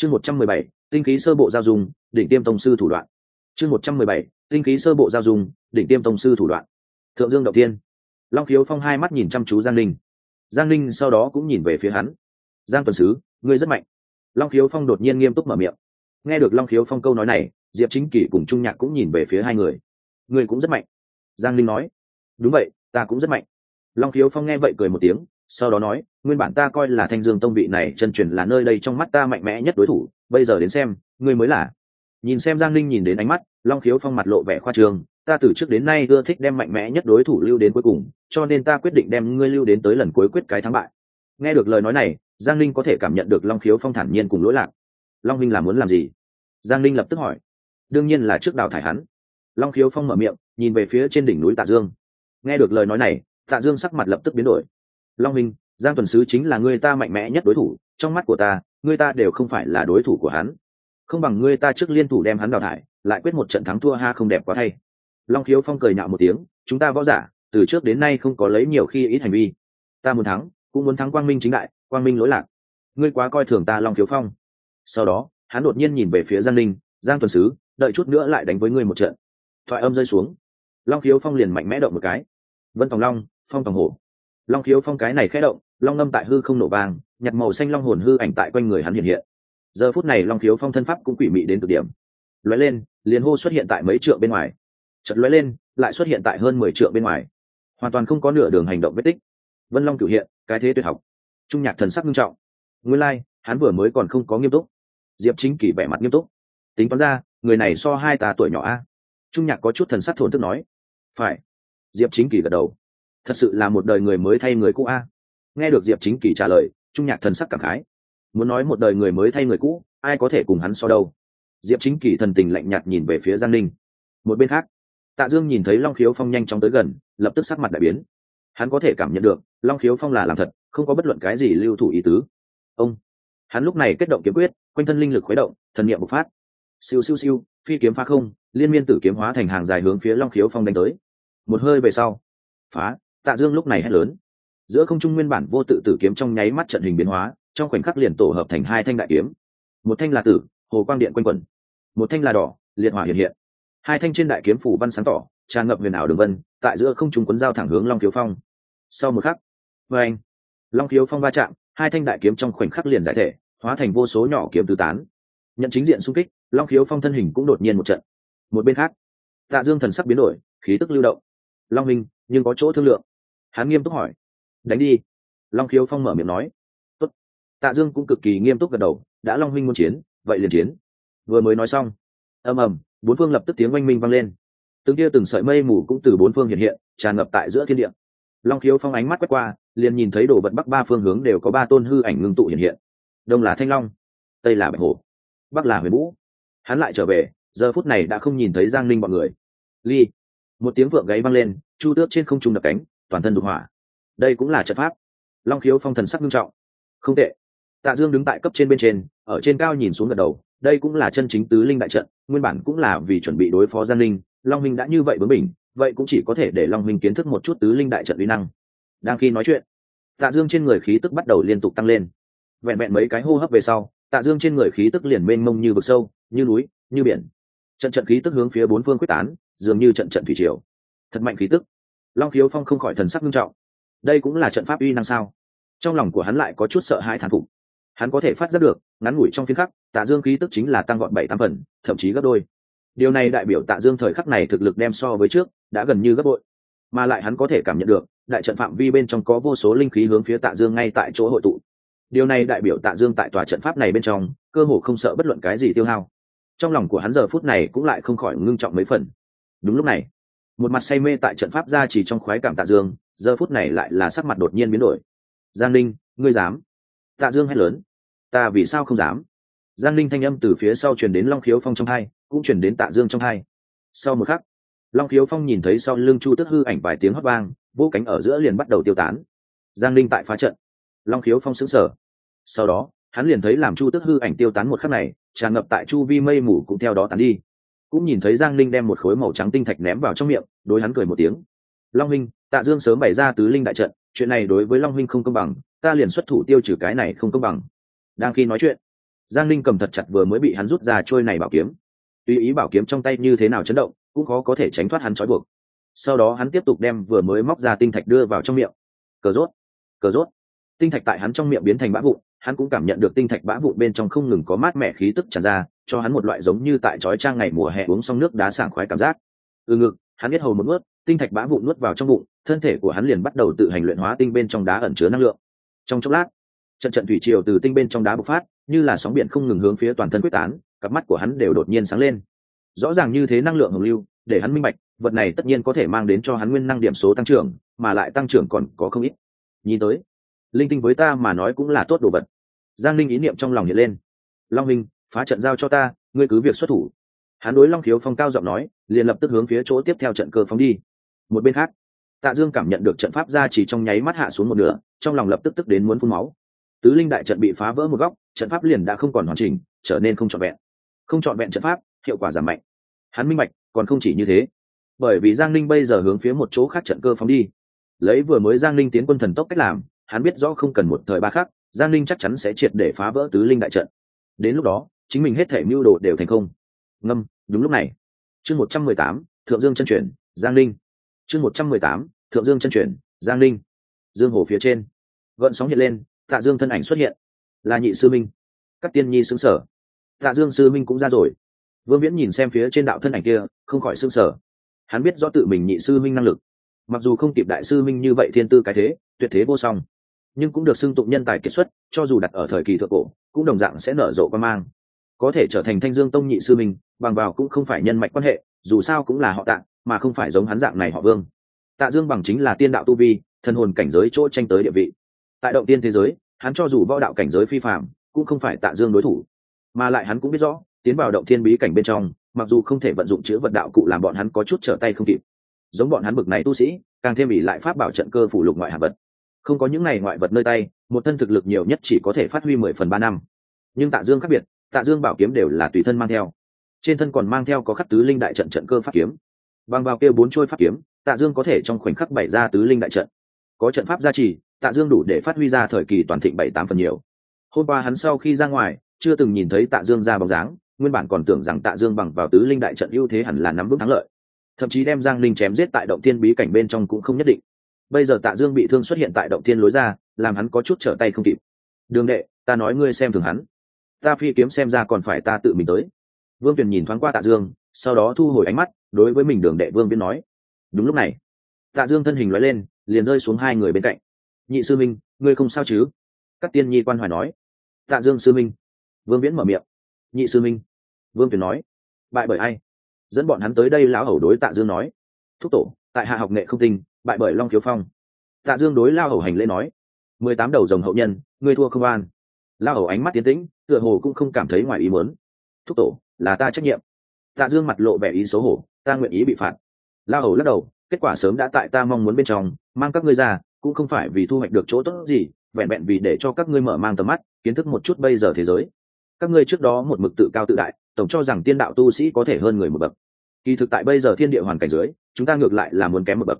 chương một trăm mười bảy, tinh khí sơ bộ giao dùng đỉnh tiêm tông sư thủ đoạn. Chương một trăm mười bảy, tinh khí sơ bộ giao dùng đỉnh tiêm tông sư thủ đoạn. Thượng dương động tiên long khiếu phong hai mắt nhìn chăm chú giang linh giang linh sau đó cũng nhìn về phía hắn. Giang tuần sứ, ngươi rất mạnh. Long khiếu phong đột nhiên nghiêm túc mở miệng. Nghe được long khiếu phong câu nói này, diệp chính kỷ cùng trung nhạc cũng nhìn về phía hai người. Ngươi cũng rất mạnh. Giang linh nói. Đúng vậy, ta cũng rất mạnh. Long khiếu phong nghe vậy cười một tiếng sau đó nói, nguyên bản ta coi là thanh dương tông vị này chân truyền là nơi đây trong mắt ta mạnh mẽ nhất đối thủ, bây giờ đến xem, ngươi mới là. Nhìn xem giang linh nhìn đến ánh mắt, long khiếu phong mặt lộ vẻ khoa trường ta từ trước đến nay ưa thích đem mạnh mẽ nhất đối thủ lưu đến cuối cùng, cho nên ta quyết định đem ngươi lưu đến tới lần cuối quyết cái thắng bại. Nghe được lời nói này, giang linh có thể cảm nhận được long khiếu phong thản nhiên cùng lỗi lạc. Long minh là muốn làm gì? Giang linh lập tức hỏi. Đương nhiên là trước đào thải hắn. Long khiếu phong mở miệng, nhìn về phía trên đỉnh núi tạ dương. Nghe được lời nói này, tạ dương sắc mặt lập tức biến đổi long minh, giang tuần sứ chính là người ta mạnh mẽ nhất đối thủ, trong mắt của ta, người ta đều không phải là đối thủ của hắn. Không bằng người ta trước liên thủ đem hắn đào thải, lại quyết một trận thắng thua ha không đẹp quá thay. Long khiếu phong cười nhạo một tiếng, chúng ta võ giả, từ trước đến nay không có lấy nhiều khi ít hành vi. Ta muốn thắng, cũng muốn thắng quang minh chính đại, quang minh lỗi lạc. Ngươi quá coi thường ta, long khiếu phong. Sau đó, hắn đột nhiên nhìn về phía giang linh giang tuần sứ, đợi chút nữa lại đánh với ngươi một trận. Thoại âm rơi xuống. Long khiếu phong liền mạnh mẽ động một cái. Vân tòng long, phong tòng hổ long khiếu phong cái này khẽ động long ngâm tại hư không nổ vàng nhặt màu xanh long hồn hư ảnh tại quanh người hắn hiện hiện. Giờ phút này long khiếu phong thân pháp cũng quỷ mị đến cực điểm. Lóe lên liền hô xuất hiện tại mấy trượng bên ngoài. Chật lóe lên lại xuất hiện tại hơn mười trượng bên ngoài. Hoàn toàn không có nửa đường hành động vết tích. Vân long cửu hiện cái thế tuyệt học. Trung nhạc thần sắc nghiêm trọng. Nguyên lai、like, hắn vừa mới còn không có nghiêm túc. Diệp chính kỷ vẻ mặt nghiêm túc. Tính toán ra người này so hai ta tuổi nhỏ a. Trung nhạc có chút thần sắc thổn thức nói. Phải. Diệp chính kỷ gật đầu thật sự là một đời người mới thay người cũ a. Nghe được diệp chính kỳ trả lời, trung nhạc thần sắc cảm khái. Muốn nói một đời người mới thay người cũ, ai có thể cùng hắn so đâu? Diệp chính kỳ thần tình lạnh nhạt nhìn về phía giang ninh. Một bên khác, tạ dương nhìn thấy long khiếu phong nhanh chóng tới gần, lập tức sắc mặt đại biến. Hắn có thể cảm nhận được, long khiếu phong là làm thật, không có bất luận cái gì lưu thủ ý tứ. Ông, hắn lúc này kết động kiếm quyết, quanh thân linh lực khuấy động, thần n i ệ m bộc phát. Siêu siêu siêu, phi kiếm phá không, liên miên tử kiếm hóa thành hàng dài hướng phía long khiếu phong đánh tới. Một hơi về sau, phá tạ dương lúc này hét lớn. Giữa không trung nguyên bản vô tự tử kiếm trong nháy mắt trận hình biến hóa, trong khoảnh khắc liền tổ hợp thành hai thanh đại kiếm. Một thanh là tử, hồ quang điện quanh quẩn. Một thanh là đỏ, liệt hỏa hiện hiện. Hai thanh trên đại kiếm phủ văn sáng tỏ, tràn ngập huyền ảo đường vân, tại giữa không trung quấn giao thẳng hướng long khiếu phong. Sau một khắc vê anh, long khiếu phong va chạm, hai thanh đại kiếm trong khoảnh khắc liền giải thể, hóa thành vô số nhỏ kiếm tứ tán. Nhận chính diện xung kích, long khiếu phong thân hình cũng đột nhiên một trận. Một bên khác, tạ dương thần sắc biến đổi, khí tức lưu động. Long minh, nhưng có chỗ thương lượng hắn nghiêm túc hỏi. Đánh đi. Long khiếu phong mở miệng nói. Tốt. tạ dương cũng cực kỳ nghiêm túc gật đầu. Đã long minh muốn chiến, vậy liền chiến. Vừa mới nói xong, ầm ầm, bốn phương lập tức tiếng oanh minh vang lên. Từng kia từng sợi mây mù cũng từ bốn phương hiện hiện, tràn ngập tại giữa thiên địa. Long khiếu phong ánh mắt quét qua, liền nhìn thấy đồ vật bắc ba phương hướng đều có ba tôn hư ảnh ngưng tụ hiện hiện. Đông là thanh long, tây là bạch hổ, bắc là huyền vũ. Hắn lại trở về, giờ phút này đã không nhìn thấy giang linh bọn người. Ly, một tiếng vượng gáy vang lên, chu tước trên không trung đập cánh toàn thân dục hỏa. Đây cũng là trận pháp. Long khiếu phong thần sắc nghiêm trọng. Không tệ. Tạ dương đứng tại cấp trên bên trên, ở trên cao nhìn xuống gật đầu, đây cũng là chân chính tứ linh đại trận, nguyên bản cũng là vì chuẩn bị đối phó gian linh, long minh đã như vậy bướng mình vậy cũng chỉ có thể để long minh kiến thức một chút tứ linh đại trận uy năng. Đang khi nói chuyện, tạ dương trên người khí tức bắt đầu liên tục tăng lên. Vẹn vẹn mấy cái hô hấp về sau, tạ dương trên người khí tức liền mênh mông như vực sâu, như núi, như biển. Trận trận khí tức hướng phía bốn phương quyết tán, dường như trận trận thủy triều. Thật mạnh khí tức long khiếu phong không khỏi thần sắc nghiêm trọng. Đây cũng là trận pháp uy năng sao? Trong lòng của hắn lại có chút sợ hãi thán phục. Hắn có thể phát giác được, ngắn ngủi trong phiên khắc, tạ dương khí tức chính là tăng gọn bảy tám phần, thậm chí gấp đôi. Điều này đại biểu tạ dương thời khắc này thực lực đem so với trước, đã gần như gấp bội. Mà lại hắn có thể cảm nhận được, đại trận phạm vi bên trong có vô số linh khí hướng phía tạ dương ngay tại chỗ hội tụ. Điều này đại biểu tạ dương tại tòa trận pháp này bên trong, cơ hồ không sợ bất luận cái gì tiêu hao. Trong lòng của hắn giờ phút này cũng lại không khỏi ngưng trọng mấy phần. Đúng lúc này một mặt say mê tại trận pháp ra chỉ trong khoái cảm tạ dương, giờ phút này lại là sắc mặt đột nhiên biến đổi. Giang linh ngươi dám? Tạ dương hét lớn. Ta vì sao không dám? Giang linh thanh âm từ phía sau truyền đến long khiếu phong trong hai, cũng truyền đến tạ dương trong hai. Sau một khắc, long khiếu phong nhìn thấy sau lưng chu tức hư ảnh vài tiếng hót vang, vô cánh ở giữa liền bắt đầu tiêu tán. Giang linh tại phá trận. Long khiếu phong xứng sở sau đó, hắn liền thấy làm chu tức hư ảnh tiêu tán một khắc này, tràn ngập tại chu vi mây mù cũng theo đó tán đi cũng nhìn thấy giang linh đem một khối màu trắng tinh thạch ném vào trong miệng, đối hắn cười một tiếng. Long minh tạ dương sớm bày ra tứ linh đại trận, chuyện này đối với long minh không công bằng, ta liền xuất thủ tiêu trừ cái này không công bằng. Đang khi nói chuyện, giang linh cầm thật chặt vừa mới bị hắn rút ra trôi này bảo kiếm. Tùy ý bảo kiếm trong tay như thế nào chấn động, cũng khó có thể tránh thoát hắn trói buộc. Sau đó hắn tiếp tục đem vừa mới móc ra tinh thạch đưa vào trong miệng. Cờ rốt cờ rốt. Tinh thạch tại hắn trong miệng biến thành bã vụn hắn cũng cảm nhận được tinh thạch bã vụn bên trong không ngừng có mát mẻ khí tức tràn ra, cho hắn một loại giống như tại trói trang ngày mùa hè uống xong nước đá sảng khoái cảm giác. Từ ngực, hắn biết hầu một nuốt, tinh thạch bã vụn nuốt vào trong bụng, thân thể của hắn liền bắt đầu tự hành luyện hóa tinh bên trong đá ẩn chứa năng lượng. Trong chốc lát, trận trận thủy triều từ tinh bên trong đá bộc phát, như là sóng biển không ngừng hướng phía toàn thân quyết tán, cặp mắt của hắn đều đột nhiên sáng lên. Rõ ràng như thế năng lượng hồng lưu, để hắn minh bạch, vật này tất nhiên có thể mang đến cho hắn nguyên năng điểm số tăng trưởng, mà lại tăng trưởng còn có không ít. Nhìn tới linh tinh với ta mà nói cũng là tốt đồ vật. Giang linh ý niệm trong lòng hiện lên. Long minh phá trận giao cho ta ngươi cứ việc xuất thủ. Hắn đối long khiếu phong cao giọng nói liền lập tức hướng phía chỗ tiếp theo trận cơ phóng đi. Một bên khác tạ dương cảm nhận được trận pháp ra chỉ trong nháy mắt hạ xuống một nửa trong lòng lập tức tức đến muốn phun máu. Tứ linh đại trận bị phá vỡ một góc trận pháp liền đã không còn hoàn chỉnh trở nên không trọn vẹn. Không trọn vẹn trận pháp hiệu quả giảm mạnh. Hắn minh mạch, còn không chỉ như thế. Bởi vì giang linh bây giờ hướng phía một chỗ khác trận cơ phóng đi. Lấy vừa mới giang linh tiến quân thần tốc cách làm hắn biết rõ không cần một thời ba khác giang linh chắc chắn sẽ triệt để phá vỡ tứ linh đại trận. Đến lúc đó, chính mình hết thể mưu đồ đều thành công. ngâm, đúng lúc này. Chương một trăm mười tám, thượng dương chân chuyển, giang linh chương một trăm mười tám, thượng dương chân chuyển, giang linh dương hồ phía trên. Gợn sóng hiện lên, tạ dương thân ảnh xuất hiện. Là nhị sư minh. Các tiên nhi xứng sở tạ dương sư minh cũng ra rồi. Vương viễn nhìn xem phía trên đạo thân ảnh kia, không khỏi xứng sở hắn biết rõ tự mình nhị sư minh năng lực. Mặc dù không kịp đại sư minh như vậy thiên tư cái thế, tuyệt thế vô song nhưng cũng được xưng tụng nhân tài kiệt xuất, cho dù đặt ở thời kỳ thượng cổ, cũng đồng dạng sẽ nở rộ quan mang. Có thể trở thành thanh dương tông nhị sư mình. bằng vào cũng không phải nhân mạch quan hệ, dù sao cũng là họ tạ, mà không phải giống hắn dạng này họ vương. Tạ dương bằng chính là tiên đạo tu vi thân hồn cảnh giới chỗ tranh tới địa vị. Tại động tiên thế giới, hắn cho dù võ đạo cảnh giới phi phạm cũng không phải tạ dương đối thủ. Mà lại hắn cũng biết rõ, tiến vào động thiên bí cảnh bên trong, mặc dù không thể vận dụng chữ vật đạo cụ làm bọn hắn có chút trở tay không kịp. Giống bọn hắn bực này tu sĩ, càng thêm bị lại pháp bảo trận cơ phủ lục ngoại hạng vật không có những này ngoại vật nơi tay, một thân thực lực nhiều nhất chỉ có thể phát huy mười phần ba năm. Nhưng tạ dương khác biệt, tạ dương bảo kiếm đều là tùy thân mang theo. Trên thân còn mang theo có khắc tứ linh đại trận trận cơ pháp kiếm. Bằng vào kêu bốn trôi pháp kiếm, tạ dương có thể trong khoảnh khắc bày ra tứ linh đại trận. Có trận pháp gia trì, tạ dương đủ để phát huy ra thời kỳ toàn thịnh bảy tám phần nhiều. Hôm qua hắn sau khi ra ngoài, chưa từng nhìn thấy tạ dương ra bóng dáng, nguyên bản còn tưởng rằng tạ dương bằng vào tứ linh đại trận ưu thế hẳn là nắm vững thắng lợi. Thậm chí đem giang linh chém giết tại động tiên bí cảnh bên trong cũng không nhất định bây giờ tạ dương bị thương xuất hiện tại động thiên lối ra, làm hắn có chút trở tay không kịp. Đường đệ, ta nói ngươi xem thường hắn. Ta phi kiếm xem ra còn phải ta tự mình tới. Vương tuyền nhìn thoáng qua tạ dương, sau đó thu hồi ánh mắt, đối với mình đường đệ vương viễn nói. Đúng lúc này, tạ dương thân hình nói lên, liền rơi xuống hai người bên cạnh. Nhị sư minh, ngươi không sao chứ? Các tiên nhi quan hoài nói. Tạ dương sư minh. Vương viễn mở miệng. Nhị sư minh. Vương tuyền nói. Bại bởi ai? Dẫn bọn hắn tới đây lão hầu đối tạ dương nói. Thúc tổ, tại hạ học nghệ không tinh bại bởi long thiếu phong. Tạ dương đối lao hầu hành lễ nói, mười tám đầu rồng hậu nhân, ngươi thua không an. Lao hầu ánh mắt tiến tĩnh, tựa hồ cũng không cảm thấy ngoài ý muốn. Thúc tổ, là ta trách nhiệm. Tạ dương mặt lộ vẻ ý xấu hổ, ta nguyện ý bị phạt. Lao hầu lắc đầu, kết quả sớm đã tại ta mong muốn bên trong, mang các ngươi ra, cũng không phải vì thu hoạch được chỗ tốt gì, vẹn vẹn vì để cho các ngươi mở mang tầm mắt, kiến thức một chút bây giờ thế giới. Các ngươi trước đó một mực tự cao tự đại, tổng cho rằng tiên đạo tu sĩ có thể hơn người một bậc. Kỳ thực tại bây giờ thiên địa hoàn cảnh dưới, chúng ta ngược lại là muốn kém một bậc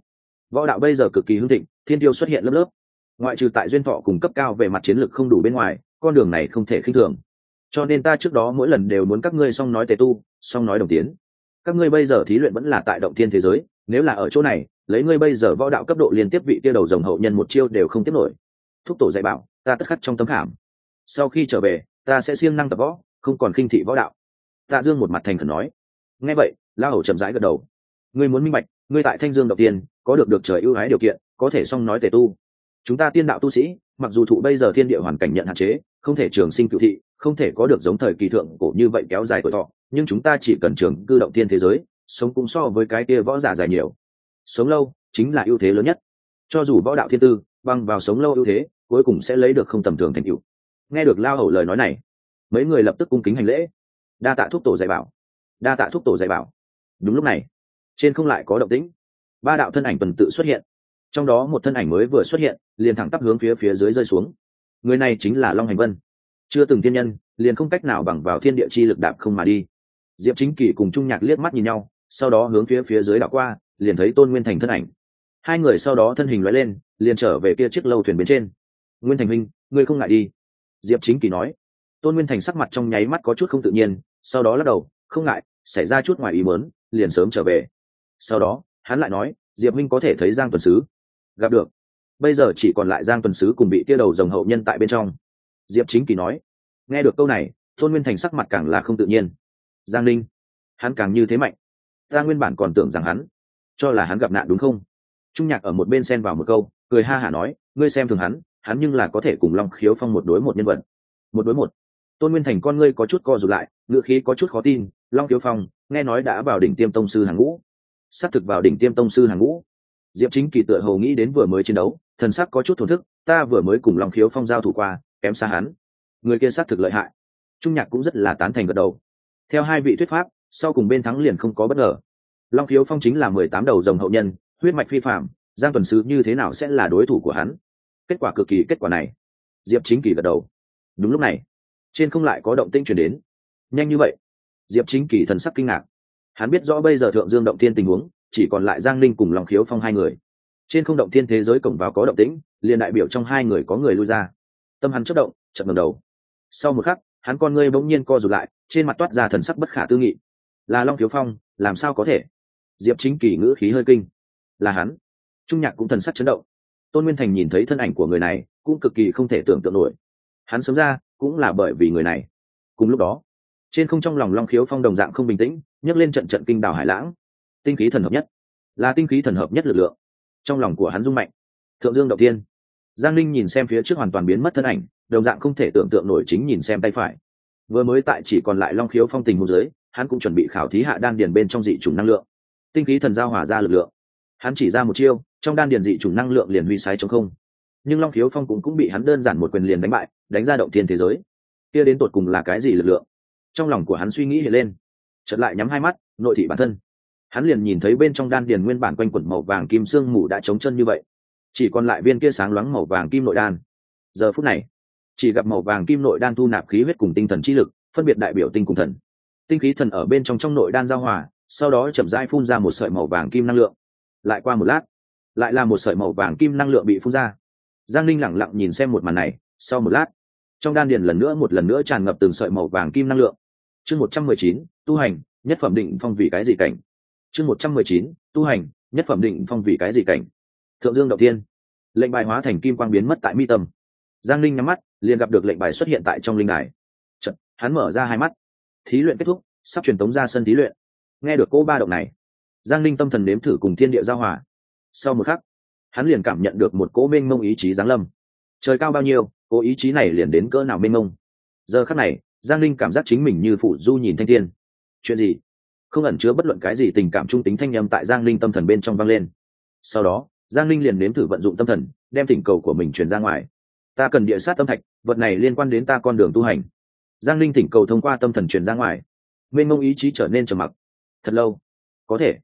võ đạo bây giờ cực kỳ hưng thịnh, thiên tiêu xuất hiện lớp lớp. Ngoại trừ tại duyên thọ cùng cấp cao về mặt chiến lược không đủ bên ngoài, con đường này không thể khinh thường. Cho nên ta trước đó mỗi lần đều muốn các ngươi song nói tề tu, song nói đồng tiến. Các ngươi bây giờ thí luyện vẫn là tại động thiên thế giới, nếu là ở chỗ này, lấy ngươi bây giờ võ đạo cấp độ liên tiếp vị tiêu đầu rồng hậu nhân một chiêu đều không tiếp nổi. Thúc tổ dạy bảo, ta tất khắc trong tấm khảm. Sau khi trở về, ta sẽ siêng năng tập võ, không còn khinh thị võ đạo. Tạ dương một mặt thành khẩn nói. Nghe vậy la hầu chậm rãi gật đầu. Ngươi muốn minh bạch, ngươi tại thanh dương đầu tiên có được được trời ưu ái điều kiện, có thể song nói tề tu. Chúng ta tiên đạo tu sĩ, mặc dù thụ bây giờ thiên địa hoàn cảnh nhận hạn chế, không thể trường sinh cựu thị, không thể có được giống thời kỳ thượng cổ như vậy kéo dài tuổi thọ, nhưng chúng ta chỉ cần trường cư động tiên thế giới, sống cũng so với cái kia võ giả dài nhiều. Sống lâu chính là ưu thế lớn nhất. Cho dù võ đạo thiên tư, băng vào sống lâu ưu thế, cuối cùng sẽ lấy được không tầm thường thành tựu. Nghe được lao hầu lời nói này, mấy người lập tức cung kính hành lễ. Đa tạ thúc tổ dạy bảo. Đa tạ thúc tổ dạy bảo. Đúng lúc này, trên không lại có động tĩnh ba đạo thân ảnh tuần tự xuất hiện. Trong đó một thân ảnh mới vừa xuất hiện, liền thẳng tắp hướng phía phía dưới rơi xuống. Người này chính là long hành vân. Chưa từng thiên nhân, liền không cách nào bằng vào thiên địa chi lực đạp không mà đi. Diệp chính kỳ cùng trung nhạc liếc mắt nhìn nhau, sau đó hướng phía phía dưới đảo qua, liền thấy tôn nguyên thành thân ảnh. Hai người sau đó thân hình loại lên, liền trở về kia chiếc lâu thuyền bên trên. Nguyên thành minh ngươi không ngại đi. Diệp chính kỳ nói. Tôn nguyên thành sắc mặt trong nháy mắt có chút không tự nhiên, sau đó lắc đầu, không ngại, xảy ra chút ngoài ý mớn liền sớm trở về. Sau đó hắn lại nói, diệp minh có thể thấy giang tuần sứ. Gặp được. Bây giờ chỉ còn lại giang tuần sứ cùng bị tia đầu dòng hậu nhân tại bên trong. Diệp chính kỳ nói, nghe được câu này thôn nguyên thành sắc mặt càng là không tự nhiên. Giang linh hắn càng như thế mạnh. Ta nguyên bản còn tưởng rằng hắn, cho là hắn gặp nạn đúng không? Trung nhạc ở một bên xen vào một câu, cười ha hả nói, ngươi xem thường hắn hắn nhưng là có thể cùng long khiếu phong một đối một nhân vật. Một đối một? Tôn nguyên thành con ngươi có chút co rụt lại ngựa khí có chút khó tin, long khiếu phong, nghe nói đã vào đỉnh tiêm tông sư hàng ngũ xác thực vào đỉnh tiêm tông sư hàng ngũ. Diệp chính kỳ tựa hầu nghĩ đến vừa mới chiến đấu, thần sắc có chút thổn thức, ta vừa mới cùng long khiếu phong giao thủ qua, kém xa hắn. Người kia xác thực lợi hại. Trung nhạc cũng rất là tán thành gật đầu. Theo hai vị thuyết pháp, sau cùng bên thắng liền không có bất ngờ. Long khiếu phong chính là mười tám đầu rồng hậu nhân, huyết mạch phi phạm giang tuần sứ như thế nào sẽ là đối thủ của hắn? Kết quả cực kỳ kết quả này. Diệp chính kỳ gật đầu. Đúng lúc này, trên không lại có động tinh chuyển đến. Nhanh như vậy. Diệp chính kỳ thần sắc kinh ngạc hắn biết rõ bây giờ thượng dương động thiên tình huống, chỉ còn lại giang ninh cùng lòng khiếu phong hai người. Trên không động thiên thế giới cổng vào có động tĩnh, liền đại biểu trong hai người có người lui ra. Tâm hắn chất động chật ngầm đầu. Sau một khắc, hắn con ngươi bỗng nhiên co rụt lại, trên mặt toát ra thần sắc bất khả tư nghị. Là long thiếu phong, làm sao có thể? Diệp chính kỳ ngữ khí hơi kinh. Là hắn. Trung nhạc cũng thần sắc chấn động. Tôn nguyên thành nhìn thấy thân ảnh của người này, cũng cực kỳ không thể tưởng tượng nổi. Hắn sớm ra, cũng là bởi vì người này. Cùng lúc đó trên không trong lòng long khiếu phong đồng dạng không bình tĩnh, nhấc lên trận trận kinh đảo hải lãng. Tinh khí thần hợp nhất. Là tinh khí thần hợp nhất lực lượng. Trong lòng của hắn rung mạnh. Thượng dương Động tiên giang linh nhìn xem phía trước hoàn toàn biến mất thân ảnh, đồng dạng không thể tưởng tượng nổi chính nhìn xem tay phải. Vừa mới tại chỉ còn lại long khiếu phong tình hôn giới hắn cũng chuẩn bị khảo thí hạ đan điền bên trong dị chủng năng lượng. Tinh khí thần giao hòa ra lực lượng. Hắn chỉ ra một chiêu, trong đan điền dị chủng năng lượng liền huy sái chống không. Nhưng long khiếu phong cũng cũng bị hắn đơn giản một quyền liền đánh bại, đánh ra động thiên thế giới. Kia đến tột cùng là cái gì lực lượng? Trong lòng của hắn suy nghĩ hiện lên. Chợt lại nhắm hai mắt, nội thị bản thân. Hắn liền nhìn thấy bên trong đan điền nguyên bản quanh quẩn màu vàng kim sương mù đã trống chân như vậy. Chỉ còn lại viên kia sáng loáng màu vàng kim nội đan. Giờ phút này, chỉ gặp màu vàng kim nội đan thu nạp khí huyết cùng tinh thần chi lực, phân biệt đại biểu tinh cùng thần. Tinh khí thần ở bên trong trong nội đan giao hòa, sau đó chậm rãi phun ra một sợi màu vàng kim năng lượng. Lại qua một lát, lại là một sợi màu vàng kim năng lượng bị phun ra. Giang linh lẳng lặng nhìn xem một màn này, sau một lát, trong đan điền lần nữa một lần nữa tràn ngập từng sợi màu vàng kim năng lượng chương một trăm mười chín tu hành nhất phẩm định phong vì cái gì cảnh? Chương một trăm mười chín tu hành nhất phẩm định phong vì cái gì cảnh? Thượng dương đầu tiên lệnh bài hóa thành kim quang biến mất tại mi tâm. Giang linh nhắm mắt liền gặp được lệnh bài xuất hiện tại trong linh đài. Chật, hắn mở ra hai mắt. Thí luyện kết thúc sắp truyền tống ra sân thí luyện. Nghe được cỗ ba động này giang linh tâm thần nếm thử cùng thiên địa giao hòa. Sau một khắc hắn liền cảm nhận được một cỗ mênh mông ý chí giáng lâm. Trời cao bao nhiêu cỗ ý chí này liền đến cỡ nào mênh mông. Giờ khắc này giang linh cảm giác chính mình như phụ du nhìn thanh thiên. Chuyện gì? Không ẩn chứa bất luận cái gì tình cảm trung tính thanh â m tại giang linh tâm thần bên trong vang lên. Sau đó giang linh liền nếm thử vận dụng tâm thần đem thỉnh cầu của mình truyền ra ngoài. Ta cần địa sát tâm thạch vật này liên quan đến ta con đường tu hành. Giang linh thỉnh cầu thông qua tâm thần truyền ra ngoài. Mênh mông ý chí trở nên trầm mặc. Thật lâu. Có thể.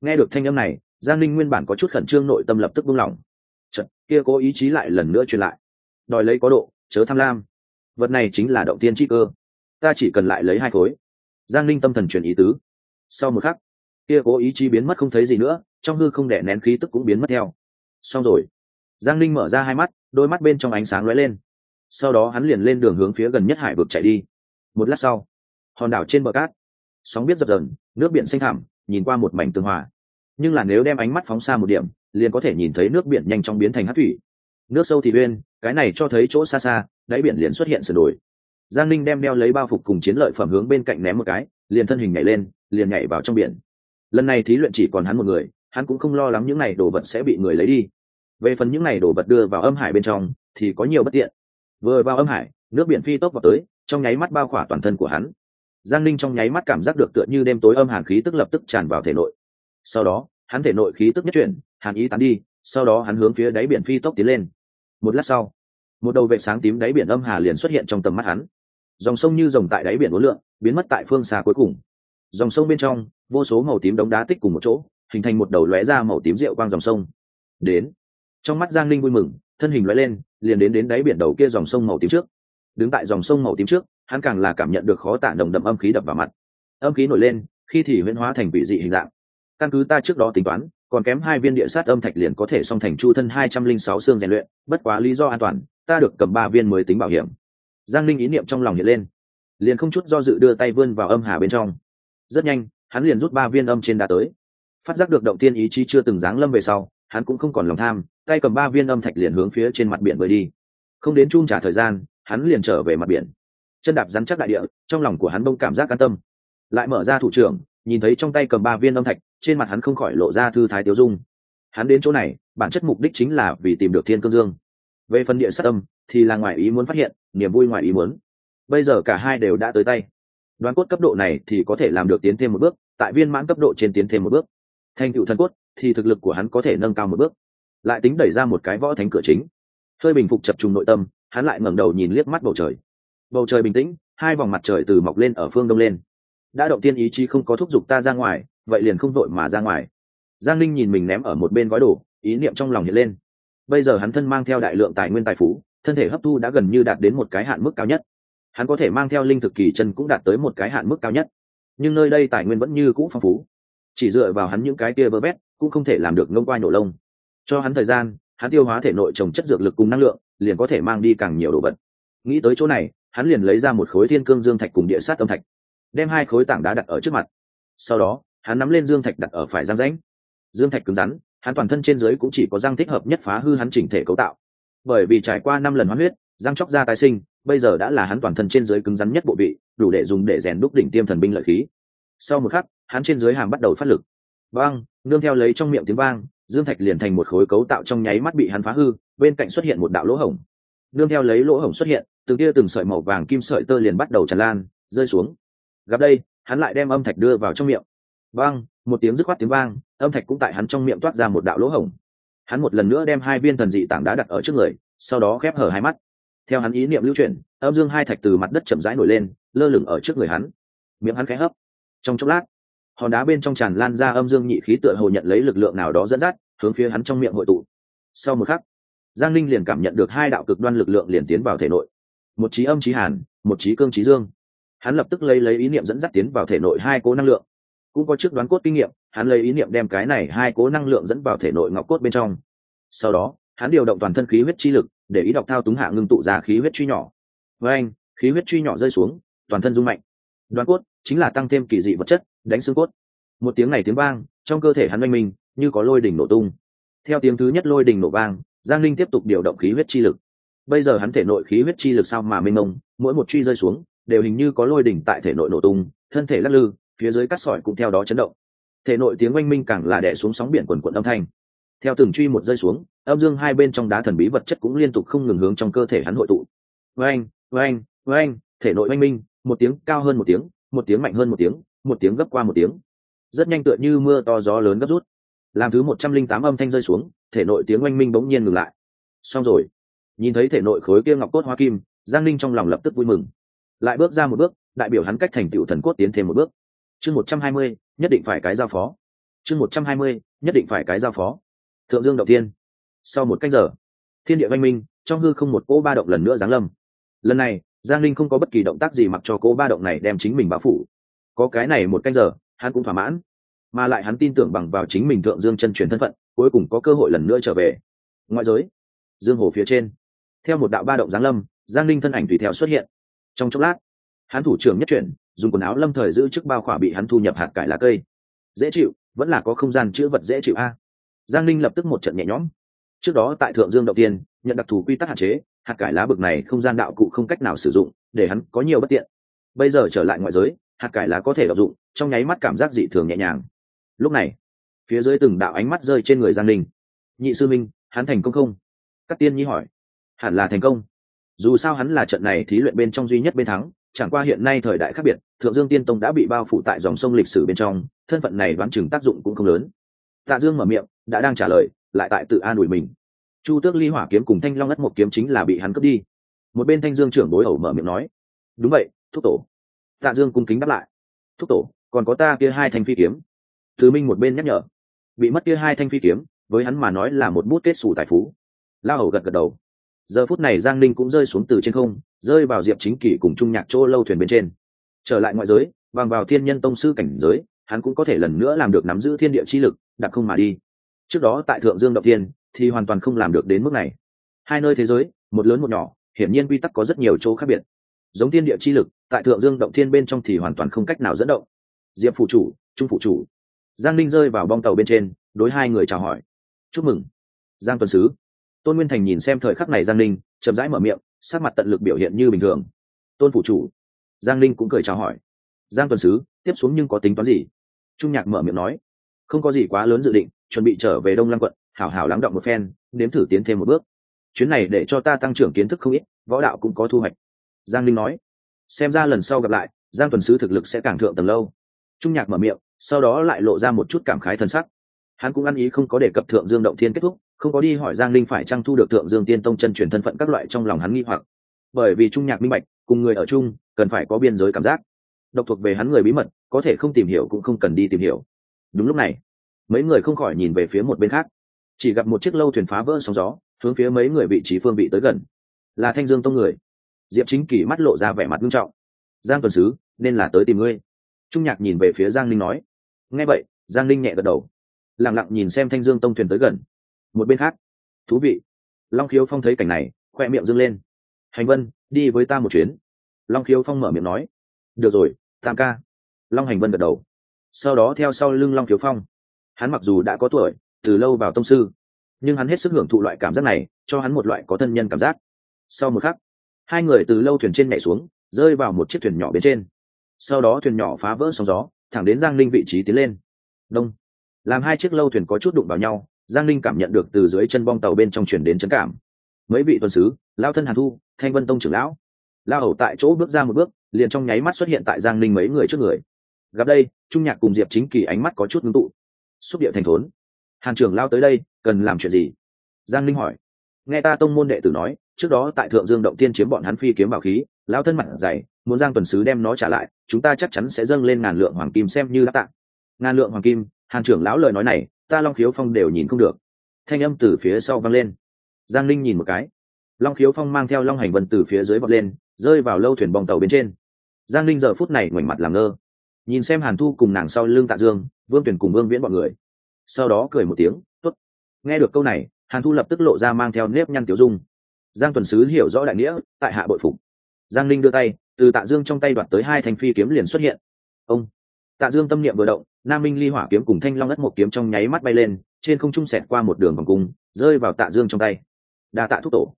Nghe được thanh âm này giang linh nguyên bản có chút khẩn trương nội tâm lập tức buông lỏng. Chật, kia cố ý chí lại lần nữa truyền lại. Đòi lấy có độ chớ tham lam. Vật này chính là động tiên chi cơ ta chỉ cần lại lấy hai khối. Giang linh tâm thần truyền ý tứ. Sau một khắc, kia cố ý chí biến mất không thấy gì nữa, trong hư không đẻ nén khí tức cũng biến mất theo. Xong rồi. Giang linh mở ra hai mắt, đôi mắt bên trong ánh sáng lóe lên. Sau đó hắn liền lên đường hướng phía gần nhất hải vực chạy đi. Một lát sau, hòn đảo trên bờ cát. Sóng biết dập dần nước biển xanh thẳm, nhìn qua một mảnh tường hòa. Nhưng là nếu đem ánh mắt phóng xa một điểm, liền có thể nhìn thấy nước biển nhanh chóng biến thành hát thủy. Nước sâu thì uyên cái này cho thấy chỗ xa xa, đáy biển liền xuất hiện sửa đổi giang linh đem đeo lấy bao phục cùng chiến lợi phẩm hướng bên cạnh ném một cái, liền thân hình nhảy lên, liền nhảy vào trong biển. Lần này thí luyện chỉ còn hắn một người, hắn cũng không lo lắng những n à y đồ vật sẽ bị người lấy đi. Về phần những n à y đồ vật đưa vào âm hải bên trong, thì có nhiều bất tiện. Vừa vào âm hải, nước biển phi tốc vào tới, trong nháy mắt bao khỏa toàn thân của hắn. Giang linh trong nháy mắt cảm giác được tựa như đêm tối âm hàn khí tức lập tức tràn vào thể nội. Sau đó, hắn thể nội khí tức nhất chuyển, hàn ý tán đi, sau đó hắn hướng phía đáy biển phi tốc tiến lên. Một lát sau, một đầu vệ sáng tím đáy biển âm hà liền xuất hiện trong tầm mắt hắn dòng sông như dòng tại đáy biển uốn lượn, biến mất tại phương xa cuối cùng. Dòng sông bên trong, vô số màu tím đống đá tích cùng một chỗ, hình thành một đầu lóe ra màu tím rượu quang dòng sông. Đến, trong mắt giang linh vui mừng, thân hình lóe lên, liền đến đến đáy biển đầu kia dòng sông màu tím trước. Đứng tại dòng sông màu tím trước, hắn càng là cảm nhận được khó tả nồng đậm âm khí đập vào mặt. Âm khí nổi lên, khi thì huyễn hóa thành vị dị hình dạng. Căn cứ ta trước đó tính toán, còn kém hai viên địa sát âm thạch liền có thể song thành chu thân hai trăm linh sáu xương rèn luyện, bất quá lý do an toàn, ta được cầm ba viên mới tính bảo hiểm giang linh ý niệm trong lòng hiện lên. Liền không chút do dự đưa tay vươn vào âm hà bên trong. Rất nhanh, hắn liền rút ba viên âm trên đá tới. Phát giác được động tiên ý chí chưa từng giáng lâm về sau, hắn cũng không còn lòng tham, tay cầm ba viên âm thạch liền hướng phía trên mặt biển bơi đi. Không đến chung trả thời gian, hắn liền trở về mặt biển. Chân đạp rắn chắc đại địa, trong lòng của hắn bông cảm giác an tâm. Lại mở ra thủ trưởng, nhìn thấy trong tay cầm ba viên âm thạch, trên mặt hắn không khỏi lộ ra thư thái tiêu dung. Hắn đến chỗ này, bản chất mục đích chính là vì tìm được thiên cương dương. Về phần địa sát âm, thì là ngoài ý muốn phát hiện niềm vui ngoài ý muốn. Bây giờ cả hai đều đã tới tay. Đoán cốt cấp độ này thì có thể làm được tiến thêm một bước, tại viên mãn cấp độ trên tiến thêm một bước. Thành tựu thần cốt thì thực lực của hắn có thể nâng cao một bước. Lại tính đẩy ra một cái võ thánh cửa chính. Hơi bình phục chập trùng nội tâm, hắn lại ngẩng đầu nhìn liếc mắt bầu trời. Bầu trời bình tĩnh, hai vòng mặt trời từ mọc lên ở phương đông lên. Đã động tiên ý chí không có thúc giục ta ra ngoài, vậy liền không vội mà ra ngoài. Giang linh nhìn mình ném ở một bên gói đồ, ý niệm trong lòng hiện lên. Bây giờ hắn thân mang theo đại lượng tài nguyên tài phú thân thể hấp thu đã gần như đạt đến một cái hạn mức cao nhất. Hắn có thể mang theo linh thực kỳ chân cũng đạt tới một cái hạn mức cao nhất. Nhưng nơi đây tài nguyên vẫn như cũ phong phú. Chỉ dựa vào hắn những cái kia vơ vét cũng không thể làm được ngông qua nổ lông. Cho hắn thời gian, hắn tiêu hóa thể nội trồng chất dược lực cùng năng lượng, liền có thể mang đi càng nhiều đồ vật. Nghĩ tới chỗ này, hắn liền lấy ra một khối thiên cương dương thạch cùng địa sát âm thạch, đem hai khối tảng đá đặt ở trước mặt. Sau đó, hắn nắm lên dương thạch đặt ở phải giang rãnh. Dương thạch cứng rắn, hắn toàn thân trên dưới cũng chỉ có răng thích hợp nhất phá hư hắn chỉnh thể cấu tạo bởi vì trải qua năm lần hoán huyết, răng chóc ra tái sinh, bây giờ đã là hắn toàn thân trên dưới cứng rắn nhất bộ vị, đủ để dùng để rèn đúc đỉnh tiêm thần binh lợi khí. Sau một khắc, hắn trên dưới hàm bắt đầu phát lực. Vang, nương theo lấy trong miệng tiếng vang, dương thạch liền thành một khối cấu tạo trong nháy mắt bị hắn phá hư, bên cạnh xuất hiện một đạo lỗ hổng. Nương theo lấy lỗ hổng xuất hiện, từng tia từng sợi màu vàng kim sợi tơ liền bắt đầu tràn lan, rơi xuống. Gặp đây, hắn lại đem âm thạch đưa vào trong miệng. Vang, một tiếng dứt khoát tiếng vang, âm thạch cũng tại hắn trong miệng toát ra một đạo lỗ hổng hắn một lần nữa đem hai viên thần dị tảng đá đặt ở trước người, sau đó khép hở hai mắt. Theo hắn ý niệm lưu chuyển, âm dương hai thạch từ mặt đất chậm rãi nổi lên, lơ lửng ở trước người hắn. Miệng hắn khẽ hấp. Trong chốc lát, hòn đá bên trong tràn lan ra âm dương nhị khí tựa hồ nhận lấy lực lượng nào đó dẫn dắt, hướng phía hắn trong miệng hội tụ. Sau một khắc, giang linh liền cảm nhận được hai đạo cực đoan lực lượng liền tiến vào thể nội. Một trí âm trí hàn, một trí cương trí dương. Hắn lập tức lấy lấy ý niệm dẫn dắt tiến vào thể nội hai cố năng lượng. Cũng có trước đoán cốt kinh nghiệm hắn lấy ý niệm đem cái này hai cố năng lượng dẫn vào thể nội ngọc cốt bên trong. Sau đó, hắn điều động toàn thân khí huyết chi lực, để ý đọc thao túng hạ ngưng tụ ra khí huyết truy nhỏ. Với anh, khí huyết truy nhỏ rơi xuống, toàn thân rung mạnh. Đoán cốt chính là tăng thêm kỳ dị vật chất, đánh xương cốt. Một tiếng này tiếng vang, trong cơ thể hắn oanh minh, như có lôi đỉnh nổ tung. Theo tiếng thứ nhất lôi đỉnh nổ vang, giang linh tiếp tục điều động khí huyết chi lực. Bây giờ hắn thể nội khí huyết chi lực sao mà mênh mông, mỗi một truy rơi xuống, đều hình như có lôi đỉnh tại thể nội nổ tung, thân thể lắc lư, phía dưới cắt sỏi cũng theo đó chấn động thể nội tiếng oanh minh càng là đè xuống sóng biển quần quận âm thanh. Theo từng truy một rơi xuống, âm dương hai bên trong đá thần bí vật chất cũng liên tục không ngừng hướng trong cơ thể hắn hội tụ. Oanh oanh oanh, thể nội oanh minh, một tiếng cao hơn một tiếng một tiếng mạnh hơn một tiếng một tiếng gấp qua một tiếng. Rất nhanh tựa như mưa to gió lớn gấp rút. Làm thứ một trăm linh tám âm thanh rơi xuống, thể nội tiếng oanh minh bỗng nhiên ngừng lại. Xong rồi. Nhìn thấy thể nội khối kia ngọc cốt hoa kim, giang linh trong lòng lập tức vui mừng. Lại bước ra một bước, đại biểu hắn cách thành tựu thần cốt tiến thêm một bước chương một trăm hai mươi, nhất định phải cái giao phó. Chương một trăm hai mươi, nhất định phải cái giao phó. Thượng dương đầu tiên sau một cách giờ, thiên địa văn minh, trong hư không một cỗ ba động lần nữa giáng lâm. Lần này, giang linh không có bất kỳ động tác gì mặc cho cỗ ba động này đem chính mình bao phủ. Có cái này một canh giờ, hắn cũng thỏa mãn. Mà lại hắn tin tưởng bằng vào chính mình thượng dương chân truyền thân phận, cuối cùng có cơ hội lần nữa trở về. Ngoại giới, dương hồ phía trên. Theo một đạo ba động giáng lâm, giang linh thân ảnh tùy theo xuất hiện. Trong chốc lát, hắn thủ trưởng nhất chuyển dùng quần áo lâm thời giữ chức bao khỏa bị hắn thu nhập hạt cải lá cây. Dễ chịu, vẫn là có không gian chữ vật dễ chịu a. Giang linh lập tức một trận nhẹ nhõm. Trước đó tại thượng dương đầu tiên, nhận đặc thù quy tắc hạn chế, hạt cải lá bực này không gian đạo cụ không cách nào sử dụng, để hắn có nhiều bất tiện. Bây giờ trở lại ngoại giới, hạt cải lá có thể đọc dụng, trong nháy mắt cảm giác dị thường nhẹ nhàng. Lúc này, phía dưới từng đạo ánh mắt rơi trên người giang linh nhị sư minh, hắn thành công không? Các tiên nhi hỏi. Hẳn là thành công. Dù sao hắn là trận này thí luyện bên trong duy nhất bên thắng chẳng qua hiện nay thời đại khác biệt, thượng dương tiên tông đã bị bao phủ tại dòng sông lịch sử bên trong, thân phận này đoán chừng tác dụng cũng không lớn. Tạ dương mở miệng, đã đang trả lời, lại tại tự an ủi mình. Chu tước ly hỏa kiếm cùng thanh long ất một kiếm chính là bị hắn cướp đi. Một bên thanh dương trưởng đối ẩu mở miệng nói, đúng vậy, thúc tổ. Tạ dương cung kính đáp lại, thúc tổ, còn có ta kia hai thanh phi kiếm. Thứ minh một bên nhắc nhở, bị mất kia hai thanh phi kiếm, với hắn mà nói là một bút kết xù tài phú. La hầu gật gật đầu. Giờ phút này giang ninh cũng rơi xuống từ trên không rơi vào diệp chính kỷ cùng trung nhạc chỗ lâu thuyền bên trên. Trở lại ngoại giới, bằng vào thiên nhân tông sư cảnh giới, hắn cũng có thể lần nữa làm được nắm giữ thiên địa chi lực đặc không mà đi. Trước đó tại thượng dương động tiên thì hoàn toàn không làm được đến mức này. Hai nơi thế giới, một lớn một nhỏ, hiển nhiên quy tắc có rất nhiều chỗ khác biệt. Giống thiên địa chi lực, tại thượng dương động thiên bên trong thì hoàn toàn không cách nào dẫn động. Diệp phụ chủ, trung phụ chủ. Giang ninh rơi vào bong tàu bên trên, đối hai người chào hỏi. Chúc mừng, giang tuần sứ. Tôn nguyên thành nhìn xem thời khắc này giang ninh, chậm rãi mở miệng sát mặt tận lực biểu hiện như bình thường. Tôn phủ chủ, giang linh cũng cười chào hỏi. Giang tuần sứ, tiếp xuống nhưng có tính toán gì? Trung nhạc mở miệng nói. Không có gì quá lớn dự định, chuẩn bị trở về đông lăng quận, hảo hảo lắng động một phen, nếm thử tiến thêm một bước. Chuyến này để cho ta tăng trưởng kiến thức không ít, võ đạo cũng có thu hoạch. Giang linh nói. Xem ra lần sau gặp lại, giang tuần sứ thực lực sẽ càng thượng tầng lâu. Trung nhạc mở miệng, sau đó lại lộ ra một chút cảm khái thân sắc hắn cũng ăn ý không có đề cập thượng dương động thiên kết thúc, không có đi hỏi giang linh phải trang thu được thượng dương tiên tông chân truyền thân phận các loại trong lòng hắn nghi hoặc. Bởi vì trung nhạc minh bạch, cùng người ở chung, cần phải có biên giới cảm giác. Độc thuộc về hắn người bí mật, có thể không tìm hiểu cũng không cần đi tìm hiểu. Đúng lúc này, mấy người không khỏi nhìn về phía một bên khác. Chỉ gặp một chiếc lâu thuyền phá vỡ sóng gió, hướng phía mấy người vị trí phương vị tới gần. Là thanh dương tông người. Diệp chính kỳ mắt lộ ra vẻ mặt nghiêm trọng. Giang tuần sứ, nên là tới tìm ngươi. Trung nhạc nhìn về phía giang linh nói. Nghe vậy, giang linh nhẹ gật đầu lặng lặng nhìn xem thanh dương tông thuyền tới gần. Một bên khác, thú vị. Long khiếu phong thấy cảnh này, khoe miệng dâng lên. Hành vân, đi với ta một chuyến. Long khiếu phong mở miệng nói. Được rồi, tam ca. Long hành vân gật đầu. Sau đó theo sau lưng long khiếu phong. Hắn mặc dù đã có tuổi, từ lâu vào tông sư, nhưng hắn hết sức hưởng thụ loại cảm giác này, cho hắn một loại có thân nhân cảm giác. Sau một khắc, hai người từ lâu thuyền trên nhảy xuống, rơi vào một chiếc thuyền nhỏ bên trên. Sau đó thuyền nhỏ phá vỡ sóng gió, thẳng đến giang linh vị trí tiến lên. Đông làm hai chiếc lâu thuyền có chút đụng vào nhau, giang linh cảm nhận được từ dưới chân bong tàu bên trong chuyển đến trấn cảm. Mấy vị tuần sứ, lao thân hàn thu, thanh vân tông trưởng lão. Lao hầu tại chỗ bước ra một bước, liền trong nháy mắt xuất hiện tại giang linh mấy người trước người. Gặp đây, trung nhạc cùng diệp chính kỳ ánh mắt có chút ngưng tụ. Xúc địa thành thốn. Hàn trưởng lao tới đây, cần làm chuyện gì? Giang linh hỏi. Nghe ta tông môn đệ tử nói, trước đó tại thượng dương động tiên chiếm bọn hắn phi kiếm bảo khí, lao thân mặt dày, muốn giang tuần sứ đem nó trả lại, chúng ta chắc chắn sẽ dâng lên ngàn lượng hoàng kim xem như đã tạng ngàn lượng hoàng kim hàn trưởng lão lời nói này, ta long khiếu phong đều nhìn không được. Thanh âm từ phía sau vang lên. Giang linh nhìn một cái. Long khiếu phong mang theo long hành vân từ phía dưới bọt lên, rơi vào lâu thuyền bong tàu bên trên. Giang linh giờ phút này ngoảnh mặt làm ngơ. Nhìn xem hàn thu cùng nàng sau lưng tạ dương, vương tuyển cùng vương viễn bọn người. Sau đó cười một tiếng t ố t nghe được câu này, hàn thu lập tức lộ ra mang theo nếp nhăn tiểu dung. Giang tuần sứ hiểu rõ đại nghĩa, tại hạ bội phục. Giang linh đưa tay, từ tạ dương trong tay đoạt tới hai thanh phi kiếm liền xuất hiện. Ông tạ dương tâm niệm vừa động, nam minh ly hỏa kiếm cùng thanh long đất một kiếm trong nháy mắt bay lên, trên không trung xẹt qua một đường vòng cung, rơi vào tạ dương trong tay. Đa tạ thúc tổ.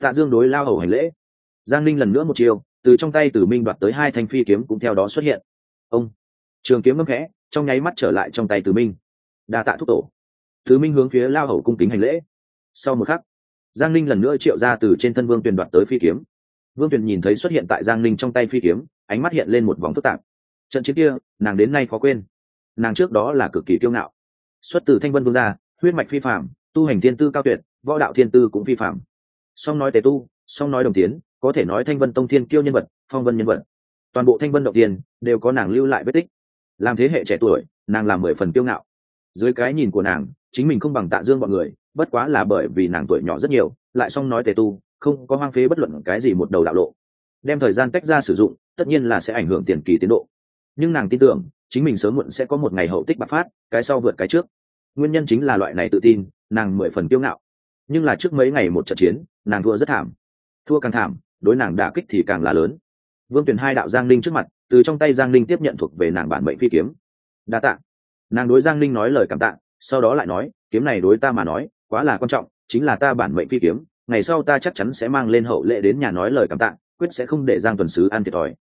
Tạ dương đối lao hầu hành lễ. Giang linh lần nữa một chiều từ trong tay tử minh đoạt tới hai thanh phi kiếm cũng theo đó xuất hiện. Ông. Trường kiếm ngâm khẽ, trong nháy mắt trở lại trong tay tử minh. Đa tạ thúc tổ. Tử minh hướng phía lao hầu cung kính hành lễ. Sau một khắc, giang linh lần nữa triệu ra từ trên thân vương tuyền đoạt tới phi kiếm. Vương tuyền nhìn thấy xuất hiện tại giang linh trong tay phi kiếm, ánh mắt hiện lên một vòng phức tạp trận chiến kia, nàng đến nay khó quên. Nàng trước đó là cực kỳ kiêu ngạo. Xuất từ thanh vân vương gia, huyết mạch phi phạm tu hành thiên tư cao tuyệt, võ đạo thiên tư cũng phi phạm song nói tề tu, song nói đồng tiến, có thể nói thanh vân tông thiên kiêu nhân vật, phong vân nhân vật. Toàn bộ thanh vân động tiên đều có nàng lưu lại vết tích. Làm thế hệ trẻ tuổi, nàng làm mười phần kiêu ngạo. Dưới cái nhìn của nàng, chính mình không bằng tạ dương bọn người, bất quá là bởi vì nàng tuổi nhỏ rất nhiều, lại song nói tề tu, không có hoang phế bất luận cái gì một đầu đạo lộ. Đem thời gian tách ra sử dụng, tất nhiên là sẽ ảnh hưởng tiền kỳ tiến độ nhưng nàng tin tưởng, chính mình sớm muộn sẽ có một ngày hậu tích bạc phát, cái sau vượt cái trước. Nguyên nhân chính là loại này tự tin, nàng mười phần kiêu ngạo. Nhưng là trước mấy ngày một trận chiến, nàng thua rất thảm. Thua càng thảm, đối nàng đả kích thì càng là lớn. Vương tuyển hai đạo giang linh trước mặt, từ trong tay giang linh tiếp nhận thuộc về nàng bản mệnh phi kiếm. Đa tạ. Nàng đối giang linh nói lời cảm tạ, sau đó lại nói, kiếm này đối ta mà nói, quá là quan trọng, chính là ta bản mệnh phi kiếm, ngày sau ta chắc chắn sẽ mang lên hậu lệ đến nhà nói lời cảm tạ, quyết sẽ không để giang tuần sứ ăn thiệt thòi.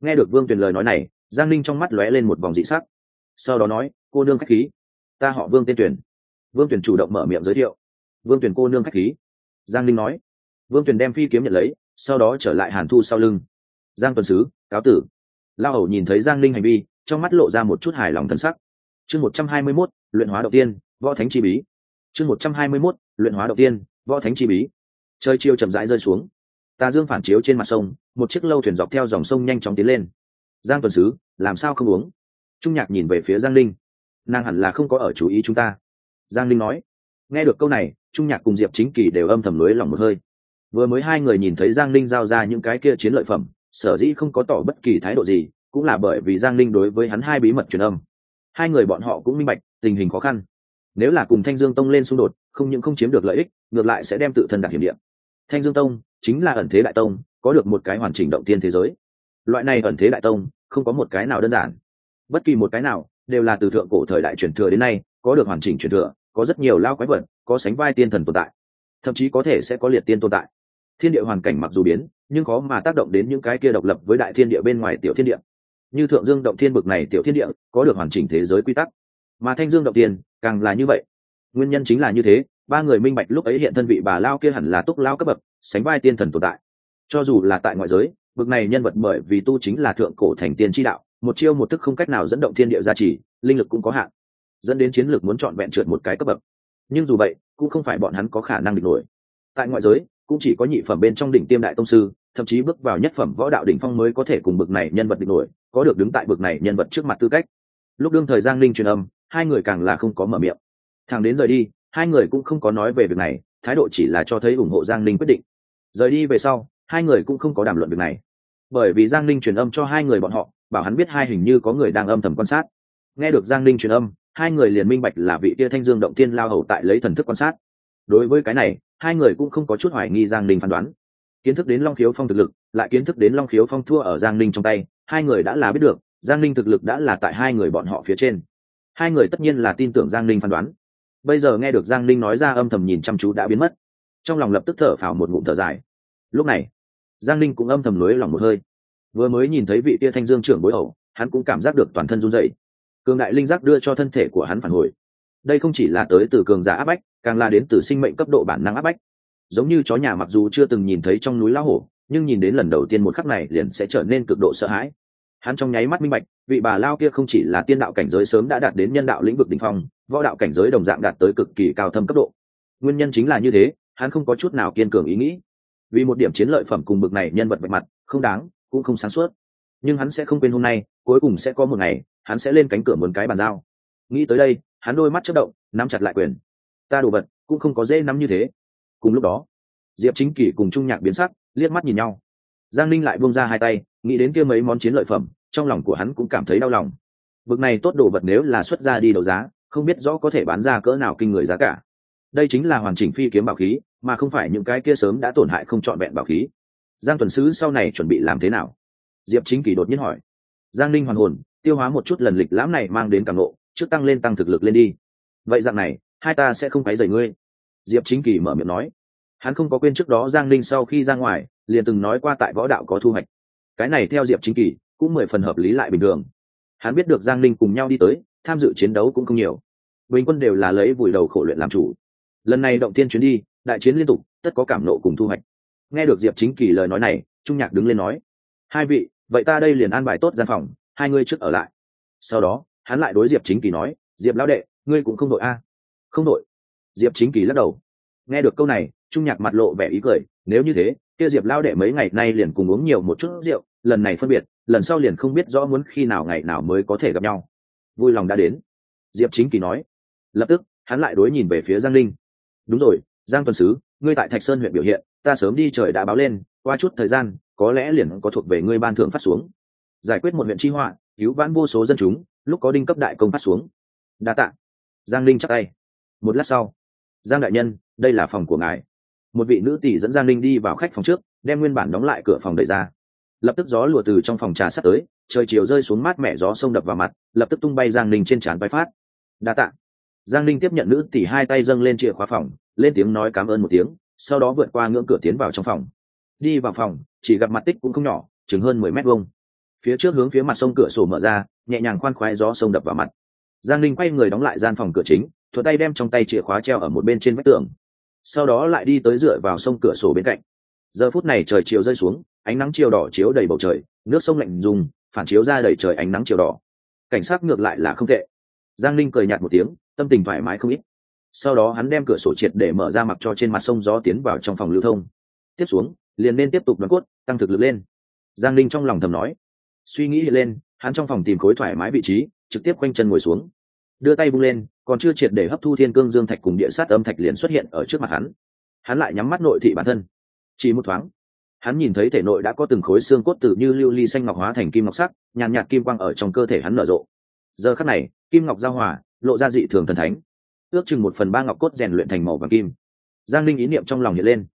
Nghe được vương tuyền lời nói này giang linh trong mắt lóe lên một vòng dị sắc. Sau đó nói, cô nương khách khí, ta họ vương tên tuyển. Vương tuyển chủ động mở miệng giới thiệu. Vương tuyển cô nương khách khí. Giang linh nói. Vương tuyển đem phi kiếm nhận lấy, sau đó trở lại hàn thu sau lưng. Giang tuần sứ, cáo tử. Lao hầu nhìn thấy giang linh hành vi, trong mắt lộ ra một chút hài lòng thân sắc. Chương một trăm hai mươi mốt, luyện hóa đầu tiên, võ thánh chi bí. Chương một trăm hai mươi mốt, luyện hóa đầu tiên, võ thánh chi bí. Chơi chiêu chậm rãi rơi xuống. Tà dương phản chiếu trên mặt sông, một chiếc lâu thuyền dọc theo dòng sông nhanh chóng tiến lên giang tuần sứ, làm sao không uống? Trung nhạc nhìn về phía giang linh. Nàng hẳn là không có ở chú ý chúng ta. Giang linh nói. Nghe được câu này, trung nhạc cùng diệp chính kỳ đều âm thầm lưới lòng một hơi. Vừa mới hai người nhìn thấy giang linh giao ra những cái kia chiến lợi phẩm, sở dĩ không có tỏ bất kỳ thái độ gì, cũng là bởi vì giang linh đối với hắn hai bí mật truyền âm. Hai người bọn họ cũng minh bạch, tình hình khó khăn. Nếu là cùng thanh dương tông lên xung đột, không những không chiếm được lợi ích, ngược lại sẽ đem tự thân đặt hiểm điện thanh dương tông chính là ẩn thế đại tông, có được một cái hoàn chỉnh động tiên thế giới. Loại này ẩn thế đại tông không có một cái nào đơn giản. Bất kỳ một cái nào đều là từ thượng cổ thời đại truyền thừa đến nay, có được hoàn chỉnh truyền thừa, có rất nhiều lao quái vật, có sánh vai tiên thần tồn tại. Thậm chí có thể sẽ có liệt tiên tồn tại. Thiên địa hoàn cảnh mặc dù biến, nhưng khó mà tác động đến những cái kia độc lập với đại thiên địa bên ngoài tiểu thiên địa. Như thượng dương động thiên bực này tiểu thiên địa, có được hoàn chỉnh thế giới quy tắc. Mà thanh dương động tiên càng là như vậy. Nguyên nhân chính là như thế, ba người minh bạch lúc ấy hiện thân vị bà lao kia hẳn là túc lao cấp bậc, sánh vai tiên thần tồn tại. Cho dù là tại ngoại giới bực này nhân vật bởi vì tu chính là thượng cổ thành tiên tri đạo, một chiêu một thức không cách nào dẫn động thiên địa gia trì, linh lực cũng có hạn, dẫn đến chiến lược muốn chọn vẹn trượt một cái cấp bậc. Nhưng dù vậy, cũng không phải bọn hắn có khả năng địch nổi. Tại ngoại giới, cũng chỉ có nhị phẩm bên trong đỉnh tiêm đại tông sư, thậm chí bước vào nhất phẩm võ đạo đỉnh phong mới có thể cùng bực này nhân vật địch nổi, có được đứng tại bực này nhân vật trước mặt tư cách. Lúc đương thời giang linh truyền âm, hai người càng là không có mở miệng. Thằng đến rời đi, hai người cũng không có nói về việc này, thái độ chỉ là cho thấy ủng hộ giang linh quyết định. Rời đi về sau, hai người cũng không có đàm luận việc này bởi vì giang linh truyền âm cho hai người bọn họ, bảo hắn biết hai hình như có người đang âm thầm quan sát. Nghe được giang linh truyền âm, hai người liền minh bạch là vị tia thanh dương động tiên lao hầu tại lấy thần thức quan sát. Đối với cái này, hai người cũng không có chút hoài nghi giang linh phán đoán. Kiến thức đến long khiếu phong thực lực, lại kiến thức đến long khiếu phong thua ở giang linh trong tay, hai người đã là biết được, giang linh thực lực đã là tại hai người bọn họ phía trên. Hai người tất nhiên là tin tưởng giang linh phán đoán. Bây giờ nghe được giang linh nói ra âm thầm nhìn chăm chú đã biến mất. Trong lòng lập tức thở phào một ngụm thở dài. Lúc này giang linh cũng âm thầm lối lòng một hơi. Vừa mới nhìn thấy vị tia thanh dương trưởng bối ẩu hắn cũng cảm giác được toàn thân run dậy cường đại linh giác đưa cho thân thể của hắn phản hồi. Đây không chỉ là tới từ cường giả áp bách, càng là đến từ sinh mệnh cấp độ bản năng áp bách. Giống như chó nhà mặc dù chưa từng nhìn thấy trong núi lão hổ, nhưng nhìn đến lần đầu tiên một khắc này liền sẽ trở nên cực độ sợ hãi. Hắn trong nháy mắt minh bạch, vị bà lao kia không chỉ là tiên đạo cảnh giới sớm đã đạt đến nhân đạo lĩnh vực đ ỉ n h phong, võ đạo cảnh giới đồng dạng đạt tới cực kỳ cao thâm cấp độ. Nguyên nhân chính là như thế, hắn không có chút nào kiên cường ý nghĩ vì một điểm chiến lợi phẩm cùng bực này nhân vật bạch mặt, không đáng, cũng không sáng suốt. Nhưng hắn sẽ không quên hôm nay, cuối cùng sẽ có một ngày, hắn sẽ lên cánh cửa muốn cái bàn giao. Nghĩ tới đây, hắn đôi mắt chất động, nắm chặt lại quyền. Ta đồ vật, cũng không có dễ nắm như thế. Cùng lúc đó, diệp chính kỷ cùng trung nhạc biến sắc, liếc mắt nhìn nhau. Giang ninh lại buông ra hai tay, nghĩ đến kia mấy món chiến lợi phẩm, trong lòng của hắn cũng cảm thấy đau lòng. Vực này tốt đồ vật nếu là xuất ra đi đấu giá, không biết rõ có thể bán ra cỡ nào kinh người giá cả. Đây chính là hoàn chỉnh phi kiếm bảo khí mà không phải những cái kia sớm đã tổn hại không trọn vẹn bảo khí. Giang tuần sứ sau này chuẩn bị làm thế nào? Diệp chính kỳ đột nhiên hỏi. Giang ninh hoàn hồn, tiêu hóa một chút lần lịch lãm này mang đến càng lộ trước tăng lên tăng thực lực lên đi. Vậy dạng này, hai ta sẽ không phải rời ngươi. Diệp chính kỳ mở miệng nói. Hắn không có quên trước đó giang ninh sau khi ra ngoài, liền từng nói qua tại võ đạo có thu hoạch. Cái này theo diệp chính kỳ, cũng mười phần hợp lý lại bình thường. Hắn biết được giang ninh cùng nhau đi tới, tham dự chiến đấu cũng không nhiều. Bình quân đều là lấy vùi đầu khổ luyện làm chủ lần này động tiên chuyến đi, đại chiến liên tục, tất có cảm nộ cùng thu hoạch. Nghe được diệp chính kỳ lời nói này, trung nhạc đứng lên nói, hai vị, vậy ta đây liền an bài tốt gian phòng, hai ngươi trước ở lại. Sau đó, hắn lại đối diệp chính kỳ nói, diệp lão đệ, ngươi cũng không đội a? Không đội. Diệp chính kỳ lắc đầu. Nghe được câu này, trung nhạc mặt lộ vẻ ý cười, nếu như thế, kia diệp lão đệ mấy ngày nay liền cùng uống nhiều một chút rượu, lần này phân biệt, lần sau liền không biết rõ muốn khi nào ngày nào mới có thể gặp nhau. Vui lòng đã đến. Diệp chính kỳ nói. Lập tức, hắn lại đối nhìn về phía giang linh đúng rồi, giang tuần sứ, ngươi tại thạch sơn huyện biểu hiện, ta sớm đi trời đã báo lên, qua chút thời gian, có lẽ liền có thuộc về ngươi ban thượng phát xuống. Giải quyết một huyện tri họa, cứu vãn vô số dân chúng, lúc có đinh cấp đại công phát xuống. Đa t ạ giang linh chắc tay. Một lát sau, giang đại nhân, đây là phòng của ngài. Một vị nữ tỷ dẫn giang linh đi vào khách phòng trước, đem nguyên bản đóng lại cửa phòng đẩy ra. Lập tức gió lùa từ trong phòng trà sắt tới, trời chiều rơi xuống mát mẻ gió sông đập vào mặt, lập tức tung bay giang linh trên trán vai phát. Đa t ạ giang linh tiếp nhận nữ tỷ hai tay dâng lên chìa khóa phòng, lên tiếng nói cảm ơn một tiếng, sau đó vượt qua ngưỡng cửa tiến vào trong phòng. Đi vào phòng, chỉ gặp mặt tích cũng không nhỏ, chừng hơn mười mét vuông. Phía trước hướng phía mặt sông cửa sổ mở ra, nhẹ nhàng khoan khoái gió sông đập vào mặt. Giang linh quay người đóng lại gian phòng cửa chính, thuận tay đem trong tay chìa khóa treo ở một bên trên vách tường. Sau đó lại đi tới dựa vào sông cửa sổ bên cạnh. Giờ phút này trời chiều rơi xuống, ánh nắng chiều đỏ chiếu đầy bầu trời, nước sông lạnh dùng phản chiếu ra đầy trời ánh nắng chiều đỏ. Cảnh sát ngược lại là không tệ. Giang linh cười nhạt một tiếng tâm tình thoải mái không ít. Sau đó hắn đem cửa sổ triệt để mở ra mặc cho trên mặt sông gió tiến vào trong phòng lưu thông. Tiếp xuống liền nên tiếp tục đoàn cốt tăng thực lực lên. Giang linh trong lòng thầm nói. Suy nghĩ lên hắn trong phòng tìm khối thoải mái vị trí trực tiếp quanh chân ngồi xuống. Đưa tay bung lên còn chưa triệt để hấp thu thiên cương dương thạch cùng địa sát âm thạch liền xuất hiện ở trước mặt hắn. Hắn lại nhắm mắt nội thị bản thân. Chỉ một thoáng hắn nhìn thấy thể nội đã có từng khối xương cốt từ như lưu ly xanh ngọc hóa thành kim ngọc sắc nhàn nhạt, kim quang ở trong cơ thể hắn nở rộ. Giờ khắc này kim ngọc giao hòa lộ ra dị thường thần thánh. Ước chừng một phần ba ngọc cốt rèn luyện thành màu vàng kim. Giang linh ý niệm trong lòng hiện lên.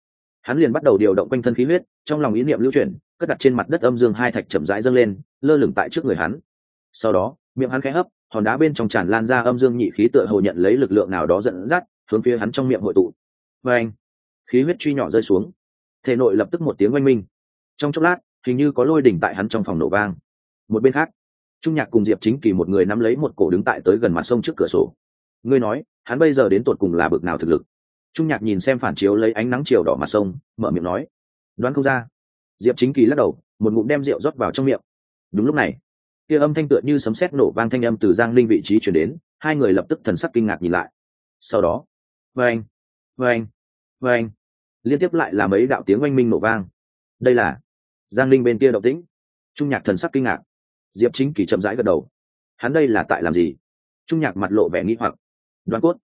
Hắn liền bắt đầu điều động quanh thân khí huyết, trong lòng ý niệm lưu chuyển, cất đặt trên mặt đất âm dương hai thạch chậm rãi dâng lên, lơ lửng tại trước người hắn. Sau đó, miệng hắn khẽ hấp, hòn đá bên trong tràn lan ra âm dương nhị khí tựa hồ nhận lấy lực lượng nào đó dẫn dắt, hướng phía hắn trong miệng hội tụ. Và anh khí huyết truy nhỏ rơi xuống. Thể nội lập tức một tiếng oanh minh. Trong chốc lát, hình như có lôi đỉnh tại hắn trong phòng nổ vang. Một bên khác trung nhạc cùng diệp chính kỳ một người nắm lấy một cổ đứng tại tới gần mặt sông trước cửa sổ. Ngươi nói, hắn bây giờ đến tột cùng là bực nào thực lực? Trung nhạc nhìn xem phản chiếu lấy ánh nắng chiều đỏ mặt sông, mở miệng nói. Đoán không ra. Diệp chính kỳ lắc đầu, một ngụm đem rượu rót vào trong miệng. Đúng lúc này, kia âm thanh tựa như sấm sét nổ vang thanh âm từ giang linh vị trí chuyển đến, hai người lập tức thần sắc kinh ngạc nhìn lại. Sau đó vâng vâng vâng liên tiếp lại là mấy đạo tiếng oanh minh nổ vang. Đây là giang linh bên kia động tĩnh. Trung nhạc thần sắc kinh ngạc diệp chính kỳ chậm rãi gật đầu. Hắn đây là tại làm gì? Trung nhạc mặt lộ vẻ nghĩ hoặc. Đoàn cốt.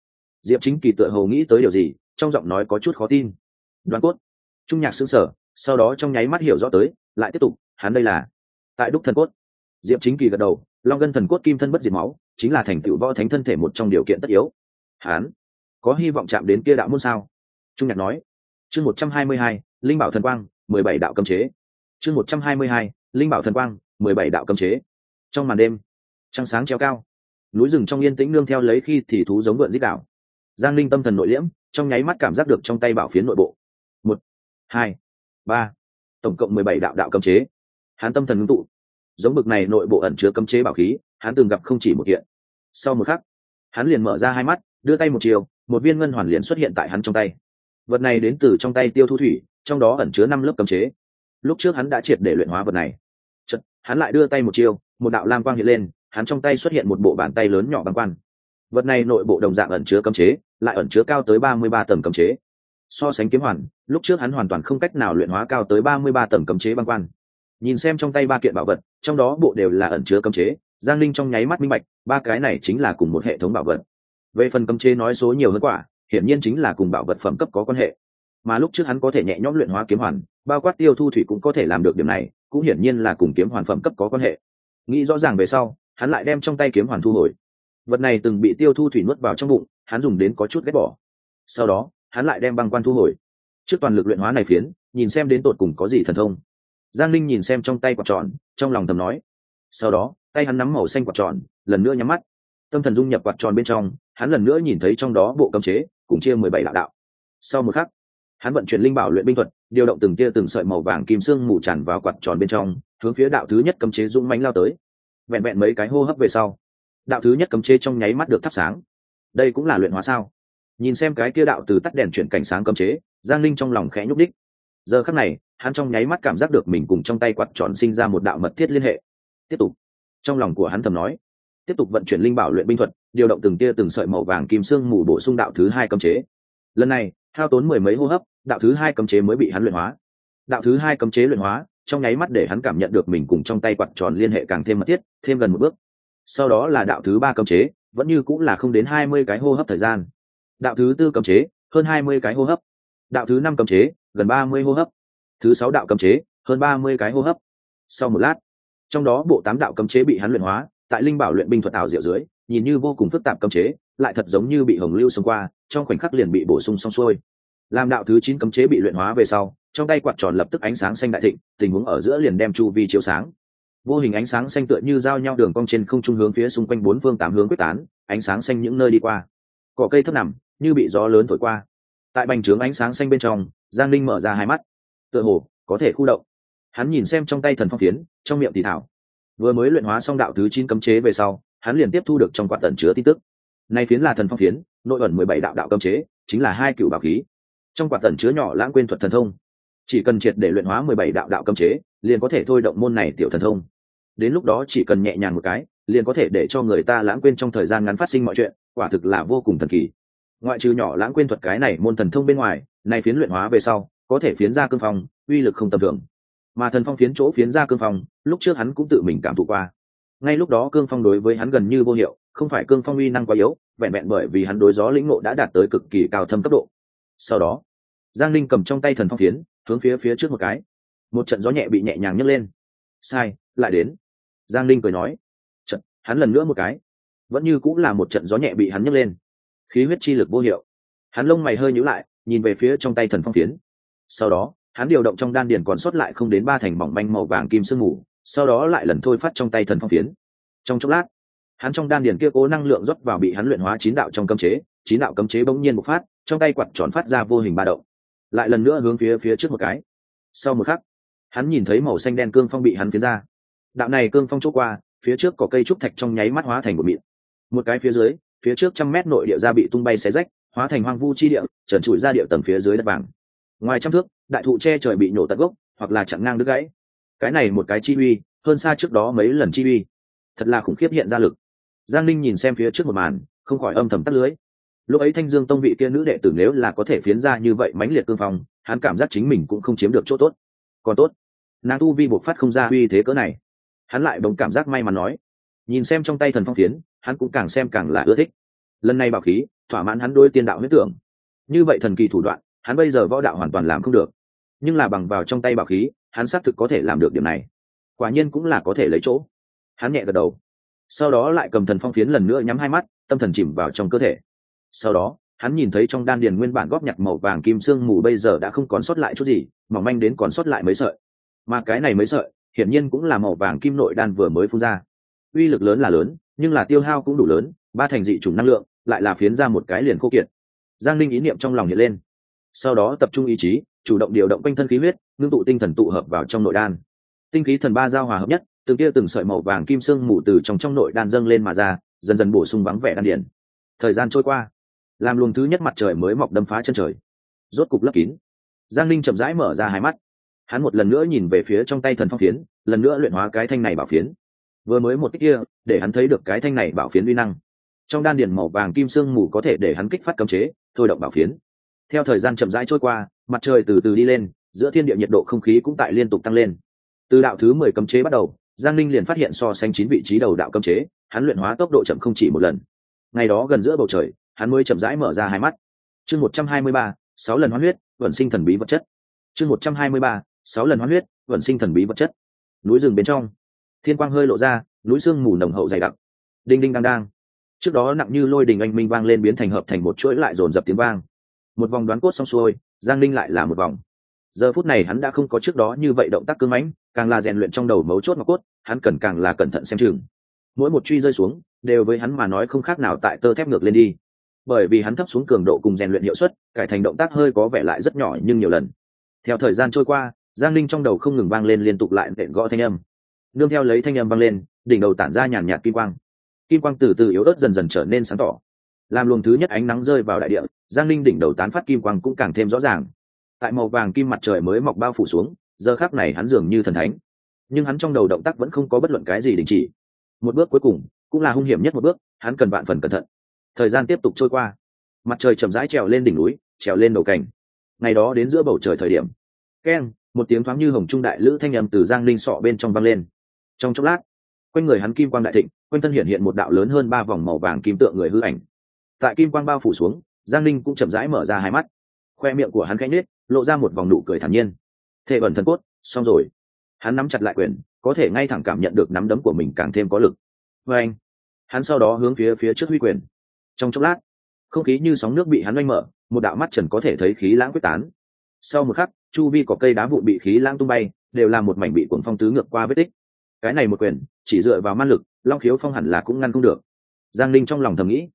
Diệp chính kỳ tựa hồ nghĩ tới điều gì, trong giọng nói có chút khó tin. Đoàn cốt. Trung nhạc xứng sở sau đó trong nháy mắt hiểu rõ tới, lại tiếp tục, hắn đây là tại đúc thần cốt. Diệp chính kỳ gật đầu, long gân thần cốt kim thân bất diệt máu, chính là thành tựu võ thánh thân thể một trong điều kiện tất yếu. Hắn có hy vọng chạm đến kia đạo môn sao? Trung nhạc nói. Chương một trăm hai mươi hai, linh bảo thần quang, mười bảy đạo cấm chế. Chương một trăm hai mươi hai, linh bảo thần quang mười bảy đạo cấm chế. Trong màn đêm, trăng sáng treo cao, núi rừng trong yên tĩnh nương theo lấy khi thì thú giống vượn dích đạo giang linh tâm thần nội liễm, trong nháy mắt cảm giác được trong tay bảo phiến nội bộ. Một, hai, ba. Tổng cộng mười bảy đạo đạo cấm chế. Hắn tâm thần ngưng tụ. Giống bực này nội bộ ẩn chứa cấm chế bảo khí, hắn từng gặp không chỉ một kiện sau một khắc, hắn liền mở ra hai mắt, đưa tay một chiều, một viên ngân hoàn liền xuất hiện tại hắn trong tay. Vật này đến từ trong tay tiêu thu thủy, trong đó ẩn chứa năm lớp cấm chế. Lúc trước hắn đã triệt để luyện hóa vật này hắn lại đưa tay một chiều một đạo lam quang hiện lên, hắn trong tay xuất hiện một bộ bàn tay lớn nhỏ băng quan. Vật này nội bộ đồng dạng ẩn chứa cấm chế, lại ẩn chứa cao tới ba mươi ba tầng cấm chế. So sánh kiếm hoàn, lúc trước hắn hoàn toàn không cách nào luyện hóa cao tới ba mươi ba tầng cấm chế băng quan. Nhìn xem trong tay ba kiện bảo vật, trong đó bộ đều là ẩn chứa cấm chế, giang linh trong nháy mắt minh bạch, ba cái này chính là cùng một hệ thống bảo vật. Về phần cấm chế nói số nhiều hơn quả, hiển nhiên chính là cùng bảo vật phẩm cấp có quan hệ. Mà lúc trước hắn có thể nhẹ nhõm luyện hóa kiếm hoàn bao quát tiêu thu thủy cũng có thể làm được điểm này, cũng hiển nhiên là cùng kiếm hoàn phẩm cấp có quan hệ. Nghĩ rõ ràng về sau, hắn lại đem trong tay kiếm hoàn thu hồi. Vật này từng bị tiêu thu thủy nuốt vào trong bụng, hắn dùng đến có chút ghét bỏ. Sau đó, hắn lại đem băng quan thu hồi. Trước toàn lực luyện hóa này phiến, nhìn xem đến tột cùng có gì thần thông. Giang linh nhìn xem trong tay quạt tròn, trong lòng thầm nói. Sau đó, tay hắn nắm màu xanh quạt tròn, lần nữa nhắm mắt. Tâm thần dung nhập quạt tròn bên trong, hắn lần nữa nhìn thấy trong đó bộ cấm chế, cùng chia mười bảy đạo đạo. Sau một khắc, hắn vận chuyển linh bảo luyện binh thuật điều động từng tia từng sợi màu vàng kim sương mù tràn vào quạt tròn bên trong, hướng phía đạo thứ nhất cấm chế dũng mánh lao tới. Vẹn vẹn mấy cái hô hấp về sau, đạo thứ nhất cấm chế trong nháy mắt được thắp sáng. Đây cũng là luyện hóa sao? Nhìn xem cái kia đạo từ tắt đèn chuyển cảnh sáng cấm chế, giang linh trong lòng khẽ nhúc đích giờ khắc này, hắn trong nháy mắt cảm giác được mình cùng trong tay quạt tròn sinh ra một đạo mật thiết liên hệ. Tiếp tục. Trong lòng của hắn thầm nói, tiếp tục vận chuyển linh bảo luyện binh thuật, điều động từng tia từng sợi màu vàng kim sương mù bổ sung đạo thứ hai cấm chế. Lần này, hao tốn mười mấy hô hấp đạo thứ hai cấm chế mới bị hắn luyện hóa. Đạo thứ hai cấm chế luyện hóa, trong nháy mắt để hắn cảm nhận được mình cùng trong tay quạt tròn liên hệ càng thêm mật thiết, thêm gần một bước. Sau đó là đạo thứ ba cấm chế, vẫn như cũng là không đến hai mươi cái hô hấp thời gian. Đạo thứ tư cấm chế, hơn hai mươi cái hô hấp. Đạo thứ năm cấm chế, gần ba mươi hô hấp. Thứ sáu đạo cấm chế, hơn ba mươi cái hô hấp. Sau một lát, trong đó bộ tám đạo cấm chế bị hắn luyện hóa, tại linh bảo luyện binh thuật ảo diệu dưới, nhìn như vô cùng phức tạp cấm chế, lại thật giống như bị hồng lưu xông qua, trong khoảnh khắc liền bị bổ sung xong xuôi làm đạo thứ chín cấm chế bị luyện hóa về sau, trong tay quạt tròn lập tức ánh sáng xanh đại thịnh, tình huống ở giữa liền đem chu vi chiếu sáng. Vô hình ánh sáng xanh tựa như giao nhau đường cong trên không trung hướng phía xung quanh bốn phương tám hướng quyết tán, ánh sáng xanh những nơi đi qua. Cỏ cây thấp nằm, như bị gió lớn thổi qua. Tại bành trướng ánh sáng xanh bên trong, giang linh mở ra hai mắt. Tựa hồ, có thể khu động. Hắn nhìn xem trong tay thần phong phiến, trong miệng thì thảo. Vừa mới luyện hóa xong đạo thứ chín cấm chế về sau, hắn liền tiếp thu được trong quạt tần chứa tin tức. Nay phiến là thần phong phiến, nội ẩn mười bảy đạo đạo cấm chế, chính là hai cựu bảo khí trong quạt tần chứa nhỏ lãng quên thuật thần thông. Chỉ cần triệt để luyện hóa mười bảy đạo đạo cấm chế, liền có thể thôi động môn này tiểu thần thông. Đến lúc đó chỉ cần nhẹ nhàng một cái, liền có thể để cho người ta lãng quên trong thời gian ngắn phát sinh mọi chuyện, quả thực là vô cùng thần kỳ. Ngoại trừ nhỏ lãng quên thuật cái này môn thần thông bên ngoài này phiến luyện hóa về sau, có thể phiến ra cương phong, uy lực không tầm thường. Mà thần phong phiến chỗ phiến ra cương phong, lúc trước hắn cũng tự mình cảm thụ qua. Ngay lúc đó cương phong đối với hắn gần như vô hiệu, không phải cương phong uy năng quá yếu, vẹn vẹn bởi vì hắn đối gió lĩnh ngộ đã đạt tới cực kỳ cao thâm cấp độ sau đó, giang linh cầm trong tay thần phong phiến, hướng phía phía trước một cái. Một trận gió nhẹ bị nhẹ nhàng nhấc lên. Sai, lại đến. Giang linh cười nói trận hắn lần nữa một cái. Vẫn như cũng là một trận gió nhẹ bị hắn nhấc lên. Khí huyết chi lực vô hiệu. Hắn lông mày hơi nhíu lại, nhìn về phía trong tay thần phong phiến. Sau đó, hắn điều động trong đan điền còn sót lại không đến ba thành mỏng manh màu vàng kim sương mù, sau đó lại lần thôi phát trong tay thần phong phiến. Trong chốc lát, hắn trong đan điền kia cố năng lượng rót vào bị hắn luyện hóa chín đạo trong cấm chế, chín đạo cấm chế bỗng nhiên một phát trong tay quạt tròn phát ra vô hình ba động, lại lần nữa hướng phía phía trước một cái. Sau một khắc, hắn nhìn thấy màu xanh đen cương phong bị hắn tiến ra. Đạo này cương phong chỗ qua, phía trước có cây trúc thạch trong nháy mắt hóa thành một mịn. Một cái phía dưới, phía trước trăm mét nội địa ra bị tung bay xé rách, hóa thành hoang vu chi địa, trần trụi ra địa tầng phía dưới đất vàng. Ngoài trăm thước, đại thụ che trời bị nổ tận gốc, hoặc là chặn ngang đứt gãy. Cái này một cái chi uy, hơn xa trước đó mấy lần chi uy. Thật là khủng khiếp hiện ra lực. Giang linh nhìn xem phía trước một màn, không khỏi âm thầm tắt lưới lúc ấy thanh dương tông vị kia nữ đệ tử nếu là có thể phiến ra như vậy mãnh liệt cương phong, hắn cảm giác chính mình cũng không chiếm được chỗ tốt. Còn tốt, nàng tu vi buộc phát không ra uy thế cỡ này. Hắn lại bỗng cảm giác may mắn nói, nhìn xem trong tay thần phong phiến, hắn cũng càng xem càng là ưa thích. Lần này bảo khí, thỏa mãn hắn đôi tiên đạo huyết tưởng. Như vậy thần kỳ thủ đoạn, hắn bây giờ võ đạo hoàn toàn làm không được. Nhưng là bằng vào trong tay bảo khí, hắn xác thực có thể làm được điểm này. Quả nhiên cũng là có thể lấy chỗ. Hắn nhẹ gật đầu. Sau đó lại cầm thần phong phiến lần nữa nhắm hai mắt, tâm thần chìm vào trong cơ thể sau đó, hắn nhìn thấy trong đan điền nguyên bản góp nhặt màu vàng kim sương mù bây giờ đã không còn sót lại chút gì, mỏng manh đến còn sót lại mấy sợi. Mà cái này mấy sợi, hiển nhiên cũng là màu vàng kim nội đan vừa mới phun ra. Uy lực lớn là lớn, nhưng là tiêu hao cũng đủ lớn, ba thành dị chủng năng lượng, lại là phiến ra một cái liền khô kiệt. Giang linh ý niệm trong lòng hiện lên. Sau đó tập trung ý chí, chủ động điều động quanh thân khí huyết, ngưng tụ tinh thần tụ hợp vào trong nội đan. Tinh khí thần ba giao hòa hợp nhất, từng kia từng sợi màu vàng kim sương mù từ trong trong nội đan dâng lên mà ra, dần dần bổ sung vắng vẻ đan điển thời gian trôi qua làm luồng thứ nhất mặt trời mới mọc đâm phá chân trời. Rốt cục lấp kín. Giang linh chậm rãi mở ra hai mắt. Hắn một lần nữa nhìn về phía trong tay thần phong phiến, lần nữa luyện hóa cái thanh này bảo phiến. Vừa mới một cách kia, để hắn thấy được cái thanh này bảo phiến uy năng. Trong đan điền màu vàng kim sương mù có thể để hắn kích phát cấm chế, thôi động bảo phiến. Theo thời gian chậm rãi trôi qua, mặt trời từ từ đi lên, giữa thiên địa nhiệt độ không khí cũng tại liên tục tăng lên. Từ đạo thứ mười cấm chế bắt đầu, giang linh liền phát hiện so sánh chín vị trí đầu đạo cấm chế, hắn luyện hóa tốc độ chậm không chỉ một lần. Ngày đó gần giữa bầu trời hắn mới chậm rãi mở ra hai mắt. Chương một trăm hai mươi ba, sáu lần hoán huyết, vận sinh thần bí vật chất. Chương một trăm hai mươi ba, sáu lần hoán huyết, vận sinh thần bí vật chất. Núi rừng bên trong, thiên quang hơi lộ ra, núi sương mù nồng hậu dày đặc. Đinh đinh đang đang. Trước đó nặng như lôi đình anh minh vang lên biến thành hợp thành một chuỗi lại dồn dập tiếng vang. Một vòng đoán cốt xong xuôi, giang linh lại là một vòng. Giờ phút này hắn đã không có trước đó như vậy động tác cưng mãnh, càng là rèn luyện trong đầu mấu chốt ngọc cốt, hắn cần càng là cẩn thận xem chừng. Mỗi một truy rơi xuống, đều với hắn mà nói không khác nào tại tơ thép ngược lên đi bởi vì hắn thấp xuống cường độ cùng rèn luyện hiệu suất, cải thành động tác hơi có vẻ lại rất nhỏ nhưng nhiều lần. Theo thời gian trôi qua, giang linh trong đầu không ngừng vang lên liên tục lại nện gõ thanh âm. Nương theo lấy thanh âm vang lên, đỉnh đầu tản ra nhàn nhạt kim quang. Kim quang từ từ yếu ớt dần dần trở nên sáng tỏ. Làm luồng thứ nhất ánh nắng rơi vào đại địa, giang linh đỉnh đầu tán phát kim quang cũng càng thêm rõ ràng. Tại màu vàng kim mặt trời mới mọc bao phủ xuống, giờ khác này hắn dường như thần thánh. Nhưng hắn trong đầu động tác vẫn không có bất luận cái gì đình chỉ. Một bước cuối cùng, cũng là hung hiểm nhất một bước, hắn cần vạn phần cẩn thận thời gian tiếp tục trôi qua. Mặt trời chậm rãi trèo lên đỉnh núi, trèo lên đầu cảnh ngày đó đến giữa bầu trời thời điểm, keng, một tiếng thoáng như hồng trung đại lữ thanh âm từ giang linh sọ bên trong vang lên. Trong chốc lát, quanh người hắn kim quang đại thịnh, quanh thân hiện hiện một đạo lớn hơn ba vòng màu vàng kim tượng người hư ảnh. Tại kim quang bao phủ xuống, giang linh cũng chậm rãi mở ra hai mắt. Khoe miệng của hắn khẽ nết lộ ra một vòng nụ cười thản nhiên. Thể bẩn thần cốt, xong rồi. Hắn nắm chặt lại quyền, có thể ngay thẳng cảm nhận được nắm đấm của mình càng thêm có lực. Vê anh hắn sau đó hướng phía phía trước huy quyền trong chốc lát, không khí như sóng nước bị hắn oanh mở, một đạo mắt trần có thể thấy khí lãng quyết tán. Sau một khắc, chu vi có cây đá vụn bị khí lãng tung bay, đều là một mảnh bị cuồng phong tứ ngược qua vết tích. Cái này một quyền, chỉ dựa vào man lực, long khiếu phong hẳn là cũng ngăn không được. Giang linh trong lòng thầm nghĩ,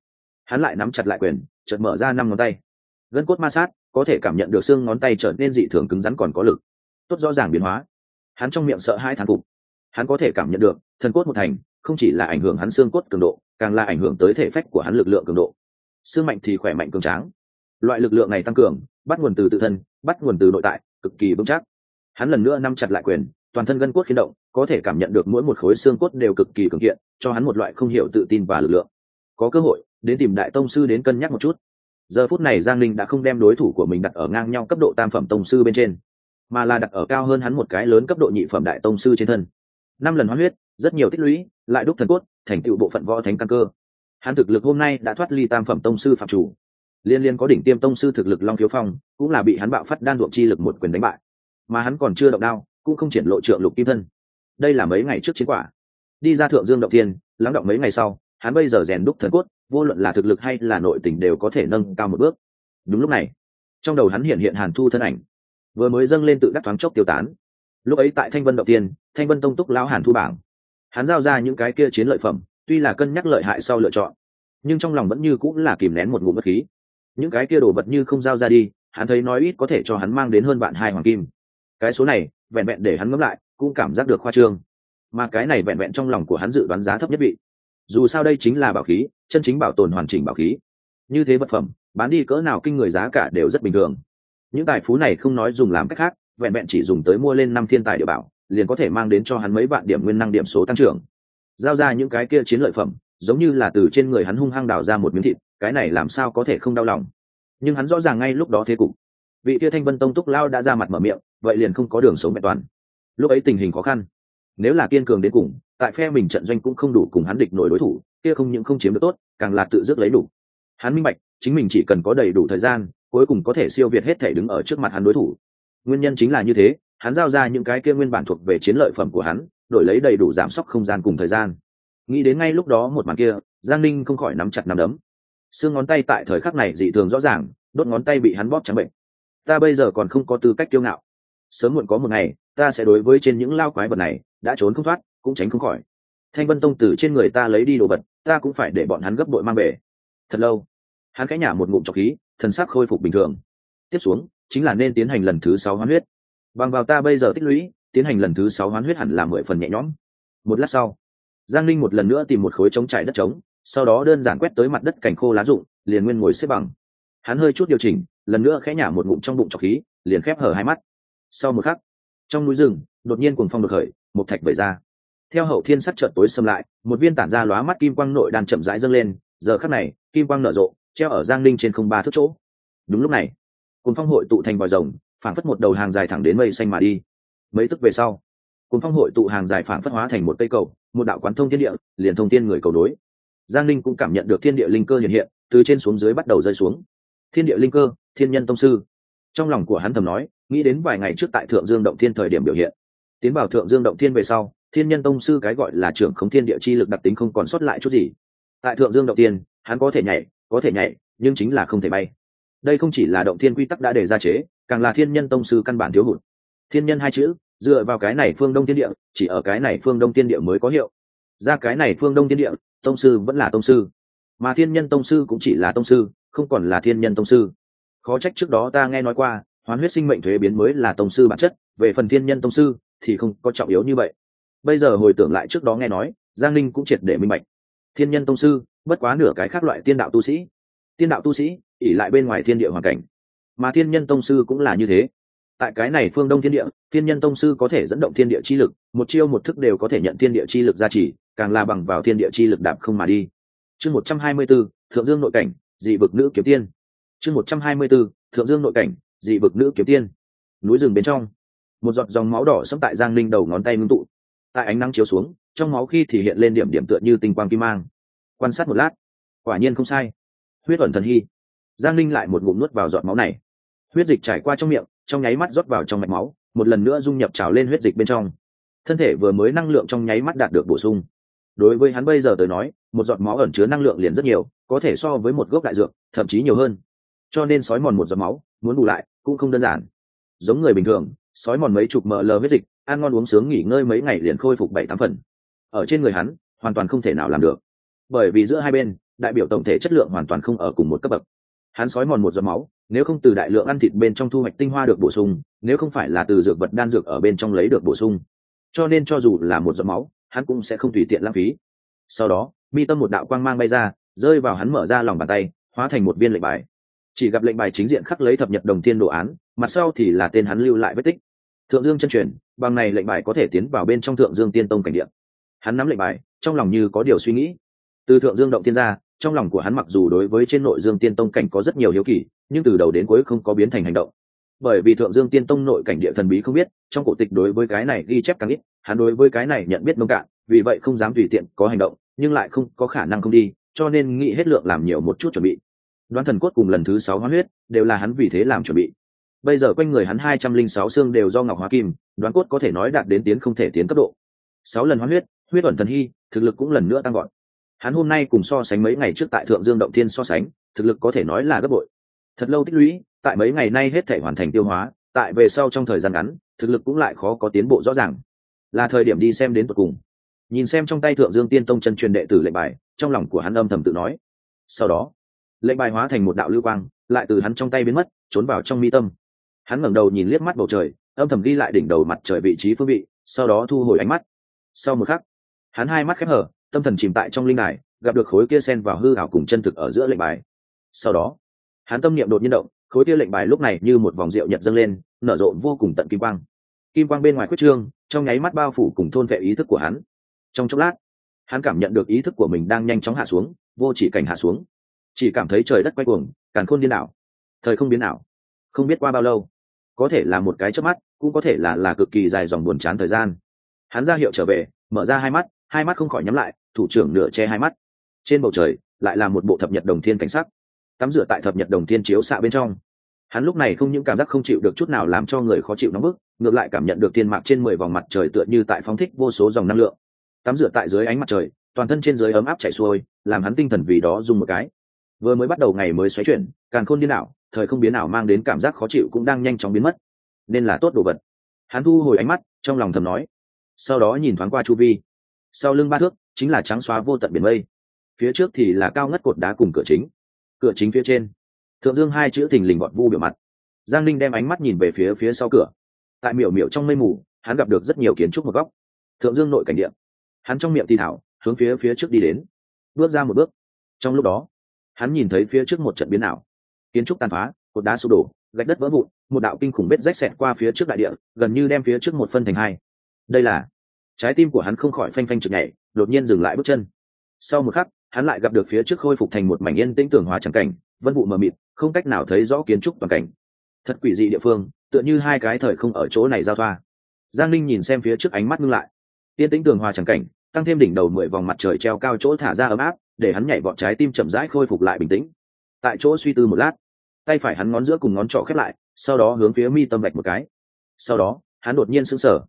hắn lại nắm chặt lại quyền, chợt mở ra năm ngón tay. Gân cốt ma sát, có thể cảm nhận được xương ngón tay trở nên dị thường cứng rắn còn có lực. Tốt rõ ràng biến hóa. Hắn trong miệng sợ hai thán phục. Hắn có thể cảm nhận được, thần cốt một thành không chỉ là ảnh hưởng hắn xương cốt cường độ, càng là ảnh hưởng tới thể phách của hắn lực lượng cường độ. Xương mạnh thì khỏe mạnh cường tráng. Loại lực lượng này tăng cường, bắt nguồn từ tự thân, bắt nguồn từ nội tại, cực kỳ vững chắc. Hắn lần nữa nắm chặt lại quyền, toàn thân gân cốt khiến động, có thể cảm nhận được mỗi một khối xương cốt đều cực kỳ cường kiện, cho hắn một loại không hiểu tự tin và lực lượng. Có cơ hội, đến tìm đại tông sư đến cân nhắc một chút. Giờ phút này giang linh đã không đem đối thủ của mình đặt ở ngang nhau cấp độ tam phẩm tông sư bên trên, mà là đặt ở cao hơn hắn một cái lớn cấp độ nhị phẩm đại tông sư trên thân. Năm lần hoán huyết rất nhiều tích lũy, lại đúc thần cốt, thành tựu bộ phận võ thánh căn cơ. Hắn thực lực hôm nay đã thoát ly tam phẩm tông sư phạm chủ. Liên liên có đỉnh tiêm tông sư thực lực long thiếu phong, cũng là bị hắn bạo phát đan ruộng chi lực một quyền đánh bại. Mà hắn còn chưa động đao, cũng không triển lộ trượng lục kim thân. Đây là mấy ngày trước chiến quả. Đi ra thượng dương động tiên lắng động mấy ngày sau, hắn bây giờ rèn đúc thần cốt, vô luận là thực lực hay là nội tình đều có thể nâng cao một bước. Đúng lúc này, trong đầu hắn hiện hiện hàn thu thân ảnh. Vừa mới dâng lên tự đắc thoáng chốc tiêu tán. Lúc ấy tại thanh vân động tiên thanh vân tông túc lão hàn thu bảng hắn giao ra những cái kia chiến lợi phẩm, tuy là cân nhắc lợi hại sau lựa chọn, nhưng trong lòng vẫn như cũng là kìm nén một ngụm bất khí. Những cái kia đồ vật như không giao ra đi, hắn thấy nói ít có thể cho hắn mang đến hơn bạn hai hoàng kim. Cái số này, vẹn vẹn để hắn ngẫm lại, cũng cảm giác được khoa trương. Mà cái này vẹn vẹn trong lòng của hắn dự đoán giá thấp nhất vị dù sao đây chính là bảo khí, chân chính bảo tồn hoàn chỉnh bảo khí. Như thế vật phẩm, bán đi cỡ nào kinh người giá cả đều rất bình thường. Những tài phú này không nói dùng làm cách khác, vẹn vẹn chỉ dùng tới mua lên năm thiên tài địa bảo liền có thể mang đến cho hắn mấy vạn điểm nguyên năng điểm số tăng trưởng. Giao ra những cái kia chiến lợi phẩm, giống như là từ trên người hắn hung hăng đào ra một miếng thịt, cái này làm sao có thể không đau lòng? Nhưng hắn rõ ràng ngay lúc đó thế cục. Vị kia thanh vân tông túc lao đã ra mặt mở miệng, vậy liền không có đường sống mẹ toàn. Lúc ấy tình hình khó khăn. Nếu là kiên cường đến cùng, tại phe mình trận doanh cũng không đủ cùng hắn địch nổi đối thủ, kia không những không chiếm được tốt, càng là tự dứt lấy đủ. Hắn minh bạch, chính mình chỉ cần có đầy đủ thời gian, cuối cùng có thể siêu việt hết thể đứng ở trước mặt hắn đối thủ. Nguyên nhân chính là như thế hắn giao ra những cái kia nguyên bản thuộc về chiến lợi phẩm của hắn, đổi lấy đầy đủ giảm sốc không gian cùng thời gian. Nghĩ đến ngay lúc đó một màn kia, giang ninh không khỏi nắm chặt nắm đấm. Xương ngón tay tại thời khắc này dị thường rõ ràng, đốt ngón tay bị hắn bóp trắng bệnh. Ta bây giờ còn không có tư cách kiêu ngạo. Sớm muộn có một ngày, ta sẽ đối với trên những lao quái vật này, đã trốn không thoát, cũng tránh không khỏi. Thanh vân tông tử trên người ta lấy đi đồ vật, ta cũng phải để bọn hắn gấp đội mang về. Thật lâu, hắn cái nhả một ngụm trọc khí, thần sắc khôi phục bình thường. Tiếp xuống, chính là nên tiến hành lần thứ sáu hoán huyết bằng vào ta bây giờ tích lũy, tiến hành lần thứ sáu hoán huyết hẳn là mười phần nhẹ nhõm. Một lát sau, giang linh một lần nữa tìm một khối trống trải đất trống, sau đó đơn giản quét tới mặt đất cảnh khô lá rụng, liền nguyên ngồi xếp bằng. Hắn hơi chút điều chỉnh, lần nữa khẽ nhả một ngụm trong bụng trọc khí, liền khép hở hai mắt. Sau một khắc, trong núi rừng, đột nhiên cuồng phong được khởi, một thạch vẩy ra. Theo hậu thiên sắc chợt tối xâm lại, một viên tản ra lóa mắt kim quang nội đàn chậm rãi dâng lên, giờ khắc này, kim quang nở rộ, treo ở giang linh trên không ba thước chỗ. Đúng lúc này, cuồng phong hội tụ thành vòi rồng phảng phất một đầu hàng dài thẳng đến mây xanh mà đi. Mấy tức về sau, cuốn phong hội tụ hàng dài phảng phất hóa thành một cây cầu, một đạo quán thông thiên địa, liền thông tiên người cầu đối giang linh cũng cảm nhận được thiên địa linh cơ hiện hiện, từ trên xuống dưới bắt đầu rơi xuống. Thiên địa linh cơ, thiên nhân tông sư. Trong lòng của hắn thầm nói, nghĩ đến vài ngày trước tại thượng dương động thiên thời điểm biểu hiện. Tiến vào thượng dương động thiên về sau, thiên nhân tông sư cái gọi là trưởng khống thiên địa chi lực đặc tính không còn sót lại chút gì. Tại thượng dương động thiên, hắn có thể nhảy, có thể nhảy, nhưng chính là không thể bay đây không chỉ là động thiên quy tắc đã đề ra chế, càng là thiên nhân tông sư căn bản thiếu hụt. Thiên nhân hai chữ, dựa vào cái này phương đông thiên địa, chỉ ở cái này phương đông thiên địa mới có hiệu. Ra cái này phương đông thiên địa, tông sư vẫn là tông sư. Mà thiên nhân tông sư cũng chỉ là tông sư, không còn là thiên nhân tông sư. Khó trách trước đó ta nghe nói qua, hoán huyết sinh mệnh thuế biến mới là tông sư bản chất, về phần thiên nhân tông sư thì không có trọng yếu như vậy. Bây giờ hồi tưởng lại trước đó nghe nói, giang linh cũng triệt để minh bạch. Thiên nhân tông sư, bất quá nửa cái khác loại tiên đạo tu sĩ. Tiên đạo tu sĩ ỉ lại bên ngoài thiên địa hoàn cảnh. Mà thiên nhân tông sư cũng là như thế. Tại cái này phương đông thiên địa, thiên nhân tông sư có thể dẫn động thiên địa chi lực, một chiêu một thức đều có thể nhận thiên địa chi lực gia trì, càng là bằng vào thiên địa chi lực đạp không mà đi. Chương một trăm hai mươi b ố thượng dương nội cảnh, dị vực nữ kiếm tiên. Chương một trăm hai mươi b ố thượng dương nội cảnh, dị vực nữ kiếm tiên. Núi rừng bên trong, một giọt dòng máu đỏ sẫm tại giang linh đầu ngón tay ngưng tụ. Tại ánh nắng chiếu xuống, trong máu khi thì hiện lên điểm điểm tựa như tinh quang kim mang. Quan sát một lát, quả nhiên không sai. Huyết ẩn thần hy giang linh lại một ngụm nuốt vào giọt máu này. Huyết dịch trải qua trong miệng, trong nháy mắt rót vào trong mạch máu, một lần nữa dung nhập trào lên huyết dịch bên trong. Thân thể vừa mới năng lượng trong nháy mắt đạt được bổ sung. Đối với hắn bây giờ tới nói, một giọt máu ẩn chứa năng lượng liền rất nhiều, có thể so với một gốc đại dược, thậm chí nhiều hơn. Cho nên sói mòn một giọt máu, muốn bù lại, cũng không đơn giản. Giống người bình thường, sói mòn mấy chục ml huyết dịch, ăn ngon uống sướng nghỉ ngơi mấy ngày liền khôi phục bảy tám phần. Ở trên người hắn, hoàn toàn không thể nào làm được. Bởi vì giữa hai bên, đại biểu tổng thể chất lượng hoàn toàn không ở cùng một cấp bậc hắn sói mòn một giọt máu, nếu không từ đại lượng ăn thịt bên trong thu hoạch tinh hoa được bổ sung, nếu không phải là từ dược vật đan dược ở bên trong lấy được bổ sung. Cho nên cho dù là một giọt máu, hắn cũng sẽ không tùy tiện lãng phí. Sau đó, mi tâm một đạo quang mang bay ra, rơi vào hắn mở ra lòng bàn tay, hóa thành một viên lệnh bài. Chỉ gặp lệnh bài chính diện khắc lấy thập nhật đồng tiên đồ án, mặt sau thì là tên hắn lưu lại vết tích. Thượng dương chân truyền, bằng này lệnh bài có thể tiến vào bên trong thượng dương tiên tông cảnh điện hắn nắm lệnh bài, trong lòng như có điều suy nghĩ. Từ thượng dương động tiên ra trong lòng của hắn mặc dù đối với trên nội dương tiên tông cảnh có rất nhiều hiếu kỳ, nhưng từ đầu đến cuối không có biến thành hành động. Bởi vì thượng dương tiên tông nội cảnh địa thần bí không biết, trong cổ tịch đối với cái này ghi chép càng ít, hắn đối với cái này nhận biết nông cạn, vì vậy không dám tùy tiện có hành động, nhưng lại không có khả năng không đi, cho nên nghĩ hết lượng làm nhiều một chút chuẩn bị. Đoán thần cốt cùng lần thứ sáu hóa huyết, đều là hắn vì thế làm chuẩn bị. Bây giờ quanh người hắn hai trăm linh sáu xương đều do ngọc hóa kim, đoán cốt có thể nói đạt đến tiến không thể tiến cấp độ. Sáu lần hóa huyết huyết ẩn thần hy, thực lực cũng lần nữa tăng gọn hắn hôm nay cùng so sánh mấy ngày trước tại thượng dương động thiên so sánh, thực lực có thể nói là gấp bội. Thật lâu tích lũy, tại mấy ngày nay hết thể hoàn thành tiêu hóa, tại về sau trong thời gian ngắn, thực lực cũng lại khó có tiến bộ rõ ràng. Là thời điểm đi xem đến tận cùng. Nhìn xem trong tay thượng dương tiên tông chân truyền đệ tử lệnh bài, trong lòng của hắn âm thầm tự nói. Sau đó, lệnh bài hóa thành một đạo lưu quang, lại từ hắn trong tay biến mất, trốn vào trong mi tâm. Hắn ngẩng đầu nhìn liếc mắt bầu trời, âm thầm ghi lại đỉnh đầu mặt trời vị trí phương vị, sau đó thu hồi ánh mắt. Sau một khắc, hắn hai mắt khép hở tâm thần chìm tại trong linh đài, gặp được khối kia sen vào hư ảo cùng chân thực ở giữa lệnh bài. Sau đó, hắn tâm niệm đột nhiên động, khối kia lệnh bài lúc này như một vòng rượu nhật dâng lên, nở rộ vô cùng tận kim quang. Kim quang bên ngoài quyết trương, trong nháy mắt bao phủ cùng thôn vệ ý thức của hắn. Trong chốc lát, hắn cảm nhận được ý thức của mình đang nhanh chóng hạ xuống, vô chỉ cảnh hạ xuống. Chỉ cảm thấy trời đất quay cuồng, càn khôn điên ảo thời không biến ảo, không biết qua bao lâu, có thể là một cái chớp mắt, cũng có thể là là cực kỳ dài dòng buồn chán thời gian. Hắn ra hiệu trở về, mở ra hai mắt hai mắt không khỏi nhắm lại thủ trưởng nửa che hai mắt. Trên bầu trời, lại là một bộ thập nhật đồng thiên cảnh sắc. Tắm rửa tại thập nhật đồng thiên chiếu xạ bên trong. Hắn lúc này không những cảm giác không chịu được chút nào làm cho người khó chịu nóng bức, ngược lại cảm nhận được thiên mạc trên mười vòng mặt trời tựa như tại phóng thích vô số dòng năng lượng. Tắm rửa tại dưới ánh mặt trời, toàn thân trên dưới ấm áp chảy xuôi, làm hắn tinh thần vì đó dùng một cái. Vừa mới bắt đầu ngày mới xoáy chuyển, càng khôn điên đảo thời không biến ảo mang đến cảm giác khó chịu cũng đang nhanh chóng biến mất. Nên là tốt đồ vật. Hắn thu hồi ánh mắt, trong lòng thầm nói. Sau đó nhìn thoáng qua chu vi sau lưng ba thước, chính là trắng xóa vô tận biển mây. Phía trước thì là cao ngất cột đá cùng cửa chính. Cửa chính phía trên, thượng dương hai chữ thình lình bọn vu biểu mặt. Giang linh đem ánh mắt nhìn về phía phía sau cửa. Tại miểu miểu trong mây mù, hắn gặp được rất nhiều kiến trúc một góc. Thượng dương nội cảnh điện hắn trong miệng thì thảo, hướng phía phía trước đi đến. Bước ra một bước. Trong lúc đó, hắn nhìn thấy phía trước một trận biến ảo. Kiến trúc tàn phá, cột đá sụp đổ, gạch đất vỡ vụn, một đạo kinh khủng vết rách xẹt qua phía trước đại địa, gần như đem phía trước một phân thành hai. Đây là trái tim của hắn không khỏi phanh phanh chực nhảy, đột nhiên dừng lại bước chân. Sau một khắc, hắn lại gặp được phía trước khôi phục thành một mảnh yên tĩnh tưởng hóa trắng cảnh, vân vụ mờ mịt, không cách nào thấy rõ kiến trúc toàn cảnh. Thật quỷ dị địa phương, tựa như hai cái thời không ở chỗ này giao thoa. Giang linh nhìn xem phía trước ánh mắt ngưng lại. Yên tĩnh tường hòa trắng cảnh, tăng thêm đỉnh đầu mười vòng mặt trời treo cao chỗ thả ra ấm áp, để hắn nhảy vọt trái tim chậm rãi khôi phục lại bình tĩnh. Tại chỗ suy tư một lát, tay phải hắn ngón giữa cùng ngón trỏ khép lại, sau đó hướng phía mi tâm vạch một cái. Sau đó, hắn đột nhiên sững sờ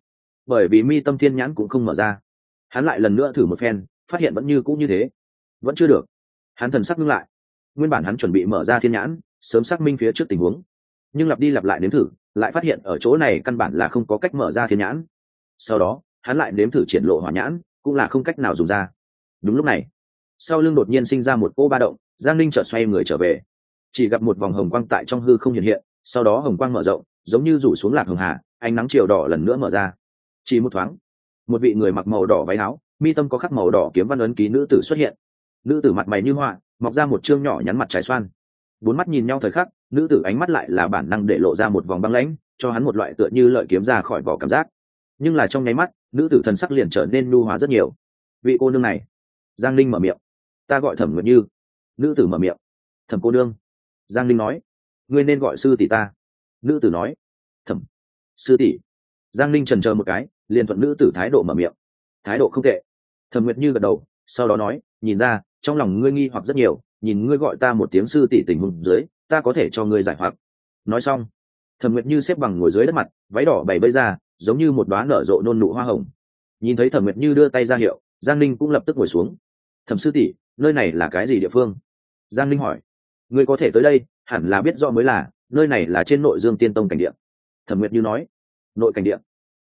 bởi vì mi tâm thiên nhãn cũng không mở ra. Hắn lại lần nữa thử một phen, phát hiện vẫn như cũng như thế. Vẫn chưa được. Hắn thần sắc ngưng lại. Nguyên bản hắn chuẩn bị mở ra thiên nhãn, sớm xác minh phía trước tình huống. Nhưng lặp đi lặp lại nếm thử, lại phát hiện ở chỗ này căn bản là không có cách mở ra thiên nhãn. Sau đó, hắn lại nếm thử triển lộ hỏa nhãn, cũng là không cách nào dùng ra. Đúng lúc này, sau lưng đột nhiên sinh ra một cô ba động, giang linh chợt xoay người trở về. Chỉ gặp một vòng hồng quang tại trong hư không hiện hiện, sau đó hồng quang mở rộng, giống như rủ xuống lạc hồng hà, ánh nắng chiều đỏ lần nữa mở ra chỉ một thoáng, một vị người mặc màu đỏ váy áo, mi tâm có khắc màu đỏ kiếm văn ấn ký nữ tử xuất hiện. Nữ tử mặt mày như họa mọc ra một chương nhỏ nhắn mặt trái xoan. Bốn mắt nhìn nhau thời khắc, nữ tử ánh mắt lại là bản năng để lộ ra một vòng băng lãnh, cho hắn một loại tựa như lợi kiếm ra khỏi vỏ cảm giác. Nhưng là trong nháy mắt, nữ tử thần sắc liền trở nên nu hóa rất nhiều. Vị cô nương này, giang linh mở miệng. Ta gọi thẩm nguyệt như. Nữ tử mở miệng. Thẩm cô nương. Giang linh nói. Ngươi nên gọi sư tỷ ta. Nữ tử nói. Thẩm, sư tỷ giang linh trần chờ một cái, liền thuận nữ tử thái độ mở miệng. Thái độ không tệ. Thẩm nguyệt như gật đầu, sau đó nói, nhìn ra, trong lòng ngươi nghi hoặc rất nhiều, nhìn ngươi gọi ta một tiếng sư tỷ tình hùng dưới, ta có thể cho ngươi giải hoặc. Nói xong, thẩm nguyệt như xếp bằng ngồi dưới đất mặt, váy đỏ bày bơi ra, giống như một đoá nở rộ nôn nụ hoa hồng. Nhìn thấy thẩm nguyệt như đưa tay ra hiệu, giang ninh cũng lập tức ngồi xuống. Thẩm sư tỷ, nơi này là cái gì địa phương? Giang ninh hỏi. Ngươi có thể tới đây, hẳn là biết rõ mới là, nơi này là trên nội dương tiên tông cảnh địa. thẩm nguyệt như nói nội cảnh điện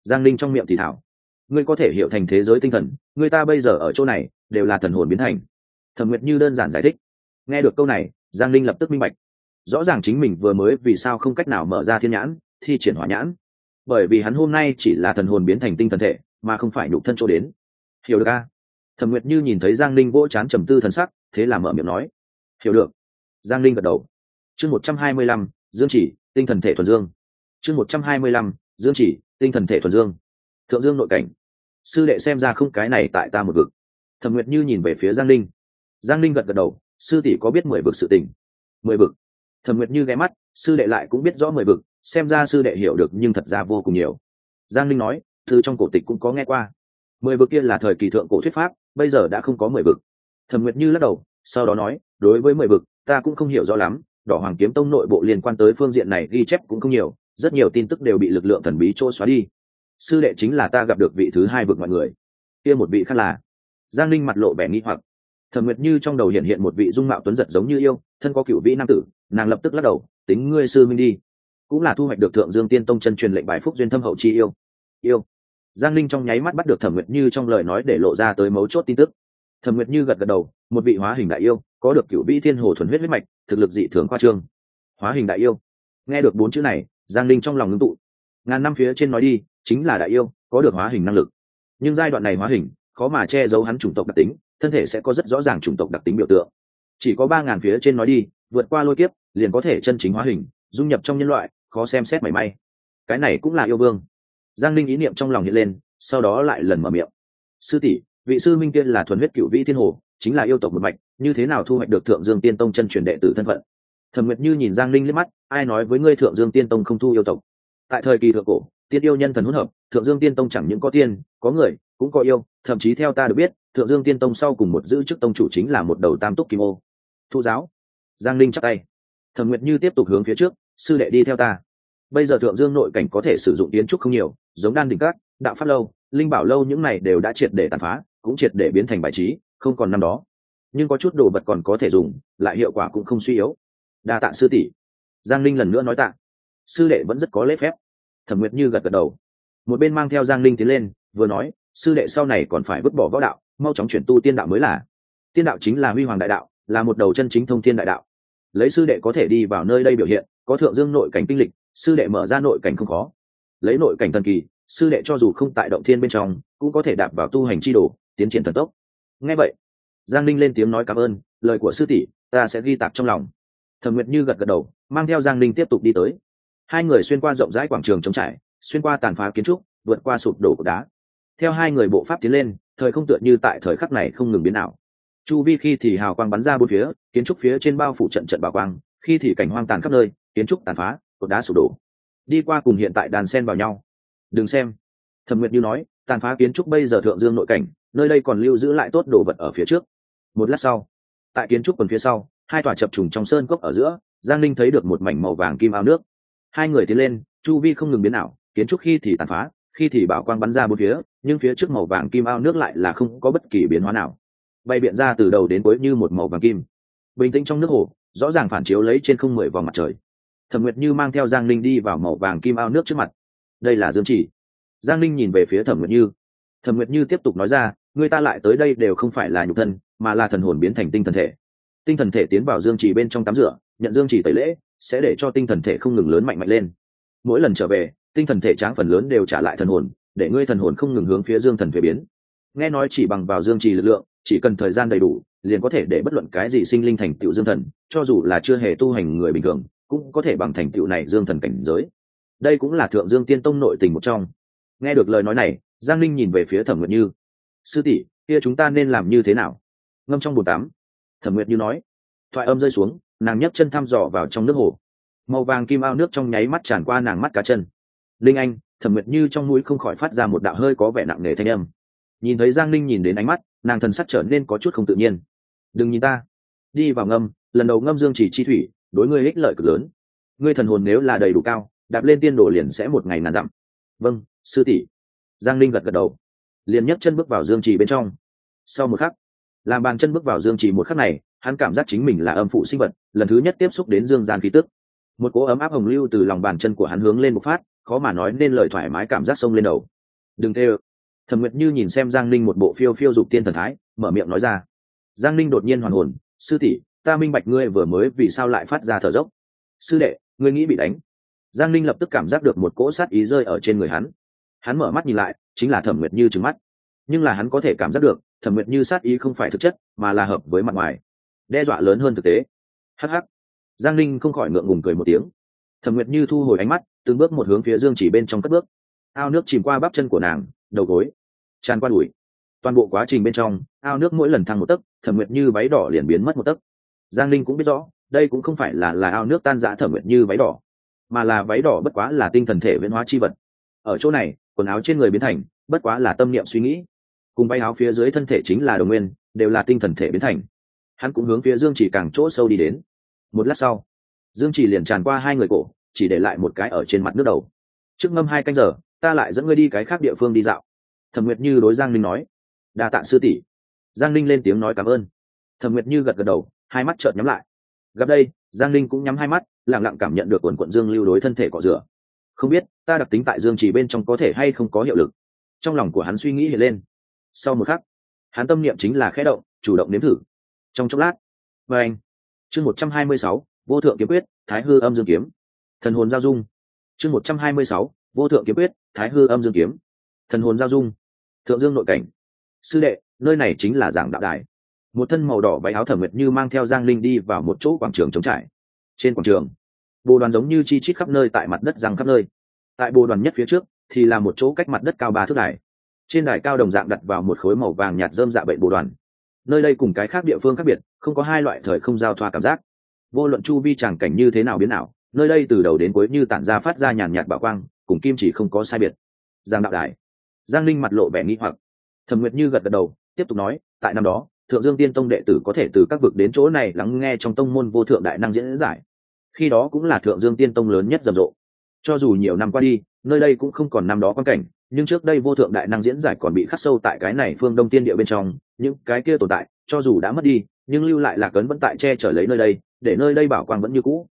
giang ninh trong miệng thì thảo. Ngươi có thể hiểu thành thế giới tinh thần người ta bây giờ ở chỗ này, đều là thần hồn biến thành. Thẩm nguyệt như đơn giản giải thích. Nghe được câu này, giang linh lập tức minh bạch. Rõ ràng chính mình vừa mới vì sao không cách nào mở ra thiên nhãn, thi triển hỏa nhãn. Bởi vì hắn hôm nay chỉ là thần hồn biến thành tinh thần thể, mà không phải nhục thân chỗ đến. Hiểu được a? Thẩm nguyệt như nhìn thấy giang linh vỗ chán trầm tư thần sắc, thế là mở miệng nói. Hiểu được. Giang linh gật đầu. Chương một trăm hai mươi lăm, dương chỉ, tinh thần thể thuần dương. Chương một trăm hai mươi lăm dương chỉ, tinh thần thể thuần dương. Thượng dương nội cảnh. Sư đệ xem ra không cái này tại ta một vực. Thẩm nguyệt như nhìn về phía giang linh. Giang linh gật gật đầu, sư tỷ có biết mười vực sự tình? Mười vực. Thẩm nguyệt như ghé mắt, sư đệ lại cũng biết rõ mười vực, xem ra sư đệ hiểu được nhưng thật ra vô cùng nhiều. Giang linh nói, thư trong cổ tịch cũng có nghe qua. Mười vực kia là thời kỳ thượng cổ thuyết pháp, bây giờ đã không có mười vực. Thẩm nguyệt như lắc đầu, sau đó nói, đối với mười vực, ta cũng không hiểu rõ lắm, đỏ hoàng kiếm tông nội bộ liên quan tới phương diện này ghi chép cũng không nhiều rất nhiều tin tức đều bị lực lượng thần bí chỗ xóa đi. Sư đệ chính là ta gặp được vị thứ hai vực mọi người. Kia một vị khác là giang linh mặt lộ vẻ nghi hoặc. Thẩm nguyệt như trong đầu hiện hiện một vị dung mạo tuấn giật giống như yêu, thân có cựu vĩ nam tử, nàng lập tức lắc đầu, tính ngươi sư minh đi. Cũng là thu hoạch được thượng dương tiên tông chân truyền lệnh bài phúc duyên thâm hậu chi yêu. Yêu. Giang linh trong nháy mắt bắt được thẩm nguyệt như trong lời nói để lộ ra tới mấu chốt tin tức. Thẩm nguyệt như gật gật đầu, một vị hóa hình đại yêu, có được cựu vĩ thiên hồ thuần huyết huyết mạch, thực lực dị thường khoa trương. Hóa hình đại yêu. Nghe được bốn chữ này giang linh trong lòng ngưng tụ. Ngàn năm phía trên nói đi, chính là đại yêu, có được hóa hình năng lực. Nhưng giai đoạn này hóa hình, khó mà che giấu hắn chủng tộc đặc tính, thân thể sẽ có rất rõ ràng chủng tộc đặc tính biểu tượng. Chỉ có ba ngàn phía trên nói đi, vượt qua lôi kiếp, liền có thể chân chính hóa hình, dung nhập trong nhân loại, khó xem xét mảy may. Cái này cũng là yêu vương. Giang linh ý niệm trong lòng hiện lên, sau đó lại lần mở miệng. Sư tỷ, vị sư minh tiên là thuần huyết cựu vĩ thiên hồ, chính là yêu tộc một mạch, như thế nào thu hoạch được thượng dương tiên tông chân truyền đệ tử thân phận? Thẩm nguyệt như nhìn giang linh liếc mắt, ai nói với ngươi thượng dương tiên tông không thu yêu tộc? Tại thời kỳ thượng cổ, tiên yêu nhân thần hỗn hợp, thượng dương tiên tông chẳng những có tiên, có người, cũng có yêu, thậm chí theo ta được biết, thượng dương tiên tông sau cùng một giữ chức tông chủ chính là một đầu tam túc kim ô. Thu giáo. Giang linh chắc tay. Thẩm nguyệt như tiếp tục hướng phía trước, sư đệ đi theo ta. Bây giờ thượng dương nội cảnh có thể sử dụng kiến trúc không nhiều, giống đan đỉnh các, đạo pháp lâu, linh bảo lâu những này đều đã triệt để tàn phá, cũng triệt để biến thành bài trí, không còn năm đó. Nhưng có chút đồ vật còn có thể dùng, lại hiệu quả cũng không suy yếu đa tạ sư tỷ. Giang linh lần nữa nói tạ. Sư đệ vẫn rất có lễ phép. Thẩm nguyệt như gật gật đầu. Một bên mang theo giang linh tiến lên, vừa nói, sư đệ sau này còn phải vứt bỏ võ đạo, mau chóng chuyển tu tiên đạo mới là. Tiên đạo chính là huy hoàng đại đạo, là một đầu chân chính thông thiên đại đạo. Lấy sư đệ có thể đi vào nơi đây biểu hiện, có thượng dương nội cảnh tinh lịch, sư đệ mở ra nội cảnh không khó. Lấy nội cảnh thần kỳ, sư đệ cho dù không tại động thiên bên trong, cũng có thể đạp vào tu hành chi đồ, tiến triển thần tốc. Ngay vậy, giang linh lên tiếng nói cảm ơn, lời của sư tỷ, ta sẽ ghi tạc trong lòng thẩm nguyệt như gật gật đầu, mang theo giang linh tiếp tục đi tới. Hai người xuyên qua rộng rãi quảng trường trống trải, xuyên qua tàn phá kiến trúc, vượt qua sụp đổ của đá. Theo hai người bộ pháp tiến lên, thời không tựa như tại thời khắc này không ngừng biến nào chu vi khi thì hào quang bắn ra bốn phía, kiến trúc phía trên bao phủ trận trận bảo quang, khi thì cảnh hoang tàn khắp nơi, kiến trúc tàn phá, cột đá sụp đổ. Đi qua cùng hiện tại đàn sen vào nhau. Đừng xem. Thẩm nguyệt như nói, tàn phá kiến trúc bây giờ thượng dương nội cảnh, nơi đây còn lưu giữ lại tốt đồ vật ở phía trước. Một lát sau, tại kiến trúc còn phía sau hai tòa chập trùng trong sơn cốc ở giữa, giang linh thấy được một mảnh màu vàng kim ao nước. Hai người tiến lên, chu vi không ngừng biến ảo, kiến trúc khi thì tàn phá, khi thì bảo quang bắn ra bốn phía, nhưng phía trước màu vàng kim ao nước lại là không có bất kỳ biến hóa nào. Bay biện ra từ đầu đến cuối như một màu vàng kim. Bình tĩnh trong nước hồ, rõ ràng phản chiếu lấy trên không mười vòng mặt trời. Thẩm nguyệt như mang theo giang linh đi vào màu vàng kim ao nước trước mặt. Đây là dương chỉ. Giang linh nhìn về phía thẩm nguyệt như. Thẩm nguyệt như tiếp tục nói ra, người ta lại tới đây đều không phải là nhục thân, mà là thần hồn biến thành tinh thần thể tinh thần thể tiến vào dương chỉ bên trong tắm rửa, nhận dương chỉ tẩy lễ, sẽ để cho tinh thần thể không ngừng lớn mạnh mạnh lên. Mỗi lần trở về, tinh thần thể tráng phần lớn đều trả lại thần hồn, để ngươi thần hồn không ngừng hướng phía dương thần thuế biến. Nghe nói chỉ bằng vào dương trì lực lượng, chỉ cần thời gian đầy đủ, liền có thể để bất luận cái gì sinh linh thành tựu dương thần, cho dù là chưa hề tu hành người bình thường, cũng có thể bằng thành tựu này dương thần cảnh giới. Đây cũng là thượng dương tiên tông nội tình một trong. Nghe được lời nói này, giang linh nhìn về phía thẩm nguyện như. Sư tỷ, kia chúng ta nên làm như thế nào? Ngâm trong bồn tắm thẩm nguyệt như nói, thoại âm rơi xuống, nàng nhấc chân thăm dò vào trong nước hồ. Màu vàng kim ao nước trong nháy mắt tràn qua nàng mắt cá chân. Linh anh, thẩm nguyệt như trong mũi không khỏi phát ra một đạo hơi có vẻ nặng nề thanh âm. Nhìn thấy giang linh nhìn đến ánh mắt, nàng thần sắc trở nên có chút không tự nhiên. Đừng nhìn ta. Đi vào ngâm, lần đầu ngâm dương chỉ chi thủy, đối ngươi ích lợi cực lớn. Ngươi thần hồn nếu là đầy đủ cao, đạp lên tiên đồ liền sẽ một ngày nàn dặm. Vâng sư tỷ. Giang linh gật gật đầu, liền nhấc chân bước vào dương trì bên trong. Sau một khắc làm bàn chân bước vào dương trì một khắc này, hắn cảm giác chính mình là âm phụ sinh vật, lần thứ nhất tiếp xúc đến dương gian khí tức. Một cỗ ấm áp hồng lưu từ lòng bàn chân của hắn hướng lên một phát, khó mà nói nên lời thoải mái cảm giác sông lên đầu. Đừng tê ơ. Thẩm nguyệt như nhìn xem giang ninh một bộ phiêu phiêu dục tiên thần thái, mở miệng nói ra. Giang ninh đột nhiên hoàn hồn, sư tỷ, ta minh bạch ngươi vừa mới vì sao lại phát ra thở dốc. Sư đệ, ngươi nghĩ bị đánh. Giang ninh lập tức cảm giác được một cỗ sát ý rơi ở trên người hắn. Hắn mở mắt nhìn lại, chính là thẩm nguyệt như trứng mắt. Nhưng là hắn có thể cảm giác được thẩm nguyệt như sát ý không phải thực chất, mà là hợp với mặt ngoài. Đe dọa lớn hơn thực tế. Hh giang Linh không khỏi ngượng ngùng cười một tiếng. Thẩm nguyệt như thu hồi ánh mắt, từng bước một hướng phía dương chỉ bên trong cất bước. Ao nước chìm qua bắp chân của nàng, đầu gối, tràn qua đùi. Toàn bộ quá trình bên trong, ao nước mỗi lần thăng một tấc, thẩm nguyệt như váy đỏ liền biến mất một tấc. Giang linh cũng biết rõ, đây cũng không phải là là ao nước tan giã thẩm nguyệt như váy đỏ, mà là váy đỏ bất quá là tinh thần thể viễn hóa chi vật. Ở chỗ này, quần áo trên người biến thành, bất quá là tâm niệm suy nghĩ cùng bay áo phía dưới thân thể chính là đồng nguyên, đều là tinh thần thể biến thành. Hắn cũng hướng phía dương chỉ càng chỗ sâu đi đến. Một lát sau, dương chỉ liền tràn qua hai người cổ, chỉ để lại một cái ở trên mặt nước đầu. Trước ngâm hai canh giờ, ta lại dẫn ngươi đi cái khác địa phương đi dạo. Thẩm nguyệt như đối giang linh nói. Đa tạ sư tỷ. Giang linh lên tiếng nói cảm ơn. Thẩm nguyệt như gật gật đầu, hai mắt trợn nhắm lại. Gặp đây, giang linh cũng nhắm hai mắt, lặng lặng cảm nhận được quần quận dương lưu đối thân thể cọ rửa. Không biết, ta đặc tính tại dương chỉ bên trong có thể hay không có hiệu lực. Trong lòng của hắn suy nghĩ hiện lên sau một khắc, hắn tâm niệm chính là khẽ động, chủ động nếm thử. Trong chốc lát, và anh, chương một trăm hai mươi sáu, vô thượng kiếm quyết, thái hư âm dương kiếm. Thần hồn giao dung. Chương một trăm hai mươi sáu, vô thượng kiếm quyết, thái hư âm dương kiếm. Thần hồn giao dung. Thượng dương nội cảnh. Sư đệ, nơi này chính là giảng đạo đài. Một thân màu đỏ váy áo thẩm nguyệt như mang theo giang linh đi vào một chỗ quảng trường trống trải. Trên quảng trường, bồ đoàn giống như chi chít khắp nơi tại mặt đất răng khắp nơi. Tại bồ đoàn nhất phía trước thì là một chỗ cách mặt đất cao ba thước đài trên đài cao đồng dạng đặt vào một khối màu vàng nhạt dơm dạ bệnh bồ đoàn. Nơi đây cùng cái khác địa phương khác biệt, không có hai loại thời không giao thoa cảm giác. Vô luận chu vi tràng cảnh như thế nào biến nào nơi đây từ đầu đến cuối như tản ra phát ra nhàn nhạt bảo quang, cùng kim chỉ không có sai biệt. Giang đạo đài. Giang linh mặt lộ vẻ nghi hoặc. Thẩm nguyệt như gật gật đầu, tiếp tục nói, tại năm đó, thượng dương tiên tông đệ tử có thể từ các vực đến chỗ này lắng nghe trong tông môn vô thượng đại năng diễn giải. Khi đó cũng là thượng dương tiên tông lớn nhất rầm rộ. Cho dù nhiều năm qua đi, nơi đây cũng không còn năm đó quan cảnh nhưng trước đây vô thượng đại năng diễn giải còn bị khắc sâu tại cái này phương đông tiên địa bên trong, những cái kia tồn tại, cho dù đã mất đi, nhưng lưu lại lạc ấn vẫn tại che chở lấy nơi đây, để nơi đây bảo quang vẫn như cũ.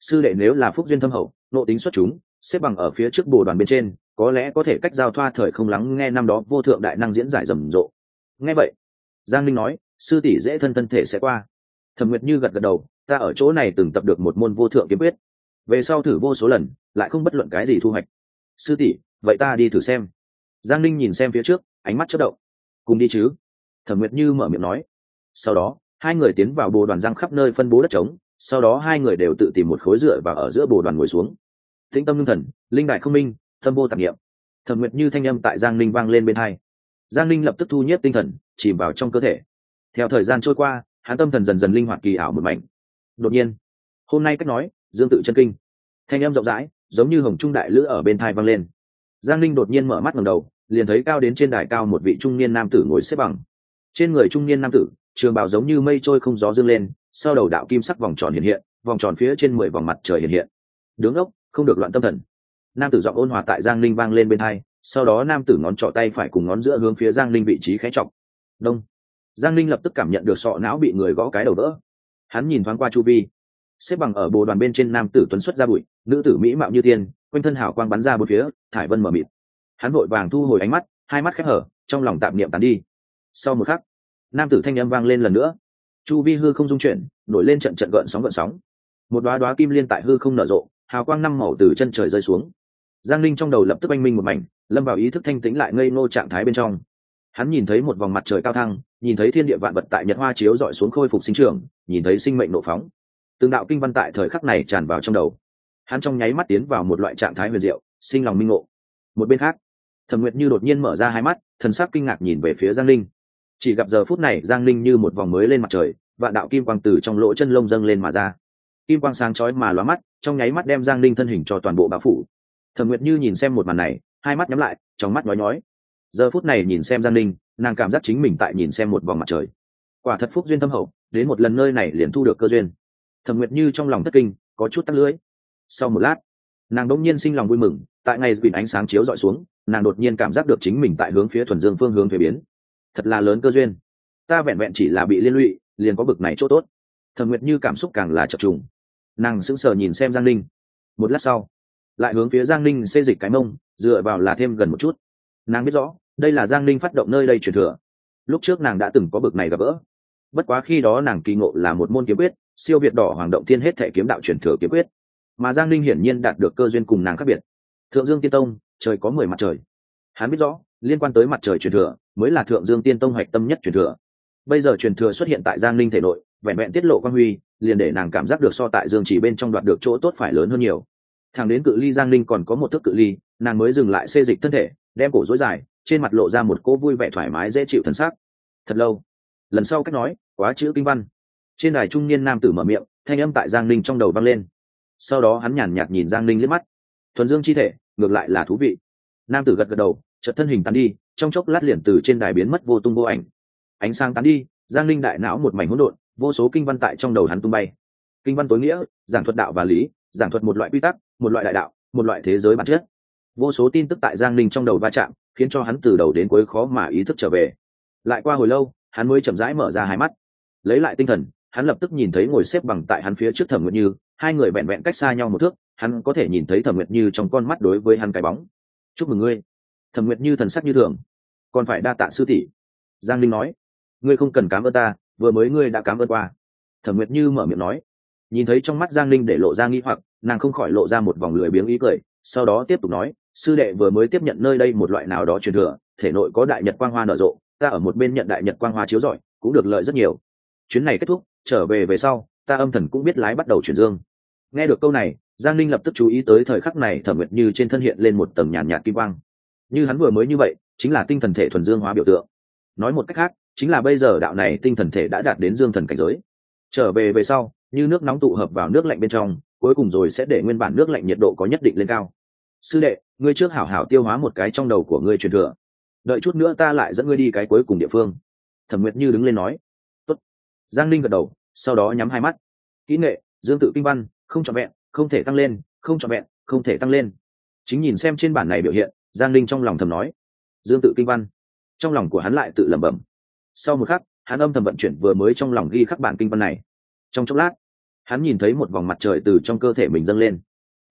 Sư đệ nếu là phúc duyên thâm hậu, nộ tính xuất chúng, xếp bằng ở phía trước bồ đoàn bên trên, có lẽ có thể cách giao thoa thời không lắng nghe năm đó vô thượng đại năng diễn giải rầm rộ. Nghe vậy, giang linh nói, sư tỷ dễ thân thân thể sẽ qua. Thẩm nguyệt như gật gật đầu, ta ở chỗ này từng tập được một môn vô thượng kiếm quyết. Về sau thử vô số lần, lại không bất luận cái gì thu hoạch. Sư tỷ vậy ta đi thử xem. Giang linh nhìn xem phía trước, ánh mắt chất động. Cùng đi chứ? Thẩm nguyệt như mở miệng nói. Sau đó, hai người tiến vào bồ đoàn giang khắp nơi phân bố đất trống, sau đó hai người đều tự tìm một khối dựa và ở giữa bồ đoàn ngồi xuống. Tĩnh tâm lương thần, linh đại không minh, tâm vô tạp nghiệm thẩm nguyệt như thanh âm tại giang linh vang lên bên hai. Giang linh lập tức thu nhếp tinh thần, chìm vào trong cơ thể. Theo thời gian trôi qua, hắn tâm thần dần dần linh hoạt kỳ ảo một mảnh. Đột nhiên, hôm nay cách nói, dương tự chân kinh. Thanh âm rộng rãi, giống như hồng trung đại lữ ở bên thai vang lên giang linh đột nhiên mở mắt ngầm đầu, liền thấy cao đến trên đài cao một vị trung niên nam tử ngồi xếp bằng. Trên người trung niên nam tử, trường bào giống như mây trôi không gió dương lên, sau đầu đạo kim sắc vòng tròn hiện hiện, vòng tròn phía trên mười vòng mặt trời hiện hiện. Đứng ốc không được loạn tâm thần. Nam tử giọng ôn hòa tại giang linh vang lên bên hai, sau đó nam tử ngón trỏ tay phải cùng ngón giữa hướng phía giang linh vị trí khé trọng đông. Giang linh lập tức cảm nhận được sọ não bị người gõ cái đầu vỡ. Hắn nhìn thoáng qua chu vi. Xếp bằng ở bồ đoàn bên trên nam tử tuấn xuất ra bụi, nữ tử mỹ mạo như tiên quanh thân hào quang bắn ra bốn phía, thải vân mở mịt. Hắn vội vàng thu hồi ánh mắt, hai mắt khép hở, trong lòng tạm niệm tán đi. Sau một khắc, nam tử thanh âm vang lên lần nữa. Chu vi hư không dung chuyển, nổi lên trận trận gợn sóng gợn sóng. Một đoá đoá kim liên tại hư không nở rộ, hào quang năm màu từ chân trời rơi xuống. Giang linh trong đầu lập tức oanh minh một mảnh, lâm vào ý thức thanh tĩnh lại ngây ngô trạng thái bên trong. Hắn nhìn thấy một vòng mặt trời cao thăng, nhìn thấy thiên địa vạn vật tại nhật hoa chiếu dọi xuống khôi phục sinh trường nhìn thấy sinh mệnh nộ phóng. Từng đạo kinh văn tại thời khắc này tràn vào trong đầu hắn trong nháy mắt tiến vào một loại trạng thái huyền diệu, sinh lòng minh ngộ. Một bên khác, thẩm nguyệt như đột nhiên mở ra hai mắt, thần sắc kinh ngạc nhìn về phía giang linh. Chỉ gặp giờ phút này, giang linh như một vòng mới lên mặt trời và đạo kim quang từ trong lỗ chân lông dâng lên mà ra. Kim quang sáng chói mà lóa mắt, trong nháy mắt đem giang linh thân hình cho toàn bộ bao phủ. Thẩm nguyệt như nhìn xem một màn này, hai mắt nhắm lại, trong mắt nhói nhói. Giờ phút này nhìn xem giang linh, nàng cảm giác chính mình tại nhìn xem một vòng mặt trời. Quả thật phúc duyên thâm hậu, đến một lần nơi này liền thu được cơ duyên. Thẩm nguyệt như trong lòng thất kinh, có chút tắt lưới sau một lát, nàng đỗng nhiên sinh lòng vui mừng, tại ngày bị ánh sáng chiếu dọi xuống, nàng đột nhiên cảm giác được chính mình tại hướng phía thuần dương phương hướng thuế biến. Thật là lớn cơ duyên. Ta vẹn vẹn chỉ là bị liên lụy, liền có bực này chỗ tốt. Thẩm nguyệt như cảm xúc càng là chập trùng. Nàng sững sờ nhìn xem giang linh một lát sau, lại hướng phía giang linh xê dịch cái mông, dựa vào là thêm gần một chút. Nàng biết rõ, đây là giang linh phát động nơi đây truyền thừa. Lúc trước nàng đã từng có bực này gặp gỡ. Bất quá khi đó nàng kỳ ngộ là một môn kiếm quyết, siêu việt đỏ hoàng động thiên hết thể kiếm đạo truyền thừa kiếm quyết mà giang linh hiển nhiên đạt được cơ duyên cùng nàng khác biệt. Thượng dương tiên tông, trời có mười mặt trời. Hắn biết rõ, liên quan tới mặt trời truyền thừa, mới là thượng dương tiên tông hoạch tâm nhất truyền thừa. Bây giờ truyền thừa xuất hiện tại giang linh thể nội, vẹn vẹn tiết lộ quan huy, liền để nàng cảm giác được so tại dương chỉ bên trong đoạt được chỗ tốt phải lớn hơn nhiều. Thằng đến cự ly giang linh còn có một thước cự ly, nàng mới dừng lại xê dịch thân thể, đem cổ dối dài, trên mặt lộ ra một cô vui vẻ thoải mái dễ chịu thân xác thật lâu. Lần sau cách nói, quá chữ kinh văn. Trên đài trung niên nam tử mở miệng, thanh âm tại giang linh trong đầu vang lên sau đó hắn nhàn nhạt nhìn giang linh liếc mắt. Thuần dương chi thể, ngược lại là thú vị. Nam tử gật gật đầu, chợt thân hình tán đi, trong chốc lát liền từ trên đài biến mất vô tung vô ảnh. Ánh sáng tán đi, giang linh đại não một mảnh hỗn độn, vô số kinh văn tại trong đầu hắn tung bay. Kinh văn tối nghĩa, giảng thuật đạo và lý, giảng thuật một loại quy tắc, một loại đại đạo, một loại thế giới bản chất. Vô số tin tức tại giang linh trong đầu va chạm, khiến cho hắn từ đầu đến cuối khó mà ý thức trở về. Lại qua hồi lâu, hắn mới chậm rãi mở ra hai mắt, lấy lại tinh thần hắn lập tức nhìn thấy ngồi xếp bằng tại hắn phía trước thẩm nguyệt như, hai người vẹn vẹn cách xa nhau một thước, hắn có thể nhìn thấy thẩm nguyệt như trong con mắt đối với hắn cái bóng. Chúc mừng ngươi. Thẩm nguyệt như thần sắc như thường. Còn phải đa tạ sư tỷ. Giang linh nói. Ngươi không cần cám ơn ta, vừa mới ngươi đã cám ơn qua. Thẩm nguyệt như mở miệng nói. Nhìn thấy trong mắt giang linh để lộ ra nghi hoặc, nàng không khỏi lộ ra một vòng lười biếng ý cười, sau đó tiếp tục nói. Sư đệ vừa mới tiếp nhận nơi đây một loại nào đó truyền thừa, thể nội có đại nhật quang hoa nở rộ, ta ở một bên nhận đại nhật quang hoa chiếu rọi, cũng được lợi rất nhiều. Chuyến này kết thúc trở về về sau ta âm thần cũng biết lái bắt đầu chuyển dương. Nghe được câu này giang ninh lập tức chú ý tới thời khắc này thẩm nguyệt như trên thân hiện lên một tầng nhàn nhạt, kim quang. Như hắn vừa mới như vậy chính là tinh thần thể thuần dương hóa biểu tượng. Nói một cách khác chính là bây giờ đạo này tinh thần thể đã đạt đến dương thần cảnh giới. Trở về về sau như nước nóng tụ hợp vào nước lạnh bên trong cuối cùng rồi sẽ để nguyên bản nước lạnh nhiệt độ có nhất định lên cao. Sư đệ ngươi trước hảo hảo tiêu hóa một cái trong đầu của ngươi truyền thừa. Đợi chút nữa ta lại dẫn ngươi đi cái cuối cùng địa phương. Thẩm nguyệt như đứng lên nói giang linh gật đầu, sau đó nhắm hai mắt. Kỹ nghệ, dương tự kinh văn, không trọn vẹn, không thể tăng lên, không trọn vẹn, không thể tăng lên. Chính nhìn xem trên bản này biểu hiện, giang linh trong lòng thầm nói. Dương tự kinh văn. Trong lòng của hắn lại tự lẩm bẩm. Sau một khắc, hắn âm thầm vận chuyển vừa mới trong lòng ghi khắc bản kinh văn này. Trong chốc lát, hắn nhìn thấy một vòng mặt trời từ trong cơ thể mình dâng lên.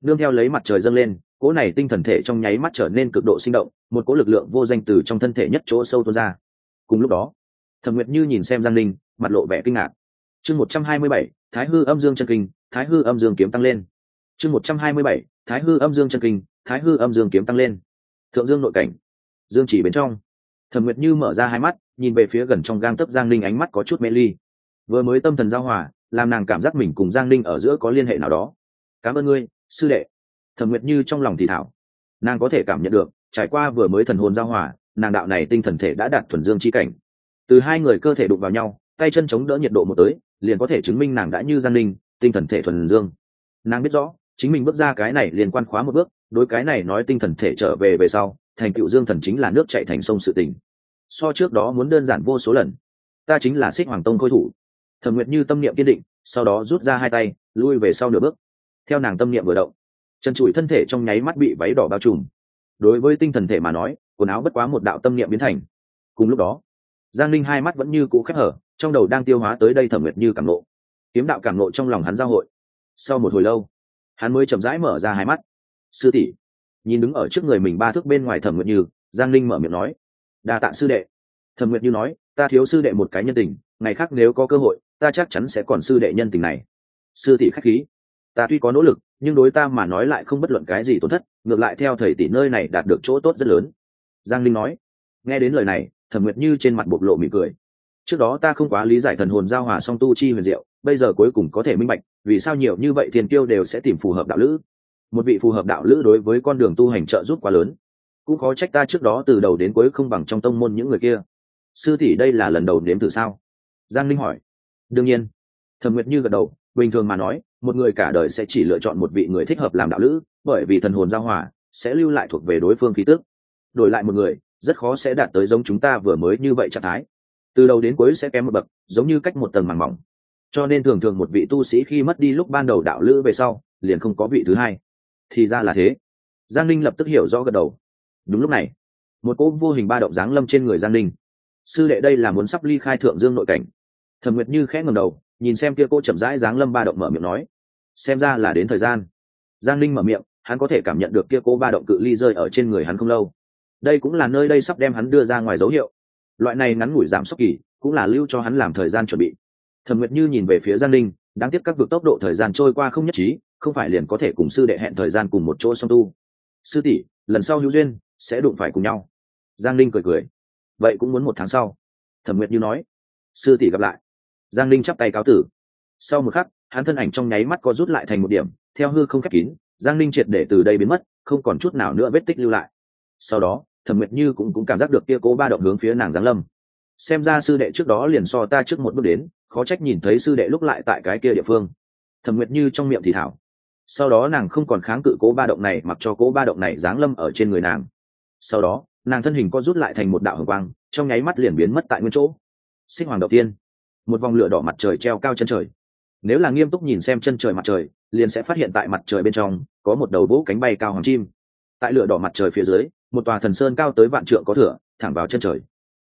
Nương theo lấy mặt trời dâng lên, cỗ này tinh thần thể trong nháy mắt trở nên cực độ sinh động, một cỗ lực lượng vô danh từ trong thân thể nhất chỗ sâu tuôn ra. Cùng lúc đó, thẩm nguyệt như nhìn xem giang linh mặt lộ vẻ kinh ngạc. Chương một trăm hai mươi bảy, thái hư âm dương chân kinh, thái hư âm dương kiếm tăng lên. Chương một trăm hai mươi bảy, thái hư âm dương chân kinh, thái hư âm dương kiếm tăng lên. Thượng dương nội cảnh. Dương chỉ bên trong. Thẩm nguyệt như mở ra hai mắt, nhìn về phía gần trong gang tấc giang linh ánh mắt có chút mê ly. Vừa mới tâm thần giao hòa, làm nàng cảm giác mình cùng giang linh ở giữa có liên hệ nào đó. Cảm ơn ngươi, sư đệ. Thẩm nguyệt như trong lòng thì thảo. Nàng có thể cảm nhận được, trải qua vừa mới thần hồn giao hòa, nàng đạo này tinh thần thể đã đạt thuần dương chi cảnh. Từ hai người cơ thể đụng vào nhau tay chân chống đỡ nhiệt độ một tới, liền có thể chứng minh nàng đã như giang linh tinh thần thể thuần dương. Nàng biết rõ, chính mình bước ra cái này liên quan khóa một bước, đối cái này nói tinh thần thể trở về về sau, thành cựu dương thần chính là nước chạy thành sông sự tình. So trước đó muốn đơn giản vô số lần. Ta chính là xích hoàng tông khôi thủ. Thẩm nguyệt như tâm niệm kiên định, sau đó rút ra hai tay, lui về sau nửa bước. Theo nàng tâm niệm vừa động, chân trụi thân thể trong nháy mắt bị váy đỏ bao trùm. Đối với tinh thần thể mà nói, quần áo bất quá một đạo tâm niệm biến thành. Cùng lúc đó, giang linh hai mắt vẫn như cũ khép hở trong đầu đang tiêu hóa tới đây thẩm nguyệt như cảm nộ. Kiếm đạo cảm nộ trong lòng hắn giao hội. Sau một hồi lâu, hắn mới chậm rãi mở ra hai mắt. Sư tỷ. Nhìn đứng ở trước người mình ba thước bên ngoài thẩm nguyệt như, giang linh mở miệng nói, đa tạ sư đệ. Thẩm nguyệt như nói, ta thiếu sư đệ một cái nhân tình, ngày khác nếu có cơ hội, ta chắc chắn sẽ còn sư đệ nhân tình này. Sư tỷ khách khí. Ta tuy có nỗ lực, nhưng đối ta mà nói lại không bất luận cái gì tổn thất, ngược lại theo thầy tỷ nơi này đạt được chỗ tốt rất lớn. Giang linh nói. Nghe đến lời này, thẩm nguyệt như trên mặt bộc lộ mỉm cười trước đó ta không quá lý giải thần hồn giao hòa song tu chi huyền diệu, bây giờ cuối cùng có thể minh bạch, vì sao nhiều như vậy thiền tiêu đều sẽ tìm phù hợp đạo lữ. Một vị phù hợp đạo lữ đối với con đường tu hành trợ giúp quá lớn. Cũng khó trách ta trước đó từ đầu đến cuối không bằng trong tông môn những người kia. Sư tỷ đây là lần đầu nếm thử sao? Giang linh hỏi. Đương nhiên. Thẩm nguyệt như gật đầu, bình thường mà nói, một người cả đời sẽ chỉ lựa chọn một vị người thích hợp làm đạo lữ, bởi vì thần hồn giao hòa sẽ lưu lại thuộc về đối phương khí tức. Đổi lại một người, rất khó sẽ đạt tới giống chúng ta vừa mới như vậy trạng thái từ đầu đến cuối sẽ kém một bậc, giống như cách một tầng màng mỏng. Cho nên thường thường một vị tu sĩ khi mất đi lúc ban đầu đạo lữ về sau, liền không có vị thứ hai. Thì ra là thế. Giang linh lập tức hiểu rõ gật đầu. Đúng lúc này, một cỗ vô hình ba động giáng lâm trên người giang linh sư đệ đây là muốn sắp ly khai thượng dương nội cảnh. Thẩm nguyệt như khẽ ngầm đầu, nhìn xem kia cô chậm rãi giáng lâm ba động mở miệng nói. Xem ra là đến thời gian. Giang linh mở miệng, hắn có thể cảm nhận được kia cô ba động cự ly rơi ở trên người hắn không lâu. Đây cũng là nơi đây sắp đem hắn đưa ra ngoài dấu hiệu loại này ngắn ngủi giảm sốc kỳ cũng là lưu cho hắn làm thời gian chuẩn bị. Thẩm nguyệt như nhìn về phía giang linh đáng tiếc các vực tốc độ thời gian trôi qua không nhất trí, không phải liền có thể cùng sư đệ hẹn thời gian cùng một chỗ song tu. Sư tỷ, lần sau hữu duyên sẽ đụng phải cùng nhau. Giang linh cười cười. Vậy cũng muốn một tháng sau. Thẩm nguyệt như nói. Sư tỷ gặp lại. Giang linh chắp tay cáo tử. Sau một khắc, hắn thân ảnh trong nháy mắt có rút lại thành một điểm, theo hư không khép kín, giang linh triệt để từ đây biến mất, không còn chút nào nữa vết tích lưu lại. Sau đó thẩm nguyệt như cũng cũng cảm giác được kia cố ba động hướng phía nàng giáng lâm. Xem ra sư đệ trước đó liền so ta trước một bước đến, khó trách nhìn thấy sư đệ lúc lại tại cái kia địa phương. Thẩm nguyệt như trong miệng thì thảo. Sau đó nàng không còn kháng cự cố ba động này mặc cho cố ba động này giáng lâm ở trên người nàng. Sau đó, nàng thân hình có rút lại thành một đạo hồng quang, trong nháy mắt liền biến mất tại nguyên chỗ. Sinh hoàng đầu tiên. Một vòng lửa đỏ mặt trời treo cao chân trời. Nếu là nghiêm túc nhìn xem chân trời mặt trời, liền sẽ phát hiện tại mặt trời bên trong có một đầu vũ cánh bay cao hoàng chim. Tại lửa đỏ mặt trời phía dưới một tòa thần sơn cao tới vạn trượng có thửa, thẳng vào chân trời.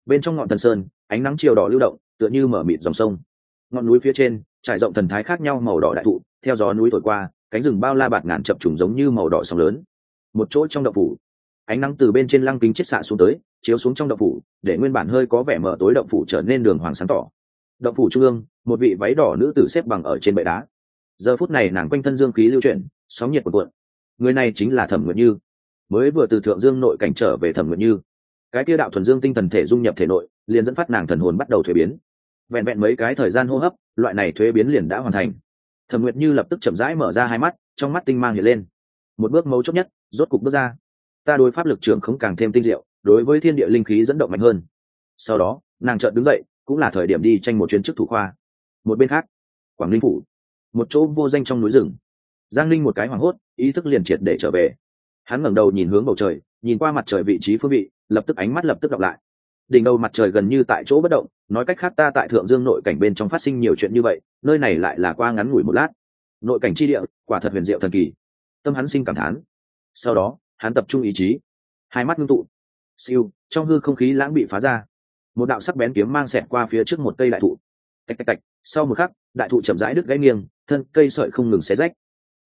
Bên trong ngọn thần sơn, ánh nắng chiều đỏ lưu động, tựa như mở mịt dòng sông. Ngọn núi phía trên, trải rộng thần thái khác nhau màu đỏ đại thụ, theo gió núi thổi qua, cánh rừng bao la bạt ngàn chập trùng giống như màu đỏ sóng lớn. Một chỗ trong động phủ, ánh nắng từ bên trên lăng kính chết xạ xuống tới, chiếu xuống trong động phủ, để nguyên bản hơi có vẻ mở tối động phủ trở nên đường hoàng sáng tỏ. Động phủ trung ương, một vị váy đỏ nữ tử xếp bằng ở trên bệ đá. Giờ phút này nàng quanh thân dương khí lưu chuyển, sóng nhiệt cuộn cuộn. Người này chính là thẩm nguyệt như mới vừa từ thượng dương nội cảnh trở về thẩm nguyện như. Cái kia đạo thuần dương tinh thần thể dung nhập thể nội, liền dẫn phát nàng thần hồn bắt đầu thuế biến. Vẹn vẹn mấy cái thời gian hô hấp, loại này thuế biến liền đã hoàn thành. Thẩm nguyệt như lập tức chậm rãi mở ra hai mắt, trong mắt tinh mang hiện lên. Một bước mấu chốt nhất, rốt cục bước ra. Ta đối pháp lực trưởng không càng thêm tinh diệu, đối với thiên địa linh khí dẫn động mạnh hơn. Sau đó, nàng chợt đứng dậy, cũng là thời điểm đi tranh một chuyến chức thủ khoa. Một bên khác, quảng ninh phủ, một chỗ vô danh trong núi rừng. Giang linh một cái hoảng hốt, ý thức liền triệt để trở về hắn ngẩng đầu nhìn hướng bầu trời, nhìn qua mặt trời vị trí phương vị, lập tức ánh mắt lập tức đọc lại. Đỉnh đầu mặt trời gần như tại chỗ bất động, nói cách khác ta tại thượng dương nội cảnh bên trong phát sinh nhiều chuyện như vậy, nơi này lại là qua ngắn ngủi một lát. Nội cảnh chi địa, quả thật huyền diệu thần kỳ. Tâm hắn sinh cảm thán. Sau đó, hắn tập trung ý chí. Hai mắt ngưng tụ. Siêu, trong hư không khí lãng bị phá ra. Một đạo sắc bén kiếm mang xẹt qua phía trước một cây đại thụ. Tạch tạch tạch, sau một khắc, đại thụ chậm rãi đứt gãy nghiêng, thân cây sợi không ngừng xé rách.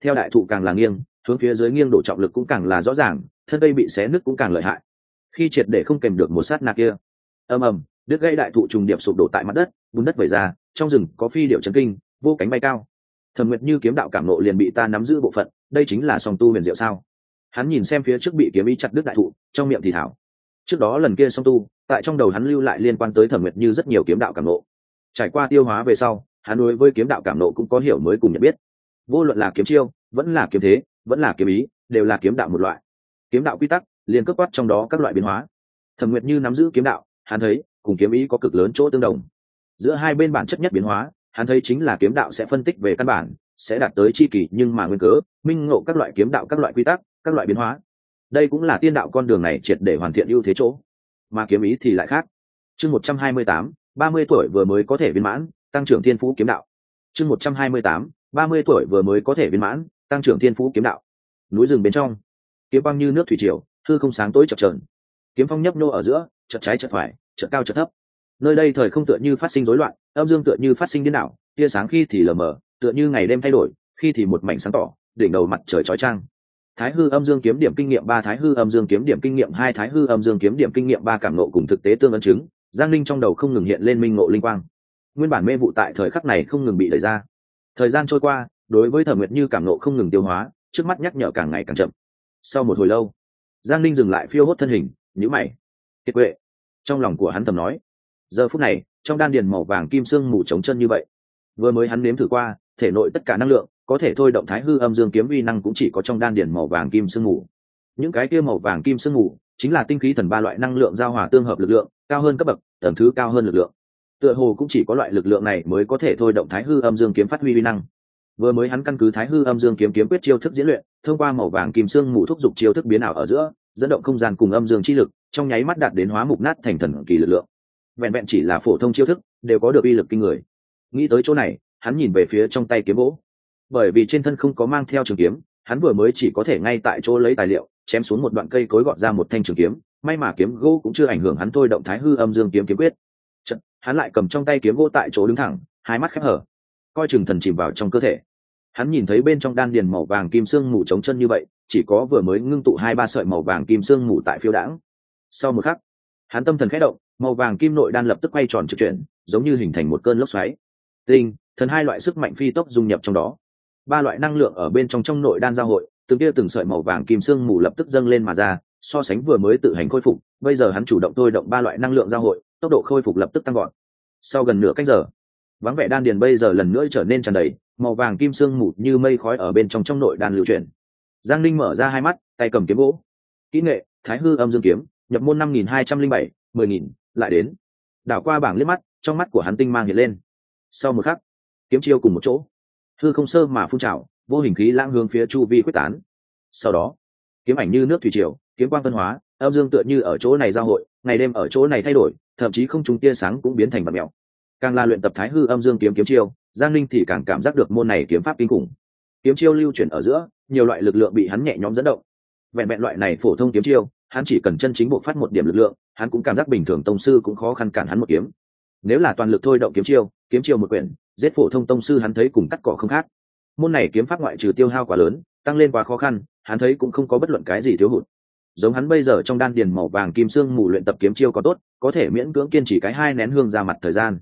Theo đại thụ càng là nghiêng hướng phía dưới nghiêng đổ trọng lực cũng càng là rõ ràng, thân cây bị xé nứt cũng càng lợi hại. Khi triệt để không kèm được một sát nạ kia, ầm ầm, đứt gãy đại thụ trùng điệp sụp đổ tại mặt đất, bùn đất vẩy ra, trong rừng có phi điệu chấn kinh, vô cánh bay cao. Thẩm nguyệt như kiếm đạo cảm nộ liền bị ta nắm giữ bộ phận, đây chính là song tu huyền diệu sao? Hắn nhìn xem phía trước bị kiếm ý chặt đứt đại thụ, trong miệng thì thảo. Trước đó lần kia song tu, tại trong đầu hắn lưu lại liên quan tới thẩm nguyệt như rất nhiều kiếm đạo cảm nộ. Trải qua tiêu hóa về sau, hắn đối với kiếm đạo cảm nộ cũng có hiểu mới cùng nhận biết. Vô luận là kiếm chiêu, vẫn là kiếm thế vẫn là kiếm ý, đều là kiếm đạo một loại. Kiếm đạo quy tắc liền cấp quát trong đó các loại biến hóa. Thẩm nguyệt như nắm giữ kiếm đạo, hắn thấy, cùng kiếm ý có cực lớn chỗ tương đồng. Giữa hai bên bản chất nhất biến hóa, hắn thấy chính là kiếm đạo sẽ phân tích về căn bản, sẽ đạt tới chi kỳ nhưng mà nguyên cớ, minh ngộ các loại kiếm đạo các loại quy tắc, các loại biến hóa. Đây cũng là tiên đạo con đường này triệt để hoàn thiện ưu thế chỗ. Mà kiếm ý thì lại khác. Chương một trăm hai mươi tám, ba mươi tuổi vừa mới có thể viên mãn, tăng trưởng thiên phú kiếm đạo. Chương một trăm hai mươi tám, ba mươi tuổi vừa mới có thể viên mãn tăng trưởng thiên phú kiếm đạo. Núi rừng bên trong, kiếm băng như nước thủy triều thư không sáng tối chập trờn kiếm phong nhấp nô ở giữa chật trái chật phải chật cao chật thấp. Nơi đây thời không tựa như phát sinh rối loạn, âm dương tựa như phát sinh điên đảo, tia sáng khi thì lờ mờ, tựa như ngày đêm thay đổi, khi thì một mảnh sáng tỏ, đỉnh đầu mặt trời chói trang thái hư âm dương kiếm điểm kinh nghiệm ba, thái hư âm dương kiếm điểm kinh nghiệm hai, thái hư âm dương kiếm điểm kinh nghiệm ba cảm nộ cùng thực tế tương ấn chứng, giang linh trong đầu không ngừng hiện lên minh ngộ linh quang. Nguyên bản mê vụ tại thời khắc này không ngừng bị đẩy ra. Thời gian trôi qua đối với thẩm nguyệt như cảm nộ không ngừng tiêu hóa, trước mắt nhắc nhở càng ngày càng chậm. Sau một hồi lâu, giang linh dừng lại phiêu hốt thân hình nhữ mày. Kiệt quệ. Trong lòng của hắn thầm nói. Giờ phút này, trong đan điền màu vàng kim sương mù trống chân như vậy, vừa mới hắn nếm thử qua, thể nội tất cả năng lượng, có thể thôi động thái hư âm dương kiếm uy năng cũng chỉ có trong đan điền màu vàng kim sương mù. Những cái kia màu vàng kim sương mù chính là tinh khí thần ba loại năng lượng giao hòa tương hợp lực lượng, cao hơn cấp bậc tầm thứ cao hơn lực lượng. Tựa hồ cũng chỉ có loại lực lượng này mới có thể thôi động thái hư âm dương kiếm phát huy uy năng vừa mới hắn căn cứ thái hư âm dương kiếm kiếm quyết chiêu thức diễn luyện thông qua màu vàng kim xương mù thúc giục chiêu thức biến ảo ở giữa dẫn động không gian cùng âm dương chi lực trong nháy mắt đạt đến hóa mục nát thành thần kỳ lực lượng. Vẹn vẹn chỉ là phổ thông chiêu thức đều có được uy lực kinh người. Nghĩ tới chỗ này hắn nhìn về phía trong tay kiếm gỗ. Bởi vì trên thân không có mang theo trường kiếm hắn vừa mới chỉ có thể ngay tại chỗ lấy tài liệu chém xuống một đoạn cây cối gọt ra một thanh trường kiếm may mà kiếm gỗ cũng chưa ảnh hưởng hắn thôi động thái hư âm dương kiếm kiếm quyết. Chật, hắn lại cầm trong tay kiếm gỗ tại chỗ đứng thẳng hai mắt khép hở. Coi chừng thần chìm vào trong cơ thể hắn nhìn thấy bên trong đan điền màu vàng kim sương mù trống chân như vậy, chỉ có vừa mới ngưng tụ hai ba sợi màu vàng kim sương mù tại phiêu đãng. Sau một khắc, hắn tâm thần khẽ động, màu vàng kim nội đan lập tức quay tròn trực chuyển, giống như hình thành một cơn lốc xoáy. Tinh, thần hai loại sức mạnh phi tốc dung nhập trong đó. Ba loại năng lượng ở bên trong trong nội đan giao hội, từng kia từng sợi màu vàng kim sương mù lập tức dâng lên mà ra, so sánh vừa mới tự hành khôi phục, bây giờ hắn chủ động thôi động ba loại năng lượng giao hội, tốc độ khôi phục lập tức tăng gọn sau gần nửa cách giờ, vắng vẻ đan điền bây giờ lần nữa trở nên tràn đầy màu vàng kim sương mù như mây khói ở bên trong trong nội đàn lưu chuyển. Giang linh mở ra hai mắt, tay cầm kiếm gỗ. Kỹ nghệ, thái hư âm dương kiếm, nhập môn năm nghìn hai trăm linh bảy, mười nghìn, lại đến. Đảo qua bảng liếc mắt, trong mắt của hắn tinh mang hiện lên. Sau một khắc, kiếm chiêu cùng một chỗ. Hư không sơ mà phun trào, vô hình khí lãng hướng phía chu vi quyết tán. Sau đó, kiếm ảnh như nước thủy triều, kiếm quang phân hóa, âm dương tựa như ở chỗ này giao hội, ngày đêm ở chỗ này thay đổi, thậm chí không trùng tia sáng cũng biến thành vật mèo càng là luyện tập thái hư âm dương kiếm kiếm chiêu giang linh thì càng cảm giác được môn này kiếm pháp kinh khủng. Kiếm chiêu lưu chuyển ở giữa, nhiều loại lực lượng bị hắn nhẹ nhõm dẫn động. Vẹn vẹn loại này phổ thông kiếm chiêu, hắn chỉ cần chân chính bộ phát một điểm lực lượng, hắn cũng cảm giác bình thường tông sư cũng khó khăn cản hắn một kiếm. Nếu là toàn lực thôi động kiếm chiêu kiếm chiêu một quyển, giết phổ thông tông sư hắn thấy cùng cắt cỏ không khác. Môn này kiếm pháp ngoại trừ tiêu hao quá lớn, tăng lên quá khó khăn, hắn thấy cũng không có bất luận cái gì thiếu hụt. Giống hắn bây giờ trong đan điền màu vàng kim xương mù luyện tập kiếm chiêu có tốt, có thể miễn cưỡng kiên trì cái hai nén hương ra mặt thời gian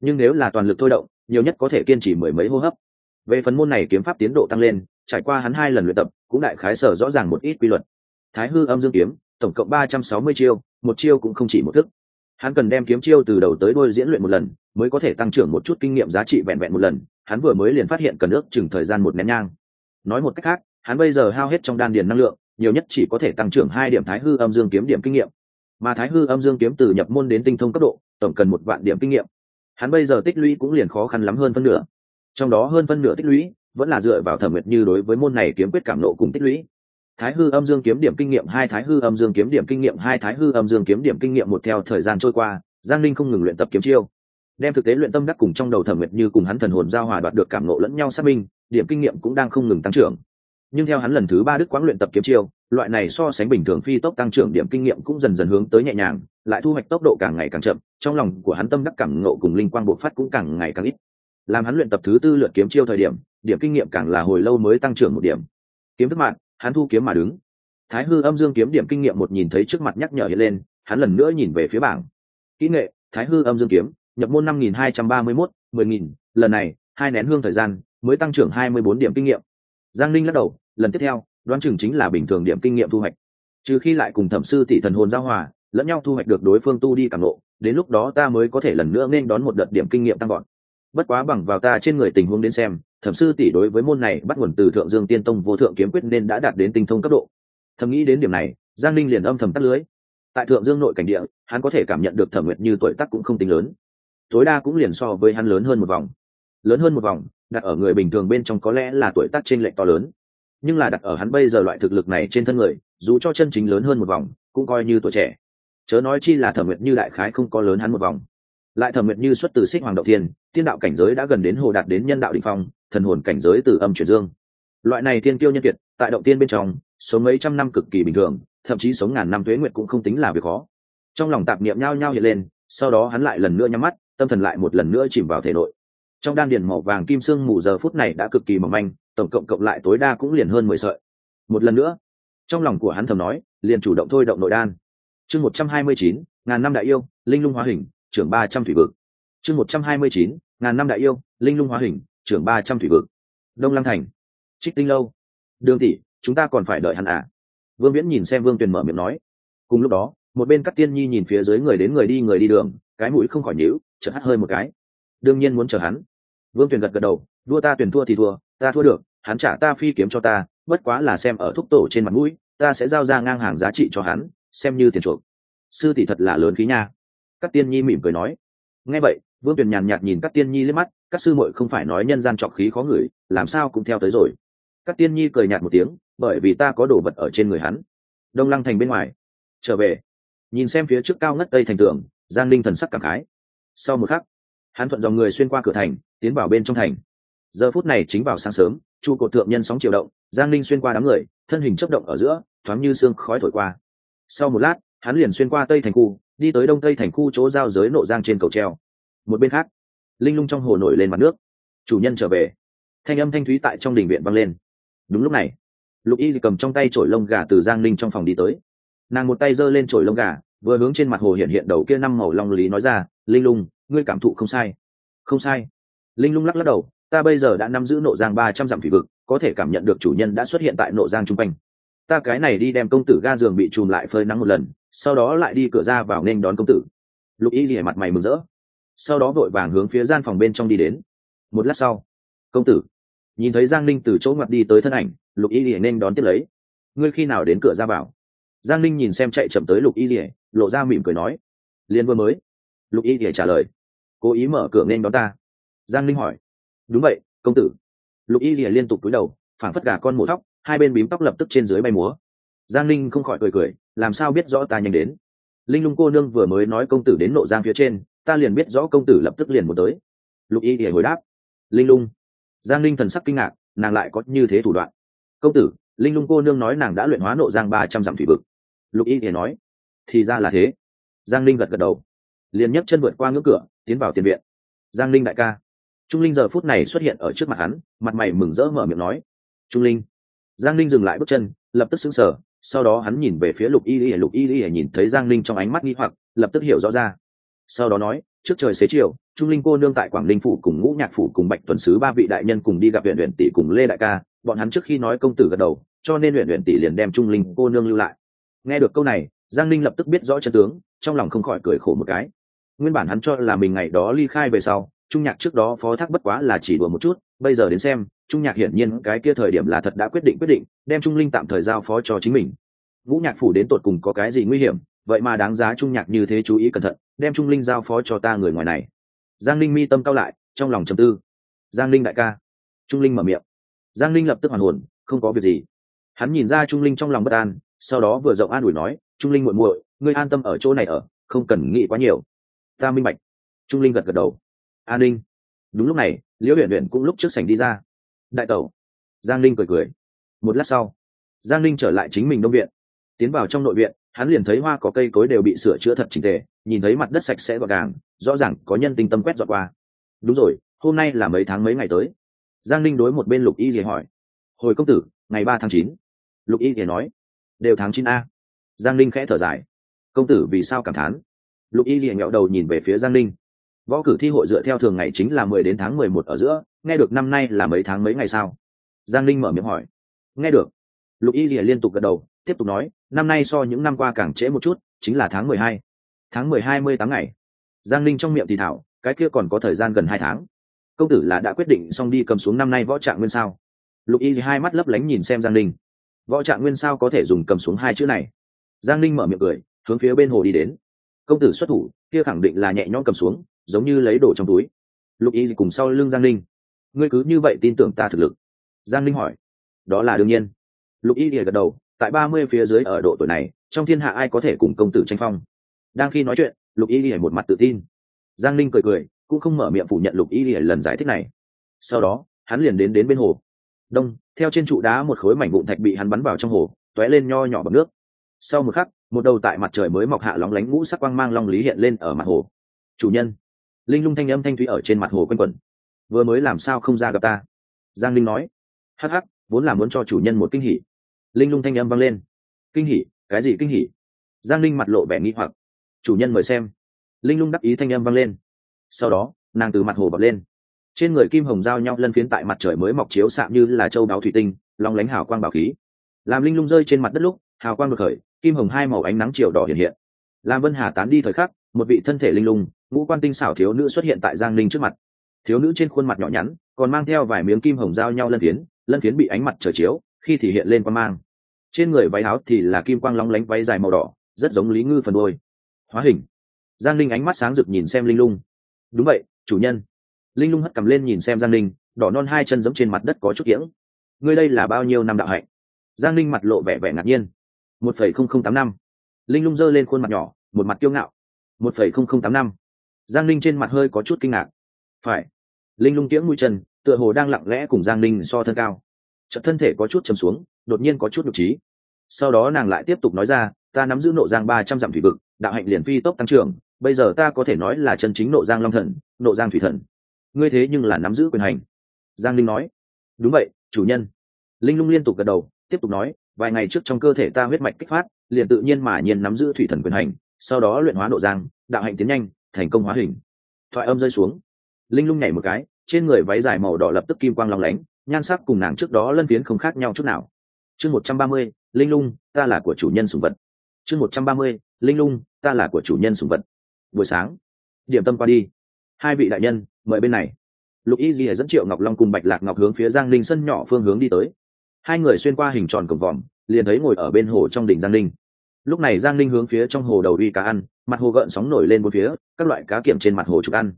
nhưng nếu là toàn lực thôi động, nhiều nhất có thể kiên trì mười mấy hô hấp. Về phần môn này kiếm pháp tiến độ tăng lên, trải qua hắn hai lần luyện tập, cũng đại khái sở rõ ràng một ít quy luật. Thái hư âm dương kiếm, tổng cộng ba trăm sáu mươi chiêu, một chiêu cũng không chỉ một thức. Hắn cần đem kiếm chiêu từ đầu tới đôi diễn luyện một lần, mới có thể tăng trưởng một chút kinh nghiệm giá trị vẹn vẹn một lần. Hắn vừa mới liền phát hiện cần ước chừng thời gian một nén nhang. Nói một cách khác, hắn bây giờ hao hết trong đan điền năng lượng, nhiều nhất chỉ có thể tăng trưởng hai điểm thái hư âm dương kiếm điểm kinh nghiệm. Mà thái hư âm dương kiếm từ nhập môn đến tinh thông cấp độ, tổng cần một vạn điểm kinh nghiệm hắn bây giờ tích lũy cũng liền khó khăn lắm hơn phân nửa. Trong đó hơn phân nửa tích lũy vẫn là dựa vào thẩm nguyệt như đối với môn này kiếm quyết cảm nộ cùng tích lũy. Thái hư âm dương kiếm điểm kinh nghiệm hai, thái hư âm dương kiếm điểm kinh nghiệm hai, thái hư âm dương kiếm điểm kinh nghiệm một theo thời gian trôi qua, giang linh không ngừng luyện tập kiếm chiêu. Đem thực tế luyện tâm đắc cùng trong đầu thẩm nguyệt như cùng hắn thần hồn giao hòa đoạt được cảm nộ lẫn nhau xác minh, điểm kinh nghiệm cũng đang không ngừng tăng trưởng. Nhưng theo hắn lần thứ ba đức quãng luyện tập kiếm chiêu, loại này so sánh bình thường phi tốc tăng trưởng điểm kinh nghiệm cũng dần dần hướng tới nhẹ nhàng lại thu hoạch tốc độ càng ngày càng chậm, trong lòng của hắn tâm đắc cảm ngộ cùng linh quang bộ phát cũng càng ngày càng ít. Làm hắn luyện tập thứ tư lượt kiếm chiêu thời điểm điểm kinh nghiệm càng là hồi lâu mới tăng trưởng một điểm. Kiếm thức mạng, hắn thu kiếm mà đứng. Thái hư âm dương kiếm điểm kinh nghiệm một nhìn thấy trước mặt nhắc nhở hiện lên, hắn lần nữa nhìn về phía bảng. Kỹ nghệ, thái hư âm dương kiếm, nhập môn năm nghìn hai trăm ba mươi mốt, mười nghìn, lần này, hai nén hương thời gian, mới tăng trưởng hai mươi bốn điểm kinh nghiệm. Giang linh lắc đầu, lần tiếp theo, đoán chừng chính là bình thường điểm kinh nghiệm thu hoạch. Trừ khi lại cùng thẩm sư tỷ thần hồn giao hòa lẫn nhau thu hoạch được đối phương tu đi càng lộ đến lúc đó ta mới có thể lần nữa nên đón một đợt điểm kinh nghiệm tăng gọn bất quá bằng vào ta trên người tình huống đến xem, thẩm sư tỷ đối với môn này bắt nguồn từ thượng dương tiên tông vô thượng kiếm quyết nên đã đạt đến tinh thông cấp độ. Thầm nghĩ đến điểm này, giang linh liền âm thầm tắt lưới. Tại thượng dương nội cảnh địa, hắn có thể cảm nhận được thẩm nguyệt như tuổi tác cũng không tính lớn. Tối đa cũng liền so với hắn lớn hơn một vòng. Lớn hơn một vòng, đặt ở người bình thường bên trong có lẽ là tuổi tác trên lệch to lớn. Nhưng là đặt ở hắn bây giờ loại thực lực này trên thân người, dù cho chân chính lớn hơn một vòng, cũng coi như tuổi trẻ chớ nói chi là thẩm nguyệt như đại khái không có lớn hắn một vòng. Lại thẩm nguyệt như xuất từ xích hoàng đầu thiên, tiên đạo cảnh giới đã gần đến hồ đạt đến nhân đạo định phong thần hồn cảnh giới từ âm chuyển dương. Loại này thiên kiêu nhân kiệt tại động tiên bên trong sống mấy trăm năm cực kỳ bình thường thậm chí sống ngàn năm tuế nguyệt cũng không tính là việc khó. Trong lòng tạp niệm nhao nhao hiện lên sau đó hắn lại lần nữa nhắm mắt tâm thần lại một lần nữa chìm vào thể nội. Trong đan điền màu vàng kim sương mù giờ phút này đã cực kỳ mỏng manh tổng cộng cộng lại tối đa cũng liền hơn mười sợi. Một lần nữa trong lòng của hắn thầm nói liền chủ động thôi động nội đan chương một trăm hai mươi chín, ngàn năm đại yêu, linh lung hóa hình, trưởng ba trăm thủy vực. Chương một trăm hai mươi chín, ngàn năm đại yêu, linh lung hóa hình, trưởng ba trăm thủy vực. Đông lăng thành. Trích tinh lâu. Đường tỷ, chúng ta còn phải đợi hắn à? Vương viễn nhìn xem vương tuyền mở miệng nói. Cùng lúc đó, một bên Cát tiên nhi nhìn phía dưới người đến người đi người đi đường, cái mũi không khỏi nhíu, chợt hắt hơi một cái. Đương nhiên muốn chờ hắn. Vương tuyền gật gật đầu đua ta tuyển thua thì thua, ta thua được, hắn trả ta phi kiếm cho ta, bất quá là xem ở thúc tổ trên mặt mũi, ta sẽ giao ra ngang hàng giá trị cho hắn xem như tiền chuộc. Sư tỷ thật là lớn khí nha. Các tiên nhi mỉm cười nói. Nghe vậy, vương tuyền nhàn nhạt nhìn các tiên nhi lên mắt, các sư muội không phải nói nhân gian trọc khí khó ngửi, làm sao cũng theo tới rồi. Các tiên nhi cười nhạt một tiếng, bởi vì ta có đồ vật ở trên người hắn. Đông lăng thành bên ngoài. Trở về. Nhìn xem phía trước cao ngất tây thành tường, giang linh thần sắc cảm khái. Sau một khắc, hắn thuận dòng người xuyên qua cửa thành, tiến vào bên trong thành. Giờ phút này chính vào sáng sớm, chu cột thượng nhân sóng chiều động, giang linh xuyên qua đám người, thân hình chấp động ở giữa, thoáng như xương khói thổi qua sau một lát, hắn liền xuyên qua tây thành khu, đi tới đông tây thành khu chỗ giao giới nộ giang trên cầu treo. Một bên khác, linh lung trong hồ nổi lên mặt nước. Chủ nhân trở về. Thanh âm thanh thúy tại trong đình viện vang lên. Đúng lúc này, lục y cầm trong tay chổi lông gà từ giang linh trong phòng đi tới. Nàng một tay giơ lên chổi lông gà, vừa hướng trên mặt hồ hiện hiện đầu kia năm màu long lý nói ra, linh lung, ngươi cảm thụ không sai. Không sai. Linh lung lắc lắc đầu, ta bây giờ đã nắm giữ nộ giang ba trăm dặm thủy vực, có thể cảm nhận được chủ nhân đã xuất hiện tại nộ giang chung quanh ta cái này đi đem công tử ga giường bị chùm lại phơi nắng một lần, sau đó lại đi cửa ra vào nên đón công tử. Lục y lìa mặt mày mừng rỡ. Sau đó vội vàng hướng phía gian phòng bên trong đi đến. Một lát sau, công tử, nhìn thấy giang ninh từ chỗ ngoặt đi tới thân ảnh, lục y lìa nên đón tiếp lấy. Ngươi khi nào đến cửa ra vào? Giang ninh nhìn xem chạy chậm tới lục y lìa, lộ ra mỉm cười nói. Liên vừa mới. Lục y lìa trả lời. Cố ý mở cửa nên đón ta. Giang ninh hỏi. Đúng vậy, công tử. Lục y lìa liên tục cúi đầu, phảng phất gà con mổ thóc hai bên bím tóc lập tức trên dưới bay múa. Giang ninh không khỏi cười cười, làm sao biết rõ ta nhanh đến? Linh lung cô nương vừa mới nói công tử đến nộ giang phía trên, ta liền biết rõ công tử lập tức liền một tới. Lục y để hồi đáp. Linh lung. Giang linh thần sắc kinh ngạc, nàng lại có như thế thủ đoạn. Công tử, linh lung cô nương nói nàng đã luyện hóa nộ giang ba trăm dặm thủy vực. Lục y để nói. Thì ra là thế. Giang linh gật gật đầu. Liền nhấc chân vượt qua ngưỡng cửa, tiến vào tiền viện. Giang linh đại ca. Trung linh giờ phút này xuất hiện ở trước mặt hắn, mặt mày mừng rỡ mở miệng nói. Trung linh giang linh dừng lại bước chân, lập tức xứng sở sau đó hắn nhìn về phía lục y y lục y y nhìn thấy giang linh trong ánh mắt nghi hoặc, lập tức hiểu rõ ra. Sau đó nói, trước trời xế chiều, trung linh cô nương tại quảng ninh phủ cùng ngũ nhạc phủ cùng bạch tuần sứ ba vị đại nhân cùng đi gặp huyện huyện tỷ cùng lê đại ca, bọn hắn trước khi nói công tử gật đầu, cho nên huyện huyện tỷ liền đem trung linh cô nương lưu lại. Nghe được câu này, giang linh lập tức biết rõ chân tướng, trong lòng không khỏi cười khổ một cái. Nguyên bản hắn cho là mình ngày đó ly khai về sau, trung nhạc trước đó phó thác bất quá là chỉ đùa một chút, bây giờ đến xem trung nhạc hiển nhiên cái kia thời điểm là thật đã quyết định quyết định, đem trung linh tạm thời giao phó cho chính mình. Ngũ nhạc phủ đến tột cùng có cái gì nguy hiểm, vậy mà đáng giá trung nhạc như thế chú ý cẩn thận, đem trung linh giao phó cho ta người ngoài này. Giang linh mi tâm cao lại, trong lòng trầm tư. Giang linh đại ca. Trung linh mở miệng. Giang linh lập tức hoàn hồn, không có việc gì. Hắn nhìn ra trung linh trong lòng bất an, sau đó vừa rộng an ủi nói, trung linh muội muội, ngươi an tâm ở chỗ này ở, không cần nghĩ quá nhiều. Ta minh bạch. Trung linh gật gật đầu. An ninh đúng lúc này, liễu huyện huyện cũng lúc trước sảnh đi ra đại tẩu. Giang linh cười cười. Một lát sau, giang linh trở lại chính mình đông viện. Tiến vào trong nội viện, hắn liền thấy hoa có cây cối đều bị sửa chữa thật trình tề, nhìn thấy mặt đất sạch sẽ gọn gàng, rõ ràng có nhân tinh tâm quét dọn qua. Đúng rồi, hôm nay là mấy tháng mấy ngày tới? Giang linh đối một bên lục y thì hỏi. Hồi công tử, ngày ba tháng chín. Lục y thì nói. Đều tháng chín a. Giang linh khẽ thở dài. Công tử vì sao cảm thán? Lục y thì nghẹo đầu nhìn về phía giang linh võ cử thi hội dựa theo thường ngày chính là mười đến tháng mười một ở giữa nghe được năm nay là mấy tháng mấy ngày sao? Giang linh mở miệng hỏi. Nghe được. Lục y rìa liên tục gật đầu, tiếp tục nói, năm nay so những năm qua càng trễ một chút, chính là tháng mười hai. Tháng mười hai mươi tám ngày. Giang linh trong miệng thì thảo, cái kia còn có thời gian gần hai tháng. Công tử là đã quyết định xong đi cầm xuống năm nay võ trạng nguyên sao? Lục y hai mắt lấp lánh nhìn xem giang linh võ trạng nguyên sao có thể dùng cầm xuống hai chữ này? Giang linh mở miệng cười, hướng phía bên hồ đi đến. Công tử xuất thủ, kia khẳng định là nhẹ nhõm cầm xuống, giống như lấy đồ trong túi. Lục y cùng sau lưng giang linh ngươi cứ như vậy tin tưởng ta thực lực? Giang linh hỏi. Đó là đương nhiên. Lục y gật đầu, tại ba mươi phía dưới ở độ tuổi này, trong thiên hạ ai có thể cùng công tử tranh phong? Đang khi nói chuyện, lục y một mặt tự tin. Giang linh cười cười, cũng không mở miệng phủ nhận lục y lần giải thích này. Sau đó, hắn liền đến đến bên hồ. Đông, theo trên trụ đá một khối mảnh vụn thạch bị hắn bắn vào trong hồ t ó é lên nho nhỏ bằng nước. Sau một khắc, một đầu tại mặt trời mới mọc hạ lóng lánh ngũ sắc quang mang long lý hiện lên ở mặt hồ. Chủ nhân. Linh lung thanh âm thanh thúy ở trên mặt hồ quanh quẩn vừa mới làm sao không ra gặp ta? Giang linh nói. Hắc hắc, vốn là muốn cho chủ nhân một kinh hỉ. Linh lung thanh âm vang lên. Kinh hỉ? Cái gì kinh hỉ? Giang linh mặt lộ vẻ nghi hoặc. Chủ nhân mời xem. Linh lung đắc ý thanh âm vang lên. Sau đó, nàng từ mặt hồ bật lên. Trên người kim hồng giao nhau lân phiến tại mặt trời mới mọc chiếu xạ như là châu đáo thủy tinh, long lánh hào quang bảo khí. Làm linh lung rơi trên mặt đất lúc, hào quang được khởi, kim hồng hai màu ánh nắng chiều đỏ hiện hiện. Làm vân hà tán đi thời khắc, một vị thân thể linh lung, ngũ quan tinh xảo thiếu nữ xuất hiện tại giang linh trước mặt thiếu nữ trên khuôn mặt nhỏ nhắn, còn mang theo vài miếng kim hồng giao nhau lân phiến lân phiến bị ánh mặt trời chiếu, khi thì hiện lên qua mang. Trên người váy áo thì là kim quang lóng lánh váy dài màu đỏ, rất giống lý ngư phần đôi hóa hình. Giang linh ánh mắt sáng rực nhìn xem linh lung. Đúng vậy, chủ nhân. Linh lung hất cầm lên nhìn xem giang linh đỏ non hai chân giống trên mặt đất có chút kiễng. Ngươi đây là bao nhiêu năm đạo hạnh? Giang linh mặt lộ vẻ vẻ ngạc nhiên. Một phẩy không không tám năm. Linh lung giơ lên khuôn mặt nhỏ, một mặt kiêu ngạo. Một phẩy không không tám năm. Giang linh trên mặt hơi có chút kinh ngạc. Phải linh lung tiễn mũi chân, tựa hồ đang lặng lẽ cùng giang linh so thân cao. Chợt thân thể có chút chầm xuống, đột nhiên có chút nhục trí. Sau đó nàng lại tiếp tục nói ra, ta nắm giữ nộ giang ba trăm dặm thủy vực, đạo hạnh liền phi tốc tăng trưởng, bây giờ ta có thể nói là chân chính nộ giang long thần nộ giang thủy thần. Ngươi thế nhưng là nắm giữ quyền hành. Giang linh nói. Đúng vậy, chủ nhân. Linh lung liên tục gật đầu, tiếp tục nói, vài ngày trước trong cơ thể ta huyết mạch kích phát, liền tự nhiên mà nhiên nắm giữ thủy thần quyền hành, sau đó luyện hóa nộ giang, đạo hạnh tiến nhanh, thành công hóa hình. Thoại âm rơi xuống linh lung nhảy một cái, trên người váy dài màu đỏ lập tức kim quang lòng lánh, nhan sắc cùng nàng trước đó lân phiến không khác nhau chút nào. Chương một trăm ba mươi, linh lung, ta là của chủ nhân sùng vật. Chương một trăm ba mươi, linh lung, ta là của chủ nhân sùng vật. Buổi sáng, điểm tâm qua đi. Hai vị đại nhân, mời bên này. Lục y dì dẫn triệu ngọc long cùng bạch lạc ngọc hướng phía giang linh sân nhỏ phương hướng đi tới. Hai người xuyên qua hình tròn cổng vòm, liền thấy ngồi ở bên hồ trong đỉnh giang linh lúc này giang linh hướng phía trong hồ đầu uy cá ăn, mặt hồ gợn sóng nổi lên bốn phía, các loại cá kiểm trên mặt hồ trục ăn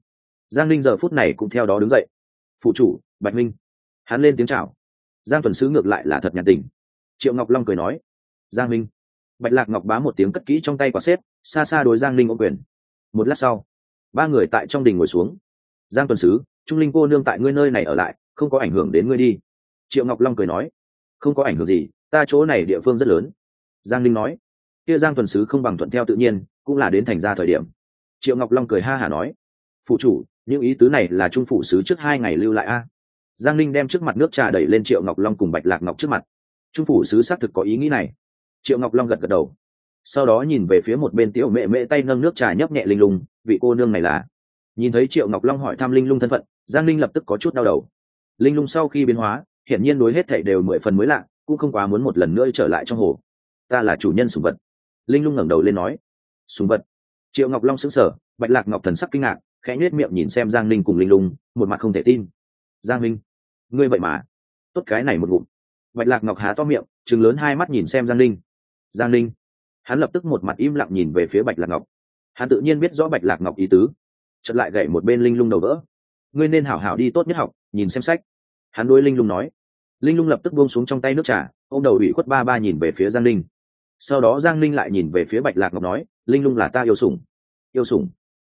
giang linh giờ phút này cũng theo đó đứng dậy. Phụ chủ, bạch minh. Hắn lên tiếng chào. Giang tuần sứ ngược lại là thật nhạt tình. Triệu ngọc long cười nói, giang minh. Bạch lạc ngọc bá một tiếng cất kỹ trong tay quả xếp, xa xa đối giang linh ô quyền. Một lát sau, ba người tại trong đình ngồi xuống. Giang tuần sứ, trung linh cô nương tại ngươi nơi này ở lại, không có ảnh hưởng đến ngươi đi. Triệu ngọc long cười nói, không có ảnh hưởng gì, ta chỗ này địa phương rất lớn. Giang linh nói, kia giang tuần sứ không bằng thuận theo tự nhiên, cũng là đến thành ra thời điểm. Triệu ngọc long cười ha hả nói, phụ chủ những ý tứ này là trung phủ sứ trước hai ngày lưu lại a. Giang linh đem trước mặt nước trà đẩy lên triệu ngọc long cùng bạch lạc ngọc trước mặt. Trung phủ sứ xác thực có ý nghĩ này. Triệu ngọc long gật gật đầu. Sau đó nhìn về phía một bên tiểu mẹ mẹ tay nâng nước trà nhấp nhẹ linh lung, vị cô nương này là. Nhìn thấy triệu ngọc long hỏi thăm linh lung thân phận, giang linh lập tức có chút đau đầu. Linh lung sau khi biến hóa, hiển nhiên đối hết thảy đều mười phần mới lạ, cũng không quá muốn một lần nữa trở lại trong hồ. Ta là chủ nhân sùng vật. Linh lung ngẩng đầu lên nói. Sùng vật. Triệu ngọc long sững sờ, bạch lạc ngọc thần sắc kinh ngạc khẽ nhếch miệng nhìn xem giang linh cùng linh lung, một mặt không thể tin. Giang minh ngươi vậy mà. Tốt cái này một ngụm. Bạch lạc ngọc há to miệng, trừng lớn hai mắt nhìn xem giang linh giang linh hắn lập tức một mặt im lặng nhìn về phía bạch lạc ngọc. Hắn tự nhiên biết rõ bạch lạc ngọc ý tứ. Chợt lại gậy một bên linh lung đầu vỡ. Ngươi nên hảo hảo đi tốt nhất học, nhìn xem sách. Hắn đối linh lung nói. Linh lung lập tức buông xuống trong tay nước trà, ôm đầu ủy khuất ba ba nhìn về phía giang linh sau đó giang linh lại nhìn về phía bạch lạc ngọc nói, linh lung là ta yêu sủng. Yêu sủng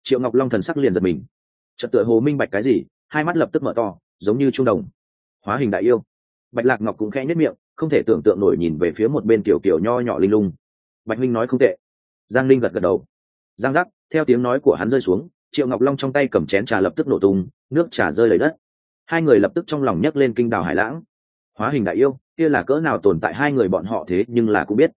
triệu ngọc long thần sắc liền giật mình trật tựa hồ minh bạch cái gì, hai mắt lập tức mở to, giống như trung đồng. Hóa hình đại yêu. Bạch lạc ngọc cũng khẽ nhất miệng, không thể tưởng tượng nổi nhìn về phía một bên kiểu kiểu nho nhỏ linh lung. Bạch minh nói không tệ. Giang linh gật gật đầu. Giang giác, theo tiếng nói của hắn rơi xuống, triệu ngọc long trong tay cầm chén trà lập tức nổ tung, nước trà rơi lấy đất. Hai người lập tức trong lòng nhấc lên kinh đào hải lãng. Hóa hình đại yêu, kia là cỡ nào tồn tại hai người bọn họ thế nhưng là cũng biết.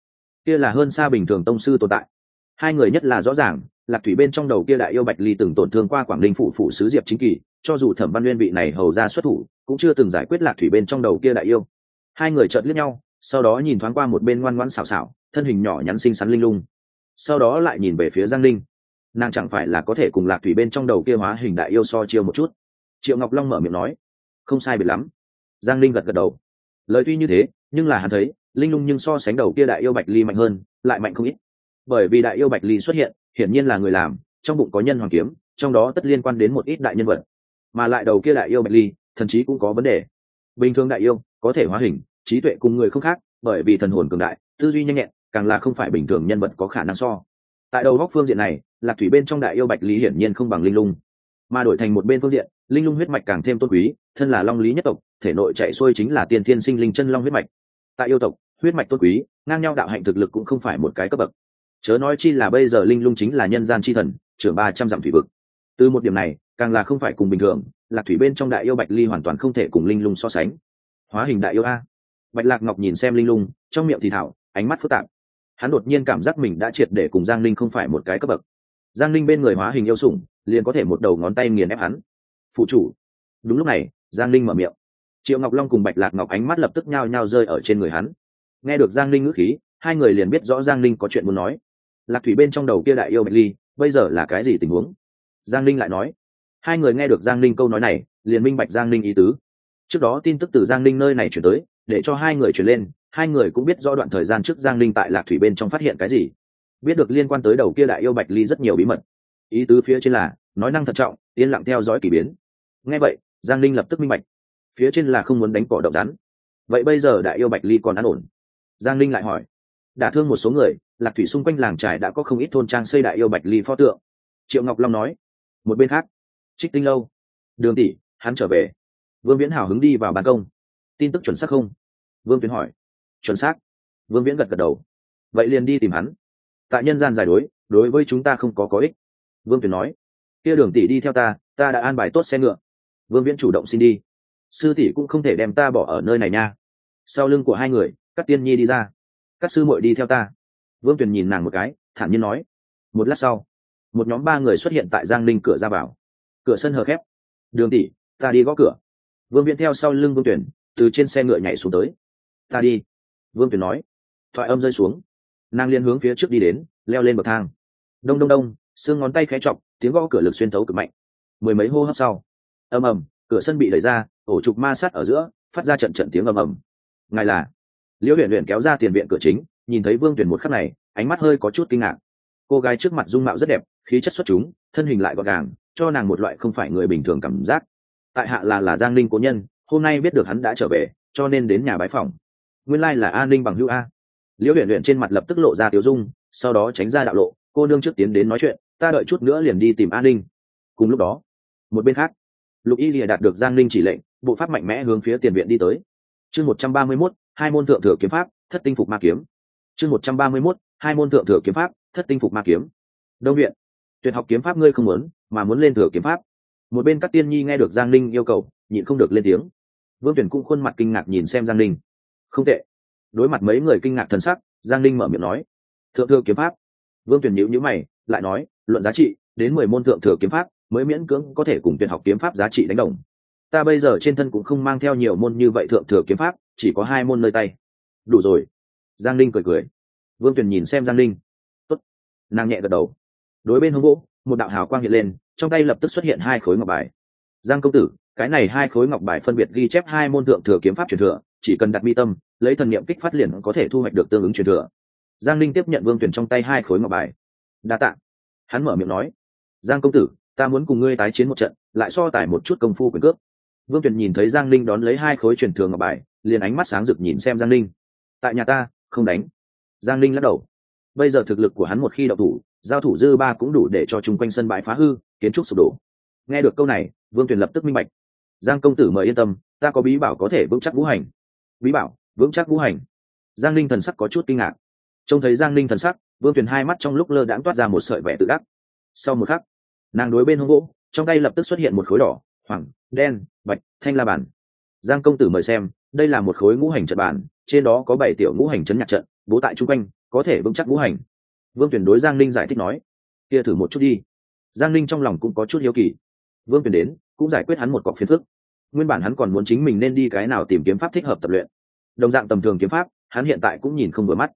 Kia là hơn xa bình thường tông sư tồn tại. Hai người nhất là rõ ràng lạc thủy bên trong đầu kia đại yêu bạch ly từng tổn thương qua quảng ninh phụ phụ sứ diệp chính kỳ, cho dù thẩm văn nguyên vị này hầu ra xuất thủ, cũng chưa từng giải quyết lạc thủy bên trong đầu kia đại yêu. Hai người chợt liếc nhau, sau đó nhìn thoáng qua một bên ngoan ngoãn xảo xảo, thân hình nhỏ nhắn xinh xắn linh lung. Sau đó lại nhìn về phía giang linh nàng chẳng phải là có thể cùng lạc thủy bên trong đầu kia hóa hình đại yêu so chiêu một chút? Triệu ngọc long mở miệng nói. Không sai biệt lắm. Giang linh gật gật đầu. Lời tuy như thế, nhưng là hắn thấy, linh lung nhưng so sánh đầu kia đại yêu bạch ly mạnh hơn, lại mạnh không ít. Bởi vì đại yêu bạch ly xuất hiện hiển nhiên là người làm, trong bụng có nhân hoàng kiếm, trong đó tất liên quan đến một ít đại nhân vật. Mà lại đầu kia đại yêu bạch ly, thần trí cũng có vấn đề. Bình thường đại yêu, có thể hóa hình, trí tuệ cùng người không khác, bởi vì thần hồn cường đại, tư duy nhanh nhẹn, càng là không phải bình thường nhân vật có khả năng so. Tại đầu góc phương diện này, lạc thủy bên trong đại yêu bạch lý hiển nhiên không bằng linh lung. Mà đổi thành một bên phương diện, linh lung huyết mạch càng thêm tôn quý, thân là long lý nhất tộc, thể nội chạy xuôi chính là tiên thiên sinh linh chân long huyết mạch. Tại yêu tộc, huyết mạch tôn quý, ngang nhau đạo hạnh thực lực cũng không phải một cái cấp bậc chớ nói chi là bây giờ linh lung chính là nhân gian c h i thần, trưởng ba trăm dặm thủy vực. Từ một điểm này, càng là không phải cùng bình thường, lạc thủy bên trong đại yêu bạch ly hoàn toàn không thể cùng linh lung so sánh. Hóa hình đại yêu a. Bạch lạc ngọc nhìn xem linh lung, trong miệng thì thảo, ánh mắt phức tạp. Hắn đột nhiên cảm giác mình đã triệt để cùng giang linh không phải một cái cấp bậc. Giang linh bên người hóa hình yêu sủng, liền có thể một đầu ngón tay nghiền ép hắn. Phụ chủ. Đúng lúc này, giang linh mở miệng. Triệu ngọc long cùng bạch lạc ngọc ánh mắt lập tức nhao nhao rơi ở trên người hắn. Nghe được giang linh ngữ khí, hai người liền biết rõ giang linh có chuyện muốn nói lạc thủy bên trong đầu kia đại yêu bạch ly, bây giờ là cái gì tình huống? Giang linh lại nói. Hai người nghe được giang linh câu nói này, liền minh bạch giang linh ý tứ. Trước đó tin tức từ giang linh nơi này chuyển tới, để cho hai người chuyển lên, hai người cũng biết rõ đoạn thời gian trước giang linh tại lạc thủy bên trong phát hiện cái gì. Biết được liên quan tới đầu kia đại yêu bạch ly rất nhiều bí mật. Ý tứ phía trên là, nói năng thận trọng, yên lặng theo dõi k ỳ biến. Nghe vậy, giang linh lập tức minh bạch. Phía trên là không muốn đánh cỏ động rắn. Vậy bây giờ đại yêu bạch ly còn an ổn? Giang linh lại hỏi. Đả thương một số người lạc thủy xung quanh làng trải đã có không ít thôn trang xây đại yêu bạch ly pho tượng. Triệu ngọc long nói, một bên khác, trích tinh lâu. Đường tỷ, hắn trở về. Vương viễn hào hứng đi vào ban công. Tin tức chuẩn xác không? Vương viễn hỏi. Chuẩn xác. Vương viễn gật gật đầu. Vậy liền đi tìm hắn. Tại nhân gian giải đối đối với chúng ta không có có ích. Vương viễn nói. Kia đường tỷ đi theo ta ta đã an bài tốt xe ngựa. Vương viễn chủ động xin đi. Sư tỷ cũng không thể đem ta bỏ ở nơi này nha. Sau lưng của hai người, các tiên nhi đi ra. Các sư muội đi theo ta vương tuyền nhìn nàng một cái, thản nhiên nói. Một lát sau, một nhóm ba người xuất hiện tại giang Linh cửa ra vào. Cửa sân hờ khép. Đường tỷ, ta đi gõ cửa. Vương viễn theo sau lưng vương tuyển từ trên xe ngựa nhảy xuống tới. Ta đi. Vương tuyển nói. Thoại âm rơi xuống. Nàng liên hướng phía trước đi đến, leo lên bậc thang. Đông đông đông, xương ngón tay khẽ chọc, tiếng gõ cửa lực xuyên thấu cực mạnh. Mười mấy hô hấp sau. Ầm ầm, cửa sân bị đẩy ra, ổ trục ma sát ở giữa, phát ra trận trận tiếng ầm ầm. Ngài là? Liễu huyền huyền kéo ra tiền viện cửa chính nhìn thấy vương tuyển một khắc này, ánh mắt hơi có chút kinh ngạc. Cô gái trước mặt dung mạo rất đẹp, khí chất xuất chúng, thân hình lại gọn gàng, cho nàng một loại không phải người bình thường cảm giác. Tại hạ là là giang ninh cố nhân, hôm nay biết được hắn đã trở về, cho nên đến nhà bái phòng nguyên lai、like、là an ninh bằng hữu a. Liễu huyện luyện trên mặt lập tức lộ ra tiểu dung, sau đó tránh ra đạo lộ, cô nương trước tiến đến nói chuyện, ta đợi chút nữa liền đi tìm an ninh. Cùng lúc đó, một bên khác, lục y lìa đạt được giang ninh chỉ lệnh, bộ pháp mạnh mẽ hướng phía tiền viện đi tới. Chương một trăm ba mươi mốt, hai môn thượng thừa kiếm pháp, thất tinh phục ma kiếm chương một trăm ba mươi mốt, hai môn thượng thừa kiếm pháp, thất tinh phục ma kiếm. Đông viện, tuyệt học kiếm pháp ngươi không muốn, mà muốn lên thừa kiếm pháp. Một bên các tiên nhi nghe được giang linh yêu cầu, nhịn không được lên tiếng. Vương tuyển cũng khuôn mặt kinh ngạc nhìn xem giang linh không tệ. Đối mặt mấy người kinh ngạc thần sắc, giang linh mở miệng nói. Thượng thừa kiếm pháp. Vương tuyển nhữ nhữ mày, lại nói, luận giá trị, đến mười môn thượng thừa kiếm pháp, mới miễn cưỡng có thể cùng tuyển học kiếm pháp giá trị đánh đồng. Ta bây giờ trên thân cũng không mang theo nhiều môn như vậy thượng thừa kiếm pháp, chỉ có hai môn nơi tay. Đủ rồi giang Linh cười cười. Vương Tuyền nhìn xem giang Linh, Tốt. nàng nhẹ gật đầu. Đối bên hông gỗ một đạo hào quang hiện lên trong tay lập tức xuất hiện hai khối ngọc bài. Giang công tử cái này hai khối ngọc bài phân biệt ghi chép hai môn thượng thừa kiếm pháp truyền thừa chỉ cần đặt mi tâm lấy thần niệm kích phát liền có thể thu hoạch được tương ứng truyền thừa. Giang linh tiếp nhận vương tuyển trong tay hai khối ngọc bài. Đa t ạ hắn mở miệng nói. Giang công tử ta muốn cùng ngươi tái chiến một trận lại so tải một chút công phu quyền cướp vương tuyển nhìn thấy giang linh đón lấy hai khối truyền thừa ngọc bài liền ánh mắt sáng rực nhìn xem giang linh tại nhà ta không đánh. Giang linh lắc đầu. Bây giờ thực lực của hắn một khi đậu thủ, giao thủ dư ba cũng đủ để cho chung quanh sân bãi phá hư, kiến trúc sụp đổ. Nghe được câu này, vương tuyền lập tức minh bạch. Giang công tử mời yên tâm, ta có bí bảo có thể vững chắc vũ hành. Bí bảo, vững chắc vũ hành. Giang linh thần sắc có chút kinh ngạc. Trông thấy giang linh thần sắc, vương tuyền hai mắt trong lúc lơ đãng toát ra một sợi vẻ tự đắc. Sau một khắc, nàng đối bên hông gỗ, trong tay lập tức xuất hiện một khối đỏ, hoàng, đen, bạch, thanh la bản giang công tử mời xem, đây là một khối ngũ hành trật bản trên đó có bảy tiểu ngũ hành chấn nhạc trận, bố tại chung quanh, có thể vững chắc ngũ hành. Vương tuyển đối giang linh giải thích nói, kia thử một chút đi. Giang linh trong lòng cũng có chút hiếu kỳ. Vương tuyển đến, cũng giải quyết hắn một cọc phiền phức. Nguyên bản hắn còn muốn chính mình nên đi cái nào tìm kiếm pháp thích hợp tập luyện. Đồng dạng tầm thường kiếm pháp, hắn hiện tại cũng nhìn không vừa mắt.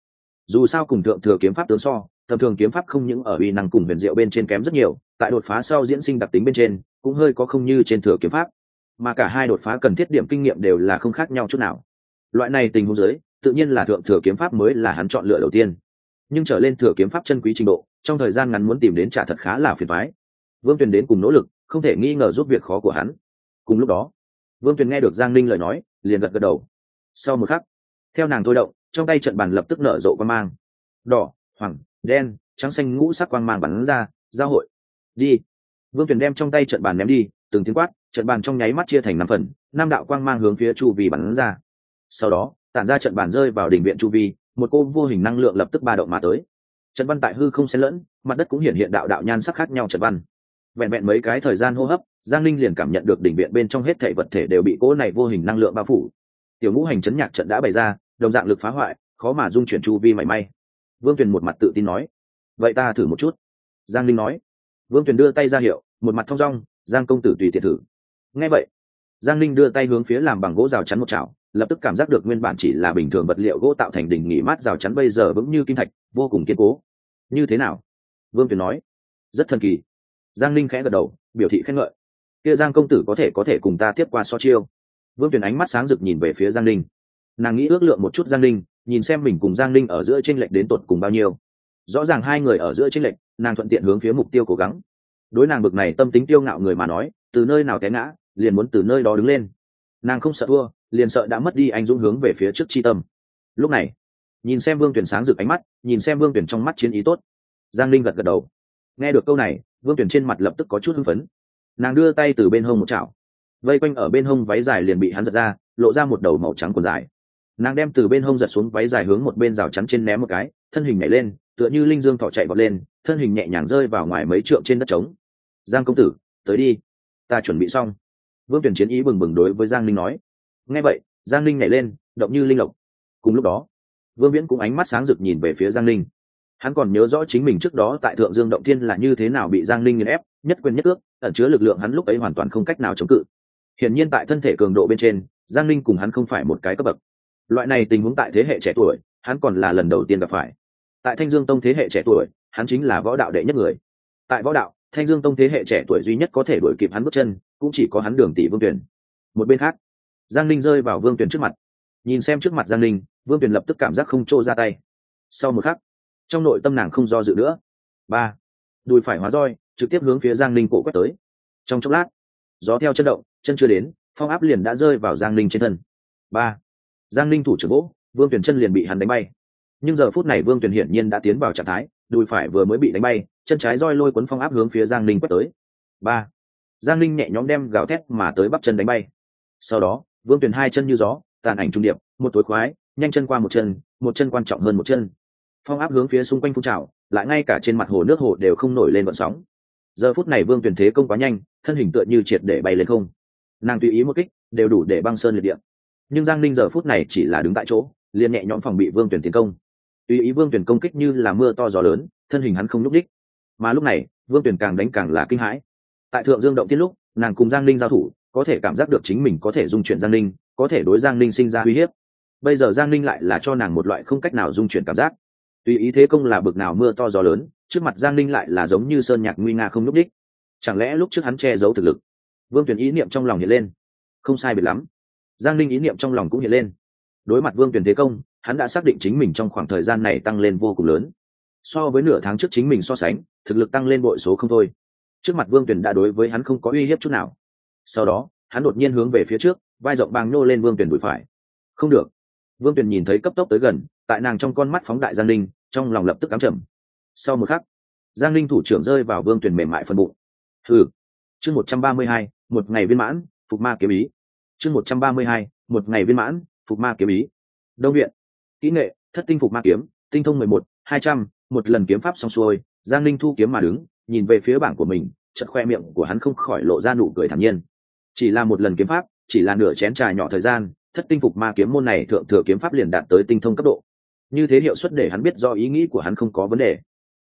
Dù sao cùng thượng thừa kiếm pháp tướng so, tầm thường kiếm pháp không những ở uy năng cùng huyền diệu bên trên kém rất nhiều, tại đột phá sau diễn sinh đặc tính bên trên, cũng hơi có không như trên thừa kiếm pháp. Mà cả hai đột phá cần thiết điểm kinh nghiệm đều là không khác nhau chút nào loại này tình huống giới tự nhiên là thượng thừa kiếm pháp mới là hắn chọn lựa đầu tiên. Nhưng trở lên thừa kiếm pháp chân quý trình độ, trong thời gian ngắn muốn tìm đến trả thật khá là phiền thoái vương tuyền đến cùng nỗ lực, không thể nghi ngờ giúp việc khó của hắn. Cùng lúc đó, vương tuyền nghe được giang ninh lời nói, liền gật gật đầu. Sau một khắc, theo nàng thôi động, trong tay trận bàn lập tức nở rộ quan mang. Đỏ, hoàng, đen, trắng xanh ngũ sắc quang mang bắn ra, giao hội. Đi. Vương tuyền đem trong tay trận bàn ném đi, từng tiếng quát, trận bàn trong nháy mắt chia thành năm phần, năm đạo quang mang hướng phía chu vi bắn ra sau đó, tản ra trận bàn rơi vào đỉnh viện chu vi, một cô vô hình năng lượng lập tức ba động mà tới. Trận văn tại hư không xen lẫn, mặt đất cũng hiện hiện đạo đạo nhan sắc khác nhau trận văn. Vẹn vẹn mấy cái thời gian hô hấp, giang linh liền cảm nhận được đỉnh viện bên trong hết thể vật thể đều bị cỗ này vô hình năng lượng bao phủ. Tiểu ngũ hành chấn nhạc trận đã bày ra, đồng dạng lực phá hoại, khó mà dung chuyển chu vi mảy may. Vương tuyền một mặt tự tin nói, vậy ta thử một chút. Giang linh nói. Vương tuyền đưa tay ra hiệu, một mặt thong dong, giang công tử tùy tiện thử. Ngay vậy, giang linh đưa tay hướng phía làm bằng gỗ rào chắn một chảo lập tức cảm giác được nguyên bản chỉ là bình thường vật liệu gỗ tạo thành đỉnh nghỉ mát rào chắn bây giờ vững như kim thạch, vô cùng kiên cố. Như thế nào? Vương tuyền nói. Rất thần kỳ. Giang linh khẽ gật đầu, biểu thị khen ngợi. Kia giang công tử có thể có thể cùng ta tiếp qua so chiêu. Vương tuyền ánh mắt sáng rực nhìn về phía giang linh nàng nghĩ ước lượng một chút giang linh nhìn xem mình cùng giang linh ở giữa tranh lệch đến tột cùng bao nhiêu. Rõ ràng hai người ở giữa tranh lệch, nàng thuận tiện hướng phía mục tiêu cố gắng. Đối nàng bực này tâm tính tiêu ngạo người mà nói, từ nơi nào té ngã, liền muốn từ nơi đó đứng lên. Nàng không sợ thua liền sợ đã mất đi anh dũng hướng về phía trước chi tâm. Lúc này, nhìn xem vương tuyển sáng rực ánh mắt, nhìn xem vương tuyển trong mắt chiến ý tốt, giang linh gật gật đầu. Nghe được câu này, vương tuyển trên mặt lập tức có chút hưng phấn. Nàng đưa tay từ bên hông một chảo. Vây quanh ở bên hông váy dài liền bị hắn giật ra, lộ ra một đầu màu trắng quần dài. Nàng đem từ bên hông giật xuống váy dài hướng một bên rào chắn trên ném một cái, thân hình nhảy lên, tựa như linh dương thỏ chạy vọt lên, thân hình nhẹ nhàng rơi vào ngoài mấy trượng trên đất trống. Giang công tử, tới đi, ta chuẩn bị xong. Vương tuyển chiến ý bừng bừng đối với giang linh nói nghe vậy, giang linh nhảy lên, động như linh lộc. Cùng lúc đó, vương viễn cũng ánh mắt sáng rực nhìn về phía giang linh hắn còn nhớ rõ chính mình trước đó tại thượng dương động thiên là như thế nào bị giang linh nghiền ép, nhất quyền nhất ước, ẩn chứa lực lượng hắn lúc ấy hoàn toàn không cách nào chống cự. Hiển nhiên tại thân thể cường độ bên trên, giang linh cùng hắn không phải một cái cấp bậc. Loại này tình huống tại thế hệ trẻ tuổi, hắn còn là lần đầu tiên gặp phải. Tại thanh dương tông thế hệ trẻ tuổi, hắn chính là võ đạo đệ nhất người. Tại võ đạo, thanh dương tông thế hệ trẻ tuổi duy nhất có thể đuổi kịp hắn bước chân, cũng chỉ có hắn đường tỷ vương tuyển một bên khác giang ninh rơi vào vương tuyển trước mặt. Nhìn xem trước mặt giang ninh, vương tuyển lập tức cảm giác không trô ra tay. Sau một khắc, trong nội tâm nàng không do dự nữa. Ba, đùi phải hóa roi, trực tiếp hướng phía giang ninh cổ quét tới. Trong chốc lát, gió theo chân động, chân chưa đến, phong áp liền đã rơi vào giang ninh trên thân. Ba, giang ninh thủ trưởng gỗ vương tuyển chân liền bị hắn đánh bay. Nhưng giờ phút này vương tuyển hiển nhiên đã tiến vào trạng thái, đùi phải vừa mới bị đánh bay, chân trái roi lôi cuốn phong áp hướng phía giang ninh quét tới. Ba, giang ninh nhẹ nhõm đem gào thét mà tới bắp chân đánh bay. Sau đó vương Tuyền hai chân như gió, tàn ảnh trung điệp, một tối khoái, nhanh chân qua một chân một chân quan trọng hơn một chân. Phong áp hướng phía xung quanh phun trào, lại ngay cả trên mặt hồ nước hồ đều không nổi lên vận sóng. Giờ phút này vương tuyển thế công quá nhanh, thân hình tựa như triệt để bay lên không. Nàng tùy ý một kích, đều đủ để băng sơn liệt điện nhưng giang ninh giờ phút này chỉ là đứng tại chỗ, liền nhẹ nhõm phòng bị vương tuyển tiến công. Tùy ý vương tuyển công kích như là mưa to gió lớn, thân hình hắn không nhúc đích mà lúc này, vương tuyển càng đánh càng là kinh hãi. Tại thượng dương động tiết lúc, nàng cùng giang ninh giao thủ có thể cảm giác được chính mình có thể dung chuyển giang ninh, có thể đối giang ninh sinh ra uy hiếp. Bây giờ giang ninh lại là cho nàng một loại không cách nào dung chuyển cảm giác. Tùy ý thế công là bực nào mưa to gió lớn, trước mặt giang ninh lại là giống như sơn nhạc nguy nga không nhúc đích chẳng lẽ lúc trước hắn che giấu thực lực? Vương tuyển ý niệm trong lòng hiện lên. Không sai biệt lắm. Giang ninh ý niệm trong lòng cũng hiện lên. Đối mặt vương tuyển thế công, hắn đã xác định chính mình trong khoảng thời gian này tăng lên vô cùng lớn. So với nửa tháng trước chính mình so sánh, thực lực tăng lên bội số không thôi. Trước mặt vương tuyển đã đối với hắn không có uy hiếp chút nào sau đó, hắn đột nhiên hướng về phía trước, vai rộng bàng nô lên vương tuyển đùi phải. Không được. Vương tuyển nhìn thấy cấp tốc tới gần, tại nàng trong con mắt phóng đại giang linh trong lòng lập tức cắm trầm. Sau một khắc, giang linh thủ trưởng rơi vào vương tuyển mềm mại phân bụng. Thử chương một trăm ba mươi hai, một ngày viên mãn, phục ma kiếm ý. Chương một trăm ba mươi hai, một ngày viên mãn, phục ma kiếm ý. Đông viện. Kỹ nghệ, thất tinh phục ma kiếm, tinh thông mười một, hai trăm, một lần kiếm pháp xong xuôi, giang linh thu kiếm mà đứng, nhìn về phía bảng của mình chật khoe miệng của hắn không khỏi lộ ra nụ cười thản nhiên chỉ là một lần kiếm pháp, chỉ là nửa chén trà nhỏ thời gian, thất tinh phục ma kiếm môn này thượng thừa kiếm pháp liền đạt tới tinh thông cấp độ. Như thế hiệu suất để hắn biết do ý nghĩ của hắn không có vấn đề.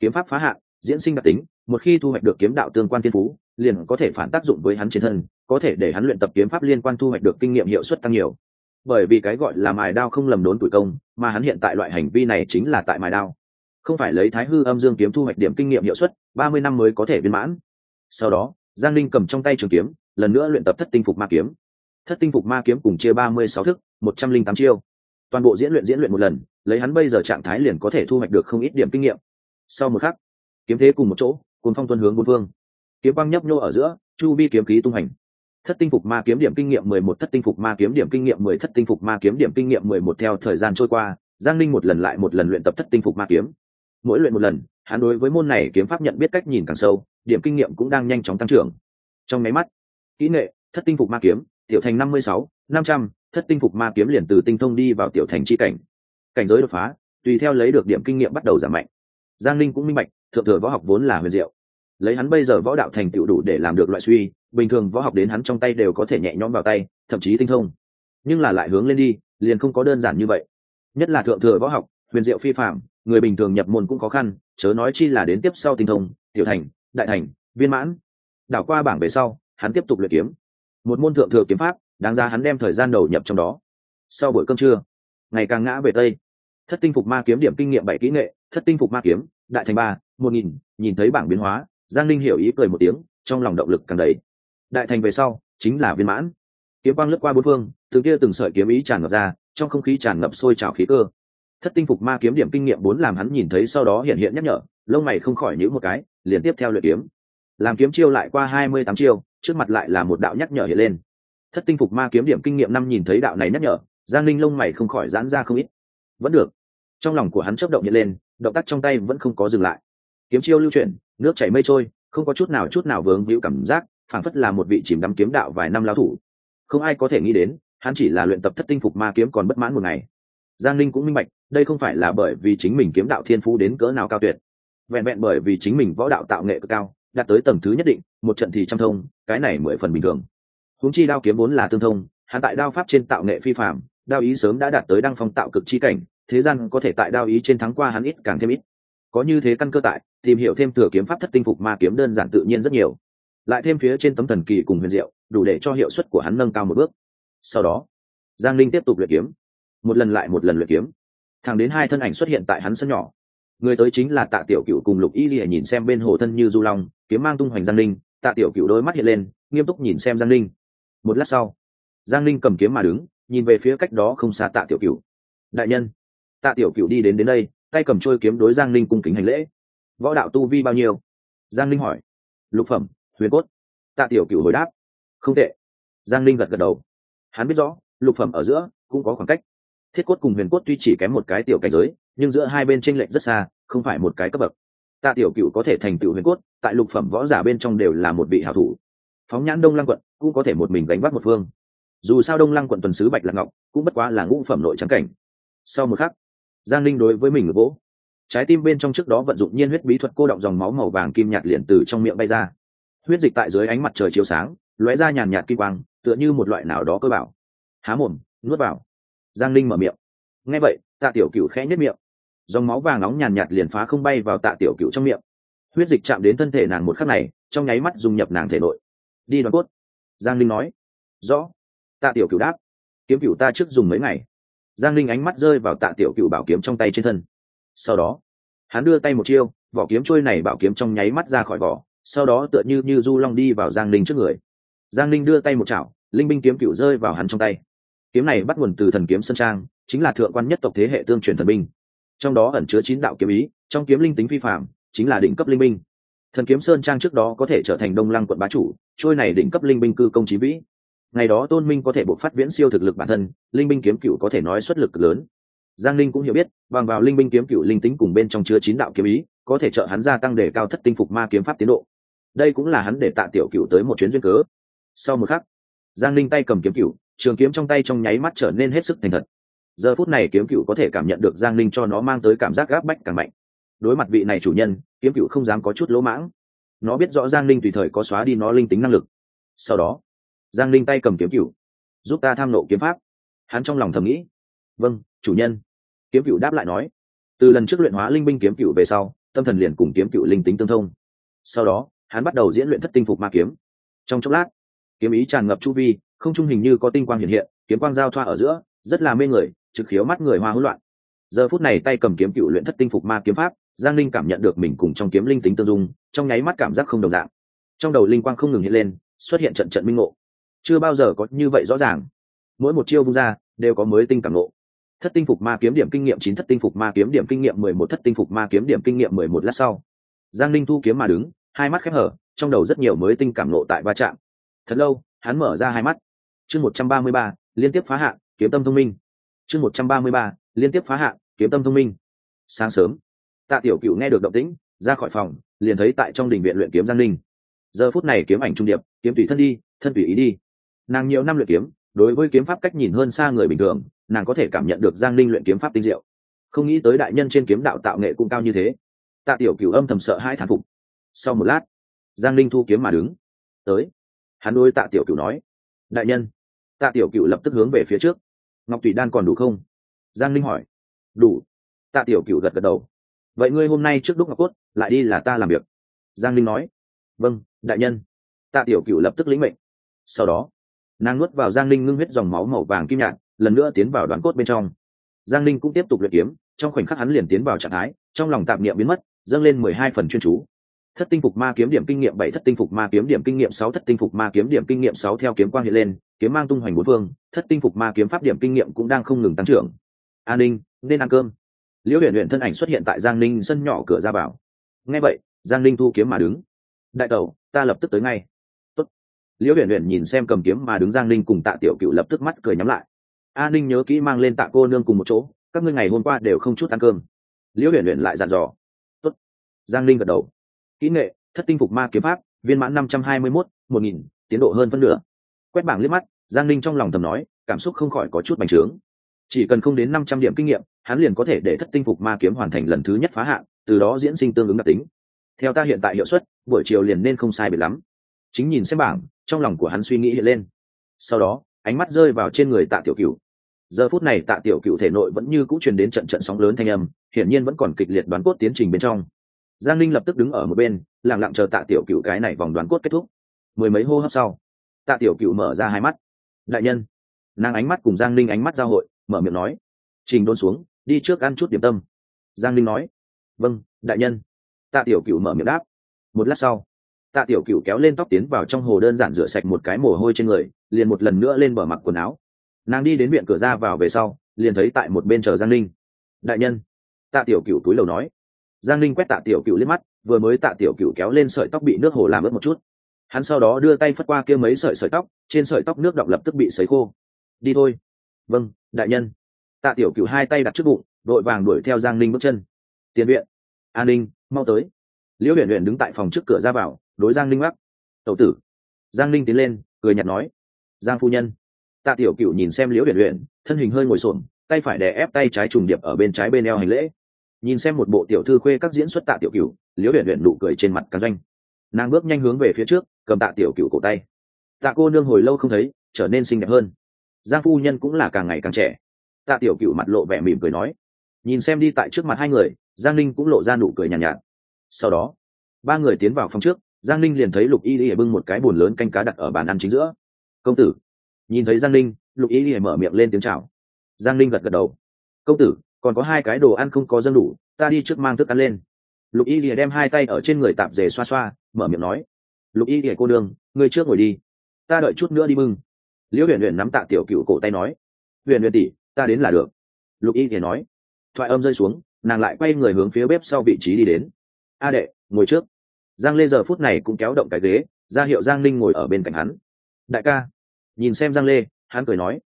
Kiếm pháp phá hạn, diễn sinh đặc tính, một khi thu hoạch được kiếm đạo tương quan thiên phú, liền có thể phản tác dụng với hắn trên thân, có thể để hắn luyện tập kiếm pháp liên quan thu hoạch được kinh nghiệm hiệu suất tăng nhiều. Bởi vì cái gọi là mài đao không lầm đốn tuổi công, mà hắn hiện tại loại hành vi này chính là tại mài đao. Không phải lấy thái hư âm dương kiếm thu hoạch điểm kinh nghiệm hiệu suất, ba mươi năm mới có thể viên mãn. Sau đó, giang linh cầm trong tay trường kiếm lần nữa luyện tập thất tinh phục ma kiếm. Thất tinh phục ma kiếm cùng chia ba mươi sáu thức, một trăm linh tám chiêu. Toàn bộ diễn luyện diễn luyện một lần, lấy hắn bây giờ trạng thái liền có thể thu hoạch được không ít điểm kinh nghiệm. Sau một khắc, kiếm thế cùng một chỗ cuốn phong tuân hướng bốn phương. Kiếm băng nhấp nhô ở giữa, chu vi kiếm khí tung hành. Thất tinh phục ma kiếm điểm kinh nghiệm mười một, thất tinh phục ma kiếm điểm kinh nghiệm mười, thất tinh phục ma kiếm điểm kinh nghiệm mười một theo thời gian trôi qua, giang linh một lần lại một lần luyện tập thất tinh phục ma kiếm. Mỗi luyện một lần, hắn đối với môn này kiếm pháp nhận biết cách nhìn càng sâu, điểm kinh nghiệm cũng đang nhanh chóng tăng trưởng. Trong máy mắt kỹ nghệ, thất tinh phục ma kiếm, tiểu thành năm mươi sáu, năm trăm, thất tinh phục ma kiếm liền từ tinh thông đi vào tiểu thành c h i cảnh. Cảnh giới đột phá, tùy theo lấy được điểm kinh nghiệm bắt đầu giảm mạnh. Giang linh cũng minh bạch, thượng thừa võ học vốn là huyền diệu. Lấy hắn bây giờ võ đạo thành tựu đủ để làm được loại suy, bình thường võ học đến hắn trong tay đều có thể nhẹ nhõm vào tay, thậm chí tinh thông. Nhưng là lại hướng lên đi, liền không có đơn giản như vậy. Nhất là thượng thừa võ học, huyền diệu phi phạm người bình thường nhập môn cũng khó khăn, chớ nói chi là đến tiếp sau tinh thông, tiểu thành, đại thành, viên mãn. Đảo qua bảng về sau hắn tiếp tục luyện kiếm. Một môn thượng thừa kiếm pháp, đáng ra hắn đem thời gian đầu nhập trong đó. Sau buổi cơm trưa, ngày càng ngã về tây. Thất tinh phục ma kiếm điểm kinh nghiệm bảy kỹ nghệ, thất tinh phục ma kiếm, đại thành ba, một nghìn, nhìn thấy bảng biến hóa, giang linh hiểu ý cười một tiếng, trong lòng động lực càng đầy. Đại thành về sau, chính là viên mãn. Kiếm quang lướt qua bốn phương, từ kia từng sợi kiếm ý tràn ngập ra, trong không khí tràn ngập sôi trào khí cơ. Thất tinh phục ma kiếm điểm kinh nghiệm bốn làm hắn nhìn thấy sau đó hiện hiện nhắc nhở, lông mày không khỏi nhữ một cái, liền tiếp theo luyện kiếm. Làm kiếm chiêu lại qua hai mươi tám chiêu trước mặt lại là một đạo nhắc nhở hiện lên. Thất tinh phục ma kiếm điểm kinh nghiệm năm nhìn thấy đạo này nhắc nhở, giang linh lông mày không khỏi giãn ra không ít. Vẫn được. Trong lòng của hắn chấp động hiện lên, động tác trong tay vẫn không có dừng lại. Kiếm chiêu lưu chuyển, nước chảy mây trôi, không có chút nào chút nào vướng víu cảm giác, phảng phất là một vị chìm đắm kiếm đạo vài năm lao thủ. Không ai có thể nghĩ đến, hắn chỉ là luyện tập thất tinh phục ma kiếm còn bất mãn một ngày. Giang linh cũng minh bạch, đây không phải là bởi vì chính mình kiếm đạo thiên phú đến cỡ nào cao tuyệt. Vẹn vẹn bởi vì chính mình võ đạo tạo nghệ cực cao đạt tới tầng thứ nhất định, một trận thì trăm thông, cái này mười phần bình thường. Huống chi đao kiếm vốn là tương thông, hắn tại đao pháp trên tạo nghệ phi phạm đao ý sớm đã đạt tới đăng phong tạo cực chi cảnh, thế gian có thể tại đao ý trên thắng qua hắn ít càng thêm ít. Có như thế căn cơ tại, tìm hiểu thêm thừa kiếm pháp thất tinh phục ma kiếm đơn giản tự nhiên rất nhiều. Lại thêm phía trên tấm thần kỳ cùng huyền diệu, đủ để cho hiệu suất của hắn nâng cao một bước. Sau đó, giang linh tiếp tục luyện kiếm. Một lần lại một lần luyện kiếm. Thẳng đến hai thân ảnh xuất hiện tại hắn sân nhỏ người tới chính là tạ tiểu cựu cùng lục y lìa nhìn xem bên hồ thân như du long, kiếm mang tung hoành giang linh tạ tiểu cựu đôi mắt hiện lên, nghiêm túc nhìn xem giang linh một lát sau, giang linh cầm kiếm mà đứng, nhìn về phía cách đó không xa tạ tiểu cựu đại nhân. Tạ tiểu cựu đi đến đến đây, tay cầm trôi kiếm đối giang linh cung kính hành lễ. Võ đạo tu vi bao nhiêu? Giang linh hỏi. Lục phẩm, huyền cốt. Tạ tiểu cựu hồi đáp. Không tệ. Giang linh gật gật đầu. Hắn biết rõ, lục phẩm ở giữa cũng có khoảng cách. Thiết cốt cùng huyền cốt tuy chỉ kém một cái tiểu cảnh giới, nhưng giữa hai bên tranh lệch rất xa không phải một cái cấp bậc. Tạ tiểu cựu có thể thành tựu huyền cốt, tại lục phẩm võ giả bên trong đều là một vị hảo thủ. Phóng nhãn đông lăng quận cũng có thể một mình gánh vác một phương. Dù sao đông lăng quận tuần sứ bạch lạc ngọc cũng bất quá là ngũ phẩm nội trắng cảnh. Sau một khắc, giang linh đối với mình vỗ. Trái tim bên trong trước đó vận dụng nhiên huyết bí thuật cô động dòng máu màu vàng kim nhạt liền từ trong miệng bay ra. Huyết dịch tại dưới ánh mặt trời chiếu sáng, lóe ra nhàn nhạt kim quang, tựa như một loại nào đó cơ bảo há mồm, nuốt vào. Giang linh mở miệng. Nghe vậy, tạ tiểu cựu khẽ nhất miệng dòng máu vàng nóng nhàn nhạt liền phá không bay vào tạ tiểu cựu trong miệng. Huyết dịch chạm đến thân thể nàng một khắc này, trong nháy mắt dùng nhập nàng thể nội. Đi đoàn cốt. Giang linh nói. Rõ. Tạ tiểu cựu đáp. Kiếm cựu ta trước dùng mấy ngày. Giang linh ánh mắt rơi vào tạ tiểu cựu bảo kiếm trong tay trên thân. Sau đó, hắn đưa tay một chiêu, vỏ kiếm trôi này bảo kiếm trong nháy mắt ra khỏi vỏ, sau đó tựa như như du long đi vào giang linh trước người. Giang linh đưa tay một chảo, linh binh kiếm cựu rơi vào hắn trong tay. Kiếm này bắt nguồn từ thần kiếm sơn trang, chính là thượng quan nhất tộc thế hệ tương truyền thần binh trong đó ẩn chứa chín đạo kiếm ý, trong kiếm linh tính phi phạm chính là đỉnh cấp linh minh thần kiếm sơn trang trước đó có thể trở thành đông lăng quận bá chủ, trôi này đỉnh cấp linh binh cư công trí vĩ. Ngày đó tôn minh có thể buộc phát viễn siêu thực lực bản thân, linh binh kiếm cựu có thể nói xuất lực lớn. Giang linh cũng hiểu biết, bằng vào linh binh kiếm cựu linh tính cùng bên trong chứa chín đạo kiếm ý, có thể trợ hắn gia tăng để cao thất tinh phục ma kiếm pháp tiến độ. Đây cũng là hắn để tạ tiểu cựu tới một chuyến duyên cớ. Sau một khắc, giang linh tay cầm kiếm cựu, trường kiếm trong tay trong nháy mắt trở nên hết sức thành thật giờ phút này kiếm cựu có thể cảm nhận được giang ninh cho nó mang tới cảm giác gáp bách càng mạnh. Đối mặt vị này chủ nhân, kiếm cựu không dám có chút lỗ mãng. Nó biết rõ giang ninh tùy thời có xóa đi nó linh tính năng lực. Sau đó, giang ninh tay cầm kiếm cựu, giúp ta tham nộ kiếm pháp. Hắn trong lòng thầm nghĩ vâng chủ nhân. Kiếm cựu đáp lại nói, từ lần trước luyện hóa linh binh kiếm cựu về sau, tâm thần liền cùng kiếm cựu linh tính tương thông. Sau đó, hắn bắt đầu diễn luyện thất tinh phục ma kiếm. Trong chốc lát, kiếm ý tràn ngập chu vi, không trung hình như có tinh quang hiện hiện, kiếm quang giao thoa ở giữa, rất là mê người trực khiếu mắt người hoa hỗn loạn. Giờ phút này tay cầm kiếm cựu luyện thất tinh phục ma kiếm pháp, giang linh cảm nhận được mình cùng trong kiếm linh tính tương dung, trong nháy mắt cảm giác không đồng dạng. Trong đầu linh quang không ngừng hiện lên, xuất hiện trận trận minh ngộ. Chưa bao giờ có như vậy rõ ràng. Mỗi một chiêu vung ra, đều có mới tinh cảm ngộ. Thất tinh phục ma kiếm điểm kinh nghiệm chín, thất tinh phục ma kiếm điểm kinh nghiệm mười một, thất tinh phục ma kiếm điểm kinh nghiệm mười một lát sau. Giang linh thu kiếm mà đứng, hai mắt khép hở, trong đầu rất nhiều mới tinh cảm ngộ tại va chạm. Thật lâu, hắn mở ra hai mắt. Chương một trăm ba mươi ba, liên tiếp phá hạn, kiếm tâm thông minh chương một trăm ba mươi ba, liên tiếp phá hạn, kiếm tâm thông minh. Sáng sớm, tạ tiểu cựu nghe được động tĩnh, ra khỏi phòng, liền thấy tại trong đình viện luyện kiếm giang linh giờ phút này kiếm ảnh trung điệp, kiếm tùy thân đi, thân tùy ý đi. Nàng nhiều năm luyện kiếm, đối với kiếm pháp cách nhìn hơn xa người bình thường, nàng có thể cảm nhận được giang linh luyện kiếm pháp tinh diệu. Không nghĩ tới đại nhân trên kiếm đạo tạo nghệ cũng cao như thế. Tạ tiểu cửu âm thầm sợ hai thản phục. Sau một lát, giang linh thu kiếm mà đứng. Tới, hắn đôi tạ tiểu cửu nói, đại nhân. Tạ tiểu cửu lập tức hướng về phía trước ngọc tùy đan còn đủ không? Giang linh hỏi. Đủ. Tạ tiểu Cựu gật gật đầu. Vậy ngươi hôm nay trước đúc ngọc cốt, lại đi là ta làm việc. Giang linh nói. Vâng đại nhân. Tạ tiểu Cựu lập tức lĩnh mệnh. Sau đó, nàng nuốt vào giang linh ngưng huyết dòng máu màu vàng kim nhạt, lần nữa tiến vào đoàn cốt bên trong. Giang linh cũng tiếp tục luyện kiếm, trong khoảnh khắc hắn liền tiến vào trạng thái, trong lòng tạp niệm biến mất, dâng lên mười hai phần chuyên chú thất tinh phục ma kiếm điểm kinh nghiệm bảy, thất tinh phục ma kiếm điểm kinh nghiệm sáu, thất tinh phục ma kiếm điểm kinh nghiệm sáu theo kiếm quang hiện lên, kiếm mang tung hoành bốn phương, thất tinh phục ma kiếm pháp điểm kinh nghiệm cũng đang không ngừng tăng trưởng. An ninh, nên ăn cơm. Liễu huyền huyện thân ảnh xuất hiện tại giang ninh sân nhỏ cửa ra vào. Ngay vậy, giang ninh thu kiếm mà đứng. Đại tẩu, ta lập tức tới ngay. Tốt. liễu huyền huyện nhìn xem cầm kiếm mà đứng giang ninh cùng tạ tiểu cựu lập tức mắt cười nhắm lại. A ninh nhớ kỹ mang lên tạ cô nương cùng một chỗ, các ngươi ngày hôm qua đều không chút ăn cơm. Liễu huyền huyện lại dặn dò. Tốt. giang ninh gật đầu kỹ nghệ, thất tinh phục ma kiếm pháp, viên mãn năm trăm hai mươi mốt, một nghìn, tiến độ hơn phân nửa. Quét bảng liếc mắt, giang ninh trong lòng thầm nói, cảm xúc không khỏi có chút bành trướng. Chỉ cần không đến năm trăm điểm kinh nghiệm, hắn liền có thể để thất tinh phục ma kiếm hoàn thành lần thứ nhất phá hạn từ đó diễn sinh tương ứng đặc tính. Theo ta hiện tại hiệu suất, buổi chiều liền nên không sai biệt lắm. Chính nhìn xem bảng, trong lòng của hắn suy nghĩ hiện lên. Sau đó, ánh mắt rơi vào trên người tạ tiểu cựu giờ phút này tạ tiểu cựu thể nội vẫn như cũng truyền đến trận trận sóng lớn thanh âm, hiển nhiên vẫn còn kịch liệt đoán cốt tiến trình bên trong giang linh lập tức đứng ở một bên lẳng lặng chờ tạ tiểu cựu cái này vòng đoán cốt kết thúc. Mười mấy hô hấp sau, tạ tiểu cựu mở ra hai mắt. Đại nhân. Nàng ánh mắt cùng giang linh ánh mắt giao hội, mở miệng nói, trình đôn xuống, đi trước ăn chút điểm tâm. Giang linh nói vâng đại nhân. Tạ tiểu cựu mở miệng đáp. Một lát sau, tạ tiểu cựu kéo lên tóc tiến vào trong hồ đơn giản rửa sạch một cái mồ hôi trên người, liền một lần nữa lên bờ mặc quần áo. Nàng đi đến viện cửa ra vào về sau, liền thấy tại một bên chờ giang linh đại nhân. Tạ tiểu cựu túi lầu nói giang linh quét tạ tiểu cựu liếc mắt, vừa mới tạ tiểu cựu kéo lên sợi tóc bị nước hồ làm ướt một chút. Hắn sau đó đưa tay phất qua kia mấy sợi sợi tóc, trên sợi tóc nước động lập tức bị sấy khô. Đi thôi. Vâng đại nhân. Tạ tiểu cựu hai tay đặt trước bụng đội vàng đuổi theo giang linh bước chân. Tiền viện. An ninh, mau tới. Liễu huyền huyền đứng tại phòng trước cửa ra vào, đối giang linh mắc. Tẩu tử. Giang linh tiến lên, cười nhạt nói. Giang phu nhân. Tạ tiểu cựu nhìn xem liễu huyền huyền thân hình hơi ngồi xổm, tay phải đè ép tay trái trùng điệp ở bên trái bên eo hành lễ nhìn xem một bộ tiểu thư khuê các diễn xuất tạ tiểu cửu liễu huyện huyện nụ cười trên mặt càng doanh. Nàng bước nhanh hướng về phía trước cầm tạ tiểu cửu cổ tay. Tạ cô nương hồi lâu không thấy trở nên xinh đẹp hơn. Giang phu nhân cũng là càng ngày càng trẻ. Tạ tiểu cửu mặt lộ vẻ mỉm cười nói. Nhìn xem đi tại trước mặt hai người giang linh cũng lộ ra nụ cười nhàn nhạt, nhạt. Sau đó ba người tiến vào phòng trước giang linh liền thấy lục y lìa bưng một cái bồn lớn canh cá đặt ở bàn ăn chính giữa. Công tử. Nhìn thấy giang linh lục y lìa mở miệng lên tiếng chào. Giang linh gật gật đầu. Công tử còn có hai cái đồ ăn không có dâng đủ, ta đi trước mang thức ăn lên. Lục y lìa đem hai tay ở trên người tạp dề xoa xoa, mở miệng nói, lục y lìa cô đường người trước ngồi đi, ta đợi chút nữa đi mừng liễu huyền huyền nắm tạ tiểu cựu cổ tay nói huyền huyền tỷ, ta đến là được. Lục y lìa nói, thoại âm rơi xuống, nàng lại quay người hướng phía bếp sau vị trí đi đến. A đệ, ngồi trước. Giang lê giờ phút này cũng kéo động cái ghế, ra hiệu giang linh ngồi ở bên cạnh hắn. Đại ca. Nhìn xem giang lê, hắn cười nói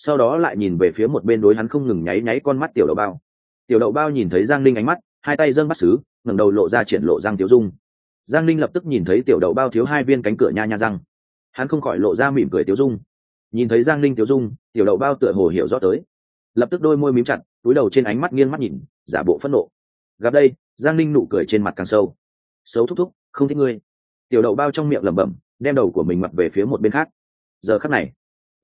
sau đó lại nhìn về phía một bên đối hắn không ngừng nháy nháy con mắt tiểu đậu bao. Tiểu đậu bao nhìn thấy giang linh ánh mắt, hai tay dâng bắt xứ ngẩng đầu lộ ra triển lộ răng tiểu dung. Giang linh lập tức nhìn thấy tiểu đậu bao thiếu hai viên cánh cửa nha nha răng. Hắn không khỏi lộ ra mỉm cười tiểu dung. Nhìn thấy giang linh tiểu dung, tiểu đậu bao tựa hồ hiểu rõ tới. Lập tức đôi môi mím chặt, túi đầu trên ánh mắt nghiêng mắt nhìn, giả bộ phẫn nộ. Gặp đây, giang linh nụ cười trên mặt càng sâu. Xấu thúc thúc, không thích ngươi. Tiểu đậu bao trong miệng lẩm bẩm, đem đầu của mình mặt về phía một bên khác. Giờ khắc này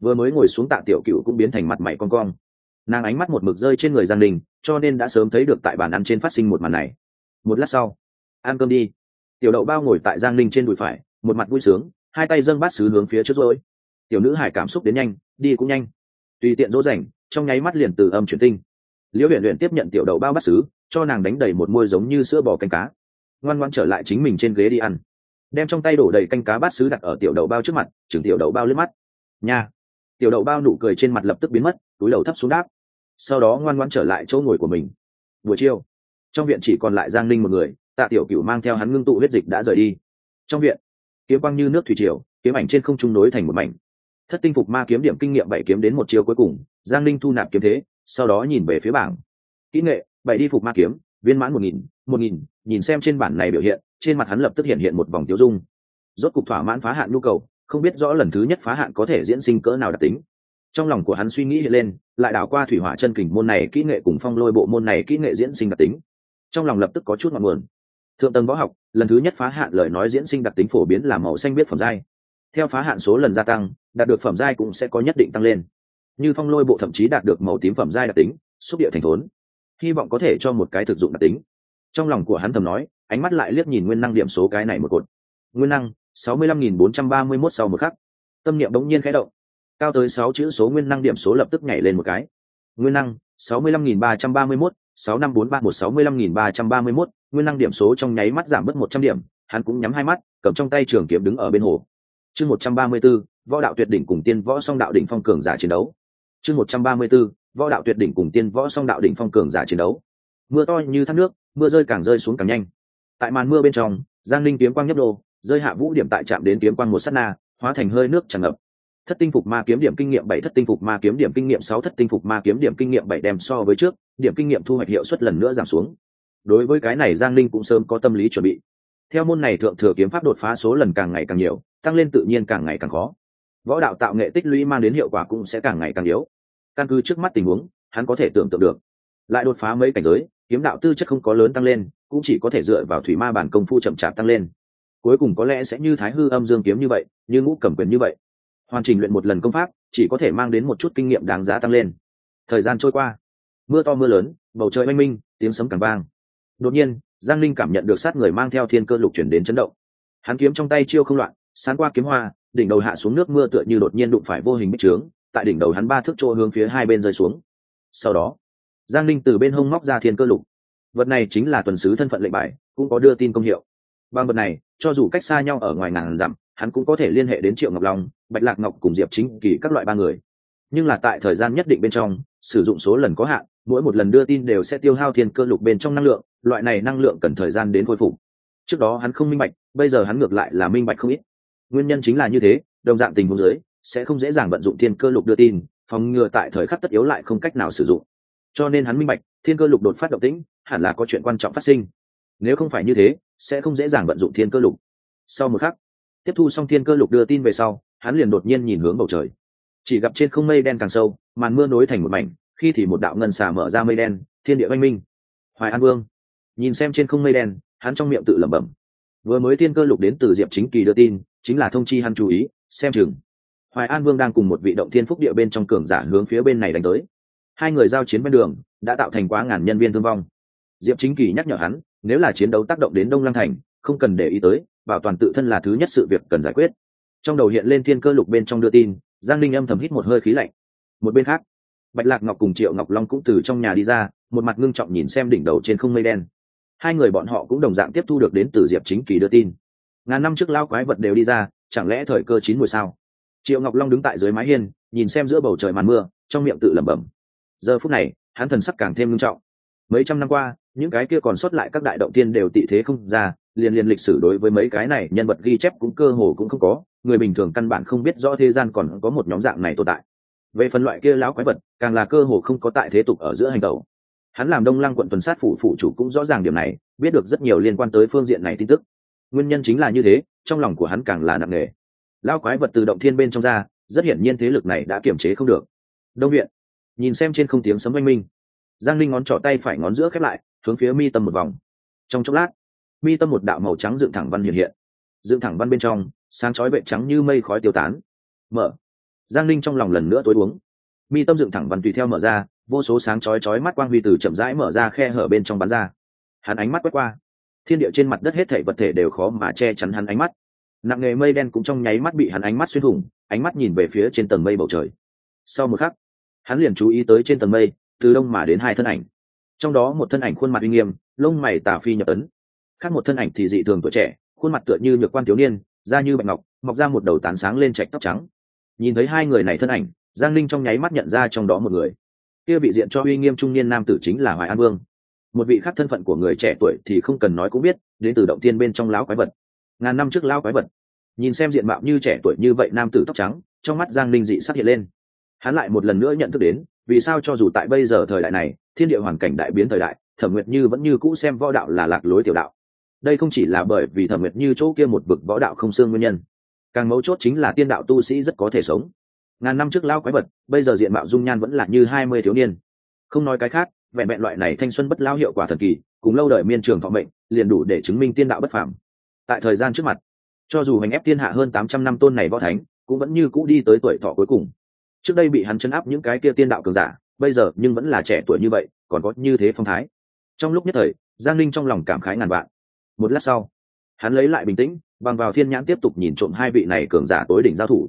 vừa mới ngồi xuống tạ tiểu cựu cũng biến thành mặt mày con cong. Nàng ánh mắt một mực rơi trên người giang đình cho nên đã sớm thấy được tại bàn ăn trên phát sinh một màn này. Một lát sau, ăn cơm đi. Tiểu đậu bao ngồi tại giang ninh trên đùi phải, một mặt vui sướng, hai tay dâng bát xứ hướng phía trước rồi tiểu nữ hải cảm xúc đến nhanh, đi cũng nhanh. Tùy tiện dỗ dành, trong nháy mắt liền từ âm chuyển tinh. Liễu huyện luyện tiếp nhận tiểu đậu bao bát xứ cho nàng đánh đầy một môi giống như sữa bò canh cá. Ngoan ngoan trở lại chính mình trên ghế đi ăn. Đem trong tay đổ đầy canh cá bát xứ đặt ở tiểu đậu bao trước mặt, chừng tiểu đậu bao lướt mắt. Nha tiểu đậu bao nụ cười trên mặt lập tức biến mất, túi đầu thấp xuống đáp. Sau đó ngoan ngoan trở lại chỗ ngồi của mình. Buổi chiều, trong viện chỉ còn lại giang ninh một người, tạ tiểu cựu mang theo hắn ngưng tụ huyết dịch đã rời đi. Trong viện, kiếm quang như nước thủy triều, kiếm ảnh trên không trung nối thành một mảnh. Thất tinh phục ma kiếm điểm kinh nghiệm bảy kiếm đến một chiều cuối cùng, giang ninh thu nạp kiếm thế, sau đó nhìn về phía bảng. Kỹ nghệ, bảy đi phục ma kiếm, viên mãn một nghìn một nghìn, nhìn xem trên bản này biểu hiện, trên mặt hắn lập tức hiện hiện một vòng tiêu dung. Rốt cục thỏa mãn phá hạn nhu cầu không biết rõ lần thứ nhất phá hạn có thể diễn sinh cỡ nào đặc tính. Trong lòng của hắn suy nghĩ lên, lại đảo qua thủy hỏa chân kình môn này kỹ nghệ cùng phong lôi bộ môn này kỹ nghệ diễn sinh đặc tính. Trong lòng lập tức có chút ngọn nguồn. Thượng tầng võ học, lần thứ nhất phá hạn lời nói diễn sinh đặc tính phổ biến là màu xanh biết phẩm giai. Theo phá hạn số lần gia tăng, đạt được phẩm giai cũng sẽ có nhất định tăng lên. Như phong lôi bộ thậm chí đạt được màu tím phẩm giai đặc tính, xúc địa thành thốn. Hy vọng có thể cho một cái thực dụng đặc tính. Trong lòng của hắn thầm nói, ánh mắt lại liếc nhìn nguyên năng điểm số cái này một cột. Nguyên năng sáu mươi lăm nghìn bốn trăm ba mươi mốt sau một khắc, tâm niệm đống nhiên khẽ động. Cao tới sáu chữ số nguyên năng điểm số lập tức nhảy lên một cái. Nguyên năng, sáu mươi lăm nghìn ba trăm ba mươi mốt, sáu năm bốn ba một, sáu mươi lăm nghìn ba trăm ba mươi mốt, nguyên năng điểm số trong nháy mắt giảm mất một trăm điểm. Hắn cũng nhắm hai mắt, cầm trong tay trường kiếm đứng ở bên hồ. Chương một trăm ba mươi b ố võ đạo tuyệt đỉnh cùng tiên võ song đạo đỉnh phong cường giả chiến đấu. Chương một trăm ba mươi b ố võ đạo tuyệt đỉnh cùng tiên võ song đạo đỉnh phong cường giả chiến đấu. Mưa to như thác nước, mưa rơi càng rơi xuống càng nhanh. Tại màn mưa bên trong, giang linh kiếm quang nhấp đô rơi hạ vũ điểm tại trạm đến kiếm quang một s á t na, hóa thành hơi nước tràn ngập. Thất tinh phục ma kiếm điểm kinh nghiệm bảy, thất tinh phục ma kiếm điểm kinh nghiệm sáu, thất tinh phục ma kiếm điểm kinh nghiệm bảy đem so với trước, điểm kinh nghiệm thu hoạch hiệu suất lần nữa giảm xuống. Đối với cái này, giang linh cũng sớm có tâm lý chuẩn bị. Theo môn này thượng thừa kiếm pháp đột phá số lần càng ngày càng nhiều, tăng lên tự nhiên càng ngày càng khó. Võ đạo tạo nghệ tích lũy mang đến hiệu quả cũng sẽ càng ngày càng yếu. Căn cứ trước mắt tình huống, hắn có thể tưởng tượng được. Lại đột phá mấy cảnh giới, kiếm đạo tư chất không có lớn tăng lên, cũng chỉ có thể dựa vào thủy ma bản công phu chậm chạp tăng lên cuối cùng có lẽ sẽ như thái hư âm dương kiếm như vậy, như ngũ cẩm quyền như vậy. Hoàn chỉnh luyện một lần công pháp, chỉ có thể mang đến một chút kinh nghiệm đáng giá tăng lên. Thời gian trôi qua. Mưa to mưa lớn, bầu trời oanh minh, tiếng sấm càng vang. Đột nhiên, giang linh cảm nhận được sát người mang theo thiên cơ lục chuyển đến chấn động. Hắn kiếm trong tay chiêu không loạn sán qua kiếm hoa, đỉnh đầu hạ xuống nước mưa tựa như đột nhiên đụng phải vô hình bích trướng, tại đỉnh đầu hắn ba thước chỗ hướng phía hai bên rơi xuống. Sau đó, giang linh từ bên hông móc ra thiên cơ lục. Vật này chính là tuần sứ thân phận lệnh bài, cũng có đưa tin công hiệu. Bằng vật này cho dù cách xa nhau ở ngoài ngàn dặm, hắn cũng có thể liên hệ đến triệu ngọc long, bạch lạc ngọc cùng diệp chính kỳ các loại ba người. Nhưng là tại thời gian nhất định bên trong, sử dụng số lần có hạn, mỗi một lần đưa tin đều sẽ tiêu hao thiên cơ lục bên trong năng lượng, loại này năng lượng cần thời gian đến khôi phục. Trước đó hắn không minh bạch, bây giờ hắn ngược lại là minh bạch không ít. Nguyên nhân chính là như thế, đồng dạng tình huống dưới, sẽ không dễ dàng vận dụng thiên cơ lục đưa tin, phòng ngừa tại thời khắc tất yếu lại không cách nào sử dụng. Cho nên hắn minh bạch, thiên cơ lục đột phát động tĩnh, hẳn là có chuyện quan trọng phát sinh nếu không phải như thế, sẽ không dễ dàng vận dụng thiên cơ lục. Sau một khắc, tiếp thu xong thiên cơ lục đưa tin về sau, hắn liền đột nhiên nhìn hướng bầu trời. Chỉ gặp trên không mây đen càng sâu, màn mưa nối thành một mảnh, khi thì một đạo ngân xà mở ra mây đen, thiên địa oanh minh. Hoài an vương. Nhìn xem trên không mây đen, hắn trong miệng tự lẩm bẩm. Vừa mới thiên cơ lục đến từ diệp chính kỳ đưa tin, chính là thông chi hắn chú ý, xem chừng. Hoài an vương đang cùng một vị động thiên phúc địa bên trong cường giả hướng phía bên này đánh tới. Hai người giao chiến bên đường, đã tạo thành quá ngàn nhân viên thương vong. Diệp chính kỳ nhắc nhở hắn nếu là chiến đấu tác động đến đông lăng thành, không cần để ý tới, bảo toàn tự thân là thứ nhất sự việc cần giải quyết. Trong đầu hiện lên thiên cơ lục bên trong đưa tin, giang linh âm thầm hít một hơi khí lạnh. Một bên khác, bạch lạc ngọc cùng triệu ngọc long cũng từ trong nhà đi ra, một mặt ngưng trọng nhìn xem đỉnh đầu trên không mây đen. Hai người bọn họ cũng đồng dạng tiếp thu được đến từ diệp chính kỳ đưa tin. Ngàn năm trước lao quái vật đều đi ra, chẳng lẽ thời cơ chín mùi sao? Triệu ngọc long đứng tại dưới mái hiên, nhìn xem giữa bầu trời màn mưa, trong miệng tự lẩm bẩm. Giờ phút này, hắn thần sắc càng thêm ngưng trọng. Mấy trăm năm qua những cái kia còn sót lại các đại động tiên đều tị thế không ra, liền liền lịch sử đối với mấy cái này nhân vật ghi chép cũng cơ hồ cũng không có, người bình thường căn bản không biết rõ thế gian còn có một nhóm dạng này tồn tại. Về phần loại kia lão quái vật, càng là cơ hồ không có tại thế tục ở giữa hành tẩu. Hắn làm đông lăng quận tuần sát phủ phủ chủ cũng rõ ràng điểm này, biết được rất nhiều liên quan tới phương diện này tin tức. Nguyên nhân chính là như thế, trong lòng của hắn càng là nặng nề. Lao quái vật từ động thiên bên trong ra, rất hiển nhiên thế lực này đã kiểm chế không được. Đông viện nhìn xem trên không tiếng sấm oanh minh. Giang linh ngón trỏ tay phải ngón giữa khép lại hướng phía mi tâm một vòng. Trong chốc lát, mi tâm một đạo màu trắng dựng thẳng văn hiện hiện. Dựng thẳng văn bên trong, sáng chói vệ trắng như mây khói tiêu tán. Mở. Giang linh trong lòng lần nữa tối uống. Mi tâm dựng thẳng văn tùy theo mở ra, vô số sáng chói chói mắt quang huy từ chậm rãi mở ra khe hở bên trong bắn ra. Hắn ánh mắt quét qua. Thiên địa trên mặt đất hết thảy vật thể đều khó mà che chắn hắn ánh mắt. Nặng nghề mây đen cũng trong nháy mắt bị hắn ánh mắt xuyên thủng, ánh mắt nhìn về phía trên tầng mây bầu trời. Sau một khắc, hắn liền chú ý tới trên tầng mây, từ đông mà đến hai thân ảnh trong đó một thân ảnh khuôn mặt uy nghiêm, lông mày tà phi nhập ấn. Khác một thân ảnh thì dị thường tuổi trẻ, khuôn mặt tựa như nhược quan thiếu niên, da như bạch ngọc, mọc ra một đầu tán sáng lên chạch tóc trắng. Nhìn thấy hai người này thân ảnh, giang linh trong nháy mắt nhận ra trong đó một người. Kia bị diện cho uy nghiêm trung niên nam tử chính là hoài an vương. Một vị khác thân phận của người trẻ tuổi thì không cần nói cũng biết, đến từ động tiên bên trong lão quái vật. Ngàn năm trước lão quái vật. Nhìn xem diện mạo như trẻ tuổi như vậy nam tử tóc trắng, trong mắt giang linh dị sắc hiện lên. Hắn lại một lần nữa nhận thức đến vì sao cho dù tại bây giờ thời đại này, thiên địa hoàn cảnh đại biến thời đại, thẩm nguyệt như vẫn như cũ xem võ đạo là lạc lối tiểu đạo. Đây không chỉ là bởi vì thẩm nguyệt như chỗ kia một vực võ đạo không xương nguyên nhân, càng mấu chốt chính là tiên đạo tu sĩ rất có thể sống. Ngàn năm trước lao quái vật, bây giờ diện mạo dung nhan vẫn là như hai mươi thiếu niên. Không nói cái khác, vẹn vẹn loại này thanh xuân bất lao hiệu quả thần kỳ, cùng lâu đời miên trường thọ mệnh, liền đủ để chứng minh tiên đạo bất phàm. Tại thời gian trước mặt, cho dù hành ép thiên hạ hơn tám trăm năm tôn này võ thánh, cũng vẫn như cũ đi tới tuổi thọ cuối cùng trước đây bị hắn chấn áp những cái kia tiên đạo cường giả, bây giờ nhưng vẫn là trẻ tuổi như vậy, còn có như thế phong thái. Trong lúc nhất thời, giang linh trong lòng cảm khái ngàn vạn. Một lát sau, hắn lấy lại bình tĩnh, bằng vào thiên nhãn tiếp tục nhìn trộm hai vị này cường giả tối đỉnh giao thủ.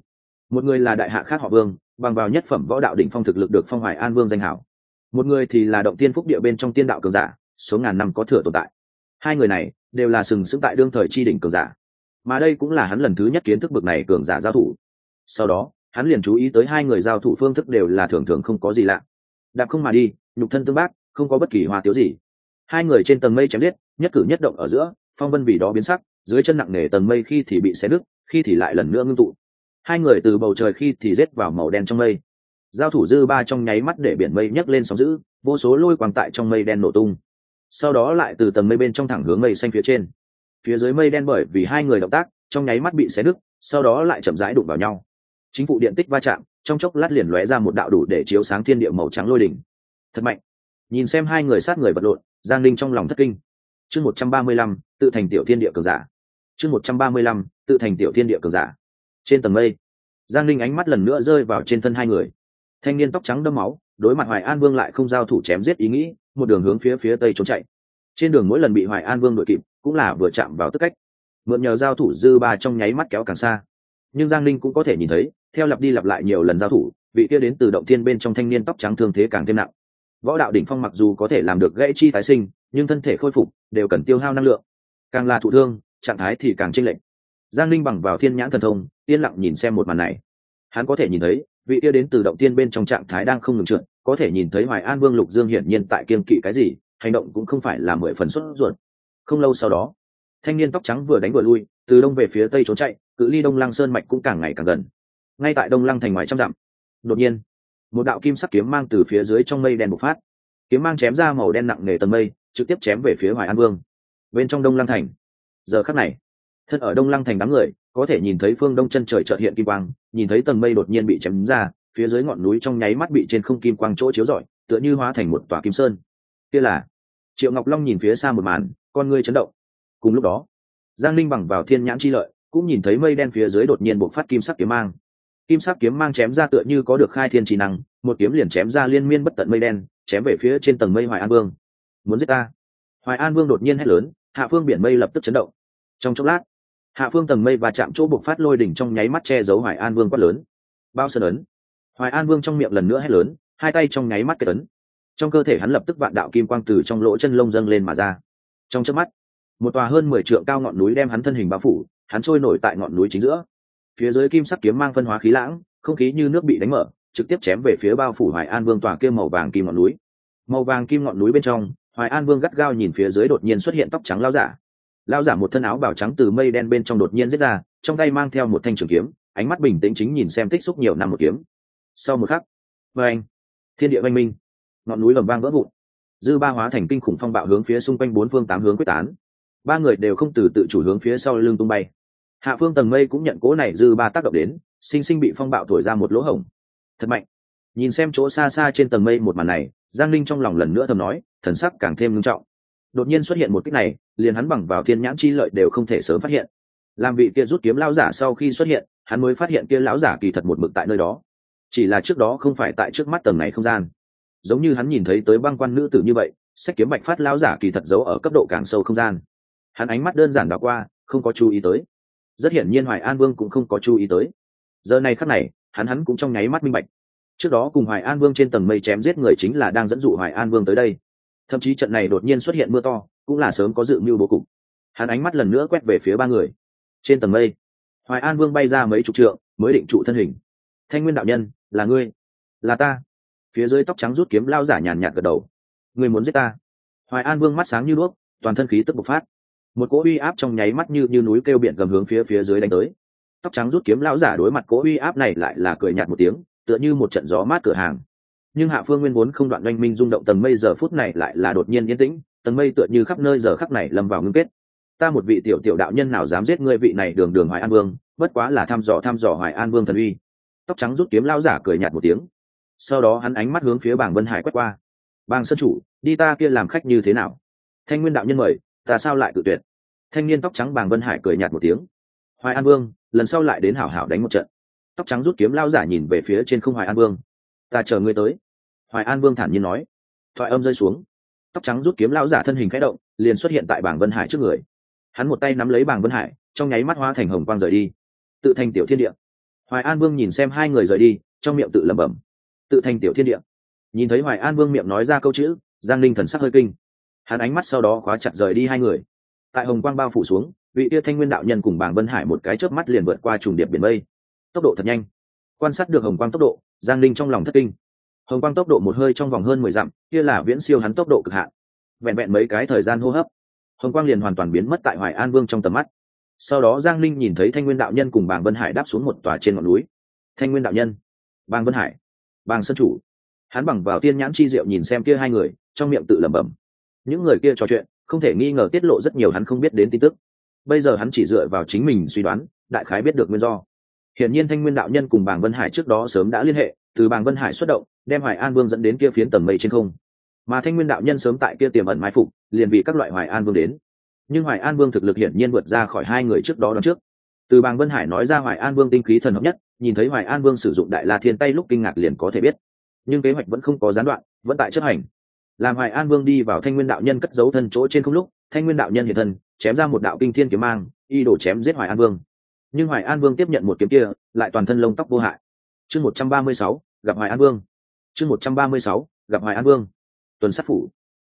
Một người là đại hạ khác họ vương, bằng vào nhất phẩm võ đạo đỉnh phong thực lực được phong hoài an vương danh hảo. Một người thì là động tiên phúc địa bên trong tiên đạo cường giả, số ngàn năm có thừa tồn tại. Hai người này đều là sừng sững tại đương thời chi đỉnh cường giả. Mà đây cũng là hắn lần thứ nhất kiến thức bực này cường giả giao thủ. Sau đó hắn liền chú ý tới hai người giao thủ phương thức đều là thường thường không có gì lạ. Đạp không mà đi nhục thân tương bác không có bất kỳ hoa tiếu gì. Hai người trên tầng mây chém liết nhất cử nhất động ở giữa phong vân vì đó biến sắc dưới chân nặng nề tầng mây khi thì bị xé đứt, khi thì lại lần nữa ngưng tụ. Hai người từ bầu trời khi thì rết vào màu đen trong mây. Giao thủ dư ba trong nháy mắt để biển mây nhấc lên sóng giữ vô số lôi quàng tại trong mây đen nổ tung. Sau đó lại từ tầng mây bên trong thẳng hướng mây xanh phía trên. Phía dưới mây đen bởi vì hai người động tác trong nháy mắt bị xé đứt, sau đó lại chậm rãi đụng vào nhau chính phủ điện tích va chạm, trong chốc lát liền lóe ra một đạo đủ để chiếu sáng thiên địa màu trắng lôi đỉnh. Thật mạnh. Nhìn xem hai người sát người vật lộn, giang linh trong lòng thất kinh. Chương một trăm ba mươi lăm, tự thành tiểu thiên địa cường giả. Chương một trăm ba mươi lăm, tự thành tiểu thiên địa cường giả. Trên tầng mây, giang linh ánh mắt lần nữa rơi vào trên thân hai người. Thanh niên tóc trắng đâm máu, đối mặt hoài an vương lại không giao thủ chém giết ý nghĩ, một đường hướng phía phía tây trốn chạy. Trên đường mỗi lần bị hoài an vương đội kịp, cũng là vừa chạm vào tức cách. Mượn nhờ giao thủ dư ba trong nháy mắt kéo càng xa nhưng giang linh cũng có thể nhìn thấy, theo lặp đi lặp lại nhiều lần giao thủ, vị kia đến từ động thiên bên trong thanh niên tóc trắng thương thế càng thêm nặng. Võ đạo đỉnh phong mặc dù có thể làm được gãy chi tái sinh, nhưng thân thể khôi phục đều cần tiêu hao năng lượng. Càng là thụ thương, trạng thái thì càng chênh lệch. Giang linh bằng vào thiên nhãn thần thông, yên lặng nhìn xem một màn này. Hắn có thể nhìn thấy, vị kia đến từ động tiên bên trong trạng thái đang không ngừng trượt, có thể nhìn thấy hoài an vương lục dương hiển nhiên tại kiên kỵ cái gì, hành động cũng không phải là mười phần xuất ruột. Không lâu sau đó, thanh niên tóc trắng vừa đánh vừa lui từ đông về phía tây trốn chạy, cự ly đông lăng sơn mạch cũng càng ngày càng gần. Ngay tại đông lăng thành ngoài trăm dặm, đột nhiên, một đạo kim sắc kiếm mang từ phía dưới trong mây đen bộc phát. Kiếm mang chém ra màu đen nặng nề tầng mây, trực tiếp chém về phía hoài an vương. Bên trong đông lăng thành, giờ khắc này, thân ở đông lăng thành đám người, có thể nhìn thấy phương đông chân trời trợt hiện kim quang, nhìn thấy tầng mây đột nhiên bị chém ra, phía dưới ngọn núi trong nháy mắt bị trên không kim quang chỗ chiếu rọi, tựa như hóa thành một tòa kim sơn. Kia là, triệu ngọc long nhìn phía xa một màn, con ngươi chấn động. Cùng lúc đó giang linh bằng vào thiên nhãn chi lợi, cũng nhìn thấy mây đen phía dưới đột nhiên bộc phát kim sắc kiếm mang. Kim sắc kiếm mang chém ra tựa như có được khai thiên trí năng, một kiếm liền chém ra liên miên bất tận mây đen, chém về phía trên tầng mây hoài an vương. Muốn giết ta? Hoài an vương đột nhiên hét lớn, hạ phương biển mây lập tức chấn động. Trong chốc lát, hạ phương tầng mây và chạm chỗ buộc phát lôi đỉnh trong nháy mắt che giấu hoài an vương quát lớn. Bao sơn ấn. Hoài an vương trong miệng lần nữa hét lớn, hai tay trong nháy mắt kết ấn. Trong cơ thể hắn lập tức vạn đạo kim quang từ trong lỗ chân lông dâng lên mà ra. Trong chớp mắt một tòa hơn mười trượng cao ngọn núi đem hắn thân hình bao phủ, hắn trôi nổi tại ngọn núi chính giữa. Phía dưới kim sắc kiếm mang phân hóa khí lãng, không khí như nước bị đánh mở, trực tiếp chém về phía bao phủ hoài an vương tòa kia màu vàng kim ngọn núi. Màu vàng kim ngọn núi bên trong, hoài an vương gắt gao nhìn phía dưới đột nhiên xuất hiện tóc trắng lao giả. Lao giả một thân áo bào trắng từ mây đen bên trong đột nhiên giết ra, trong tay mang theo một thanh trường kiếm, ánh mắt bình tĩnh chính nhìn xem tích xúc nhiều năm một kiếm. Sau một khắc vê anh thiên địa văn minh, ngọn núi lầm vang vỡ vụn. Dư ba hóa thành kinh khủng phong bạo hướng phía xung quanh bốn phương tám hướng quyết tán ba người đều không từ tự chủ hướng phía sau lưng tung bay. Hạ phương tầng mây cũng nhận cố này dư ba tác động đến, sinh sinh bị phong bạo thổi ra một lỗ hổng. Thật mạnh. Nhìn xem chỗ xa xa trên tầng mây một màn này, giang linh trong lòng lần nữa thầm nói, thần sắc càng thêm nghiêm trọng. Đột nhiên xuất hiện một cách này, liền hắn bằng vào thiên nhãn chi lợi đều không thể sớm phát hiện. Làm vị kia rút kiếm lão giả sau khi xuất hiện, hắn mới phát hiện kia lão giả kỳ thật một mực tại nơi đó. Chỉ là trước đó không phải tại trước mắt tầng này không gian. Giống như hắn nhìn thấy tới băng quan nữ tử như vậy sách kiếm bạch phát lão giả kỳ thật giấu ở cấp độ càng sâu không gian hắn ánh mắt đơn giản đảo qua, không có chú ý tới. Rất hiển nhiên hoài an vương cũng không có chú ý tới. Giờ này khắc này, hắn hắn cũng trong nháy mắt minh bạch. Trước đó cùng hoài an vương trên tầng mây chém giết người chính là đang dẫn dụ hoài an vương tới đây. Thậm chí trận này đột nhiên xuất hiện mưa to, cũng là sớm có dự mưu bố cục. Hắn ánh mắt lần nữa quét về phía ba người. Trên tầng mây, hoài an vương bay ra mấy chục trượng, mới định trụ thân hình. Thanh nguyên đạo nhân, là ngươi? Là ta. Phía dưới tóc trắng rút kiếm lao giả nhàn nhạt gật đầu. Ngươi muốn giết ta? Hoài an vương mắt sáng như đuốc, toàn thân khí tức bộc phát một cỗ uy áp trong nháy mắt như như núi kêu biển gầm hướng phía phía dưới đánh tới. Tóc trắng rút kiếm lão giả đối mặt cỗ uy áp này lại là cười nhạt một tiếng, tựa như một trận gió mát cửa hàng. Nhưng hạ phương nguyên vốn không đoạn oanh minh rung động tầng mây giờ phút này lại là đột nhiên yên tĩnh, tầng mây tựa như khắp nơi giờ khắc này lâm vào ngưng kết. Ta một vị tiểu tiểu đạo nhân nào dám giết ngươi vị này đường đường hoài an vương, bất quá là thăm dò thăm dò hoài an vương thần uy. Tóc trắng rút kiếm lão giả cười nhạt một tiếng. Sau đó hắn ánh mắt hướng phía bảng vân hải quét qua. Bang sân chủ, đi ta kia làm khách như thế nào? Thanh nguyên đạo nhân mời ta sao lại tự tuyệt? Thanh niên tóc trắng bàng vân hải cười nhạt một tiếng. Hoài an vương, lần sau lại đến hảo hảo đánh một trận. Tóc trắng rút kiếm lao giả nhìn về phía trên không hoài an vương. Ta chờ ngươi tới. Hoài an vương thản nhiên nói. Thoại âm rơi xuống. Tóc trắng rút kiếm lao giả thân hình khẽ động, liền xuất hiện tại bảng vân hải trước người. Hắn một tay nắm lấy bảng vân hải, trong nháy mắt hoa thành hồng quang rời đi. Tự thành tiểu thiên địa. Hoài an vương nhìn xem hai người rời đi, trong miệng tự lẩm bẩm. Tự thành tiểu thiên địa. Nhìn thấy hoài an vương miệng nói ra câu chữ, giang linh thần sắc hơi kinh hắn ánh mắt sau đó khóa chặt rời đi hai người. Tại hồng quang bao phủ xuống, vị tia thanh nguyên đạo nhân cùng bảng vân hải một cái chớp mắt liền vượt qua trùng điệp biển mây. Tốc độ thật nhanh. Quan sát được hồng quang tốc độ, giang linh trong lòng thất kinh. Hồng quang tốc độ một hơi trong vòng hơn mười dặm, kia là viễn siêu hắn tốc độ cực hạn. Vẹn vẹn mấy cái thời gian hô hấp, hồng quang liền hoàn toàn biến mất tại hoài an vương trong tầm mắt. Sau đó giang linh nhìn thấy thanh nguyên đạo nhân cùng bàng vân hải đáp xuống một tòa trên ngọn núi. Thanh nguyên đạo nhân, bàng vân hải, bàng sân chủ. Hắn bằng vào tiên nhãn chi diệu nhìn xem kia hai người, trong miệng tự lẩm bẩm những người kia trò chuyện, không thể nghi ngờ tiết lộ rất nhiều hắn không biết đến tin tức. Bây giờ hắn chỉ dựa vào chính mình suy đoán, đại khái biết được nguyên do. Hiển nhiên thanh nguyên đạo nhân cùng bàng vân hải trước đó sớm đã liên hệ, từ bàng vân hải xuất động, đem hoài an vương dẫn đến kia phiến tầng mây trên không. Mà thanh nguyên đạo nhân sớm tại kia tiềm ẩn mai phục, liền bị các loại hoài an vương đến. Nhưng hoài an vương thực lực hiển nhiên vượt ra khỏi hai người trước đó đón trước. Từ bàng vân hải nói ra hoài an vương tinh khí thần hợp nhất, nhìn thấy hoài an vương sử dụng đại la thiên tay lúc kinh ngạc liền có thể biết. Nhưng kế hoạch vẫn không có gián đoạn, vẫn tại chấp hành làm hoài an vương đi vào thanh nguyên đạo nhân cất giấu thân chỗ trên không lúc, thanh nguyên đạo nhân hiện thân, chém ra một đạo kinh thiên kiếm mang, y đổ chém giết hoài an vương. Nhưng hoài an vương tiếp nhận một kiếm kia, lại toàn thân lông tóc vô hại. Chương một trăm ba mươi sáu, gặp hoài an vương. Chương một trăm ba mươi sáu, gặp hoài an vương. Tuần sát phủ.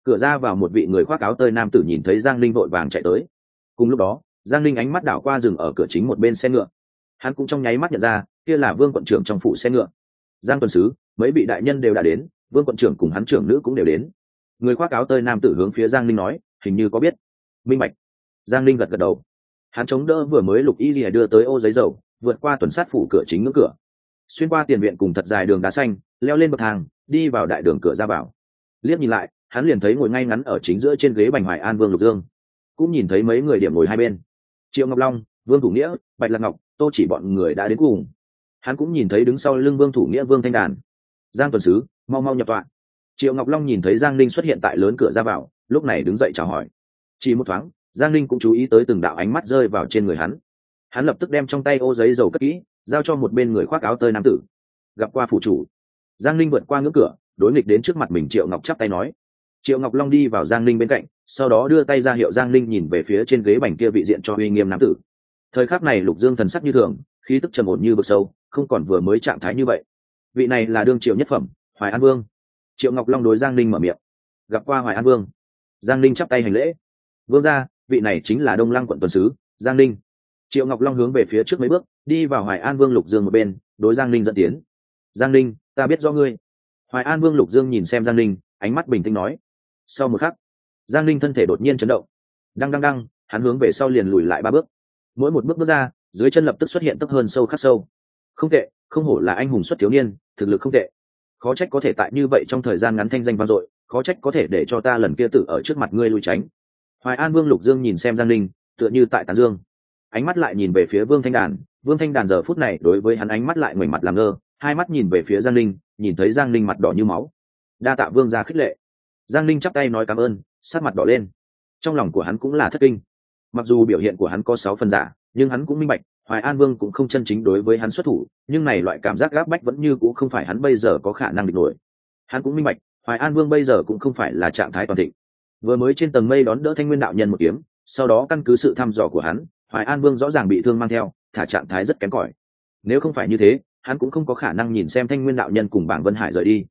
Cửa ra vào một vị người khoác áo tơi nam tử nhìn thấy giang linh vội vàng chạy tới. Cùng lúc đó, giang linh ánh mắt đảo qua rừng ở cửa chính một bên xe ngựa. Hắn cũng trong nháy mắt nhận ra, kia là vương quận trưởng trong phủ xe ngựa. Giang tuần sứ, mấy vị đại nhân đều đã đến vương quận trưởng cùng hắn trưởng nữ cũng đều đến. Người khoác áo tơi nam tử hướng phía giang linh nói, hình như có biết. Minh bạch. Giang linh gật gật đầu. Hắn chống đỡ vừa mới lục y lìa đưa tới ô giấy dầu, vượt qua tuần sát phủ cửa chính ngưỡng cửa. Xuyên qua tiền viện cùng thật dài đường đá xanh, leo lên bậc thang, đi vào đại đường cửa ra vào. Liếc nhìn lại, hắn liền thấy ngồi ngay ngắn ở chính giữa trên ghế bành hoài an vương lục dương. Cũng nhìn thấy mấy người điểm ngồi hai bên. Triệu ngọc long, vương thủ nghĩa, bạch lạc ngọc, tô chỉ bọn người đã đến cùng. Hắn cũng nhìn thấy đứng sau lưng vương thủ nghĩa vương thanh đàn giang tuần sứ, mau mau nhập tọa. Triệu ngọc long nhìn thấy giang Ninh xuất hiện tại lớn cửa ra vào, lúc này đứng dậy chào hỏi. Chỉ một thoáng, giang Ninh cũng chú ý tới từng đạo ánh mắt rơi vào trên người hắn. Hắn lập tức đem trong tay ô giấy dầu cất kỹ, giao cho một bên người khoác áo tơi nam tử. Gặp qua phủ chủ. Giang Ninh vượt qua ngưỡng cửa, đối nghịch đến trước mặt mình triệu ngọc chắp tay nói. Triệu ngọc long đi vào giang Ninh bên cạnh, sau đó đưa tay ra hiệu giang Ninh nhìn về phía trên ghế bành kia vị diện cho uy nghiêm nam tử. Thời khắc này lục dương thần sắc như thường, khí tức trầm ổn như vực sâu, không còn vừa mới trạng thái như vậy vị này là đương triệu nhất phẩm, hoài an vương. Triệu ngọc long đối giang ninh mở miệng. Gặp qua hoài an vương. Giang ninh chắp tay hành lễ. Vương ra vị này chính là đông lăng quận tuần sứ, giang ninh. Triệu ngọc long hướng về phía trước mấy bước, đi vào hoài an vương lục dương một bên, đối giang ninh dẫn tiến. Giang ninh, ta biết do ngươi. Hoài an vương lục dương nhìn xem giang ninh, ánh mắt bình tĩnh nói. Sau một khắc, giang ninh thân thể đột nhiên chấn động. Đăng đăng đăng, hắn hướng về sau liền lùi lại ba bước. Mỗi một bước bước ra, dưới chân lập tức xuất hiện tấp hơn sâu khắc sâu. Không tệ không hổ là anh hùng xuất thiếu niên, thực lực không tệ. Khó trách có thể tại như vậy trong thời gian ngắn thanh danh vang dội, khó trách có thể để cho ta lần kia tự ở trước mặt ngươi lui tránh. Hoài an vương lục dương nhìn xem giang linh tựa như tại tàn dương. Ánh mắt lại nhìn về phía vương thanh đàn, vương thanh đàn giờ phút này đối với hắn ánh mắt lại ngoảnh mặt làm ngơ, hai mắt nhìn về phía giang linh nhìn thấy giang linh mặt đỏ như máu. Đa tạ vương ra khích lệ. Giang linh chắp tay nói cảm ơn sát mặt đỏ lên. Trong lòng của hắn cũng là thất kinh. Mặc dù biểu hiện của hắn có sáu phần giả, nhưng hắn cũng minh bạch hoài an vương cũng không chân chính đối với hắn xuất thủ, nhưng này loại cảm giác gáp bách vẫn như cũng không phải hắn bây giờ có khả năng địch nổi. Hắn cũng minh bạch, hoài an vương bây giờ cũng không phải là trạng thái toàn thịnh. Vừa mới trên tầng mây đón đỡ thanh nguyên đạo nhân một kiếm, sau đó căn cứ sự thăm dò của hắn, hoài an vương rõ ràng bị thương mang theo, thả trạng thái rất kém cỏi. Nếu không phải như thế, hắn cũng không có khả năng nhìn xem thanh nguyên đạo nhân cùng bảng vân hải rời đi.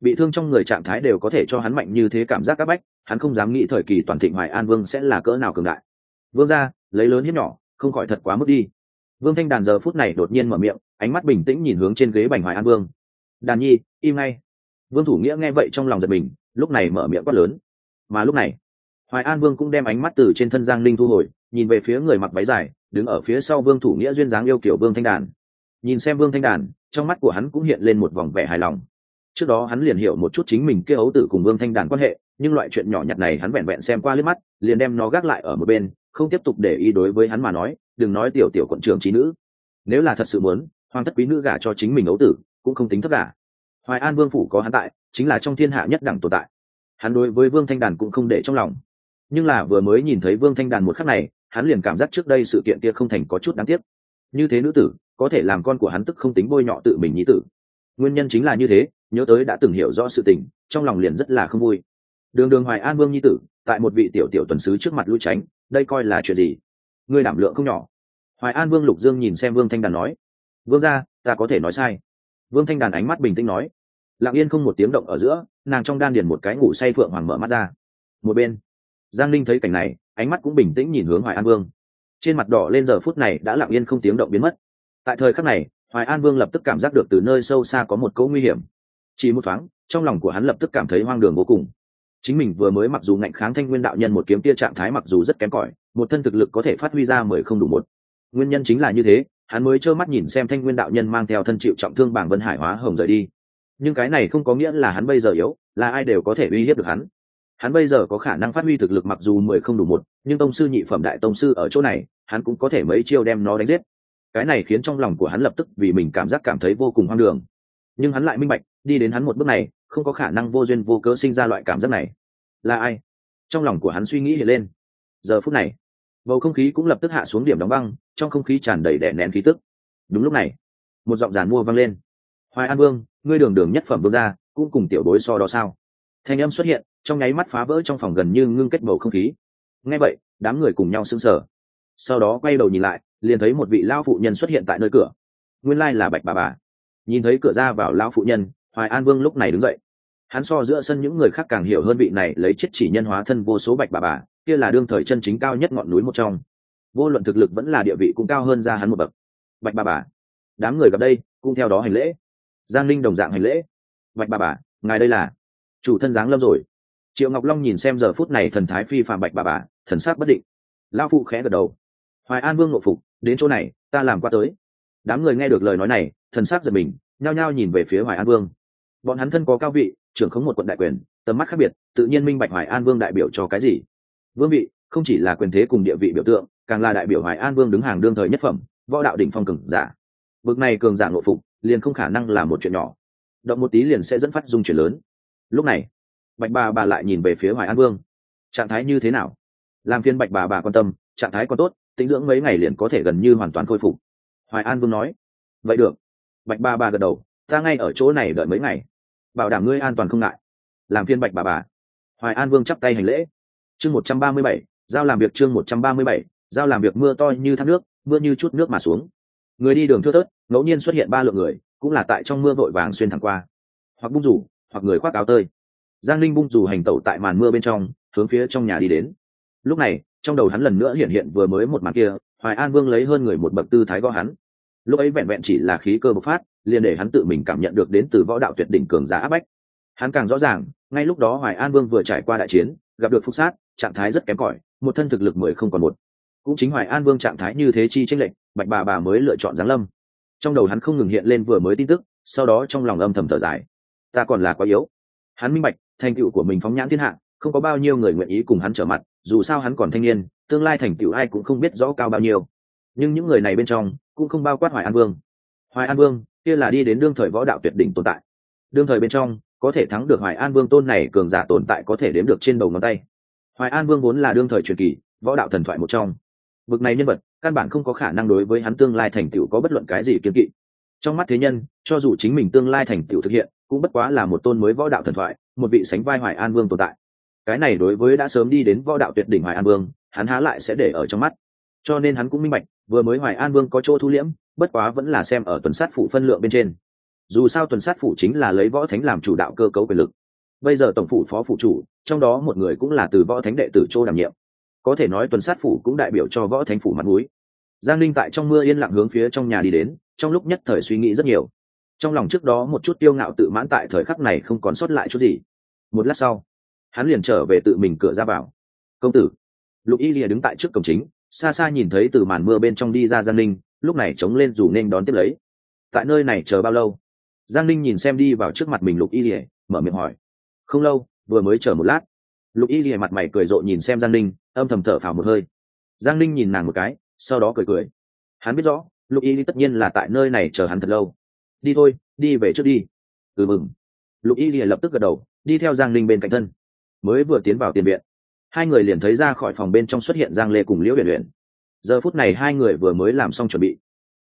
Bị thương trong người trạng thái đều có thể cho hắn mạnh như thế cảm giác áp bách, hắn không dám nghĩ thời kỳ toàn thịnh hoài an vương sẽ là cỡ nào cường đại. Vương ra lấy lớn hiếp nhỏ, không khỏi thật quá mức đi vương thanh đàn giờ phút này đột nhiên mở miệng, ánh mắt bình tĩnh nhìn hướng trên ghế bành hoài an vương. Đàn nhi, im ngay. Vương thủ nghĩa nghe vậy trong lòng giật mình, lúc này mở miệng quát lớn. Mà lúc này, hoài an vương cũng đem ánh mắt từ trên thân giang linh thu hồi, nhìn về phía người mặc váy dài, đứng ở phía sau vương thủ nghĩa duyên dáng yêu kiểu vương thanh đàn. Nhìn xem vương thanh đàn, trong mắt của hắn cũng hiện lên một vòng vẻ hài lòng. Trước đó hắn liền hiểu một chút chính mình kêu ấu tử cùng vương thanh đàn quan hệ, nhưng loại chuyện nhỏ nhặt này hắn vẹn vẹn xem qua liếc mắt, liền đem nó gác lại ở một bên, không tiếp tục để ý đối với hắn mà nói đừng nói tiểu tiểu quận trưởng trí nữ. Nếu là thật sự muốn, hoàng thất quý nữ gả cho chính mình ấu tử, cũng không tính thất gả. Hoài an vương phủ có hắn tại, chính là trong thiên hạ nhất đẳng tồn tại. Hắn đối với vương thanh đàn cũng không để trong lòng. Nhưng là vừa mới nhìn thấy vương thanh đàn một khắc này, hắn liền cảm giác trước đây sự kiện kia không thành có chút đáng tiếc. Như thế nữ tử, có thể làm con của hắn tức không tính bôi nhọ tự mình nhí tử. Nguyên nhân chính là như thế, nhớ tới đã từng hiểu rõ sự tình, trong lòng liền rất là không vui. Đường đường hoài an vương nhi tử, tại một vị tiểu tiểu tuần sứ trước mặt lui tránh, đây coi là chuyện gì? Ngươi đảm lượng không nhỏ. Hoài an vương lục dương nhìn xem vương thanh đàn nói, vương ra ta có thể nói sai. Vương thanh đàn ánh mắt bình tĩnh nói, lặng yên không một tiếng động ở giữa, nàng trong đan điền một cái ngủ say phượng hoàng mở mắt ra. Một bên, giang linh thấy cảnh này, ánh mắt cũng bình tĩnh nhìn hướng hoài an vương. Trên mặt đỏ lên giờ phút này đã lặng yên không tiếng động biến mất. Tại thời khắc này, hoài an vương lập tức cảm giác được từ nơi sâu xa có một cỗ nguy hiểm. Chỉ một thoáng, trong lòng của hắn lập tức cảm thấy hoang đường vô cùng chính mình vừa mới mặc dù ngạnh kháng thanh nguyên đạo nhân một kiếm tia trạng thái mặc dù rất kém cỏi, một thân thực lực có thể phát huy ra mười không đủ một. Nguyên nhân chính là như thế, hắn mới trơ mắt nhìn xem thanh nguyên đạo nhân mang theo thân chịu trọng thương bảng vân hải hóa hồng rời đi. Nhưng cái này không có nghĩa là hắn bây giờ yếu, là ai đều có thể uy hiếp được hắn. Hắn bây giờ có khả năng phát huy thực lực mặc dù mười không đủ một, nhưng tông sư nhị phẩm đại tông sư ở chỗ này, hắn cũng có thể mấy chiêu đem nó đánh giết. Cái này khiến trong lòng của hắn lập tức vì mình cảm giác cảm thấy vô cùng hoang đường. Nhưng hắn lại minh bạch, đi đến hắn một bước này không có khả năng vô duyên vô cớ sinh ra loại cảm giác này. Là ai? Trong lòng của hắn suy nghĩ hiện lên. Giờ phút này, bầu không khí cũng lập tức hạ xuống điểm đóng băng, trong không khí tràn đầy đè nén khí tức. Đúng lúc này, một giọng giàn mua vang lên. Hoài an vương, ngươi đường đường nhất phẩm vương ra cũng cùng tiểu đối so đó sao? Thanh âm xuất hiện, trong nháy mắt phá vỡ trong phòng gần như ngưng kết bầu không khí. Ngay vậy, đám người cùng nhau sững sờ. Sau đó quay đầu nhìn lại, liền thấy một vị lao phụ nhân xuất hiện tại nơi cửa. Nguyên lai là bạch bà bà. Nhìn thấy cửa ra vào lao phụ nhân hoài an vương lúc này đứng dậy. Hắn so giữa sân những người khác càng hiểu hơn vị này, lấy chết chỉ nhân hóa thân vô số bạch bà bà, kia là đương thời chân chính cao nhất ngọn núi một trong. Vô luận thực lực vẫn là địa vị cũng cao hơn ra hắn một bậc. Bạch bà bà, đám người gặp đây, cũng theo đó hành lễ. Giang linh đồng dạng hành lễ. Bạch bà bà, ngài đây là chủ thân giáng lâm rồi. Triệu ngọc long nhìn xem giờ phút này thần thái phi phạm bạch bà bà, thần sắc bất định. Lao phụ khẽ gật đầu. Hoài an vương nội phục, đến chỗ này, ta làm qua tới. Đám người nghe được lời nói này, thần sắc giật mình, nhao nhao nhìn về phía hoài an vương bọn hắn thân có cao vị, trưởng không một quận đại quyền, tầm mắt khác biệt, tự nhiên minh bạch hoài an vương đại biểu cho cái gì. Vương vị, không chỉ là quyền thế cùng địa vị biểu tượng, càng là đại biểu hoài an vương đứng hàng đương thời nhất phẩm, võ đạo đỉnh phong cường giả. Bực này cường giả nội phục, liền không khả năng là một chuyện nhỏ. Động một tí liền sẽ dẫn phát dung chuyển lớn. Lúc này, bạch bà bà lại nhìn về phía hoài an vương. Trạng thái như thế nào? Làm phiên bạch bà bà quan tâm, trạng thái còn tốt tĩnh dưỡng mấy ngày liền có thể gần như hoàn toàn khôi phục. Hoài an vương nói. Vậy được. Bạch bà bà gật đầu. Ta ngay ở chỗ này đợi mấy ngày bảo đảm ngươi an toàn không ngại. Làm phiên bạch bà bà. Hoài an vương chắp tay hành lễ. Chương một trăm ba mươi bảy, giao làm việc chương một trăm ba mươi bảy, giao làm việc mưa to như thác nước, mưa như chút nước mà xuống. Người đi đường thưa thớt, ngẫu nhiên xuất hiện ba lượng người, cũng là tại trong mưa vội vàng xuyên thẳng qua. Hoặc bung rủ, hoặc người khoác áo tơi. Giang linh bung rủ hành tẩu tại màn mưa bên trong, hướng phía trong nhà đi đến. Lúc này, trong đầu hắn lần nữa hiện hiện vừa mới một màn kia, hoài an vương lấy hơn người một bậc tư thái gõ hắn lúc ấy vẹn vẹn chỉ là khí cơ bộc phát, liền để hắn tự mình cảm nhận được đến từ võ đạo tuyệt đỉnh cường giả áp bách. Hắn càng rõ ràng, ngay lúc đó hoài an vương vừa trải qua đại chiến, gặp được phúc sát, trạng thái rất kém cỏi, một thân thực lực mười không còn một. Cũng chính hoài an vương trạng thái như thế chi tranh lệnh bạch bà bà mới lựa chọn giáng lâm. Trong đầu hắn không ngừng hiện lên vừa mới tin tức, sau đó trong lòng âm thầm thở dài. Ta còn là quá yếu. Hắn minh bạch, thành tựu của mình phóng nhãn thiên hạ, không có bao nhiêu người nguyện ý cùng hắn trở mặt, dù sao hắn còn thanh niên, tương lai thành tựu ai cũng không biết rõ cao bao nhiêu nhưng những người này bên trong cũng không bao quát hoài an vương hoài an vương kia là đi đến đương thời võ đạo tuyệt đỉnh tồn tại đương thời bên trong có thể thắng được hoài an vương tôn này cường giả tồn tại có thể đếm được trên đầu ngón tay hoài an vương vốn là đương thời truyền kỳ võ đạo thần thoại một trong bực này nhân vật căn bản không có khả năng đối với hắn tương lai thành tựu có bất luận cái gì kiếm kỵ trong mắt thế nhân cho dù chính mình tương lai thành tựu thực hiện cũng bất quá là một tôn mới võ đạo thần thoại một vị sánh vai hoài an vương tồn tại cái này đối với đã sớm đi đến võ đạo tuyệt đỉnh hoài an vương hắn há lại sẽ để ở trong mắt cho nên hắn cũng minh bạch, vừa mới hoài an vương có chỗ thu liễm, bất quá vẫn là xem ở tuần sát phụ phân lượng bên trên. Dù sao tuần sát phụ chính là lấy võ thánh làm chủ đạo cơ cấu quyền lực. Bây giờ tổng phủ phó phụ chủ, trong đó một người cũng là từ võ thánh đệ tử châu đảm nhiệm. Có thể nói tuần sát phủ cũng đại biểu cho võ thánh phủ mặt núi giang linh tại trong mưa yên lặng hướng phía trong nhà đi đến, trong lúc nhất thời suy nghĩ rất nhiều. Trong lòng trước đó một chút tiêu ngạo tự mãn tại thời khắc này không còn sót lại chút gì. Một lát sau, hắn liền trở về tự mình cửa ra vào. Công tử. Lục y lìa đứng tại trước cổng chính xa xa nhìn thấy từ màn mưa bên trong đi ra giang linh lúc này chống lên dù nên đón tiếp lấy. Tại nơi này chờ bao lâu? Giang linh nhìn xem đi vào trước mặt mình lục y lìa, mở miệng hỏi. Không lâu, vừa mới chờ một lát. Lục y lìa mặt mày cười rộ nhìn xem giang linh âm thầm thở phào một hơi. Giang linh nhìn nàng một cái, sau đó cười cười. Hắn biết rõ, lục y tất nhiên là tại nơi này chờ hắn thật lâu. Đi thôi, đi về trước đi. Ừ mừng. Lục y lìa lập tức gật đầu, đi theo giang linh bên cạnh thân. Mới vừa tiến vào tiền viện hai người liền thấy ra khỏi phòng bên trong xuất hiện giang lê cùng liễu huyền huyền giờ phút này hai người vừa mới làm xong chuẩn bị.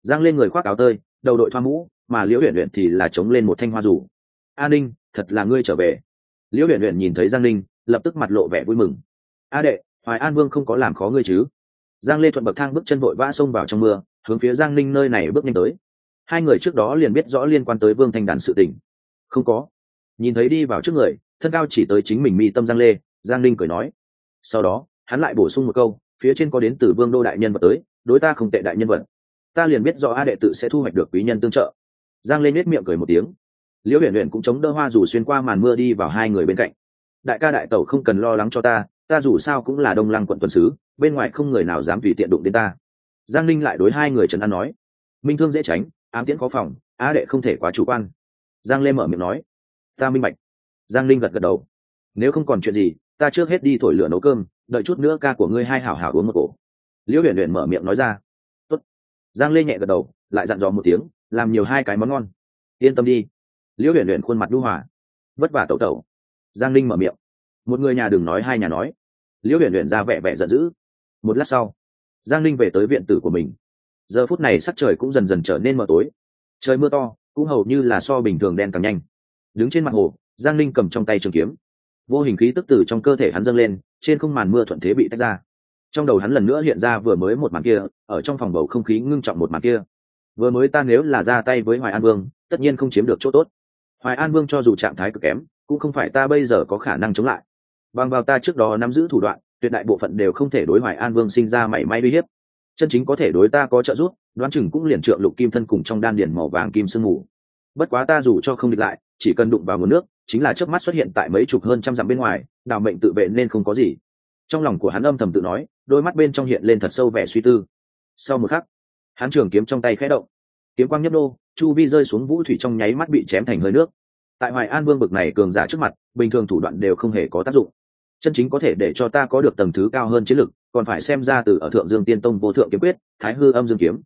Giang lê người khoác áo tơi, đầu đội thoa mũ, mà liễu huyền huyền thì là chống lên một thanh hoa rủ a ninh, thật là ngươi trở về. Liễu huyền huyền nhìn thấy giang ninh, lập tức mặt lộ vẻ vui mừng. A đệ, hoài an vương không có làm khó ngươi chứ? Giang lê thuận bậc thang bước chân vội vã xông vào trong mưa, hướng phía giang ninh nơi này bước nhanh tới. Hai người trước đó liền biết rõ liên quan tới vương thanh đàn sự tình. Không có. Nhìn thấy đi vào trước người, thân cao chỉ tới chính mình mi tâm giang lê, giang ninh cười nói sau đó, hắn lại bổ sung một câu, phía trên có đến từ vương đô đại nhân vật tới, đối ta không tệ đại nhân vật. Ta liền biết rõ a đệ tự sẽ thu hoạch được quý nhân tương trợ. Giang lên nết miệng cười một tiếng. Liễu huyền huyền cũng chống đỡ hoa dù xuyên qua màn mưa đi vào hai người bên cạnh. Đại ca đại tẩu không cần lo lắng cho ta ta dù sao cũng là đông lăng quận tuần sứ, bên ngoài không người nào dám tùy tiện đụng đến ta. Giang linh lại đối hai người trần an nói. Minh thương dễ tránh, ám tiễn có phòng, a đệ không thể quá chủ quan. Giang lê mở miệng nói. Ta minh bạch. Giang linh gật gật đầu. Nếu không còn chuyện gì ta trước hết đi thổi lửa nấu cơm, đợi chút nữa ca của ngươi hai hảo hảo uống một cổ. Liễu huyền huyền mở miệng nói ra. Tốt. giang lê nhẹ gật đầu, lại dặn dò một tiếng, làm nhiều hai cái món ngon. Yên tâm đi. Liễu huyền huyền khuôn mặt đu hòa. Vất vả tẩu tẩu. Giang linh mở miệng. Một người nhà đừng nói, hai nhà nói. Liễu huyền huyền ra vẻ vẻ giận dữ. Một lát sau, giang linh về tới viện tử của mình. Giờ phút này sắc trời cũng dần dần trở nên mờ tối. Trời mưa to, cũng hầu như là so bình thường đen càng nhanh. Đứng trên mặt hồ, giang linh cầm trong tay trường kiếm vô hình khí tức từ trong cơ thể hắn dâng lên, trên không màn mưa thuận thế bị tách ra. Trong đầu hắn lần nữa hiện ra vừa mới một màn kia, ở trong phòng bầu không khí ngưng trọng một màn kia. Vừa mới ta nếu là ra tay với hoài an vương, tất nhiên không chiếm được chỗ tốt. Hoài an vương cho dù trạng thái cực kém, cũng không phải ta bây giờ có khả năng chống lại. Bằng vào ta trước đó nắm giữ thủ đoạn, tuyệt đại bộ phận đều không thể đối hoài an vương sinh ra mảy may uy hiếp. Chân chính có thể đối ta có trợ giúp, đoán chừng cũng liền trượng lục kim thân cùng trong đan điển màu vàng kim sương mù. Bất quá ta dù cho không địch lại, chỉ cần đụng vào nguồn nước chính là trước mắt xuất hiện tại mấy chục hơn trăm dặm bên ngoài, đào mệnh tự vệ nên không có gì. Trong lòng của hắn âm thầm tự nói, đôi mắt bên trong hiện lên thật sâu vẻ suy tư. Sau một khắc, hắn trường kiếm trong tay khẽ động. Kiếm quang nhấp đô chu vi rơi xuống vũ thủy trong nháy mắt bị chém thành hơi nước. Tại hoài an vương bực này cường giả trước mặt, bình thường thủ đoạn đều không hề có tác dụng. Chân chính có thể để cho ta có được tầng thứ cao hơn chiến lực, còn phải xem ra từ ở thượng dương tiên tông vô thượng kiếm quyết, thái hư âm dương kiếm.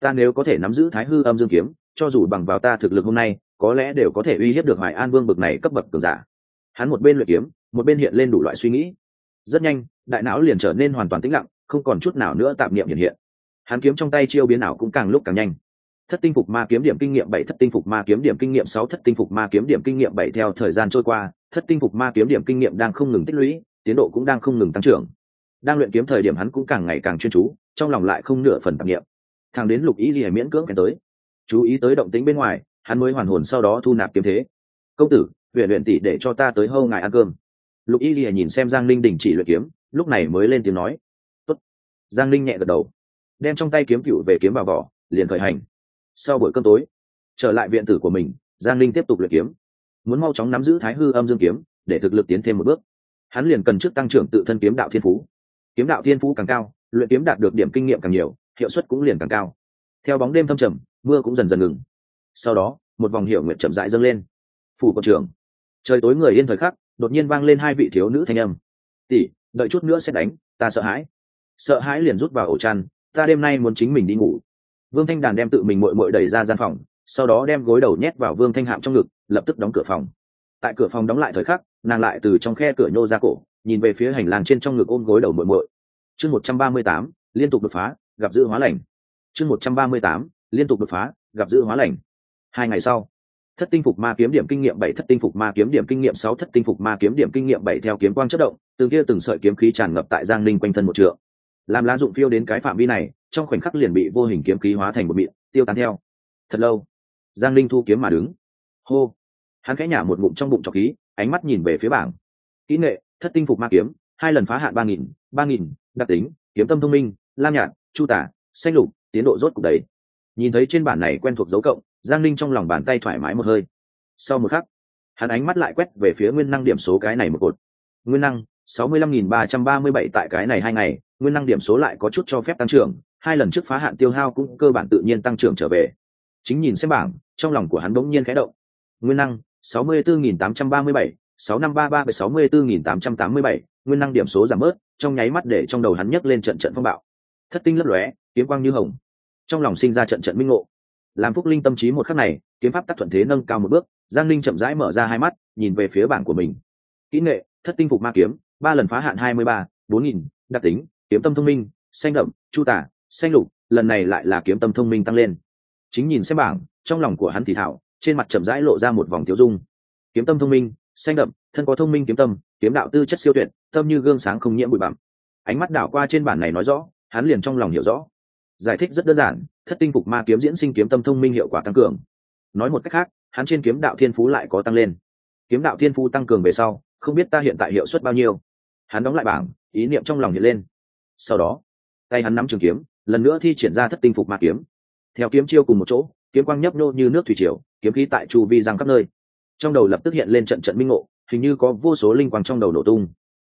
Ta nếu có thể nắm giữ thái hư âm dương kiếm, cho dù bằng vào ta thực lực hôm nay có lẽ đều có thể uy hiếp được hoài an vương bực này cấp bậc cường giả. Hắn một bên luyện kiếm, một bên hiện lên đủ loại suy nghĩ. Rất nhanh, đại não liền trở nên hoàn toàn tĩnh lặng, không còn chút nào nữa tạm niệm hiện hiện. Hắn kiếm trong tay chiêu biến ảo cũng càng lúc càng nhanh. Thất tinh phục ma kiếm điểm kinh nghiệm bảy, thất tinh phục ma kiếm điểm kinh nghiệm sáu, thất tinh phục ma kiếm điểm kinh nghiệm bảy theo thời gian trôi qua, thất tinh phục ma kiếm điểm kinh nghiệm đang không ngừng tích lũy, tiến độ cũng đang không ngừng tăng trưởng. Đang luyện kiếm thời điểm hắn cũng càng ngày càng chuyên chú, trong lòng lại không nửa phần tạp nghiệm thằng đến lục ý gì miễn cưỡng kèm tới. Chú ý tới động tính bên ngoài hắn mới hoàn hồn sau đó thu nạp kiếm thế. Công tử, huyện luyện tỷ để cho ta tới hâu ngài ăn cơm. Lục y lìa nhìn xem giang linh đình chỉ luyện kiếm, lúc này mới lên tiếng nói. Tốt. giang linh nhẹ gật đầu, đem trong tay kiếm cựu về kiếm vào vỏ, liền khởi hành. Sau buổi cơm tối, trở lại viện tử của mình, giang linh tiếp tục luyện kiếm. Muốn mau chóng nắm giữ thái hư âm dương kiếm, để thực lực tiến thêm một bước. Hắn liền cần trước tăng trưởng tự thân kiếm đạo thiên phú. Kiếm đạo thiên phú càng cao, luyện kiếm đạt được điểm kinh nghiệm càng nhiều, hiệu suất cũng liền càng cao. Theo bóng đêm thâm trầm, mưa cũng dần dần ngừng sau đó, một vòng hiệu nguyện chậm rãi dâng lên. Phủ quận trưởng, trời tối người yên thời khắc, đột nhiên vang lên hai vị thiếu nữ thanh âm. Tỷ, đợi chút nữa sẽ đánh, ta sợ hãi. Sợ hãi liền rút vào ổ chăn, ta đêm nay muốn chính mình đi ngủ. Vương thanh đàn đem tự mình mội mội đẩy ra gian phòng, sau đó đem gối đầu nhét vào vương thanh hạm trong ngực, lập tức đóng cửa phòng. Tại cửa phòng đóng lại thời khắc, nàng lại từ trong khe cửa nhô ra cổ, nhìn về phía hành lang trên trong ngực ôm gối đầu mội mội chương một trăm ba mươi tám, liên tục đột phá, gặp dự hóa lành. Chương một trăm ba mươi tám, liên tục đột phá, gặp dự hóa lành hai ngày sau. Thất tinh phục ma kiếm điểm kinh nghiệm bảy, thất tinh phục ma kiếm điểm kinh nghiệm sáu, thất tinh phục ma kiếm điểm kinh nghiệm bảy theo kiếm quang chất động từng kia từng sợi kiếm khí tràn ngập tại giang linh quanh thân một trượng. Làm lá dụng phiêu đến cái phạm vi này, trong khoảnh khắc liền bị vô hình kiếm khí hóa thành một miệng, tiêu tán theo. Thật lâu, giang linh thu kiếm mà đứng. Hô. Hắn khẽ nhả một ngụm trong bụng trọc khí, ánh mắt nhìn về phía bảng. Kỹ nghệ, thất tinh phục ma kiếm, hai lần phá hạn ba nghìn ba nghìn, đặc tính, kiếm tâm thông minh, lam nhạt, chu tả, xanh lục, tiến độ rốt cục đấy nhìn thấy trên bản này quen thuộc dấu cộng giang linh trong lòng bàn tay thoải mái một hơi. Sau một khắc, hắn ánh mắt lại quét về phía nguyên năng điểm số cái này một cột. Nguyên năng, sáu mươi lăm nghìn ba trăm ba mươi bảy tại cái này hai ngày, nguyên năng điểm số lại có chút cho phép tăng trưởng, hai lần trước phá hạn tiêu hao cũng cơ bản tự nhiên tăng trưởng trở về. Chính nhìn xem bảng, trong lòng của hắn bỗng nhiên khẽ động. Nguyên năng, sáu mươi bốn nghìn tám trăm ba mươi bảy, sáu năm ba ba sáu mươi bốn nghìn tám trăm tám mươi bảy, nguyên năng điểm số giảm bớt, trong nháy mắt để trong đầu hắn nhấc lên trận trận phong bạo. Thất tinh lấp lóe, kiếm quang như hồng. Trong lòng sinh ra trận trận minh ngộ làm phúc linh tâm trí một khắc này, kiếm pháp tác thuận thế nâng cao một bước, giang linh chậm rãi mở ra hai mắt, nhìn về phía bảng của mình. Kỹ nghệ, thất tinh phục ma kiếm, ba lần phá hạn hai mươi ba, bốn nghìn, đặc tính, kiếm tâm thông minh, xanh đậm, chu tả, xanh lục, lần này lại là kiếm tâm thông minh tăng lên. Chính nhìn xem bảng, trong lòng của hắn thì thảo, trên mặt chậm rãi lộ ra một vòng tiêu dung. Kiếm tâm thông minh, xanh đậm, thân có thông minh kiếm tâm, kiếm đạo tư chất siêu tuyệt, tâm như gương sáng không nhiễm bụi bặm. Ánh mắt đảo qua trên bản này nói rõ, hắn liền trong lòng hiểu rõ giải thích rất đơn giản, thất tinh phục ma kiếm diễn sinh kiếm tâm thông minh hiệu quả tăng cường. Nói một cách khác, hắn trên kiếm đạo thiên phú lại có tăng lên. Kiếm đạo thiên phú tăng cường về sau, không biết ta hiện tại hiệu suất bao nhiêu. Hắn đóng lại bảng, ý niệm trong lòng hiện lên. Sau đó, tay hắn nắm trường kiếm, lần nữa thi triển ra thất tinh phục ma kiếm. Theo kiếm chiêu cùng một chỗ, kiếm quang nhấp nô như nước thủy triều, kiếm khí tại chu vi giang khắp nơi. Trong đầu lập tức hiện lên trận trận minh ngộ, hình như có vô số linh quang trong đầu nổ tung.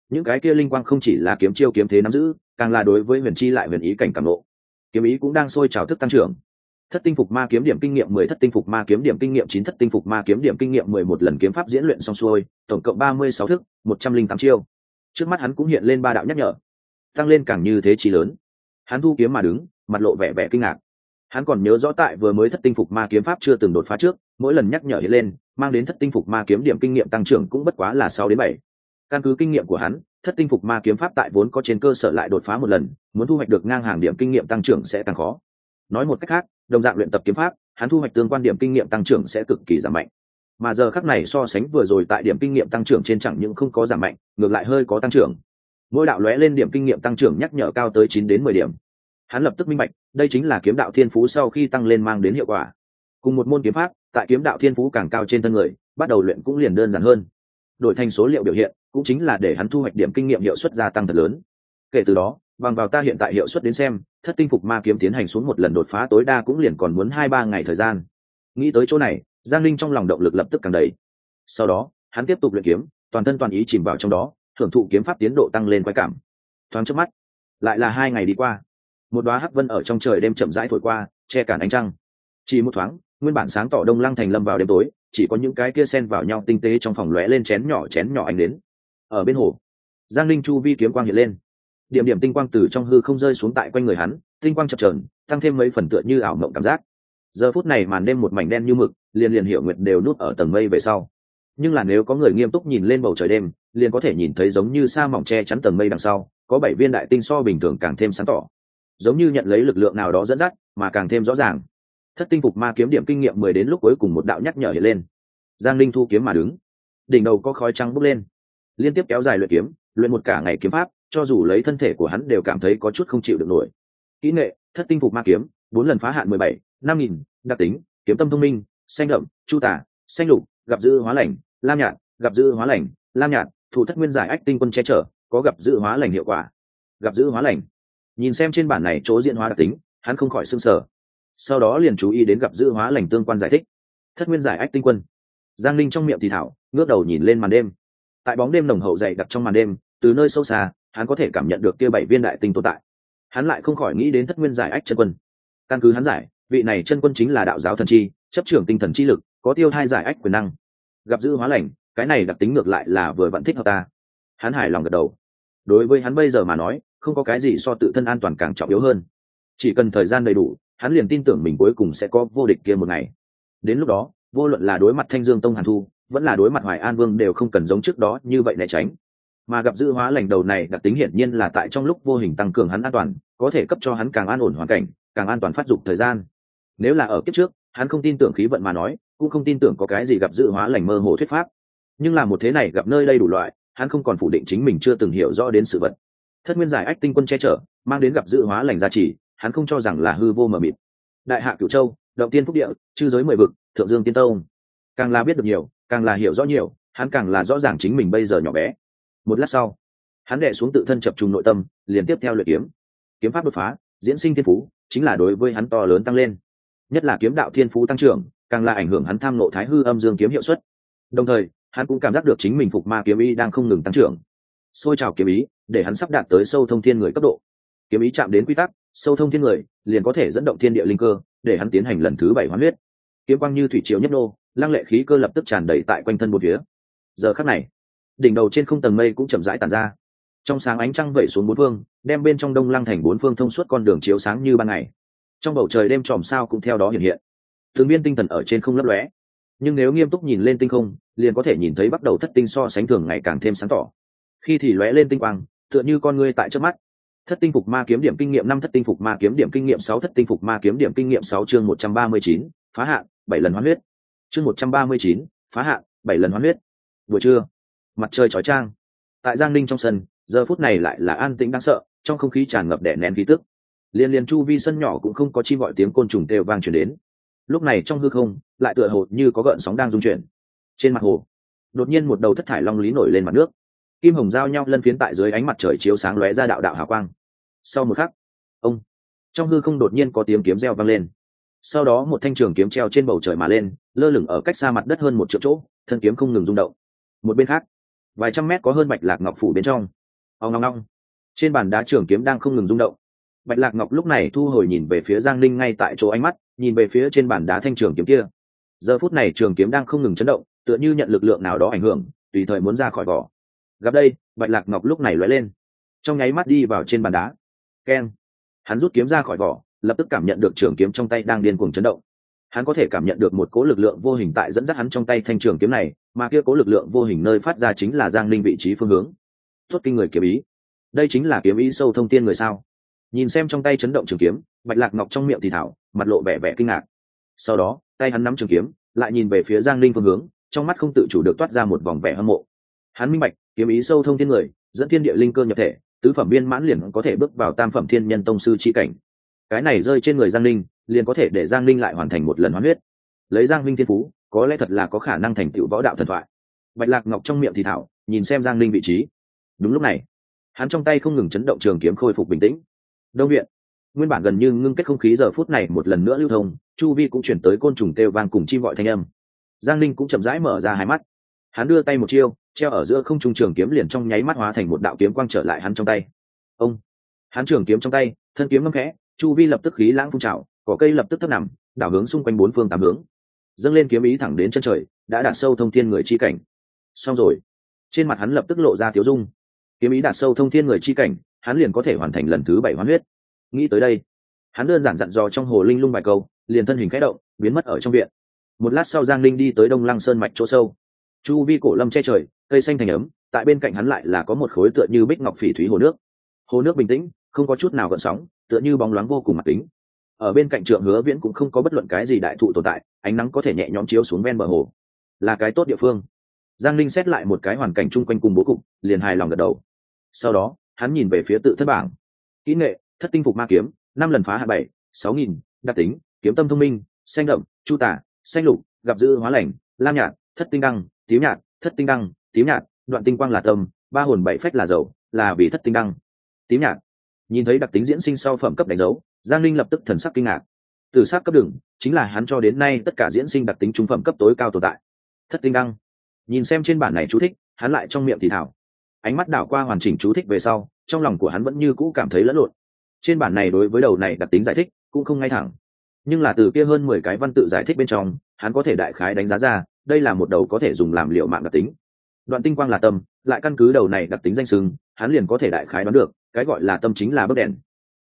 Những cái kia linh quang không chỉ là kiếm chiêu kiếm thế nắm giữ, càng là đối với huyền chi lại huyền ý cảnh cảm nộ kiếm ý cũng đang sôi trào thức tăng trưởng. Thất tinh phục ma kiếm điểm kinh nghiệm mười, thất tinh phục ma kiếm điểm kinh nghiệm chín, thất tinh phục ma kiếm điểm kinh nghiệm mười một lần kiếm pháp diễn luyện xong xuôi, tổng cộng ba mươi sáu thức, một trăm linh tám chiêu. Trước mắt hắn cũng hiện lên ba đạo nhắc nhở. Tăng lên càng như thế trí lớn. Hắn thu kiếm mà đứng, mặt lộ vẻ vẻ kinh ngạc. Hắn còn nhớ rõ tại vừa mới thất tinh phục ma kiếm pháp chưa từng đột phá trước, mỗi lần nhắc nhở hiện lên, mang đến thất tinh phục ma kiếm điểm kinh nghiệm tăng trưởng cũng bất quá là sáu đến bảy căn cứ kinh nghiệm của hắn, thất tinh phục ma kiếm pháp tại vốn có trên cơ sở lại đột phá một lần, muốn thu hoạch được ngang hàng điểm kinh nghiệm tăng trưởng sẽ càng khó. Nói một cách khác, đồng dạng luyện tập kiếm pháp, hắn thu hoạch tương quan điểm kinh nghiệm tăng trưởng sẽ cực kỳ giảm mạnh. Mà giờ khắc này so sánh vừa rồi tại điểm kinh nghiệm tăng trưởng trên chẳng những không có giảm mạnh, ngược lại hơi có tăng trưởng. Mỗi đạo lóe lên điểm kinh nghiệm tăng trưởng nhắc nhở cao tới chín đến mười điểm. Hắn lập tức minh bạch, đây chính là kiếm đạo thiên phú sau khi tăng lên mang đến hiệu quả. Cùng một môn kiếm pháp, tại kiếm đạo thiên phú càng cao trên thân người, bắt đầu luyện cũng liền đơn giản hơn đổi thành số liệu biểu hiện, cũng chính là để hắn thu hoạch điểm kinh nghiệm hiệu suất gia tăng thật lớn. Kể từ đó, bằng vào ta hiện tại hiệu suất đến xem, thất tinh phục ma kiếm tiến hành xuống một lần đột phá tối đa cũng liền còn muốn hai ba ngày thời gian. Nghĩ tới chỗ này, giang linh trong lòng động lực lập tức càng đầy. Sau đó, hắn tiếp tục luyện kiếm, toàn thân toàn ý chìm vào trong đó, thưởng thụ kiếm pháp tiến độ tăng lên quái cảm. Thoáng trước mắt, lại là hai ngày đi qua. Một đoá hắc vân ở trong trời đêm chậm rãi thổi qua, che cản ánh trăng. Chỉ một thoáng, nguyên bản sáng tỏ đông lăng thành lâm vào đêm tối chỉ có những cái kia sen vào nhau tinh tế trong phòng lóe lên chén nhỏ chén nhỏ ánh đến ở bên hồ, giang linh chu vi kiếm quang hiện lên. Điểm điểm tinh quang từ trong hư không rơi xuống tại quanh người hắn, tinh quang chập trờn tăng thêm mấy phần tựa như ảo mộng cảm giác. Giờ phút này màn đêm một mảnh đen như mực, liền liền hiệu nguyệt đều nút ở tầng mây về sau. Nhưng là nếu có người nghiêm túc nhìn lên bầu trời đêm, liền có thể nhìn thấy giống như sa mỏng che chắn tầng mây đằng sau, có bảy viên đại tinh so bình thường càng thêm sáng tỏ. Giống như nhận lấy lực lượng nào đó dẫn dắt, mà càng thêm rõ ràng thất tinh phục ma kiếm điểm kinh nghiệm mười đến lúc cuối cùng một đạo nhắc nhở hiện lên. Giang linh thu kiếm mà đứng. Đỉnh đầu có khói trắng bốc lên. Liên tiếp kéo dài luyện kiếm, luyện một cả ngày kiếm pháp, cho dù lấy thân thể của hắn đều cảm thấy có chút không chịu được nổi. Kỹ nghệ, thất tinh phục ma kiếm, bốn lần phá hạn mười bảy, năm nghìn, đặc tính, kiếm tâm thông minh, xanh đậm, chu tả, xanh lục, gặp Dữ hóa lành, lam nhạt, gặp Dữ hóa lành, lam nhạt, thủ thất nguyên giải ách tinh quân che chở, có gặp Dữ hóa lành hiệu quả. Gặp Dữ hóa lành. Nhìn xem trên bản này chỗ diện hóa đặc tính, hắn không khỏi s ư n g sở sau đó liền chú ý đến gặp dự hóa lành tương quan giải thích. Thất nguyên giải ách tinh quân. Giang linh trong miệng thì thảo, ngước đầu nhìn lên màn đêm. Tại bóng đêm nồng hậu dày đặc trong màn đêm, từ nơi sâu xa, hắn có thể cảm nhận được kia bảy viên đại tinh tồn tại. Hắn lại không khỏi nghĩ đến thất nguyên giải ách chân quân. Căn cứ hắn giải, vị này chân quân chính là đạo giáo thần chi, chấp trưởng tinh thần chi lực, có tiêu thai giải ách quyền năng. Gặp dữ hóa lành, cái này đặc tính ngược lại là vừa vẫn thích hợp ta. Hắn hài lòng gật đầu. Đối với hắn bây giờ mà nói, không có cái gì so tự thân an toàn càng trọng yếu hơn. Chỉ cần thời gian đầy đủ hắn liền tin tưởng mình cuối cùng sẽ có vô địch kia một ngày. Đến lúc đó, vô luận là đối mặt thanh dương tông hàn thu, vẫn là đối mặt hoài an vương đều không cần giống trước đó như vậy né tránh. Mà gặp dữ hóa lành đầu này, đặc tính hiển nhiên là tại trong lúc vô hình tăng cường hắn an toàn, có thể cấp cho hắn càng an ổn hoàn cảnh, càng an toàn phát dục thời gian. Nếu là ở kiếp trước, hắn không tin tưởng khí vận mà nói, cũng không tin tưởng có cái gì gặp dự hóa lành mơ hồ thuyết pháp. Nhưng là một thế này gặp nơi đây đủ loại, hắn không còn phủ định chính mình chưa từng hiểu rõ đến sự vật. Thất nguyên giải ách tinh quân che chở, mang đến gặp dự hóa lành gia trì hắn không cho rằng là hư vô mờ mịt. Đại hạ cửu châu, động tiên phúc địa, chư giới mười vực, thượng dương tiên tông. Càng là biết được nhiều, càng là hiểu rõ nhiều, hắn càng là rõ ràng chính mình bây giờ nhỏ bé. Một lát sau, hắn đệ xuống tự thân chập trùng nội tâm, liền tiếp theo luyện kiếm. Kiếm pháp đột phá, diễn sinh thiên phú, chính là đối với hắn to lớn tăng lên. Nhất là kiếm đạo thiên phú tăng trưởng, càng là ảnh hưởng hắn tham nộ thái hư âm dương kiếm hiệu suất. Đồng thời, hắn cũng cảm giác được chính mình phục ma kiếm ý đang không ngừng tăng trưởng. Xôi trào kiếm ý, để hắn sắp đạt tới sâu thông thiên người cấp độ. Kiếm ý chạm đến quy tắc sâu thông thiên người, liền có thể dẫn động thiên địa linh cơ, để hắn tiến hành lần thứ bảy hoán huyết. Kiếm quang như thủy triều nhất nô, lăng lệ khí cơ lập tức tràn đầy tại quanh thân một phía. Giờ khắc này, đỉnh đầu trên không tầng mây cũng chậm rãi tàn ra. Trong sáng ánh trăng vẩy xuống bốn phương, đem bên trong đông lăng thành bốn phương thông suốt con đường chiếu sáng như ban ngày. Trong bầu trời đêm tròm sao cũng theo đó hiện hiện. Thường biên tinh thần ở trên không lấp lóe. Nhưng nếu nghiêm túc nhìn lên tinh không, liền có thể nhìn thấy bắt đầu thất tinh so sánh thường ngày càng thêm sáng tỏ. Khi thì lóe lên tinh quang, tựa như con ngươi tại trước mắt thất tinh phục ma kiếm điểm kinh nghiệm năm, thất tinh phục ma kiếm điểm kinh nghiệm sáu, thất tinh phục ma kiếm điểm kinh nghiệm sáu chương một trăm ba mươi chín, phá hạn, bảy lần hoán huyết. Chương một trăm ba mươi chín, phá hạn, bảy lần hoán huyết. Buổi trưa, mặt trời chói trang tại giang ninh trong sân, giờ phút này lại là an tĩnh đáng sợ, trong không khí tràn ngập đẻ nén khí tức. Liên liên chu vi sân nhỏ cũng không có chi gọi tiếng côn trùng kêu vang chuyển đến. Lúc này trong hư không, lại tựa hồ như có gợn sóng đang rung chuyển. Trên mặt hồ, đột nhiên một đầu thất thải long lý nổi lên mặt nước kim hồng giao nhau lân phiến tại dưới ánh mặt trời chiếu sáng lóe ra đạo đạo hào quang. Sau một khắc, ông, trong hư không đột nhiên có tiếng kiếm reo vang lên. Sau đó một thanh trường kiếm treo trên bầu trời mà lên, lơ lửng ở cách xa mặt đất hơn một triệu chỗ, thân kiếm không ngừng rung động. Một bên khác, vài trăm mét có hơn bạch lạc ngọc phủ bên trong. Ao ngong ngong trên bàn đá trường kiếm đang không ngừng rung động. Bạch lạc ngọc lúc này thu hồi nhìn về phía giang linh ngay tại chỗ ánh mắt, nhìn về phía trên bàn đá thanh trường kiếm kia. Giờ phút này trường kiếm đang không ngừng chấn động, tựa như nhận lực lượng nào đó ảnh hưởng, tùy thời muốn ra khỏi vỏ gặp đây, bạch lạc ngọc lúc này lóe lên. Trong nháy mắt đi vào trên bàn đá. Keng. Hắn rút kiếm ra khỏi vỏ, lập tức cảm nhận được trường kiếm trong tay đang điên cuồng chấn động. Hắn có thể cảm nhận được một cố lực lượng vô hình tại dẫn dắt hắn trong tay thanh trường kiếm này, mà kia cố lực lượng vô hình nơi phát ra chính là giang linh vị trí phương hướng. Tốt kinh người kiếm ý. Đây chính là kiếm ý sâu thông tiên người sao? Nhìn xem trong tay chấn động trường kiếm, bạch lạc ngọc trong miệng thì thảo, mặt lộ vẻ vẻ kinh ngạc. Sau đó, tay hắn nắm trường kiếm, lại nhìn về phía giang linh phương hướng, trong mắt không tự chủ được toát ra một vòng vẻ hâm mộ. Hắn minh bạch kiếm ý sâu thông thiên người, dẫn thiên địa linh cơ nhập thể, tứ phẩm biên mãn liền có thể bước vào tam phẩm thiên nhân tông sư chi cảnh. Cái này rơi trên người giang linh liền có thể để giang linh lại hoàn thành một lần hoán huyết. Lấy giang minh thiên phú, có lẽ thật là có khả năng thành tựu võ đạo thần thoại. Bạch lạc ngọc trong miệng thì thảo, nhìn xem giang linh vị trí. Đúng lúc này, hắn trong tay không ngừng chấn động trường kiếm khôi phục bình tĩnh. Đông huyện nguyên bản gần như ngưng kết không khí giờ phút này một lần nữa lưu thông, chu vi cũng chuyển tới côn trùng kêu vang cùng chim gọi thanh âm. Giang linh cũng chậm rãi mở ra hai mắt. Hắn đưa tay một chiêu treo ở giữa không trung trường kiếm liền trong nháy mắt hóa thành một đạo kiếm quang trở lại hắn trong tay. Ông! Hắn trường kiếm trong tay, thân kiếm ngâm khẽ, chu vi lập tức khí lãng phun trào, cỏ cây lập tức thấp nằm, đảo hướng xung quanh bốn phương tám hướng. Dâng lên kiếm ý thẳng đến chân trời, đã đạt sâu thông thiên người chi cảnh. Xong rồi. Trên mặt hắn lập tức lộ ra tiếu dung. Kiếm ý đạt sâu thông thiên người chi cảnh, hắn liền có thể hoàn thành lần thứ bảy hoán huyết. Nghĩ tới đây, hắn đơn giản dặn dò trong hồ linh lung bài câu, liền thân hình khẽ động, biến mất ở trong viện. Một lát sau giang linh đi tới đông lăng sơn mạch chỗ sâu. Chu vi cổ lâm che trời cây xanh thành ấm, tại bên cạnh hắn lại là có một khối tựa như bích ngọc phỉ thúy hồ nước. Hồ nước bình tĩnh, không có chút nào gợn sóng, tựa như bóng loáng vô cùng mặt tính. ở bên cạnh trượng hứa viễn cũng không có bất luận cái gì đại thụ tồn tại, ánh nắng có thể nhẹ nhõm chiếu xuống ven bờ hồ. Là cái tốt địa phương. Giang linh xét lại một cái hoàn cảnh chung quanh cùng bố cục, liền hài lòng gật đầu. Sau đó, hắn nhìn về phía tự thất bảng. Kỹ nghệ, thất tinh phục ma kiếm, năm lần phá hạ bảy, sáu nghìn, đặc tính, kiếm tâm thông minh, xanh đậm, chu tả, xanh lục, gặp dữ hóa lành, lam nhạt, thất tinh đăng, tím nhạt, thất tinh đăng tím nhạt, đoạn tinh quang là tâm ba hồn bảy phách là dầu, là vì thất tinh đăng. Tím nhạt. Nhìn thấy đặc tính diễn sinh sau phẩm cấp đánh dấu, giang linh lập tức thần sắc kinh ngạc. Từ sát cấp đường chính là hắn cho đến nay tất cả diễn sinh đặc tính trung phẩm cấp tối cao tồn tại. Thất tinh đăng. Nhìn xem trên bản này chú thích, hắn lại trong miệng thì thảo. Ánh mắt đảo qua hoàn chỉnh chú thích về sau, trong lòng của hắn vẫn như cũ cảm thấy lẫn lộn. Trên bản này đối với đầu này đặc tính giải thích, cũng không ngay thẳng. Nhưng là từ kia hơn mười cái văn tự giải thích bên trong, hắn có thể đại khái đánh giá ra, đây là một đầu có thể dùng làm liệu mạng đặc tính đoạn tinh quang là tâm, lại căn cứ đầu này đặc tính danh sừng hắn liền có thể đại khái đoán được, cái gọi là tâm chính là bức đèn.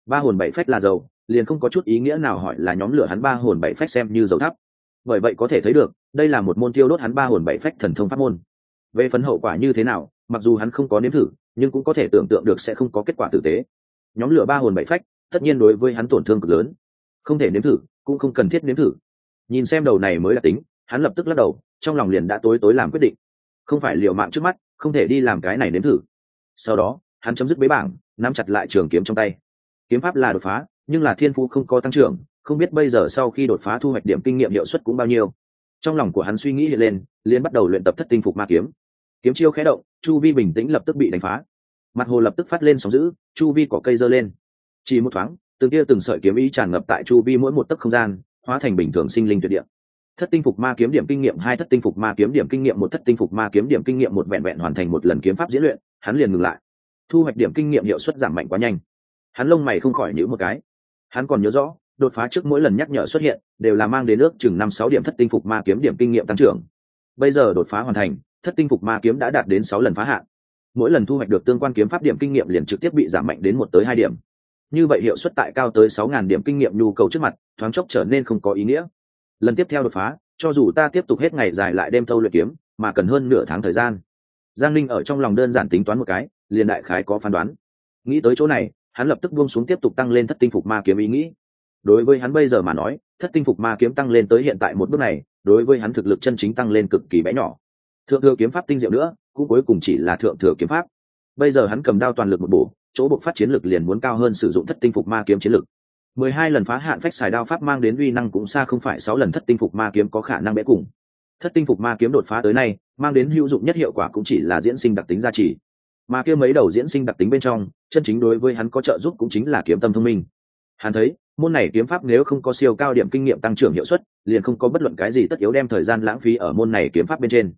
Ba hồn bảy phách là dầu, liền không có chút ý nghĩa nào hỏi là nhóm lửa hắn ba hồn bảy phách xem như dầu thắp bởi vậy có thể thấy được, đây là một môn tiêu đốt hắn ba hồn bảy phách thần thông pháp môn. Về phấn hậu quả như thế nào, mặc dù hắn không có nếm thử, nhưng cũng có thể tưởng tượng được sẽ không có kết quả tử tế. Nhóm lửa ba hồn bảy phách, tất nhiên đối với hắn tổn thương cực lớn. Không thể nếm thử, cũng không cần thiết nếm thử. Nhìn xem đầu này mới là tính, hắn lập tức lắc đầu, trong lòng liền đã tối tối làm quyết định không phải liều mạng trước mắt, không thể đi làm cái này nếm thử. Sau đó, hắn chấm dứt bế bảng, nắm chặt lại trường kiếm trong tay. Kiếm pháp là đột phá, nhưng là thiên phú không có tăng trưởng, không biết bây giờ sau khi đột phá thu hoạch điểm kinh nghiệm hiệu suất cũng bao nhiêu. Trong lòng của hắn suy nghĩ hiện lên, liền bắt đầu luyện tập thất tinh phục ma kiếm. Kiếm chiêu khé động, chu vi bình tĩnh lập tức bị đánh phá. Mặt hồ lập tức phát lên sóng giữ chu vi có cây dơ lên. Chỉ một thoáng, từng kia từng sợi kiếm ý tràn ngập tại chu vi mỗi một tấc không gian, hóa thành bình thường sinh linh tuyệt địa thất tinh phục ma kiếm điểm kinh nghiệm hai, thất tinh phục ma kiếm điểm kinh nghiệm một, thất tinh phục ma kiếm điểm kinh nghiệm một vẹn vẹn hoàn thành một lần kiếm pháp diễn luyện, hắn liền ngừng lại. Thu hoạch điểm kinh nghiệm hiệu suất giảm mạnh quá nhanh. Hắn lông mày không khỏi nhữ một cái. Hắn còn nhớ rõ, đột phá trước mỗi lần nhắc nhở xuất hiện, đều là mang đến ước chừng năm, sáu điểm thất tinh phục ma kiếm điểm kinh nghiệm tăng trưởng. Bây giờ đột phá hoàn thành, thất tinh phục ma kiếm đã đạt đến sáu lần phá hạn. Mỗi lần thu hoạch được tương quan kiếm pháp điểm kinh nghiệm liền trực tiếp bị giảm mạnh đến một tới hai điểm. Như vậy hiệu suất tại cao tới sáu ngàn điểm kinh nghiệm nhu cầu trước mặt, thoáng chốc trở nên không có ý nghĩa lần tiếp theo đột phá, cho dù ta tiếp tục hết ngày dài lại đêm thâu luyện kiếm, mà cần hơn nửa tháng thời gian. Giang linh ở trong lòng đơn giản tính toán một cái, liền đại khái có phán đoán. Nghĩ tới chỗ này, hắn lập tức buông xuống tiếp tục tăng lên thất tinh phục ma kiếm ý nghĩ. Đối với hắn bây giờ mà nói, thất tinh phục ma kiếm tăng lên tới hiện tại một bước này, đối với hắn thực lực chân chính tăng lên cực kỳ bé nhỏ. Thượng thừa kiếm pháp tinh diệu nữa, cũng cuối cùng chỉ là thượng thừa kiếm pháp. Bây giờ hắn cầm đao toàn lực một bổ, chỗ buộc phát chiến lực liền muốn cao hơn sử dụng thất tinh phục ma kiếm chiến lực mười hai lần phá hạn phách xài đao pháp mang đến uy năng cũng xa không phải sáu lần thất tinh phục ma kiếm có khả năng bẽ cùng. Thất tinh phục ma kiếm đột phá tới nay, mang đến hữu dụng nhất hiệu quả cũng chỉ là diễn sinh đặc tính gia trì. Mà kia mấy đầu diễn sinh đặc tính bên trong, chân chính đối với hắn có trợ giúp cũng chính là kiếm tâm thông minh. Hắn thấy, môn này kiếm pháp nếu không có siêu cao điểm kinh nghiệm tăng trưởng hiệu suất, liền không có bất luận cái gì tất yếu đem thời gian lãng phí ở môn này kiếm pháp bên trên.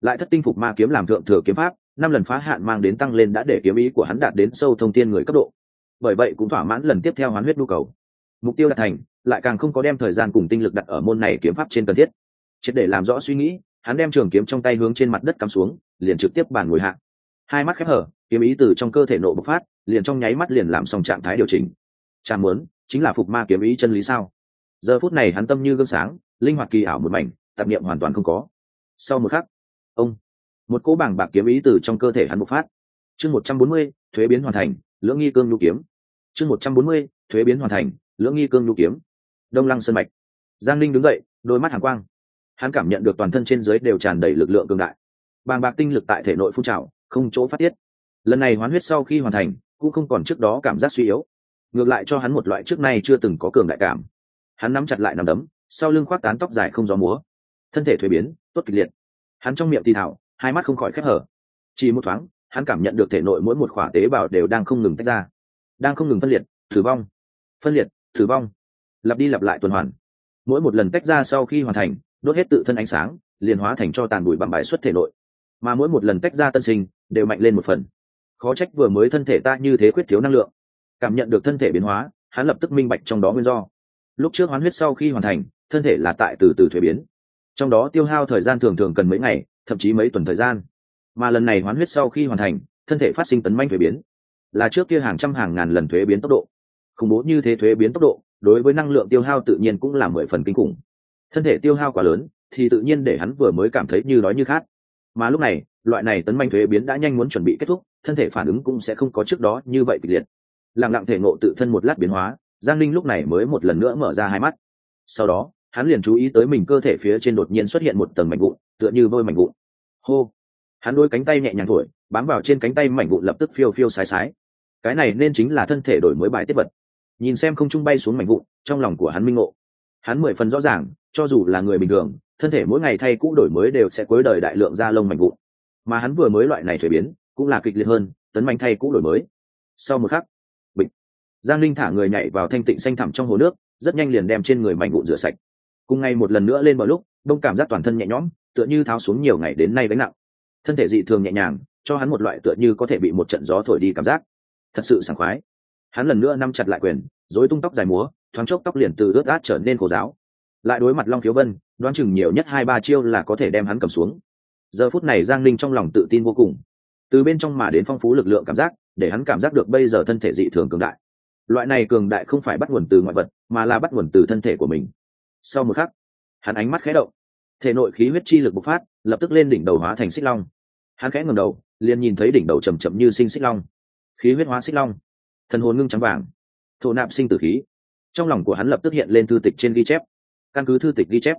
Lại thất tinh phục ma kiếm làm thượng thừa kiếm pháp, năm lần phá hạn mang đến tăng lên đã để kiếm ý của hắn đạt đến sâu thông tiên người cấp độ bởi vậy cũng thỏa mãn lần tiếp theo hoán huyết nhu cầu. Mục tiêu đạt thành, lại càng không có đem thời gian cùng tinh lực đặt ở môn này kiếm pháp trên cần thiết. Triệt để làm rõ suy nghĩ, hắn đem trường kiếm trong tay hướng trên mặt đất cắm xuống, liền trực tiếp bàn ngồi hạ. Hai mắt khép hở, kiếm ý từ trong cơ thể nộ bộc phát, liền trong nháy mắt liền làm xong trạng thái điều chỉnh. Chàng muốn, chính là phục ma kiếm ý chân lý sao? Giờ phút này hắn tâm như gương sáng, linh hoạt kỳ ảo một mảnh, tạp niệm hoàn toàn không có. Sau một khắc, ông, một cỗ bảng bạc kiếm ý từ trong cơ thể hắn bộc phát. Chương một trăm bốn mươi, thuế biến hoàn thành lưỡng nghi cương nhu kiếm. Chương một trăm bốn mươi, thuế biến hoàn thành, lưỡng nghi cương nhu kiếm. Đông lăng sân mạch. Giang linh đứng dậy, đôi mắt hàng quang. Hắn cảm nhận được toàn thân trên dưới đều tràn đầy lực lượng cường đại. Bàng bạc tinh lực tại thể nội phun trào, không chỗ phát tiết. Lần này hoán huyết sau khi hoàn thành, cũng không còn trước đó cảm giác suy yếu. Ngược lại cho hắn một loại trước nay chưa từng có cường đại cảm. Hắn nắm chặt lại nằm đấm, sau lưng khoác tán tóc dài không gió múa. Thân thể thuế biến, tốt kịch liệt. Hắn trong miệng thì thảo, hai mắt không khỏi khép hở. Chỉ một thoáng hắn cảm nhận được thể nội mỗi một khỏa tế bào đều đang không ngừng tách ra, đang không ngừng phân liệt, thử vong, phân liệt, thử vong, lặp đi lặp lại tuần hoàn. Mỗi một lần tách ra sau khi hoàn thành, đốt hết tự thân ánh sáng, liền hóa thành cho tàn bụi bằng bài xuất thể nội. Mà mỗi một lần tách ra tân sinh, đều mạnh lên một phần. Khó trách vừa mới thân thể ta như thế khuyết thiếu năng lượng. Cảm nhận được thân thể biến hóa, hắn lập tức minh bạch trong đó nguyên do. Lúc trước hoán huyết sau khi hoàn thành, thân thể là tại từ từ thuế biến. Trong đó tiêu hao thời gian thường thường cần mấy ngày, thậm chí mấy tuần thời gian mà lần này hoán huyết sau khi hoàn thành, thân thể phát sinh tấn manh thuế biến. Là trước kia hàng trăm hàng ngàn lần thuế biến tốc độ. Khủng bố như thế thuế biến tốc độ, đối với năng lượng tiêu hao tự nhiên cũng là mười phần kinh khủng. Thân thể tiêu hao quá lớn, thì tự nhiên để hắn vừa mới cảm thấy như đói như khát. Mà lúc này, loại này tấn manh thuế biến đã nhanh muốn chuẩn bị kết thúc, thân thể phản ứng cũng sẽ không có trước đó như vậy kịch liệt. Lặng lặng thể ngộ tự thân một lát biến hóa, giang linh lúc này mới một lần nữa mở ra hai mắt. Sau đó, hắn liền chú ý tới mình cơ thể phía trên đột nhiên xuất hiện một tầng mảnh vụn, tựa như vôi mảnh vụn. Hô! Hắn đôi cánh tay nhẹ nhàng thổi, bám vào trên cánh tay mảnh vụn lập tức phiêu phiêu sái sái cái này nên chính là thân thể đổi mới bài tiết vật. Nhìn xem không trung bay xuống mảnh vụn, trong lòng của hắn minh ngộ. Hắn mười phần rõ ràng, cho dù là người bình thường, thân thể mỗi ngày thay cũ đổi mới đều sẽ cuối đời đại lượng da lông mảnh vụn. Mà hắn vừa mới loại này thuế biến, cũng là kịch liệt hơn, tấn manh thay cũ đổi mới. Sau một khắc, bịch. Giang linh thả người nhảy vào thanh tịnh xanh thẳm trong hồ nước, rất nhanh liền đem trên người mảnh vụn rửa sạch. Cùng ngay một lần nữa lên vào lúc, đông cảm giác toàn thân nhẹ nhõm, tựa như tháo xuống nhiều ngày đến nay gánh nặng thân thể dị thường nhẹ nhàng, cho hắn một loại tựa như có thể bị một trận gió thổi đi cảm giác. Thật sự sảng khoái. Hắn lần nữa nắm chặt lại quyền dối tung tóc dài múa, thoáng chốc tóc liền từ ướt át trở nên khổ giáo lại đối mặt long thiếu vân, đoán chừng nhiều nhất hai ba chiêu là có thể đem hắn cầm xuống. Giờ phút này giang linh trong lòng tự tin vô cùng. Từ bên trong mà đến phong phú lực lượng cảm giác, để hắn cảm giác được bây giờ thân thể dị thường cường đại. Loại này cường đại không phải bắt nguồn từ ngoại vật, mà là bắt nguồn từ thân thể của mình. Sau một khắc, hắn ánh mắt khẽ động. Thể nội khí huyết chi lực bộc phát, lập tức lên đỉnh đầu hóa thành xích long hắn khẽ ngầm đầu, liền nhìn thấy đỉnh đầu chầm chậm như sinh xích long. Khí huyết hóa xích long. Thần hồn ngưng trắng vàng. Thổ nạp sinh tử khí. Trong lòng của hắn lập tức hiện lên thư tịch trên ghi chép. Căn cứ thư tịch ghi chép,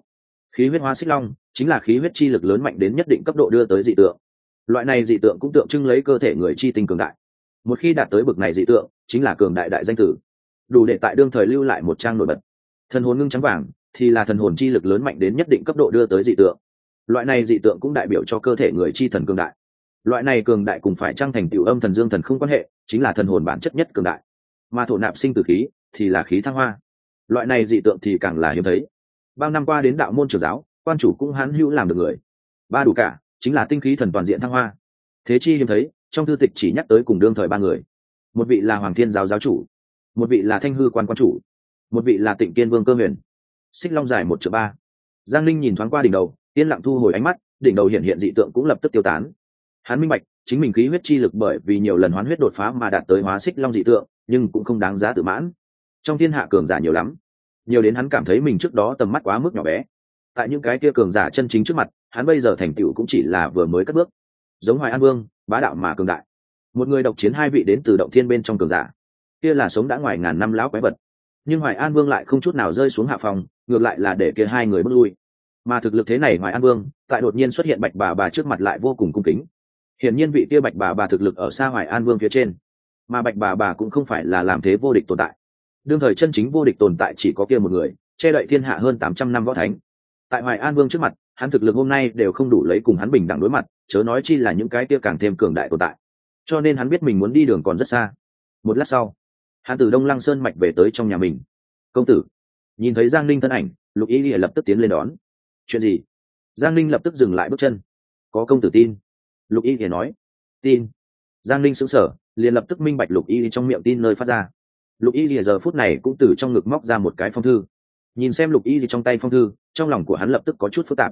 khí huyết hóa xích long chính là khí huyết chi lực lớn mạnh đến nhất định cấp độ đưa tới dị tượng. Loại này dị tượng cũng tượng trưng lấy cơ thể người chi tinh cường đại. Một khi đạt tới bực này dị tượng, chính là cường đại đại danh tử. Đủ để tại đương thời lưu lại một trang nổi bật. Thần hồn ngưng trắng vàng thì là thần hồn chi lực lớn mạnh đến nhất định cấp độ đưa tới dị tượng loại này dị tượng cũng đại biểu cho cơ thể người chi thần cường đại. Loại này cường đại cùng phải trang thành tiểu âm thần dương thần không quan hệ, chính là thần hồn bản chất nhất cường đại. Mà thổ nạp sinh từ khí thì là khí thăng hoa. Loại này dị tượng thì càng là hiếm thấy. Bao năm qua đến đạo môn trường giáo, quan chủ cũng hãn hữu làm được người. Ba đủ cả, chính là tinh khí thần toàn diện thăng hoa. Thế chi hiếm thấy, trong thư tịch chỉ nhắc tới cùng đương thời ba người. Một vị là hoàng thiên giáo giáo chủ, một vị là thanh hư quan quan chủ, một vị là tịnh kiên vương cơ huyền. Xích long dài một triệu ba. Giang linh nhìn thoáng qua đỉnh đầu yên lặng thu hồi ánh mắt, đỉnh đầu hiện hiện dị tượng cũng lập tức tiêu tán. Hắn minh bạch, chính mình khí huyết chi lực bởi vì nhiều lần hoán huyết đột phá mà đạt tới hóa xích long dị tượng, nhưng cũng không đáng giá tự mãn. Trong thiên hạ cường giả nhiều lắm, nhiều đến hắn cảm thấy mình trước đó tầm mắt quá mức nhỏ bé. Tại những cái kia cường giả chân chính trước mặt, hắn bây giờ thành tựu cũng chỉ là vừa mới cất bước. Giống hoài an vương, bá đạo mà cường đại. Một người độc chiến hai vị đến từ động thiên bên trong cường giả. Kia là sống đã ngoài ngàn năm lão quái vật. Nhưng hoài an vương lại không chút nào rơi xuống hạ phòng, ngược lại là để kia hai người bước lui mà thực lực thế này ngoài an vương, tại đột nhiên xuất hiện bạch bà bà trước mặt lại vô cùng cung kính. Hiển nhiên vị kia bạch bà bà thực lực ở xa hoài an vương phía trên, mà bạch bà bà cũng không phải là làm thế vô địch tồn tại. Đương thời chân chính vô địch tồn tại chỉ có kia một người, che đậy thiên hạ hơn tám trăm năm võ thánh. Tại hoài an vương trước mặt, hắn thực lực hôm nay đều không đủ lấy cùng hắn bình đẳng đối mặt, chớ nói chi là những cái kia càng thêm cường đại tồn tại. Cho nên hắn biết mình muốn đi đường còn rất xa. Một lát sau, hắn từ đông lăng sơn mạch về tới trong nhà mình. Công tử. Nhìn thấy giang ninh thân ảnh, lục ý ỉa lập tức tiến lên đón chuyện gì? Giang ninh lập tức dừng lại bước chân. Có công tử tin. Lục y thì nói. Tin. Giang Ninh sững sờ, liền lập tức minh bạch lục y trong miệng tin nơi phát ra. Lục y thì giờ phút này cũng từ trong ngực móc ra một cái phong thư. Nhìn xem lục y thì trong tay phong thư, trong lòng của hắn lập tức có chút phức tạp.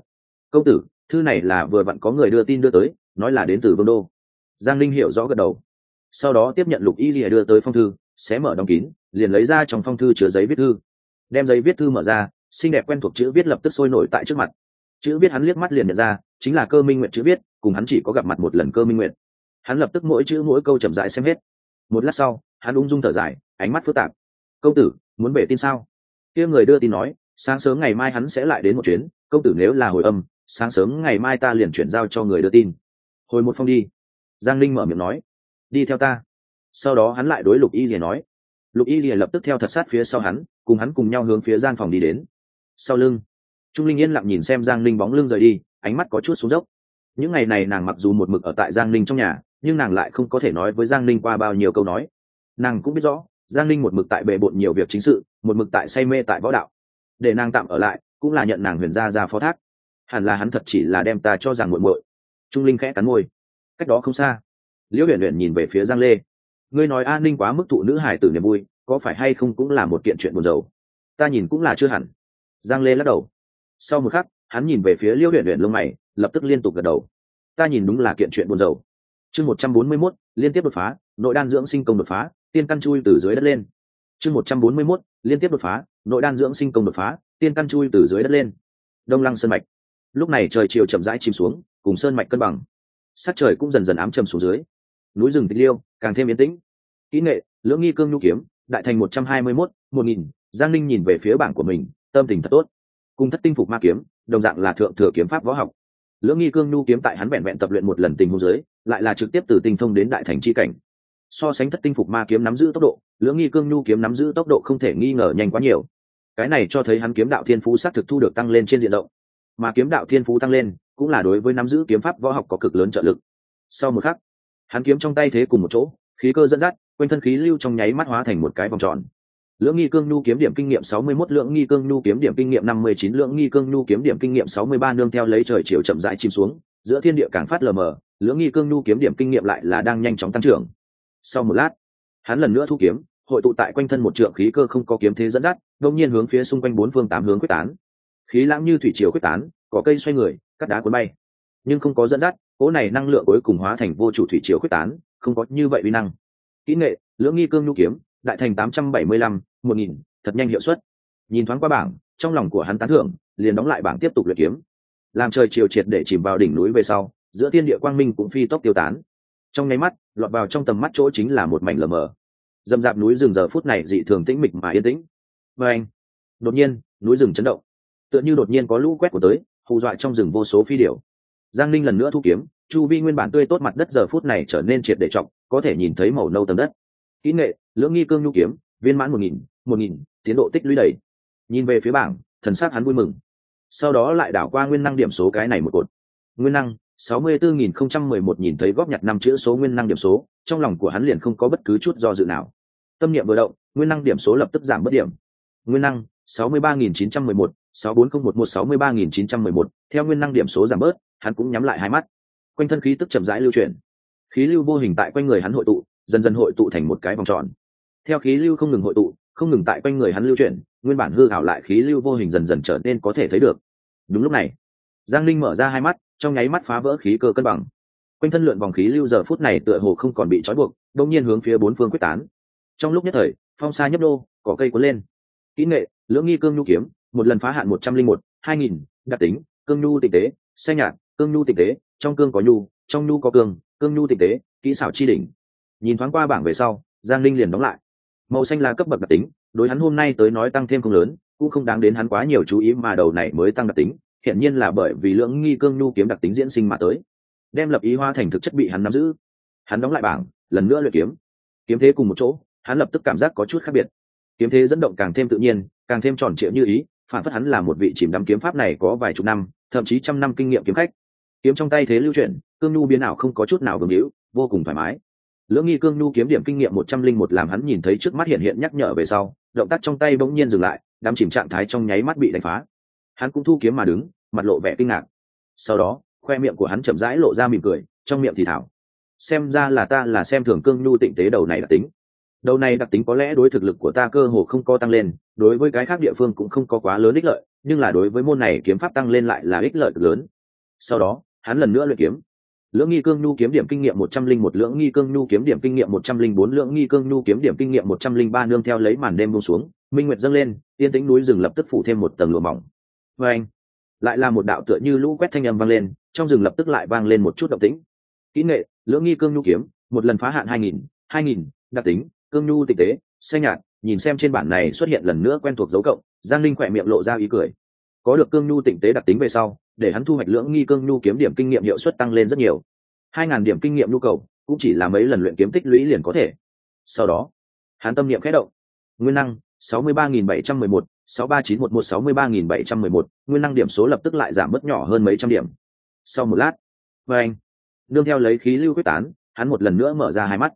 Công tử, thư này là vừa vặn có người đưa tin đưa tới, nói là đến từ vương đô. Giang linh hiểu rõ gật đầu. Sau đó tiếp nhận lục y lìa đưa tới phong thư, xé mở đóng kín, liền lấy ra trong phong thư chứa giấy viết thư. Đem giấy viết thư mở ra xinh đẹp quen thuộc chữ viết lập tức sôi nổi tại trước mặt. Chữ viết hắn liếc mắt liền nhận ra, chính là cơ minh nguyện chữ viết, cùng hắn chỉ có gặp mặt một lần cơ minh nguyện hắn lập tức mỗi chữ mỗi câu chậm dại xem hết. Một lát sau, hắn ung dung thở dài, ánh mắt phức tạp. Công tử, muốn bể tin sao? Kia người đưa tin nói, sáng sớm ngày mai hắn sẽ lại đến một chuyến, công tử nếu là hồi âm, sáng sớm ngày mai ta liền chuyển giao cho người đưa tin. Hồi một phong đi. Giang linh mở miệng nói, đi theo ta. Sau đó hắn lại đối lục y rìa nói. Lục y rìa lập tức theo thật sát phía sau hắn, cùng hắn cùng nhau hướng phía gian phòng đi đến sau lưng. Trung linh yên lặng nhìn xem giang linh bóng lưng rời đi, ánh mắt có chút xuống dốc. Những ngày này nàng mặc dù một mực ở tại giang linh trong nhà, nhưng nàng lại không có thể nói với giang linh qua bao nhiêu câu nói. Nàng cũng biết rõ, giang linh một mực tại bề bộn nhiều việc chính sự, một mực tại say mê tại võ đạo. Để nàng tạm ở lại, cũng là nhận nàng huyền gia ra phó thác. Hẳn là hắn thật chỉ là đem ta cho rằng muộn muội. Trung linh khẽ cắn môi. Cách đó không xa, liễu huyền huyền nhìn về phía giang lê. Ngươi nói an ninh quá mức thụ nữ hải tử niềm vui, có phải hay không cũng là một kiện chuyện buồn rầu? Ta nhìn cũng là chưa hẳn giang lê lắc đầu. Sau một khắc, hắn nhìn về phía liêu huyện huyện lông mày, lập tức liên tục gật đầu. Ta nhìn đúng là kiện chuyện buồn rầu. Chương một trăm bốn mươi mốt, liên tiếp đột phá, nội đan dưỡng sinh công đột phá, tiên căn chui từ dưới đất lên. Chương một trăm bốn mươi mốt, liên tiếp đột phá, nội đan dưỡng sinh công đột phá, tiên căn chui từ dưới đất lên. Đông lăng sơn mạch. Lúc này trời chiều chậm rãi chìm xuống, cùng sơn mạch cân bằng. Sắc trời cũng dần dần ám trầm xuống dưới. Núi rừng tịch liêu, càng thêm yên tĩnh. Kỹ nghệ, lưỡng nghi cương nhu kiếm, đại thành một trăm hai mươi mốt, một nghìn. Giang Ninh nhìn về phía bảng của mình tâm tình thật tốt. Cùng thất tinh phục ma kiếm, đồng dạng là thượng thừa kiếm pháp võ học. Lưỡng nghi cương nhu kiếm tại hắn vẹn vẹn tập luyện một lần tình hôn giới lại là trực tiếp từ tinh thông đến đại thành c h i cảnh. So sánh thất tinh phục ma kiếm nắm giữ tốc độ, lưỡng nghi cương nhu kiếm nắm giữ tốc độ không thể nghi ngờ nhanh quá nhiều. Cái này cho thấy hắn kiếm đạo thiên phú s á t thực thu được tăng lên trên diện rộng. Mà kiếm đạo thiên phú tăng lên, cũng là đối với nắm giữ kiếm pháp võ học có cực lớn trợ lực. Sau một khắc, hắn kiếm trong tay thế cùng một chỗ, khí cơ dẫn dắt, quanh thân khí lưu trong nháy mắt hóa thành một cái vòng tròn lưỡng nghi cương nhu kiếm điểm kinh nghiệm sáu mươi 61 lưỡng nghi cương nhu kiếm điểm kinh nghiệm năm mươi chín, lưỡng nghi cương nhu kiếm điểm kinh nghiệm sáu mươi ba, nương theo lấy trời chiều chậm rãi chìm xuống, giữa thiên địa càng phát lờ mờ, lưỡng nghi cương nhu kiếm điểm kinh nghiệm lại là đang nhanh chóng tăng trưởng. Sau một lát, hắn lần nữa thu kiếm, hội tụ tại quanh thân một trượng khí cơ không có kiếm thế dẫn dắt đông nhiên hướng phía xung quanh bốn phương tám hướng quyết tán. Khí lãng như thủy triều quyết tán có cây xoay người, cắt đá cuốn bay. Nhưng không có dẫn dắt, cỗ này năng lượng cuối cùng hóa thành vô chủ thủy triều quyết tán, không có như vậy uy năng. Kỹ nghệ, lưỡng nghi cương nhu kiếm đại thành tám trăm bảy mươi lăm, một nghìn, thật nhanh hiệu suất. Nhìn thoáng qua bảng, trong lòng của hắn tán thưởng, liền đóng lại bảng tiếp tục luyện kiếm. Làm trời chiều triệt để chìm vào đỉnh núi về sau, giữa thiên địa quang minh cũng phi tốc tiêu tán. Trong nháy mắt, lọt vào trong tầm mắt chỗ chính là một mảnh lờ mờ. Dầm dạp núi rừng giờ phút này dị thường tĩnh mịch mà yên tĩnh. Và anh, đột nhiên, núi rừng chấn động. Tựa như đột nhiên có lũ quét của tới, hù dọa trong rừng vô số phi điểu. Giang linh lần nữa thu kiếm, chu vi nguyên bản tươi tốt mặt đất giờ phút này trở nên triệt để trọng, có thể nhìn thấy màu nâu tầm đất. Kỹ nghệ lưỡng nghi cương nhu kiếm, viên mãn một nghìn một nghìn, tiến độ tích lũy đầy. Nhìn về phía bảng, thần sắc hắn vui mừng. Sau đó lại đảo qua nguyên năng điểm số cái này một cột. Nguyên năng, sáu mươi bốn nghìn không trăm mười một nhìn thấy góp nhặt năm chữ số nguyên năng điểm số, trong lòng của hắn liền không có bất cứ chút do dự nào. Tâm niệm vừa động, nguyên năng điểm số lập tức giảm bất điểm. Nguyên năng, sáu mươi ba nghìn chín trăm mười một, sáu bốn không một một, sáu mươi ba nghìn chín trăm mười một, theo nguyên năng điểm số giảm bớt, hắn cũng nhắm lại hai mắt. Quanh thân khí tức chậm rãi lưu chuyển. Khí lưu vô hình tại quanh người hắn hội tụ, dần dần hội tụ thành một cái vòng tròn theo khí lưu không ngừng hội tụ, không ngừng tại quanh người hắn lưu chuyển, nguyên bản hư hảo lại khí lưu vô hình dần dần trở nên có thể thấy được. Đúng lúc này, giang linh mở ra hai mắt, trong nháy mắt phá vỡ khí cơ cân bằng. Quanh thân lượn vòng khí lưu giờ phút này tựa hồ không còn bị trói buộc đông nhiên hướng phía bốn phương quyết tán. Trong lúc nhất thời, phong xa nhấp đô, cỏ cây cuốn lên. Kỹ nghệ, lưỡng nghi cương nhu kiếm, một lần phá hạn một trăm linh một, hai nghìn, đặc tính, cương nhu tinh tế xe nhạt, cương nhu tinh tế, trong cương có nhu, trong nhu có cương cương nhu tinh tế, kỹ xảo chi đỉnh. Nhìn thoáng qua bảng về sau, giang linh liền đóng lại màu xanh là cấp bậc đặc tính, đối hắn hôm nay tới nói tăng thêm không lớn, cũng không đáng đến hắn quá nhiều chú ý mà đầu này mới tăng đặc tính hiện nhiên là bởi vì lượng nghi cương nhu kiếm đặc tính diễn sinh mà tới. Đem lập ý hoa thành thực chất bị hắn nắm giữ. Hắn đóng lại bảng, lần nữa luyện kiếm. Kiếm thế cùng một chỗ, hắn lập tức cảm giác có chút khác biệt. Kiếm thế dẫn động càng thêm tự nhiên, càng thêm tròn trịa như ý, phản phất hắn là một vị chìm đắm kiếm pháp này có vài chục năm, thậm chí trăm năm kinh nghiệm kiếm khách. Kiếm trong tay thế lưu chuyển, cương nhu biến ảo không có chút nào vương hữu vô cùng thoải mái lưỡng nghi cương nhu kiếm điểm kinh nghiệm một trăm linh một làm hắn nhìn thấy trước mắt hiện hiện nhắc nhở về sau, động tác trong tay bỗng nhiên dừng lại, đám chìm trạng thái trong nháy mắt bị đánh phá. Hắn cũng thu kiếm mà đứng, mặt lộ vẻ kinh ngạc. Sau đó, khoe miệng của hắn chậm rãi lộ ra mỉm cười, trong miệng thì thảo xem ra là ta là xem thường cương nhu tịnh tế đầu này đặc tính. Đầu này đặc tính có lẽ đối thực lực của ta cơ hồ không có tăng lên, đối với cái khác địa phương cũng không có quá lớn ích lợi, nhưng là đối với môn này kiếm pháp tăng lên lại là ích lợi lớn. Sau đó, hắn lần nữa luyện kiếm lưỡng nghi cương nhu kiếm điểm kinh nghiệm một trăm linh một, lưỡng nghi cương nhu kiếm điểm kinh nghiệm một trăm linh bốn, lưỡng nghi cương nhu kiếm điểm kinh nghiệm một trăm linh ba, nương theo lấy màn đêm buông xuống, minh nguyệt dâng lên, yên tĩnh núi rừng lập tức phủ thêm một tầng lụa mỏng. Và anh, lại là một đạo tựa như lũ quét thanh âm vang lên, trong rừng lập tức lại vang lên một chút động tĩnh. Kỹ nghệ, lưỡng nghi cương nhu kiếm, một lần phá hạn hai nghìn hai nghìn, đặc tính, cương nhu tịch tế, xanh nhạt, nhìn xem trên bản này xuất hiện lần nữa quen thuộc dấu cộng, giang linh khỏe miệng lộ ra ý cười. Có được cương nhu tịnh tế đặc tính về sau để hắn thu hoạch lưỡng nghi cương nhu kiếm điểm kinh nghiệm hiệu suất tăng lên rất nhiều. Hai ngàn điểm kinh nghiệm nhu cầu, cũng chỉ là mấy lần luyện kiếm tích lũy liền có thể. Sau đó, hắn tâm niệm khẽ động. Nguyên năng, sáu mươi ba nghìn bảy trăm mười một, sáu ba chín một một, sáu mươi ba nghìn bảy trăm mười một, nguyên năng điểm số lập tức lại giảm bớt nhỏ hơn mấy trăm điểm. Sau một lát, và anh, đương theo lấy khí lưu quyết tán, hắn một lần nữa mở ra hai mắt.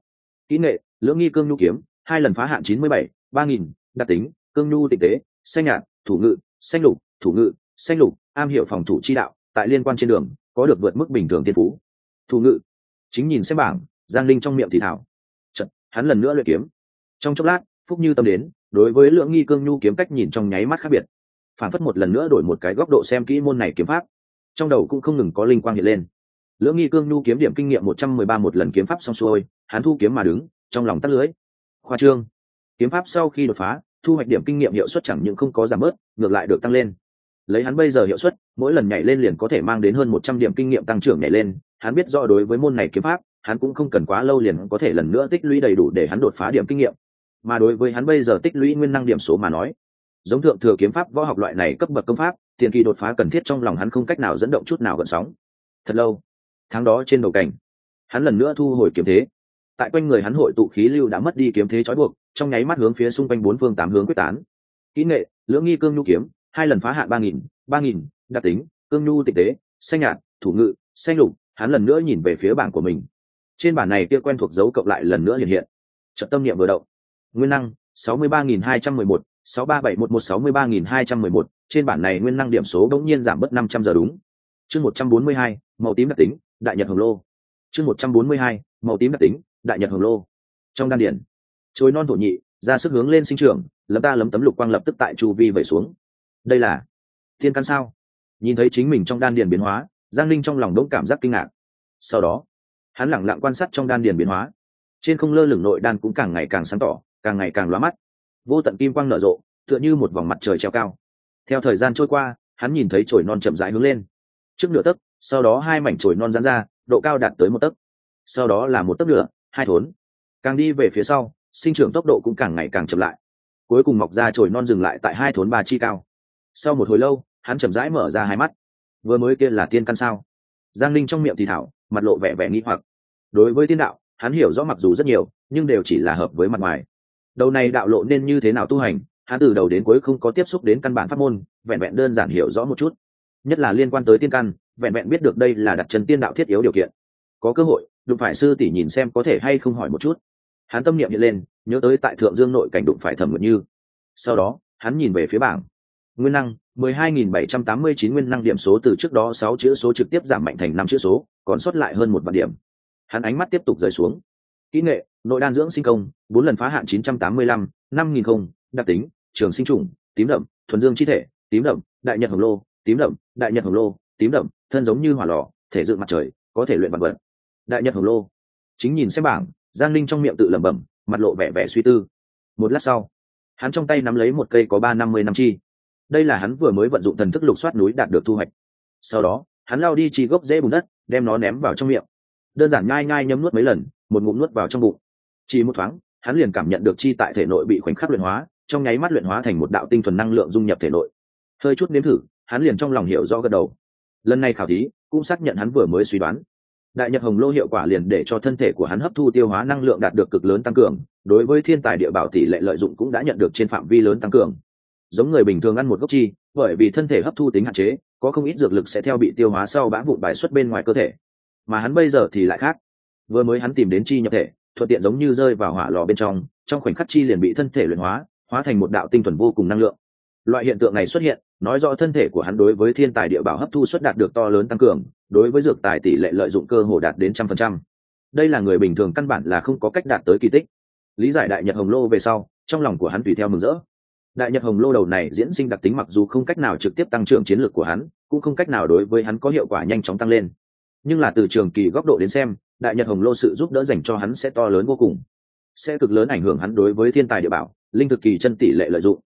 Kỹ nghệ, lưỡng nghi cương nhu kiếm, hai lần phá hạn chín mươi bảy, ba nghìn, đặc tính, cương nhu tịch tế, xanh nhạt, thủ ngự, xanh lục, thủ ngự, xanh lục am hiểu phòng thủ chi đạo tại liên quan trên đường có được vượt mức bình thường tiên phú. Thủ ngự. Chính nhìn xem bảng giang linh trong miệng thì thảo. Chật, hắn lần nữa luyện kiếm. Trong chốc lát phúc như tâm đến đối với lượng nghi cương nhu kiếm cách nhìn trong nháy mắt khác biệt. Phản phất một lần nữa đổi một cái góc độ xem kỹ môn này kiếm pháp. Trong đầu cũng không ngừng có linh quang hiện lên. Lưỡng nghi cương nhu kiếm điểm kinh nghiệm một trăm mười ba một lần kiếm pháp xong xuôi hắn thu kiếm mà đứng trong lòng tắt lưới. Khoa trương. Kiếm pháp sau khi đột phá thu hoạch điểm kinh nghiệm hiệu suất chẳng những không có giảm bớt ngược lại được tăng lên lấy hắn bây giờ hiệu suất, mỗi lần nhảy lên liền có thể mang đến hơn một trăm điểm kinh nghiệm tăng trưởng nhảy lên. Hắn biết rõ đối với môn này kiếm pháp, hắn cũng không cần quá lâu liền có thể lần nữa tích lũy đầy đủ để hắn đột phá điểm kinh nghiệm. Mà đối với hắn bây giờ tích lũy nguyên năng điểm số mà nói, giống thượng thừa kiếm pháp võ học loại này cấp bậc công pháp, tiền kỳ đột phá cần thiết trong lòng hắn không cách nào dẫn động chút nào gợn sóng. Thật lâu, tháng đó trên đầu cảnh hắn lần nữa thu hồi kiếm thế. Tại quanh người hắn hội tụ khí lưu đã mất đi kiếm thế trói buộc, trong nháy mắt hướng phía xung quanh bốn phương tám hướng quyết tán. Kỹ nghệ, lưỡng nghi cương nhu kiếm hai lần phá hạn ba nghìn ba nghìn, đặc tính, cương nhu tịch tế, xanh nhạt, thủ ngự, xanh lục, hắn lần nữa nhìn về phía bảng của mình. Trên bản này kia quen thuộc dấu cộng lại lần nữa hiện hiện. Trận tâm niệm vừa động. Nguyên năng, sáu mươi ba nghìn hai trăm mười một, sáu ba bảy một một, sáu mươi ba nghìn hai trăm mười một. Trên bản này nguyên năng điểm số đống nhiên giảm bớt năm trăm giờ đúng. Chương một trăm bốn mươi hai, màu tím đặc tính, đại nhật hồng lô. Chương một trăm bốn mươi hai, màu tím đặc tính, đại nhật hồng lô. Trong đan điển, chối non thổ nhị, ra sức hướng lên sinh trưởng, lấm ta lấm tấm lục quang lập tức tại chu vi vẩy xuống đây là thiên căn sao? Nhìn thấy chính mình trong đan điền biến hóa, giang linh trong lòng đỗng cảm giác kinh ngạc. Sau đó, hắn lẳng lặng quan sát trong đan điền biến hóa. Trên không lơ lửng nội đan cũng càng ngày càng sáng tỏ, càng ngày càng lóa mắt. Vô tận kim quang nở rộ, tựa như một vòng mặt trời treo cao. Theo thời gian trôi qua, hắn nhìn thấy chồi non chậm rãi hướng lên. Trước nửa tấc, sau đó hai mảnh chồi non dán ra, độ cao đạt tới một tấc. Sau đó là một tấc nửa, hai thốn. Càng đi về phía sau, sinh trưởng tốc độ cũng càng ngày càng chậm lại. Cuối cùng mọc ra chồi non dừng lại tại hai thốn ba chi cao sau một hồi lâu, hắn chậm rãi mở ra hai mắt. Vừa mới kia là tiên căn sao? Giang linh trong miệng thì thảo, mặt lộ vẻ vẻ nghi hoặc. Đối với tiên đạo, hắn hiểu rõ mặc dù rất nhiều, nhưng đều chỉ là hợp với mặt ngoài. Đầu này đạo lộ nên như thế nào tu hành, hắn từ đầu đến cuối không có tiếp xúc đến căn bản pháp môn, vẹn vẹn đơn giản hiểu rõ một chút. Nhất là liên quan tới tiên căn, vẹn vẹn biết được đây là đặt chân tiên đạo thiết yếu điều kiện. Có cơ hội, đụng phải sư tỷ nhìn xem có thể hay không hỏi một chút. Hắn tâm niệm hiện lên, nhớ tới tại thượng dương nội cảnh đụng phải thẩm nguyện như. Sau đó, hắn nhìn về phía bảng nguyên năng 12.789 nguyên năng điểm số từ trước đó 6 chữ số trực tiếp giảm mạnh thành 5 chữ số còn sót lại hơn một vạn điểm. Hắn ánh mắt tiếp tục rời xuống. Kỹ nghệ nội đan dưỡng sinh công bốn lần phá hạn 985, 5.000 không đặc tính trường sinh trùng tím đậm thuần dương chi thể tím đậm đại nhật hồng lô tím đậm đại nhật hồng lô tím đậm thân giống như hỏa lò thể dựng mặt trời có thể luyện vật vật. Đại nhật hồng lô. Chính nhìn xem bảng giang linh trong miệng tự lẩm bẩm mặt lộ vẻ vẻ suy tư. Một lát sau hắn trong tay nắm lấy một cây có ba năm mươi năm chi đây là hắn vừa mới vận dụng thần thức lục soát núi đạt được thu hoạch. Sau đó, hắn lao đi chi gốc dễ bùn đất, đem nó ném vào trong miệng. Đơn giản ngai ngai nhấm nuốt mấy lần, một ngụm nuốt vào trong bụng. Chỉ một thoáng, hắn liền cảm nhận được chi tại thể nội bị khoảnh khắc luyện hóa, trong nháy mắt luyện hóa thành một đạo tinh thuần năng lượng dung nhập thể nội. Hơi chút nếm thử, hắn liền trong lòng hiểu rõ gật đầu. Lần này khảo thí, cũng xác nhận hắn vừa mới suy đoán. Đại nhật hồng lô hiệu quả liền để cho thân thể của hắn hấp thu tiêu hóa năng lượng đạt được cực lớn tăng cường, đối với thiên tài địa bảo tỷ lệ lợi dụng cũng đã nhận được trên phạm vi lớn tăng cường giống người bình thường ăn một gốc chi, bởi vì thân thể hấp thu tính hạn chế, có không ít dược lực sẽ theo bị tiêu hóa sau bã vụn bài xuất bên ngoài cơ thể. Mà hắn bây giờ thì lại khác. Vừa mới hắn tìm đến chi nhập thể, thuận tiện giống như rơi vào hỏa lò bên trong trong khoảnh khắc chi liền bị thân thể luyện hóa hóa thành một đạo tinh thuần vô cùng năng lượng. Loại hiện tượng này xuất hiện, nói rõ thân thể của hắn đối với thiên tài địa bảo hấp thu xuất đạt được to lớn tăng cường, đối với dược tài tỷ lệ lợi dụng cơ hồ đạt đến trăm phần trăm. Đây là người bình thường căn bản là không có cách đạt tới kỳ tích. Lý giải đại nhật hồng lô về sau, trong lòng của hắn tùy theo mừng rỡ đại nhật hồng lô đầu này diễn sinh đặc tính mặc dù không cách nào trực tiếp tăng trưởng chiến lược của hắn, cũng không cách nào đối với hắn có hiệu quả nhanh chóng tăng lên. Nhưng là từ trường kỳ góc độ đến xem, đại nhật hồng lô sự giúp đỡ dành cho hắn sẽ to lớn vô cùng. Sẽ cực lớn ảnh hưởng hắn đối với thiên tài địa bảo, linh thực kỳ chân tỷ lệ lợi dụng.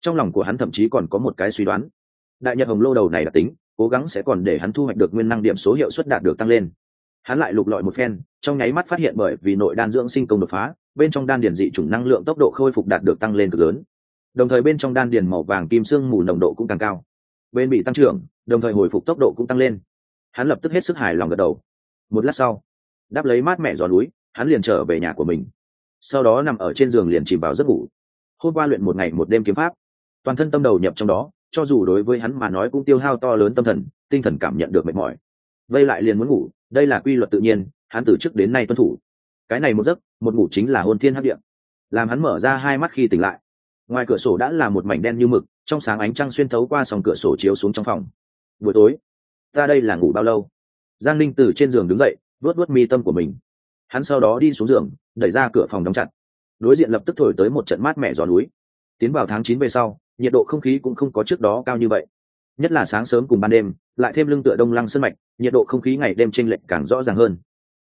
Trong lòng của hắn thậm chí còn có một cái suy đoán. Đại nhật hồng lô đầu này đặc tính, cố gắng sẽ còn để hắn thu hoạch được nguyên năng điểm số hiệu suất đạt được tăng lên. Hắn lại lục lọi một phen, trong nháy mắt phát hiện bởi vì nội đan dưỡng sinh công đột phá, bên trong đan điền dị chủng năng lượng tốc độ khôi phục đạt được tăng lên cực lớn đồng thời bên trong đan điền màu vàng kim sương mù nồng độ cũng càng cao. Bên bị tăng trưởng, đồng thời hồi phục tốc độ cũng tăng lên. Hắn lập tức hết sức hài lòng gật đầu. Một lát sau, đáp lấy mát mẹ gió núi, hắn liền trở về nhà của mình. Sau đó nằm ở trên giường liền chìm vào giấc ngủ. Hôm qua luyện một ngày một đêm kiếm pháp, toàn thân tâm đầu nhập trong đó, cho dù đối với hắn mà nói cũng tiêu hao to lớn tâm thần, tinh thần cảm nhận được mệt mỏi. Vây lại liền muốn ngủ, đây là quy luật tự nhiên, hắn từ trước đến nay tuân thủ. Cái này một giấc, một ngủ chính là hôn thiên hấp điện làm hắn mở ra hai mắt khi tỉnh lại ngoài cửa sổ đã là một mảnh đen như mực, trong sáng ánh trăng xuyên thấu qua sòng cửa sổ chiếu xuống trong phòng. Buổi tối, ta đây là ngủ bao lâu? Giang linh từ trên giường đứng dậy vớt vớt mi tâm của mình. Hắn sau đó đi xuống giường, đẩy ra cửa phòng đóng chặt. Đối diện lập tức thổi tới một trận mát mẻ gió núi. Tiến vào tháng chín về sau, nhiệt độ không khí cũng không có trước đó cao như vậy. Nhất là sáng sớm cùng ban đêm, lại thêm lưng tựa đông lăng sân mạch, nhiệt độ không khí ngày đêm tranh lệch càng rõ ràng hơn.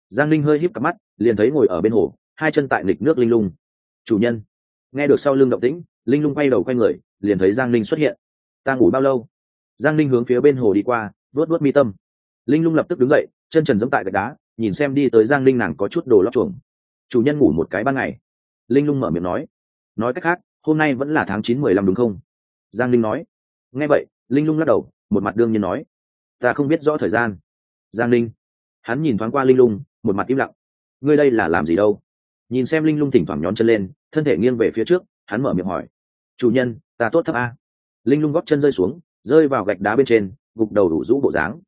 Giang linh hơi híp cặp mắt, liền thấy ngồi ở bên hồ, hai chân tại nghịch nước linh lung. Chủ nhân. Nghe được sau lưng động tĩnh linh lung quay đầu quay người, liền thấy giang linh xuất hiện. Ta ngủ bao lâu? Giang linh hướng phía bên hồ đi qua vớt vớt mi tâm. Linh lung lập tức đứng dậy, chân trần giẫm tại gạch đá, nhìn xem đi tới giang linh nàng có chút đồ lót chuồng. Chủ nhân ngủ một cái ban ngày. Linh lung mở miệng nói. Nói cách khác, hôm nay vẫn là tháng chín mười lăm đúng không? Giang linh nói. Nghe vậy, linh lung lắc đầu, một mặt đương nhiên nói. Ta không biết rõ thời gian. Giang linh hắn nhìn thoáng qua linh lung, một mặt im lặng. Ngươi đây là làm gì đâu? Nhìn xem linh lung thỉnh thoảng nhón chân lên, thân thể nghiêng về phía trước, hắn mở miệng hỏi chủ nhân, ta tốt thấp a. Linh lung góp chân rơi xuống, rơi vào gạch đá bên trên, gục đầu đủ rũ bộ dáng.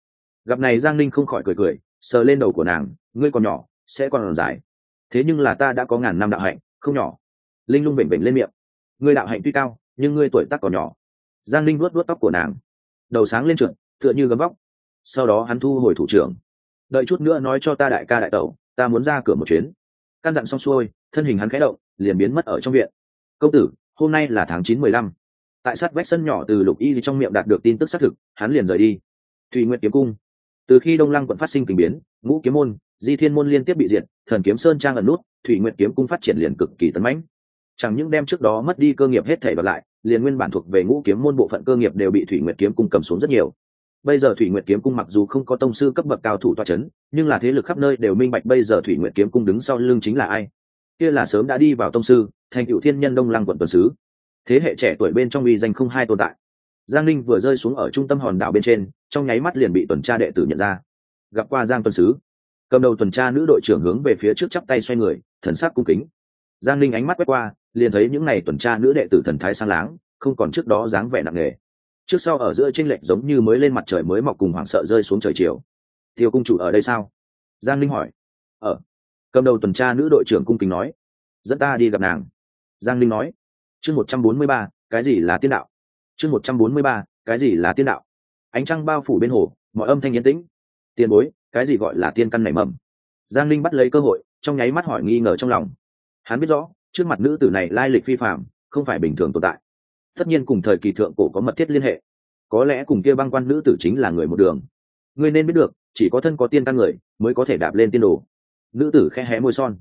Gặp này giang linh không khỏi cười cười, sờ lên đầu của nàng, ngươi còn nhỏ, sẽ còn dài. Thế nhưng là ta đã có ngàn năm đạo hạnh, không nhỏ. Linh lung bệnh bệnh lên miệng. Ngươi đạo hạnh tuy cao, nhưng ngươi tuổi tác còn nhỏ. Giang linh vuốt vuốt tóc của nàng. Đầu sáng lên trượt, tựa như gấm vóc. Sau đó hắn thu hồi thủ trưởng. Đợi chút nữa nói cho ta đại ca đại tẩu, ta muốn ra cửa một chuyến. Căn dặn xong xuôi, thân hình hắn khẽ động, liền biến mất ở trong viện. Công tử hôm nay là tháng chín mười lăm. Tại sát vách sân nhỏ từ lục y trong miệng đạt được tin tức xác thực, hắn liền rời đi. Thùy nguyện kiếm cung. Từ khi đông lăng quận phát sinh tình biến, ngũ kiếm môn, di thiên môn liên tiếp bị diệt, thần kiếm sơn trang ẩn nút thủy nguyện kiếm cung phát triển liền cực kỳ tấn mãnh. Chẳng những đem trước đó mất đi cơ nghiệp hết thể đoạt lại, liền nguyên bản thuộc về ngũ kiếm môn bộ phận cơ nghiệp đều bị thủy nguyệt kiếm cung cầm xuống rất nhiều. Bây giờ thủy nguyệt kiếm cung mặc dù không có tông sư cấp bậc cao thủ toa c h ấ n nhưng là thế lực khắp nơi đều minh bạch bây giờ thủy nguyệt kiếm cung đứng sau lưng chính là ai kia là sớm đã đi vào tông sư, thành cựu thiên nhân đông lăng quận tuần sứ. Thế hệ trẻ tuổi bên trong uy danh không hai tồn tại. Giang linh vừa rơi xuống ở trung tâm hòn đảo bên trên, trong nháy mắt liền bị tuần tra đệ tử nhận ra. Gặp qua giang tuần sứ, cầm đầu tuần tra nữ đội trưởng hướng về phía trước chắp tay xoay người, thần sắc cung kính. Giang linh ánh mắt quét qua, liền thấy những n à y tuần tra nữ đệ tử thần thái sang láng, không còn trước đó dáng vẻ nặng nề. Trước sau ở giữa tranh lệch giống như mới lên mặt trời mới mọc cùng hoảng sợ rơi xuống trời chiều. Tiêu cung chủ ở đây sao? Giang linh hỏi. Ở cầm đầu tuần tra nữ đội trưởng cung kính nói, dẫn ta đi gặp nàng. Giang linh nói, chương một trăm bốn mươi ba, cái gì là tiên đạo? Chương một trăm bốn mươi ba, cái gì là tiên đạo? Ánh trăng bao phủ bên hồ, mọi âm thanh yên tĩnh. Tiền bối, cái gì gọi là tiên căn nảy mầm? Giang linh bắt lấy cơ hội, trong nháy mắt hỏi nghi ngờ trong lòng. Hắn biết rõ, trước mặt nữ tử này lai lịch phi phạm không phải bình thường tồn tại. Tất nhiên cùng thời kỳ thượng cổ có mật thiết liên hệ. Có lẽ cùng kia băng quan nữ tử chính là người một đường. Ngươi nên biết được, chỉ có thân có tiên căn người, mới có thể đạp lên tiên đồ nữ tử khe hé môi son.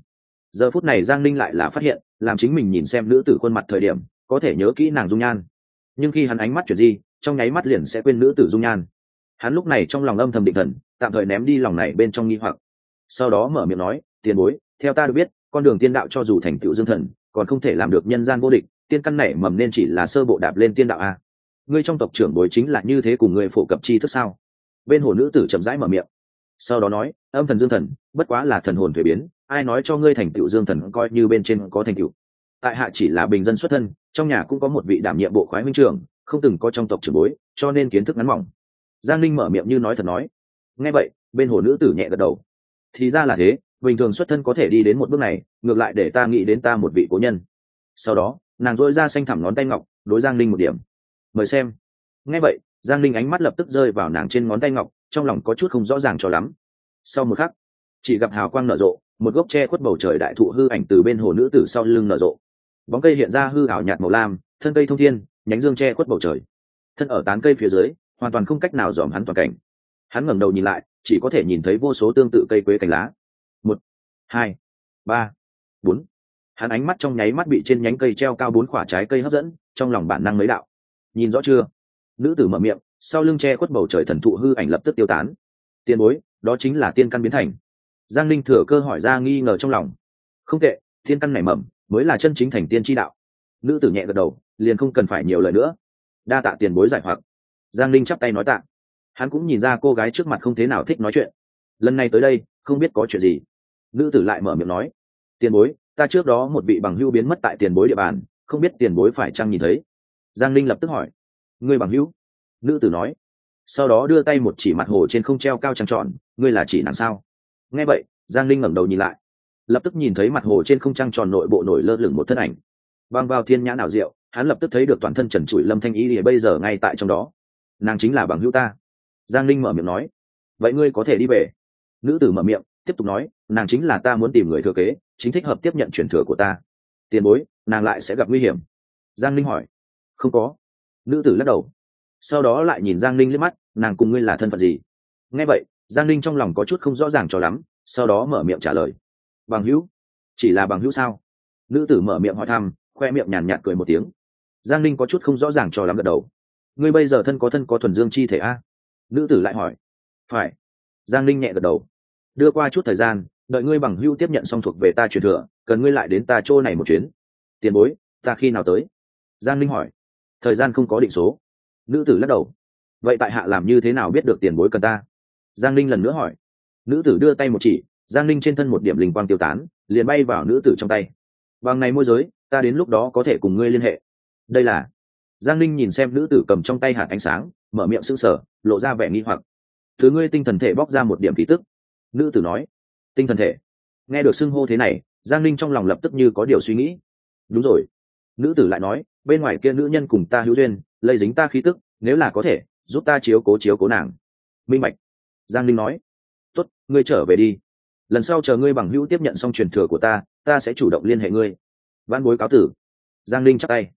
Giờ phút này giang ninh lại là phát hiện, làm chính mình nhìn xem nữ tử khuôn mặt thời điểm, có thể nhớ kỹ nàng dung nhan. Nhưng khi hắn ánh mắt chuyển di, trong nháy mắt liền sẽ quên nữ tử dung nhan. Hắn lúc này trong lòng âm thầm định thần, tạm thời ném đi lòng này bên trong nghi hoặc. Sau đó mở miệng nói, tiền bối, theo ta được biết, con đường tiên đạo cho dù thành tựu dương thần, còn không thể làm được nhân gian vô địch, tiên căn này mầm nên chỉ là sơ bộ đạp lên tiên đạo a. Ngươi trong tộc trưởng bối chính là như thế cùng người phổ cập chi thức sao? Bên hồ nữ tử chậm rãi mở miệng sau đó nói, âm thần dương thần, bất quá là thần hồn thuế biến, ai nói cho ngươi thành tựu dương thần coi như bên trên có thành tựu? Tại hạ chỉ là bình dân xuất thân, trong nhà cũng có một vị đảm nhiệm bộ khoái minh trưởng, không từng có trong tộc trưởng bối, cho nên kiến thức ngắn mỏng. Giang linh mở miệng như nói thật nói, nghe vậy, bên hồ nữ tử nhẹ gật đầu. Thì ra là thế, bình thường xuất thân có thể đi đến một bước này, ngược lại để ta nghĩ đến ta một vị cố nhân. Sau đó, nàng dội ra xanh thẳm ngón tay ngọc, đối giang linh một điểm. Mời xem. Ngay vậy, giang linh ánh mắt lập tức rơi vào nàng trên ngón tay ngọc trong lòng có chút không rõ ràng cho lắm. Sau một khắc, chỉ gặp hào quang nở rộ, một gốc tre khuất bầu trời đại thụ hư ảnh từ bên hồ nữ tử sau lưng nở rộ. Bóng cây hiện ra hư ảo nhạt màu lam, thân cây thông thiên, nhánh dương tre khuất bầu trời. Thân ở tán cây phía dưới, hoàn toàn không cách nào dòm hắn toàn cảnh. Hắn ngẩng đầu nhìn lại, chỉ có thể nhìn thấy vô số tương tự cây quế cành lá. Một, hai, ba, bốn. Hắn ánh mắt trong nháy mắt bị trên nhánh cây treo cao bốn quả trái cây hấp dẫn, trong lòng bản năng mấy đạo. Nhìn rõ chưa? Nữ tử mở miệng sau lưng che khuất bầu trời thần thụ hư ảnh lập tức tiêu tán. Tiền bối, đó chính là tiên căn biến thành. Giang linh thừa cơ hỏi ra nghi ngờ trong lòng. Không tệ thiên căn nảy mầm, mới là chân chính thành tiên tri đạo. Nữ tử nhẹ gật đầu, liền không cần phải nhiều lời nữa. Đa tạ tiền bối giải hoặc. Giang linh chắp tay nói tạ. Hắn cũng nhìn ra cô gái trước mặt không thế nào thích nói chuyện. Lần này tới đây, không biết có chuyện gì. Nữ tử lại mở miệng nói. Tiền bối, ta trước đó một vị bằng hữu biến mất tại tiền bối địa bàn, không biết tiền bối phải chăng nhìn thấy. Giang linh lập tức hỏi. Ngươi bằng hữu? Nữ tử nói. Sau đó đưa tay một chỉ mặt hồ trên không treo cao trăng tròn, ngươi là chỉ nàng sao? Nghe vậy, giang linh ngẩng đầu nhìn lại. Lập tức nhìn thấy mặt hồ trên không trăng tròn nội bộ nổi lơ lửng một thân ảnh. Băng vào thiên nhã nào rượu hắn lập tức thấy được toàn thân trần trụi lâm thanh ý thì bây giờ ngay tại trong đó. Nàng chính là bằng hữu ta. Giang linh mở miệng nói. Vậy ngươi có thể đi về. Nữ tử mở miệng, tiếp tục nói, nàng chính là ta muốn tìm người thừa kế, chính thích hợp tiếp nhận truyền thừa của ta. Tiền bối, nàng lại sẽ gặp nguy hiểm. Giang linh hỏi. Không có. Nữ tử lắc đầu sau đó lại nhìn giang linh liếc mắt, nàng cùng ngươi là thân phận gì? Nghe vậy, giang linh trong lòng có chút không rõ ràng cho lắm, sau đó mở miệng trả lời, bằng hữu. Chỉ là bằng hữu sao? Nữ tử mở miệng hỏi thăm, khoe miệng nhàn nhạt cười một tiếng. Giang linh có chút không rõ ràng cho lắm gật đầu. Ngươi bây giờ thân có thân có thuần dương chi thể a? Nữ tử lại hỏi. Phải. Giang linh nhẹ gật đầu. Đưa qua chút thời gian, đợi ngươi bằng hưu tiếp nhận xong thuộc về ta truyền thừa, cần ngươi lại đến ta chỗ này một chuyến. Tiền bối, ta khi nào tới? Giang linh hỏi. Thời gian không có định số nữ tử lắc đầu. Vậy tại hạ làm như thế nào biết được tiền bối cần ta? Giang linh lần nữa hỏi. Nữ tử đưa tay một chỉ, giang linh trên thân một điểm linh quang tiêu tán, liền bay vào nữ tử trong tay. Bằng này môi giới, ta đến lúc đó có thể cùng ngươi liên hệ. Đây là. Giang linh nhìn xem nữ tử cầm trong tay hạt ánh sáng, mở miệng sững sở lộ ra vẻ nghi hoặc. Thứ ngươi tinh thần thể bóc ra một điểm ký tức. Nữ tử nói. Tinh thần thể. Nghe được xưng hô thế này, giang linh trong lòng lập tức như có điều suy nghĩ. Đúng rồi. Nữ tử lại nói, bên ngoài kia nữ nhân cùng ta hữu duyên lây dính ta khí tức, nếu là có thể, giúp ta chiếu cố chiếu cố nàng. Minh mạch giang linh nói. Tốt, ngươi trở về đi. Lần sau chờ ngươi bằng hữu tiếp nhận xong truyền thừa của ta ta sẽ chủ động liên hệ ngươi. Văn bối cáo tử. Giang linh chắc tay.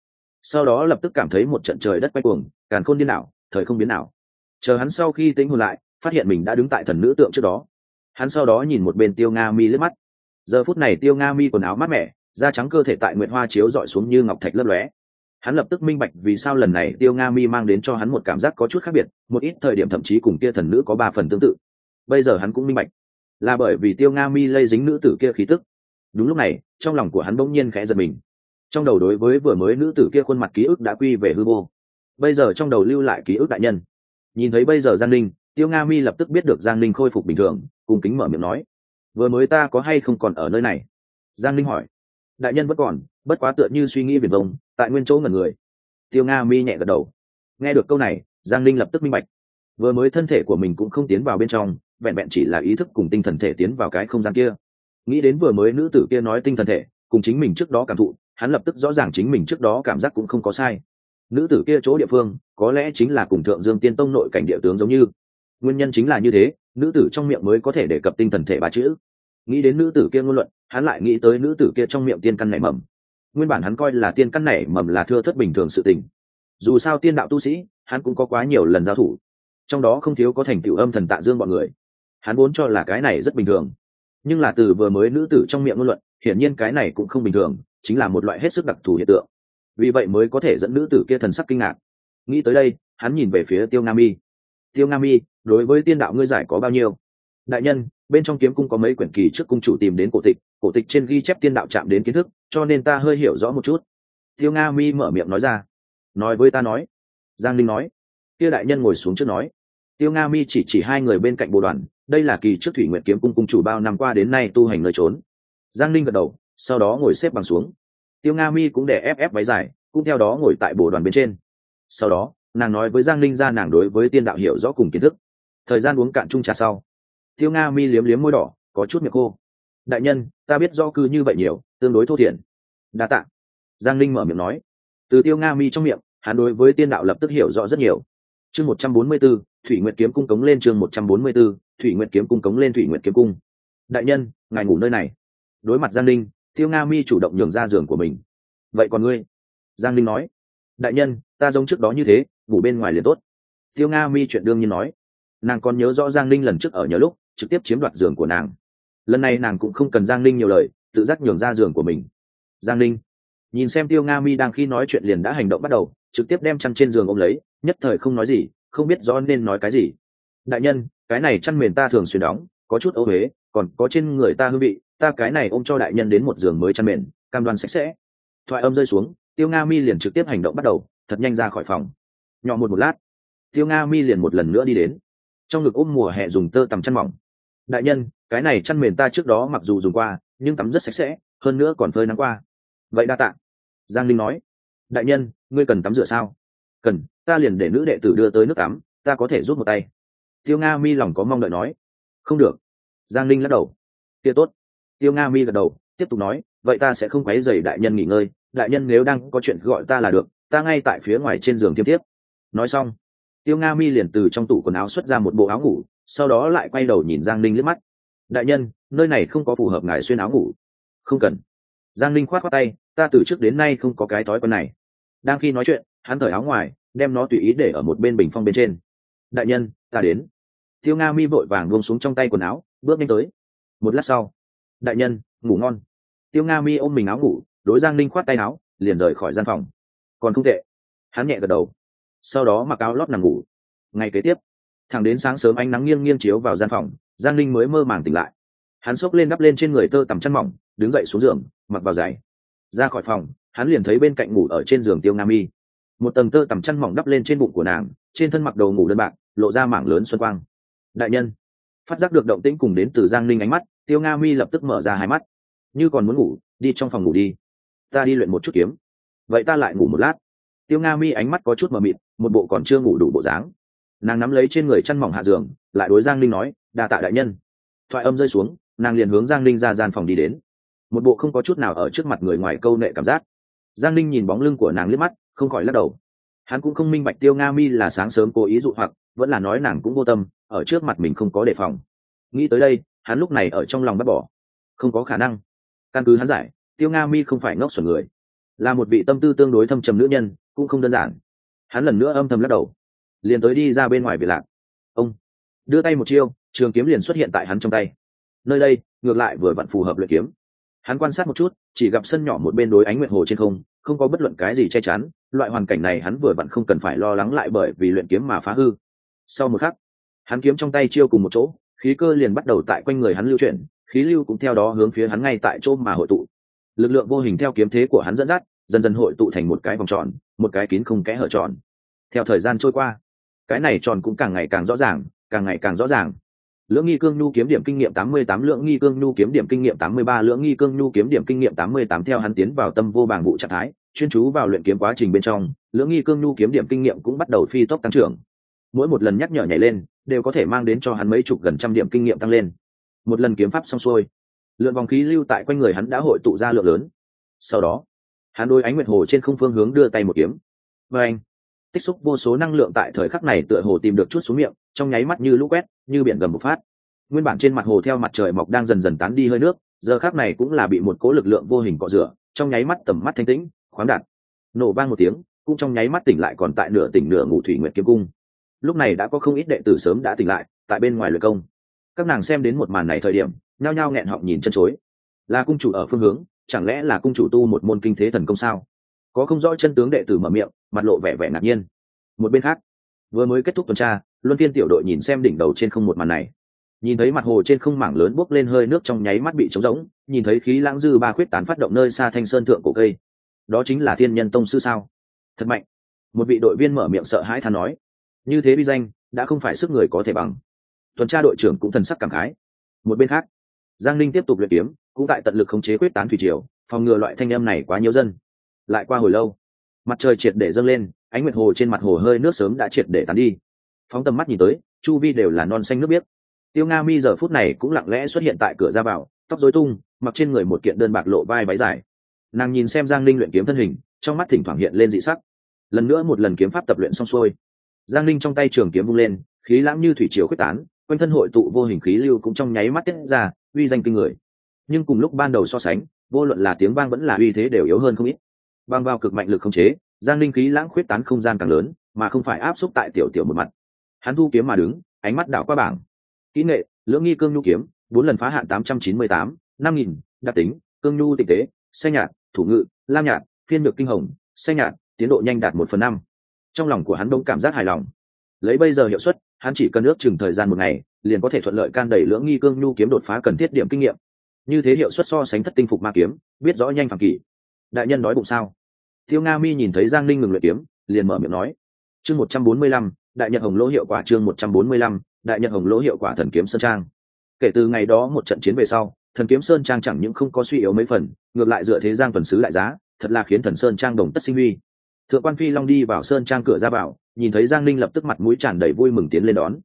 Sau đó lập tức cảm thấy một trận trời đất quay cuồng, càn khôn điên nào thời không biến nào chờ hắn sau khi tính hồn lại, phát hiện mình đã đứng tại thần nữ tượng trước đó. Hắn sau đó nhìn một bên tiêu nga mi lướt mắt. Giờ phút này tiêu nga mi quần áo mát mẻ, da trắng cơ thể tại nguyện hoa chiếu dọi xuống như ngọc thạch lấp lóe hắn lập tức minh bạch vì sao lần này tiêu nga mi mang đến cho hắn một cảm giác có chút khác biệt, một ít thời điểm thậm chí cùng kia thần nữ có ba phần tương tự. Bây giờ hắn cũng minh bạch, là bởi vì tiêu nga mi lây dính nữ tử kia khí tức. Đúng lúc này, trong lòng của hắn bỗng nhiên khẽ giật mình. Trong đầu đối với vừa mới nữ tử kia khuôn mặt ký ức đã quy về hư vô. Bây giờ trong đầu lưu lại ký ức đại nhân. Nhìn thấy bây giờ giang linh tiêu nga mi lập tức biết được giang linh khôi phục bình thường cùng kính mở miệng nói, vừa mới ta có hay không còn ở nơi này? Giang linh hỏi đại nhân vẫn còn, bất quá tựa như suy nghĩ viền vông, tại nguyên chỗ ngần người. Tiêu nga mi nhẹ gật đầu. Nghe được câu này, giang linh lập tức minh bạch. Vừa mới thân thể của mình cũng không tiến vào bên trong, vẹn vẹn chỉ là ý thức cùng tinh thần thể tiến vào cái không gian kia. Nghĩ đến vừa mới nữ tử kia nói tinh thần thể, cùng chính mình trước đó cảm thụ, hắn lập tức rõ ràng chính mình trước đó cảm giác cũng không có sai. Nữ tử kia chỗ địa phương, có lẽ chính là cùng thượng dương tiên tông nội cảnh địa tướng giống như. Nguyên nhân chính là như thế, nữ tử trong miệng mới có thể đề cập tinh thần thể ba chữ. Nghĩ đến nữ tử kia ngôn luận hắn lại nghĩ tới nữ tử kia trong miệng tiên căn nảy mầm. Nguyên bản hắn coi là tiên căn nảy mầm là thưa thất bình thường sự tình. Dù sao tiên đạo tu sĩ, hắn cũng có quá nhiều lần giao thủ. Trong đó không thiếu có thành tựu âm thần tạ dương bọn người. Hắn vốn cho là cái này rất bình thường. Nhưng là từ vừa mới nữ tử trong miệng ngôn luận, hiển nhiên cái này cũng không bình thường, chính là một loại hết sức đặc thù hiện tượng. Vì vậy mới có thể dẫn nữ tử kia thần sắc kinh ngạc. Nghĩ tới đây, hắn nhìn về phía tiêu nam mi. Tiêu nam mi, đối với tiên đạo ngươi giải có bao nhiêu? Đại nhân, bên trong kiếm cung có mấy quyển kỳ trước cung chủ tìm đến cổ tịch cổ tịch trên ghi chép tiên đạo chạm đến kiến thức, cho nên ta hơi hiểu rõ một chút. Tiêu nga mi mở miệng nói ra. Nói với ta nói. Giang linh nói. Tiêu đại nhân ngồi xuống trước nói. Tiêu nga mi chỉ chỉ hai người bên cạnh bộ đoàn, đây là kỳ trước thủy nguyện kiếm cung cung chủ bao năm qua đến nay tu hành nơi trốn. Giang linh gật đầu, sau đó ngồi xếp bằng xuống. Tiêu nga mi cũng để ép ép váy dài, cũng theo đó ngồi tại bộ đoàn bên trên. Sau đó, nàng nói với giang linh ra nàng đối với tiên đạo hiểu rõ cùng kiến thức. Thời gian uống cạn chung trà sau. Tiêu nga mi liếm liếm môi đỏ, có chút miệng khô đại nhân, ta biết do cư như vậy nhiều, tương đối thô thiển. Đa t ạ giang linh mở miệng nói. Từ tiêu nga mi trong miệng, hắn đối với tiên đạo lập tức hiểu rõ rất nhiều. Chương một trăm bốn mươi b ố thủy nguyệt kiếm cung cống lên chương một trăm bốn mươi b ố thủy nguyệt kiếm cung cống lên thủy nguyệt kiếm cung. Đại nhân, ngài ngủ nơi này. Đối mặt giang linh tiêu nga mi chủ động nhường ra giường của mình. Vậy còn ngươi? Giang linh nói. Đại nhân, ta giống trước đó như thế, ngủ bên ngoài liền tốt. Tiêu nga mi chuyện đương nhiên nói. Nàng còn nhớ rõ giang linh lần trước ở nhớ lúc, trực tiếp chiếm đoạt giường của nàng lần này nàng cũng không cần giang linh nhiều lời, tự giác nhường ra giường của mình. Giang linh nhìn xem tiêu nga mi đang khi nói chuyện liền đã hành động bắt đầu, trực tiếp đem chăn trên giường ôm lấy, nhất thời không nói gì, không biết rõ nên nói cái gì. Đại nhân, cái này chăn mền ta thường xuyên đóng, có chút ấu huế còn có trên người ta hương vị, ta cái này ôm cho đại nhân đến một giường mới chăn mền, cam đoan sạch sẽ. Thoại âm rơi xuống, tiêu nga mi liền trực tiếp hành động bắt đầu, thật nhanh ra khỏi phòng. Nhỏ một một lát, tiêu nga mi liền một lần nữa đi đến. Trong ngực ôm mùa hè dùng tơ tằm chăn mỏng đại nhân, cái này chăn mền ta trước đó mặc dù dùng qua, nhưng tắm rất sạch sẽ, hơn nữa còn phơi nắng qua. Vậy đa tạ. Giang linh nói. Đại nhân, ngươi cần tắm rửa sao? Cần, ta liền để nữ đệ tử đưa tới nước tắm, ta có thể rút một tay. Tiêu nga mi lòng có mong đợi nói. Không được. Giang linh lắc đầu. Tia tốt. Tiêu nga mi gật đầu, tiếp tục nói, vậy ta sẽ không quấy dày đại nhân nghỉ ngơi, đại nhân nếu đang có chuyện gọi ta là được, ta ngay tại phía ngoài trên giường tiêm tiếp. Nói xong, tiêu nga mi liền từ trong tủ quần áo xuất ra một bộ áo ngủ sau đó lại quay đầu nhìn giang Ninh liếc mắt. Đại nhân, nơi này không có phù hợp ngài xuyên áo ngủ. Không cần. Giang Ninh khoát khoát tay, ta từ trước đến nay không có cái thói quen này. Đang khi nói chuyện, hắn thời áo ngoài, đem nó tùy ý để ở một bên bình phong bên trên. Đại nhân, ta đến. Tiêu nga mi vội vàng buông xuống trong tay quần áo, bước nhanh tới. Một lát sau, đại nhân, ngủ ngon. Tiêu nga mi ôm mình áo ngủ, đối giang Ninh khoát tay áo, liền rời khỏi gian phòng. Còn không tệ. Hắn nhẹ gật đầu. Sau đó mặc áo lót nằm ngủ. Ngày kế tiếp thẳng đến sáng sớm ánh nắng nghiêng nghiêng chiếu vào gian phòng, giang linh mới mơ màng tỉnh lại. Hắn xốc lên đắp lên trên người tơ tằm chăn mỏng, đứng dậy xuống giường, mặc vào giày. Ra khỏi phòng, hắn liền thấy bên cạnh ngủ ở trên giường tiêu nga mi. Một tầng tơ tằm chăn mỏng đắp lên trên bụng của nàng, trên thân mặc đầu ngủ đơn bạc, lộ ra mảng lớn xuân quang. Đại nhân, phát giác được động tĩnh cùng đến từ giang linh ánh mắt, tiêu nga mi lập tức mở ra hai mắt. Như còn muốn ngủ, đi trong phòng ngủ đi. Ta đi luyện một chút kiếm. Vậy ta lại ngủ một lát. Tiêu nga mi ánh mắt có chút mờ mịt, một bộ còn chưa ngủ đủ bộ dáng nàng nắm lấy trên người chăn mỏng hạ giường, lại đối giang linh nói, đa tạ đại nhân. Thoại âm rơi xuống, nàng liền hướng giang linh ra gian phòng đi đến. Một bộ không có chút nào ở trước mặt người ngoài câu nệ cảm giác. Giang linh nhìn bóng lưng của nàng liếc mắt, không khỏi lắc đầu. Hắn cũng không minh bạch tiêu nga mi là sáng sớm cố ý dụ hoặc, vẫn là nói nàng cũng vô tâm, ở trước mặt mình không có đề phòng. Nghĩ tới đây, hắn lúc này ở trong lòng bắt bỏ. Không có khả năng. Căn cứ hắn giải, tiêu nga mi không phải ngốc xuẩn người. Là một vị tâm tư tương đối thâm trầm nữ nhân, cũng không đơn giản. Hắn lần nữa âm thầm lắc đầu liền tới đi ra bên ngoài biệt lạc. Ông đưa tay một chiêu, trường kiếm liền xuất hiện tại hắn trong tay. Nơi đây, ngược lại vừa vặn phù hợp luyện kiếm. Hắn quan sát một chút, chỉ gặp sân nhỏ một bên đối ánh nguyện hồ trên không không có bất luận cái gì che chắn, loại hoàn cảnh này hắn vừa vặn không cần phải lo lắng lại bởi vì luyện kiếm mà phá hư. Sau một khắc, hắn kiếm trong tay chiêu cùng một chỗ, khí cơ liền bắt đầu tại quanh người hắn lưu chuyển, khí lưu cũng theo đó hướng phía hắn ngay tại chỗ mà hội tụ. Lực lượng vô hình theo kiếm thế của hắn dẫn dắt, dần dần hội tụ thành một cái vòng tròn, một cái kín không kẽ hở tròn. Theo thời gian trôi qua cái này tròn cũng càng ngày càng rõ ràng, càng ngày càng rõ ràng. Lưỡng nghi cương nhu kiếm điểm kinh nghiệm tám mươi tám, lưỡng nghi cương nhu kiếm điểm kinh nghiệm tám mươi ba, lưỡng nghi cương nhu kiếm điểm kinh nghiệm tám mươi tám theo hắn tiến vào tâm vô bảng vụ trạng thái, chuyên chú vào luyện kiếm quá trình bên trong, lưỡng nghi cương nhu kiếm điểm kinh nghiệm cũng bắt đầu phi tốc tăng trưởng. Mỗi một lần nhắc nhở nhảy lên, đều có thể mang đến cho hắn mấy chục gần trăm điểm kinh nghiệm tăng lên. Một lần kiếm pháp xong xuôi, lượn vòng khí lưu tại quanh người hắn đã hội tụ ra lượng lớn. Sau đó, hắn đôi ánh nguyệt hồ trên không phương hướng đưa tay một kiếm. Và anh tích xúc vô số năng lượng tại thời khắc này tựa hồ tìm được chút xuống miệng, trong nháy mắt như lũ quét, như biển gầm một phát. Nguyên bản trên mặt hồ theo mặt trời mọc đang dần dần tán đi hơi nước, giờ khác này cũng là bị một cố lực lượng vô hình cọ rửa, trong nháy mắt tầm mắt thanh tĩnh, khoáng đạt. Nổ vang một tiếng, cũng trong nháy mắt tỉnh lại còn tại nửa tỉnh nửa ngủ thủy nguyệt kiếm cung. Lúc này đã có không ít đệ tử sớm đã tỉnh lại, tại bên ngoài luyện công. Các nàng xem đến một màn này thời điểm, nhao nhao nghẹn họng nhìn chân chối. Là cung chủ ở phương hướng, chẳng lẽ là cung chủ tu một môn kinh thế thần công sao? Có không rõ chân tướng đệ tử mở miệng, mặt lộ vẻ vẻ ngạc nhiên. Một bên khác, vừa mới kết thúc tuần tra, luân phiên tiểu đội nhìn xem đỉnh đầu trên không một màn này. Nhìn thấy mặt hồ trên không mảng lớn bốc lên hơi nước trong nháy mắt bị trống rỗng, nhìn thấy khí lãng dư ba khuyết tán phát động nơi xa thanh sơn thượng cổ cây. Đó chính là thiên nhân tông sư sao? Thật mạnh. Một vị đội viên mở miệng sợ hãi than nói. Như thế bi danh, đã không phải sức người có thể bằng. Tuần tra đội trưởng cũng thần sắc cảm khái. Một bên khác, giang ninh tiếp tục luyện kiếm, cũng tại tận lực khống chế quyết tán thủy triều, phòng ngừa loại thanh em này quá nhiều dân lại qua hồi lâu. Mặt trời triệt để dâng lên, ánh nguyệt hồ trên mặt hồ hơi nước sớm đã triệt để tán đi. Phóng tầm mắt nhìn tới, chu vi đều là non xanh nước biếc. Tiêu nga mi giờ phút này cũng lặng lẽ xuất hiện tại cửa ra vào, tóc dối tung, mặc trên người một kiện đơn bạc lộ vai váy dài. Nàng nhìn xem giang linh luyện kiếm thân hình, trong mắt thỉnh thoảng hiện lên dị sắc. Lần nữa một lần kiếm pháp tập luyện xong xuôi, giang linh trong tay trường kiếm vung lên, khí lãng như thủy chiều quyết tán, quanh thân hội tụ vô hình khí lưu cũng trong nháy mắt tiết ra, uy danh kinh người. Nhưng cùng lúc ban đầu so sánh, vô luận là tiếng vang vẫn là uy thế đều yếu hơn không ít băng vào cực mạnh lực không chế, giang linh khí lãng khuyết tán không gian càng lớn, mà không phải áp xúc tại tiểu tiểu một mặt. Hắn thu kiếm mà đứng, ánh mắt đảo qua bảng. Kỹ nghệ, lưỡng nghi cương nhu kiếm, bốn lần phá hạn tám trăm chín mươi tám, năm nghìn, đặc tính, cương nhu tịch tế xe nhạt, thủ ngự, lam nhạt, phiên được kinh hồng xe nhạt, tiến độ nhanh đạt một phần năm. Trong lòng của hắn đông cảm giác hài lòng. Lấy bây giờ hiệu suất, hắn chỉ cần ước chừng thời gian một ngày, liền có thể thuận lợi can đẩy lưỡng nghi cương nhu kiếm đột phá cần thiết điểm kinh nghiệm. Như thế hiệu suất so sánh thất tinh phục ma kiếm, biết rõ nhanh phản kỷ đại nhân nói bụng sao? Tiêu nga mi nhìn thấy giang ninh ngừng luyện kiếm, liền mở miệng nói, chương một trăm bốn mươi lăm, đại nhật hồng lỗ hiệu quả chương một trăm bốn mươi lăm, đại nhật hồng lỗ hiệu quả thần kiếm sơn trang. Kể từ ngày đó một trận chiến về sau, thần kiếm sơn trang chẳng những không có suy yếu mấy phần, ngược lại dựa thế giang tuần sứ lại giá, thật là khiến thần sơn trang đồng tất sinh huy. Thượng quan phi long đi vào sơn trang cửa ra vào, nhìn thấy giang ninh lập tức mặt mũi tràn đầy vui mừng tiến lên đón.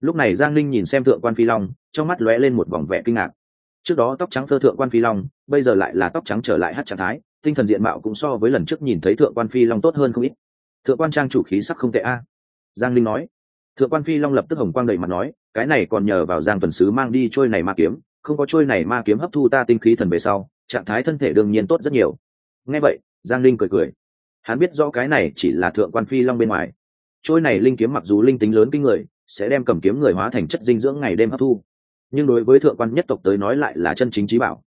Lúc này giang ninh nhìn xem thượng quan phi long, trong mắt lóe lên một vòng vẻ kinh ngạc. Trước đó tóc trắng phơ thượng quan phi long, bây giờ lại là tóc trắng trở lại hát trạng thái tinh thần diện mạo cũng so với lần trước nhìn thấy thượng quan phi long tốt hơn không ít. Thượng quan trang chủ khí sắc không tệ a. Giang linh nói. Thượng quan phi long lập tức hồng quang đầy mặt nói, cái này còn nhờ vào giang tuần sứ mang đi trôi này ma kiếm, không có trôi này ma kiếm hấp thu ta tinh khí thần về sau, trạng thái thân thể đương nhiên tốt rất nhiều. Nghe vậy, giang linh cười cười. Hắn biết rõ cái này chỉ là thượng quan phi long bên ngoài. Trôi này linh kiếm mặc dù linh tính lớn kinh người, sẽ đem cầm kiếm người hóa thành chất dinh dưỡng ngày đêm hấp thu. Nhưng đối với thượng quan nhất tộc tới nói lại là chân chính trí bảo.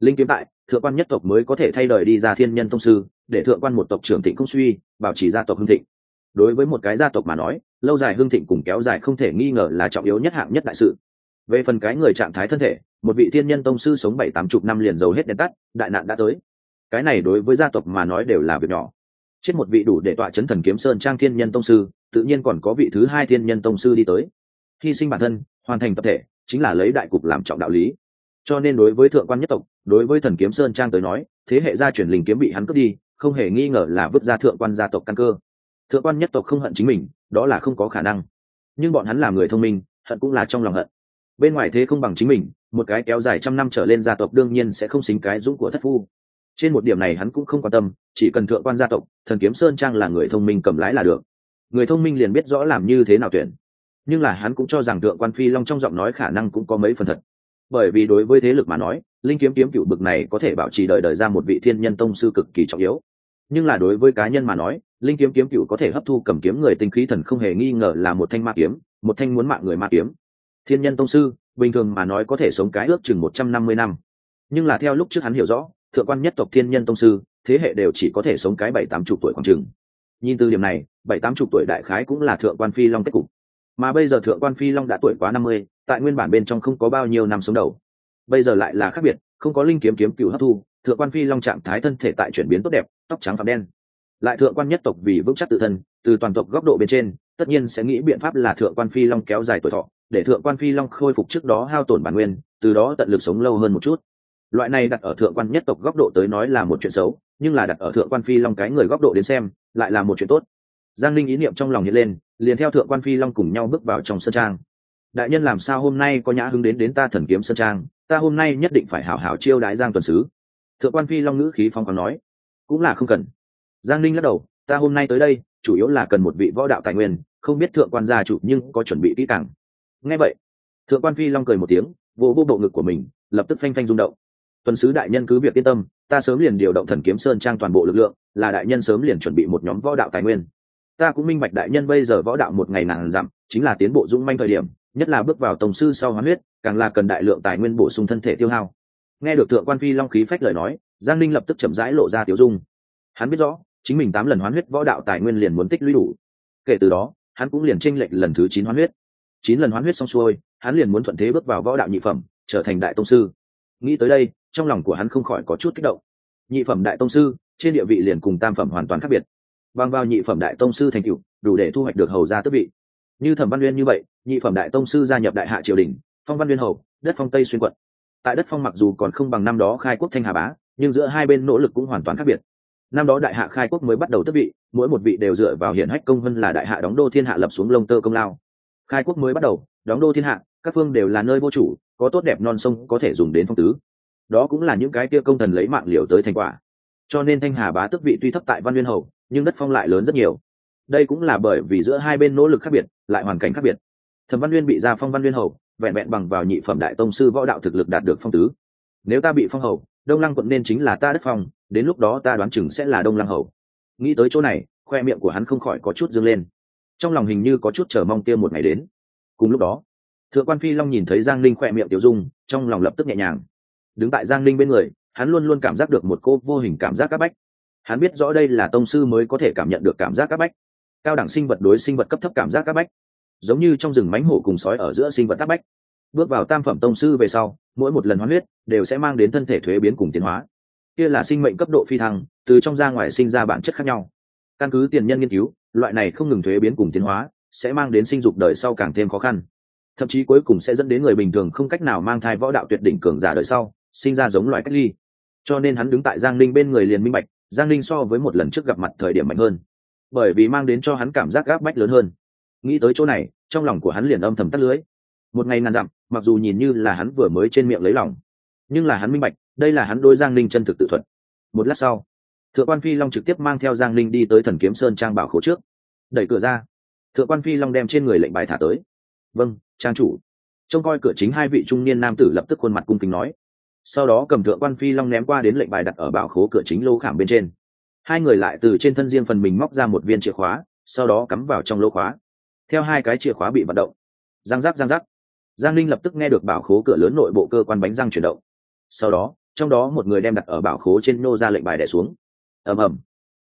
Linh kiếm tại thượng quan nhất tộc mới có thể thay đời đi ra thiên nhân thông sư, để thượng quan một tộc trưởng thịnh công suy, bảo trì gia tộc hưng thịnh. Đối với một cái gia tộc mà nói, lâu dài hương thịnh cùng kéo dài không thể nghi ngờ là trọng yếu nhất hạng nhất đại sự. Về phần cái người trạng thái thân thể, một vị thiên nhân tông sư sống bảy tám chục năm liền giàu hết đèn tắt, đại nạn đã tới. Cái này đối với gia tộc mà nói đều là việc nhỏ. Chết một vị đủ để tọa chấn thần kiếm sơn trang thiên nhân tông sư, tự nhiên còn có vị thứ hai thiên nhân tông sư đi tới. Hy sinh bản thân, hoàn thành tập thể, chính là lấy đại cục làm trọng đạo lý. Cho nên đối với thượng quan nhất tộc đối với thần kiếm sơn trang tới nói, thế hệ gia truyền linh kiếm bị hắn cướp đi, không hề nghi ngờ là vứt ra thượng quan gia tộc căn cơ. Thượng quan nhất tộc không hận chính mình, đó là không có khả năng. Nhưng bọn hắn là người thông minh, hận cũng là trong lòng hận. Bên ngoài thế không bằng chính mình, một cái kéo dài trăm năm trở lên gia tộc đương nhiên sẽ không xính cái dũng của thất phu. Trên một điểm này hắn cũng không quan tâm, chỉ cần thượng quan gia tộc, thần kiếm sơn trang là người thông minh cầm lái là được. Người thông minh liền biết rõ làm như thế nào tuyển. Nhưng là hắn cũng cho rằng thượng quan phi long trong giọng nói khả năng cũng có mấy phần thật. Bởi vì đối với thế lực mà nói linh kiếm kiếm cựu bực này có thể bảo trì đợi đời ra một vị thiên nhân tông sư cực kỳ trọng yếu. Nhưng là đối với cá nhân mà nói, linh kiếm kiếm cựu có thể hấp thu cầm kiếm người tinh khí thần không hề nghi ngờ là một thanh ma kiếm, một thanh muốn mạng người ma kiếm. Thiên nhân tông sư, bình thường mà nói có thể sống cái ước chừng một trăm năm mươi năm. Nhưng là theo lúc trước hắn hiểu rõ, thượng quan nhất tộc thiên nhân tông sư, thế hệ đều chỉ có thể sống cái bảy tám chục tuổi khoảng chừng. Nhìn từ điểm này, bảy tám chục tuổi đại khái cũng là thượng quan phi long kết cục. Mà bây giờ thượng quan phi long đã tuổi quá năm mươi, tại nguyên bản bên trong không có bao nhiêu năm sống đầu bây giờ lại là khác biệt, không có linh kiếm kiếm cựu hấp thu, thượng quan phi long trạng thái thân thể tại chuyển biến tốt đẹp, tóc trắng phạm đen. Lại thượng quan nhất tộc vì vững chắc tự thân, từ toàn tộc góc độ bên trên, tất nhiên sẽ nghĩ biện pháp là thượng quan phi long kéo dài tuổi thọ, để thượng quan phi long khôi phục trước đó hao tổn bản nguyên, từ đó tận lực sống lâu hơn một chút. Loại này đặt ở thượng quan nhất tộc góc độ tới nói là một chuyện xấu, nhưng là đặt ở thượng quan phi long cái người góc độ đến xem, lại là một chuyện tốt. Giang linh ý niệm trong lòng hiện lên, liền theo thượng quan phi long cùng nhau bước vào trong sân trang. Đại nhân làm sao hôm nay có nhã hứng đến đến ta thần kiếm sân trang? Ta hôm nay nhất định phải hảo hảo chiêu đái giang tuần sứ. Thượng quan phi long ngữ khí phong còn nói, cũng là không cần. Giang linh lắc đầu, ta hôm nay tới đây, chủ yếu là cần một vị võ đạo tài nguyên, không biết thượng quan gia chủ nhưng có chuẩn bị kỹ càng. Nghe vậy, thượng quan phi long cười một tiếng vô vô bộ ngực của mình, lập tức phanh phanh rung động. Tuần sứ đại nhân cứ việc yên tâm, ta sớm liền điều động thần kiếm sơn trang toàn bộ lực lượng, là đại nhân sớm liền chuẩn bị một nhóm võ đạo tài nguyên. Ta cũng minh bạch đại nhân bây giờ võ đạo một ngày nàng dặm, chính là tiến bộ dũng manh thời điểm, nhất là bước vào tổng sư sau hoán huyết càng là cần đại lượng tài nguyên bổ sung thân thể tiêu hao. Nghe được thượng quan phi long khí phách lời nói, giang Ninh lập tức chậm rãi lộ ra tiêu dung. Hắn biết rõ, chính mình tám lần hoán huyết võ đạo tài nguyên liền muốn tích lũy đủ. Kể từ đó, hắn cũng liền tranh lệch lần thứ chín hoán huyết. Chín lần hoán huyết xong xuôi, hắn liền muốn thuận thế bước vào võ đạo nhị phẩm, trở thành đại tông sư. Nghĩ tới đây, trong lòng của hắn không khỏi có chút kích động. Nhị phẩm đại tông sư, trên địa vị liền cùng tam phẩm hoàn toàn khác biệt. Bằng vào nhị phẩm đại tông sư thành cựu đủ để thu hoạch được hầu gia tước vị. Như thẩm văn uyên như vậy, nhị phẩm đại tông sư gia nhập đại hạ triều đình phong văn uyên hầu đất phong tây xuyên quận. Tại đất phong mặc dù còn không bằng năm đó khai quốc thanh hà bá, nhưng giữa hai bên nỗ lực cũng hoàn toàn khác biệt. Năm đó đại hạ khai quốc mới bắt đầu tước vị, mỗi một vị đều dựa vào hiển hách công vân là đại hạ đóng đô thiên hạ lập xuống lông tơ công lao. Khai quốc mới bắt đầu, đóng đô thiên hạ, các phương đều là nơi vô chủ, có tốt đẹp non sông có thể dùng đến phong tứ. Đó cũng là những cái kia công thần lấy mạng liều tới thành quả. Cho nên thanh hà bá tước vị tuy thấp tại văn nguyên hầu nhưng đất phong lại lớn rất nhiều. Đây cũng là bởi vì giữa hai bên nỗ lực khác biệt, lại hoàn cảnh khác biệt thẩm văn uyên bị gia phong văn uyên hầu, vẹn vẹn bằng vào nhị phẩm đại tông sư võ đạo thực lực đạt được phong tứ. Nếu ta bị phong hầu, đông lăng quận nên chính là ta đất phong, đến lúc đó ta đoán chừng sẽ là đông lăng hầu. Nghĩ tới chỗ này, khoe miệng của hắn không khỏi có chút dâng lên. Trong lòng hình như có chút chờ mong kia một ngày đến. Cùng lúc đó, thượng quan phi long nhìn thấy giang linh khoe miệng tiểu dung, trong lòng lập tức nhẹ nhàng. Đứng tại giang linh bên người, hắn luôn luôn cảm giác được một cô vô hình cảm giác áp bách. Hắn biết rõ đây là tông sư mới có thể cảm nhận được cảm giác áp bách. Cao đẳng sinh vật đối sinh vật cấp thấp cảm giác áp bách giống như trong rừng mánh hổ cùng sói ở giữa sinh vật tác bách. Bước vào tam phẩm tông sư về sau, mỗi một lần hoán huyết đều sẽ mang đến thân thể thuế biến cùng tiến hóa. Kia là sinh mệnh cấp độ phi thăng, từ trong ra ngoài sinh ra bản chất khác nhau. Căn cứ tiền nhân nghiên cứu, loại này không ngừng thuế biến cùng tiến hóa sẽ mang đến sinh dục đời sau càng thêm khó khăn. Thậm chí cuối cùng sẽ dẫn đến người bình thường không cách nào mang thai võ đạo tuyệt đỉnh cường giả đời sau, sinh ra giống loại cách ly. Cho nên hắn đứng tại giang ninh bên người liền minh bạch, giang ninh so với một lần trước gặp mặt thời điểm mạnh hơn. Bởi vì mang đến cho hắn cảm giác gáp bách lớn hơn nghĩ tới chỗ này, trong lòng của hắn liền âm thầm tắt lưới. Một ngày ngàn dặm, mặc dù nhìn như là hắn vừa mới trên miệng lấy lòng, nhưng là hắn minh bạch, đây là hắn đôi giang ninh chân thực tự thuật. Một lát sau, thượng quan phi long trực tiếp mang theo giang ninh đi tới thần kiếm sơn trang bảo khố trước. Đẩy cửa ra, thượng quan phi long đem trên người lệnh bài thả tới. Vâng trang chủ. Trông coi cửa chính hai vị trung niên nam tử lập tức khuôn mặt cung kính nói. Sau đó cầm thượng quan phi long ném qua đến lệnh bài đặt ở bảo khố cửa chính lô khảm bên trên. Hai người lại từ trên thân riêng phần mình móc ra một viên chìa khóa, sau đó cắm vào trong lô khóa theo hai cái chìa khóa bị vận động. Giang giác giang giác. Giang linh lập tức nghe được bảo khố cửa lớn nội bộ cơ quan bánh răng chuyển động. Sau đó, trong đó một người đem đặt ở bảo khố trên nô ra lệnh bài đẻ xuống. Ầm ầm.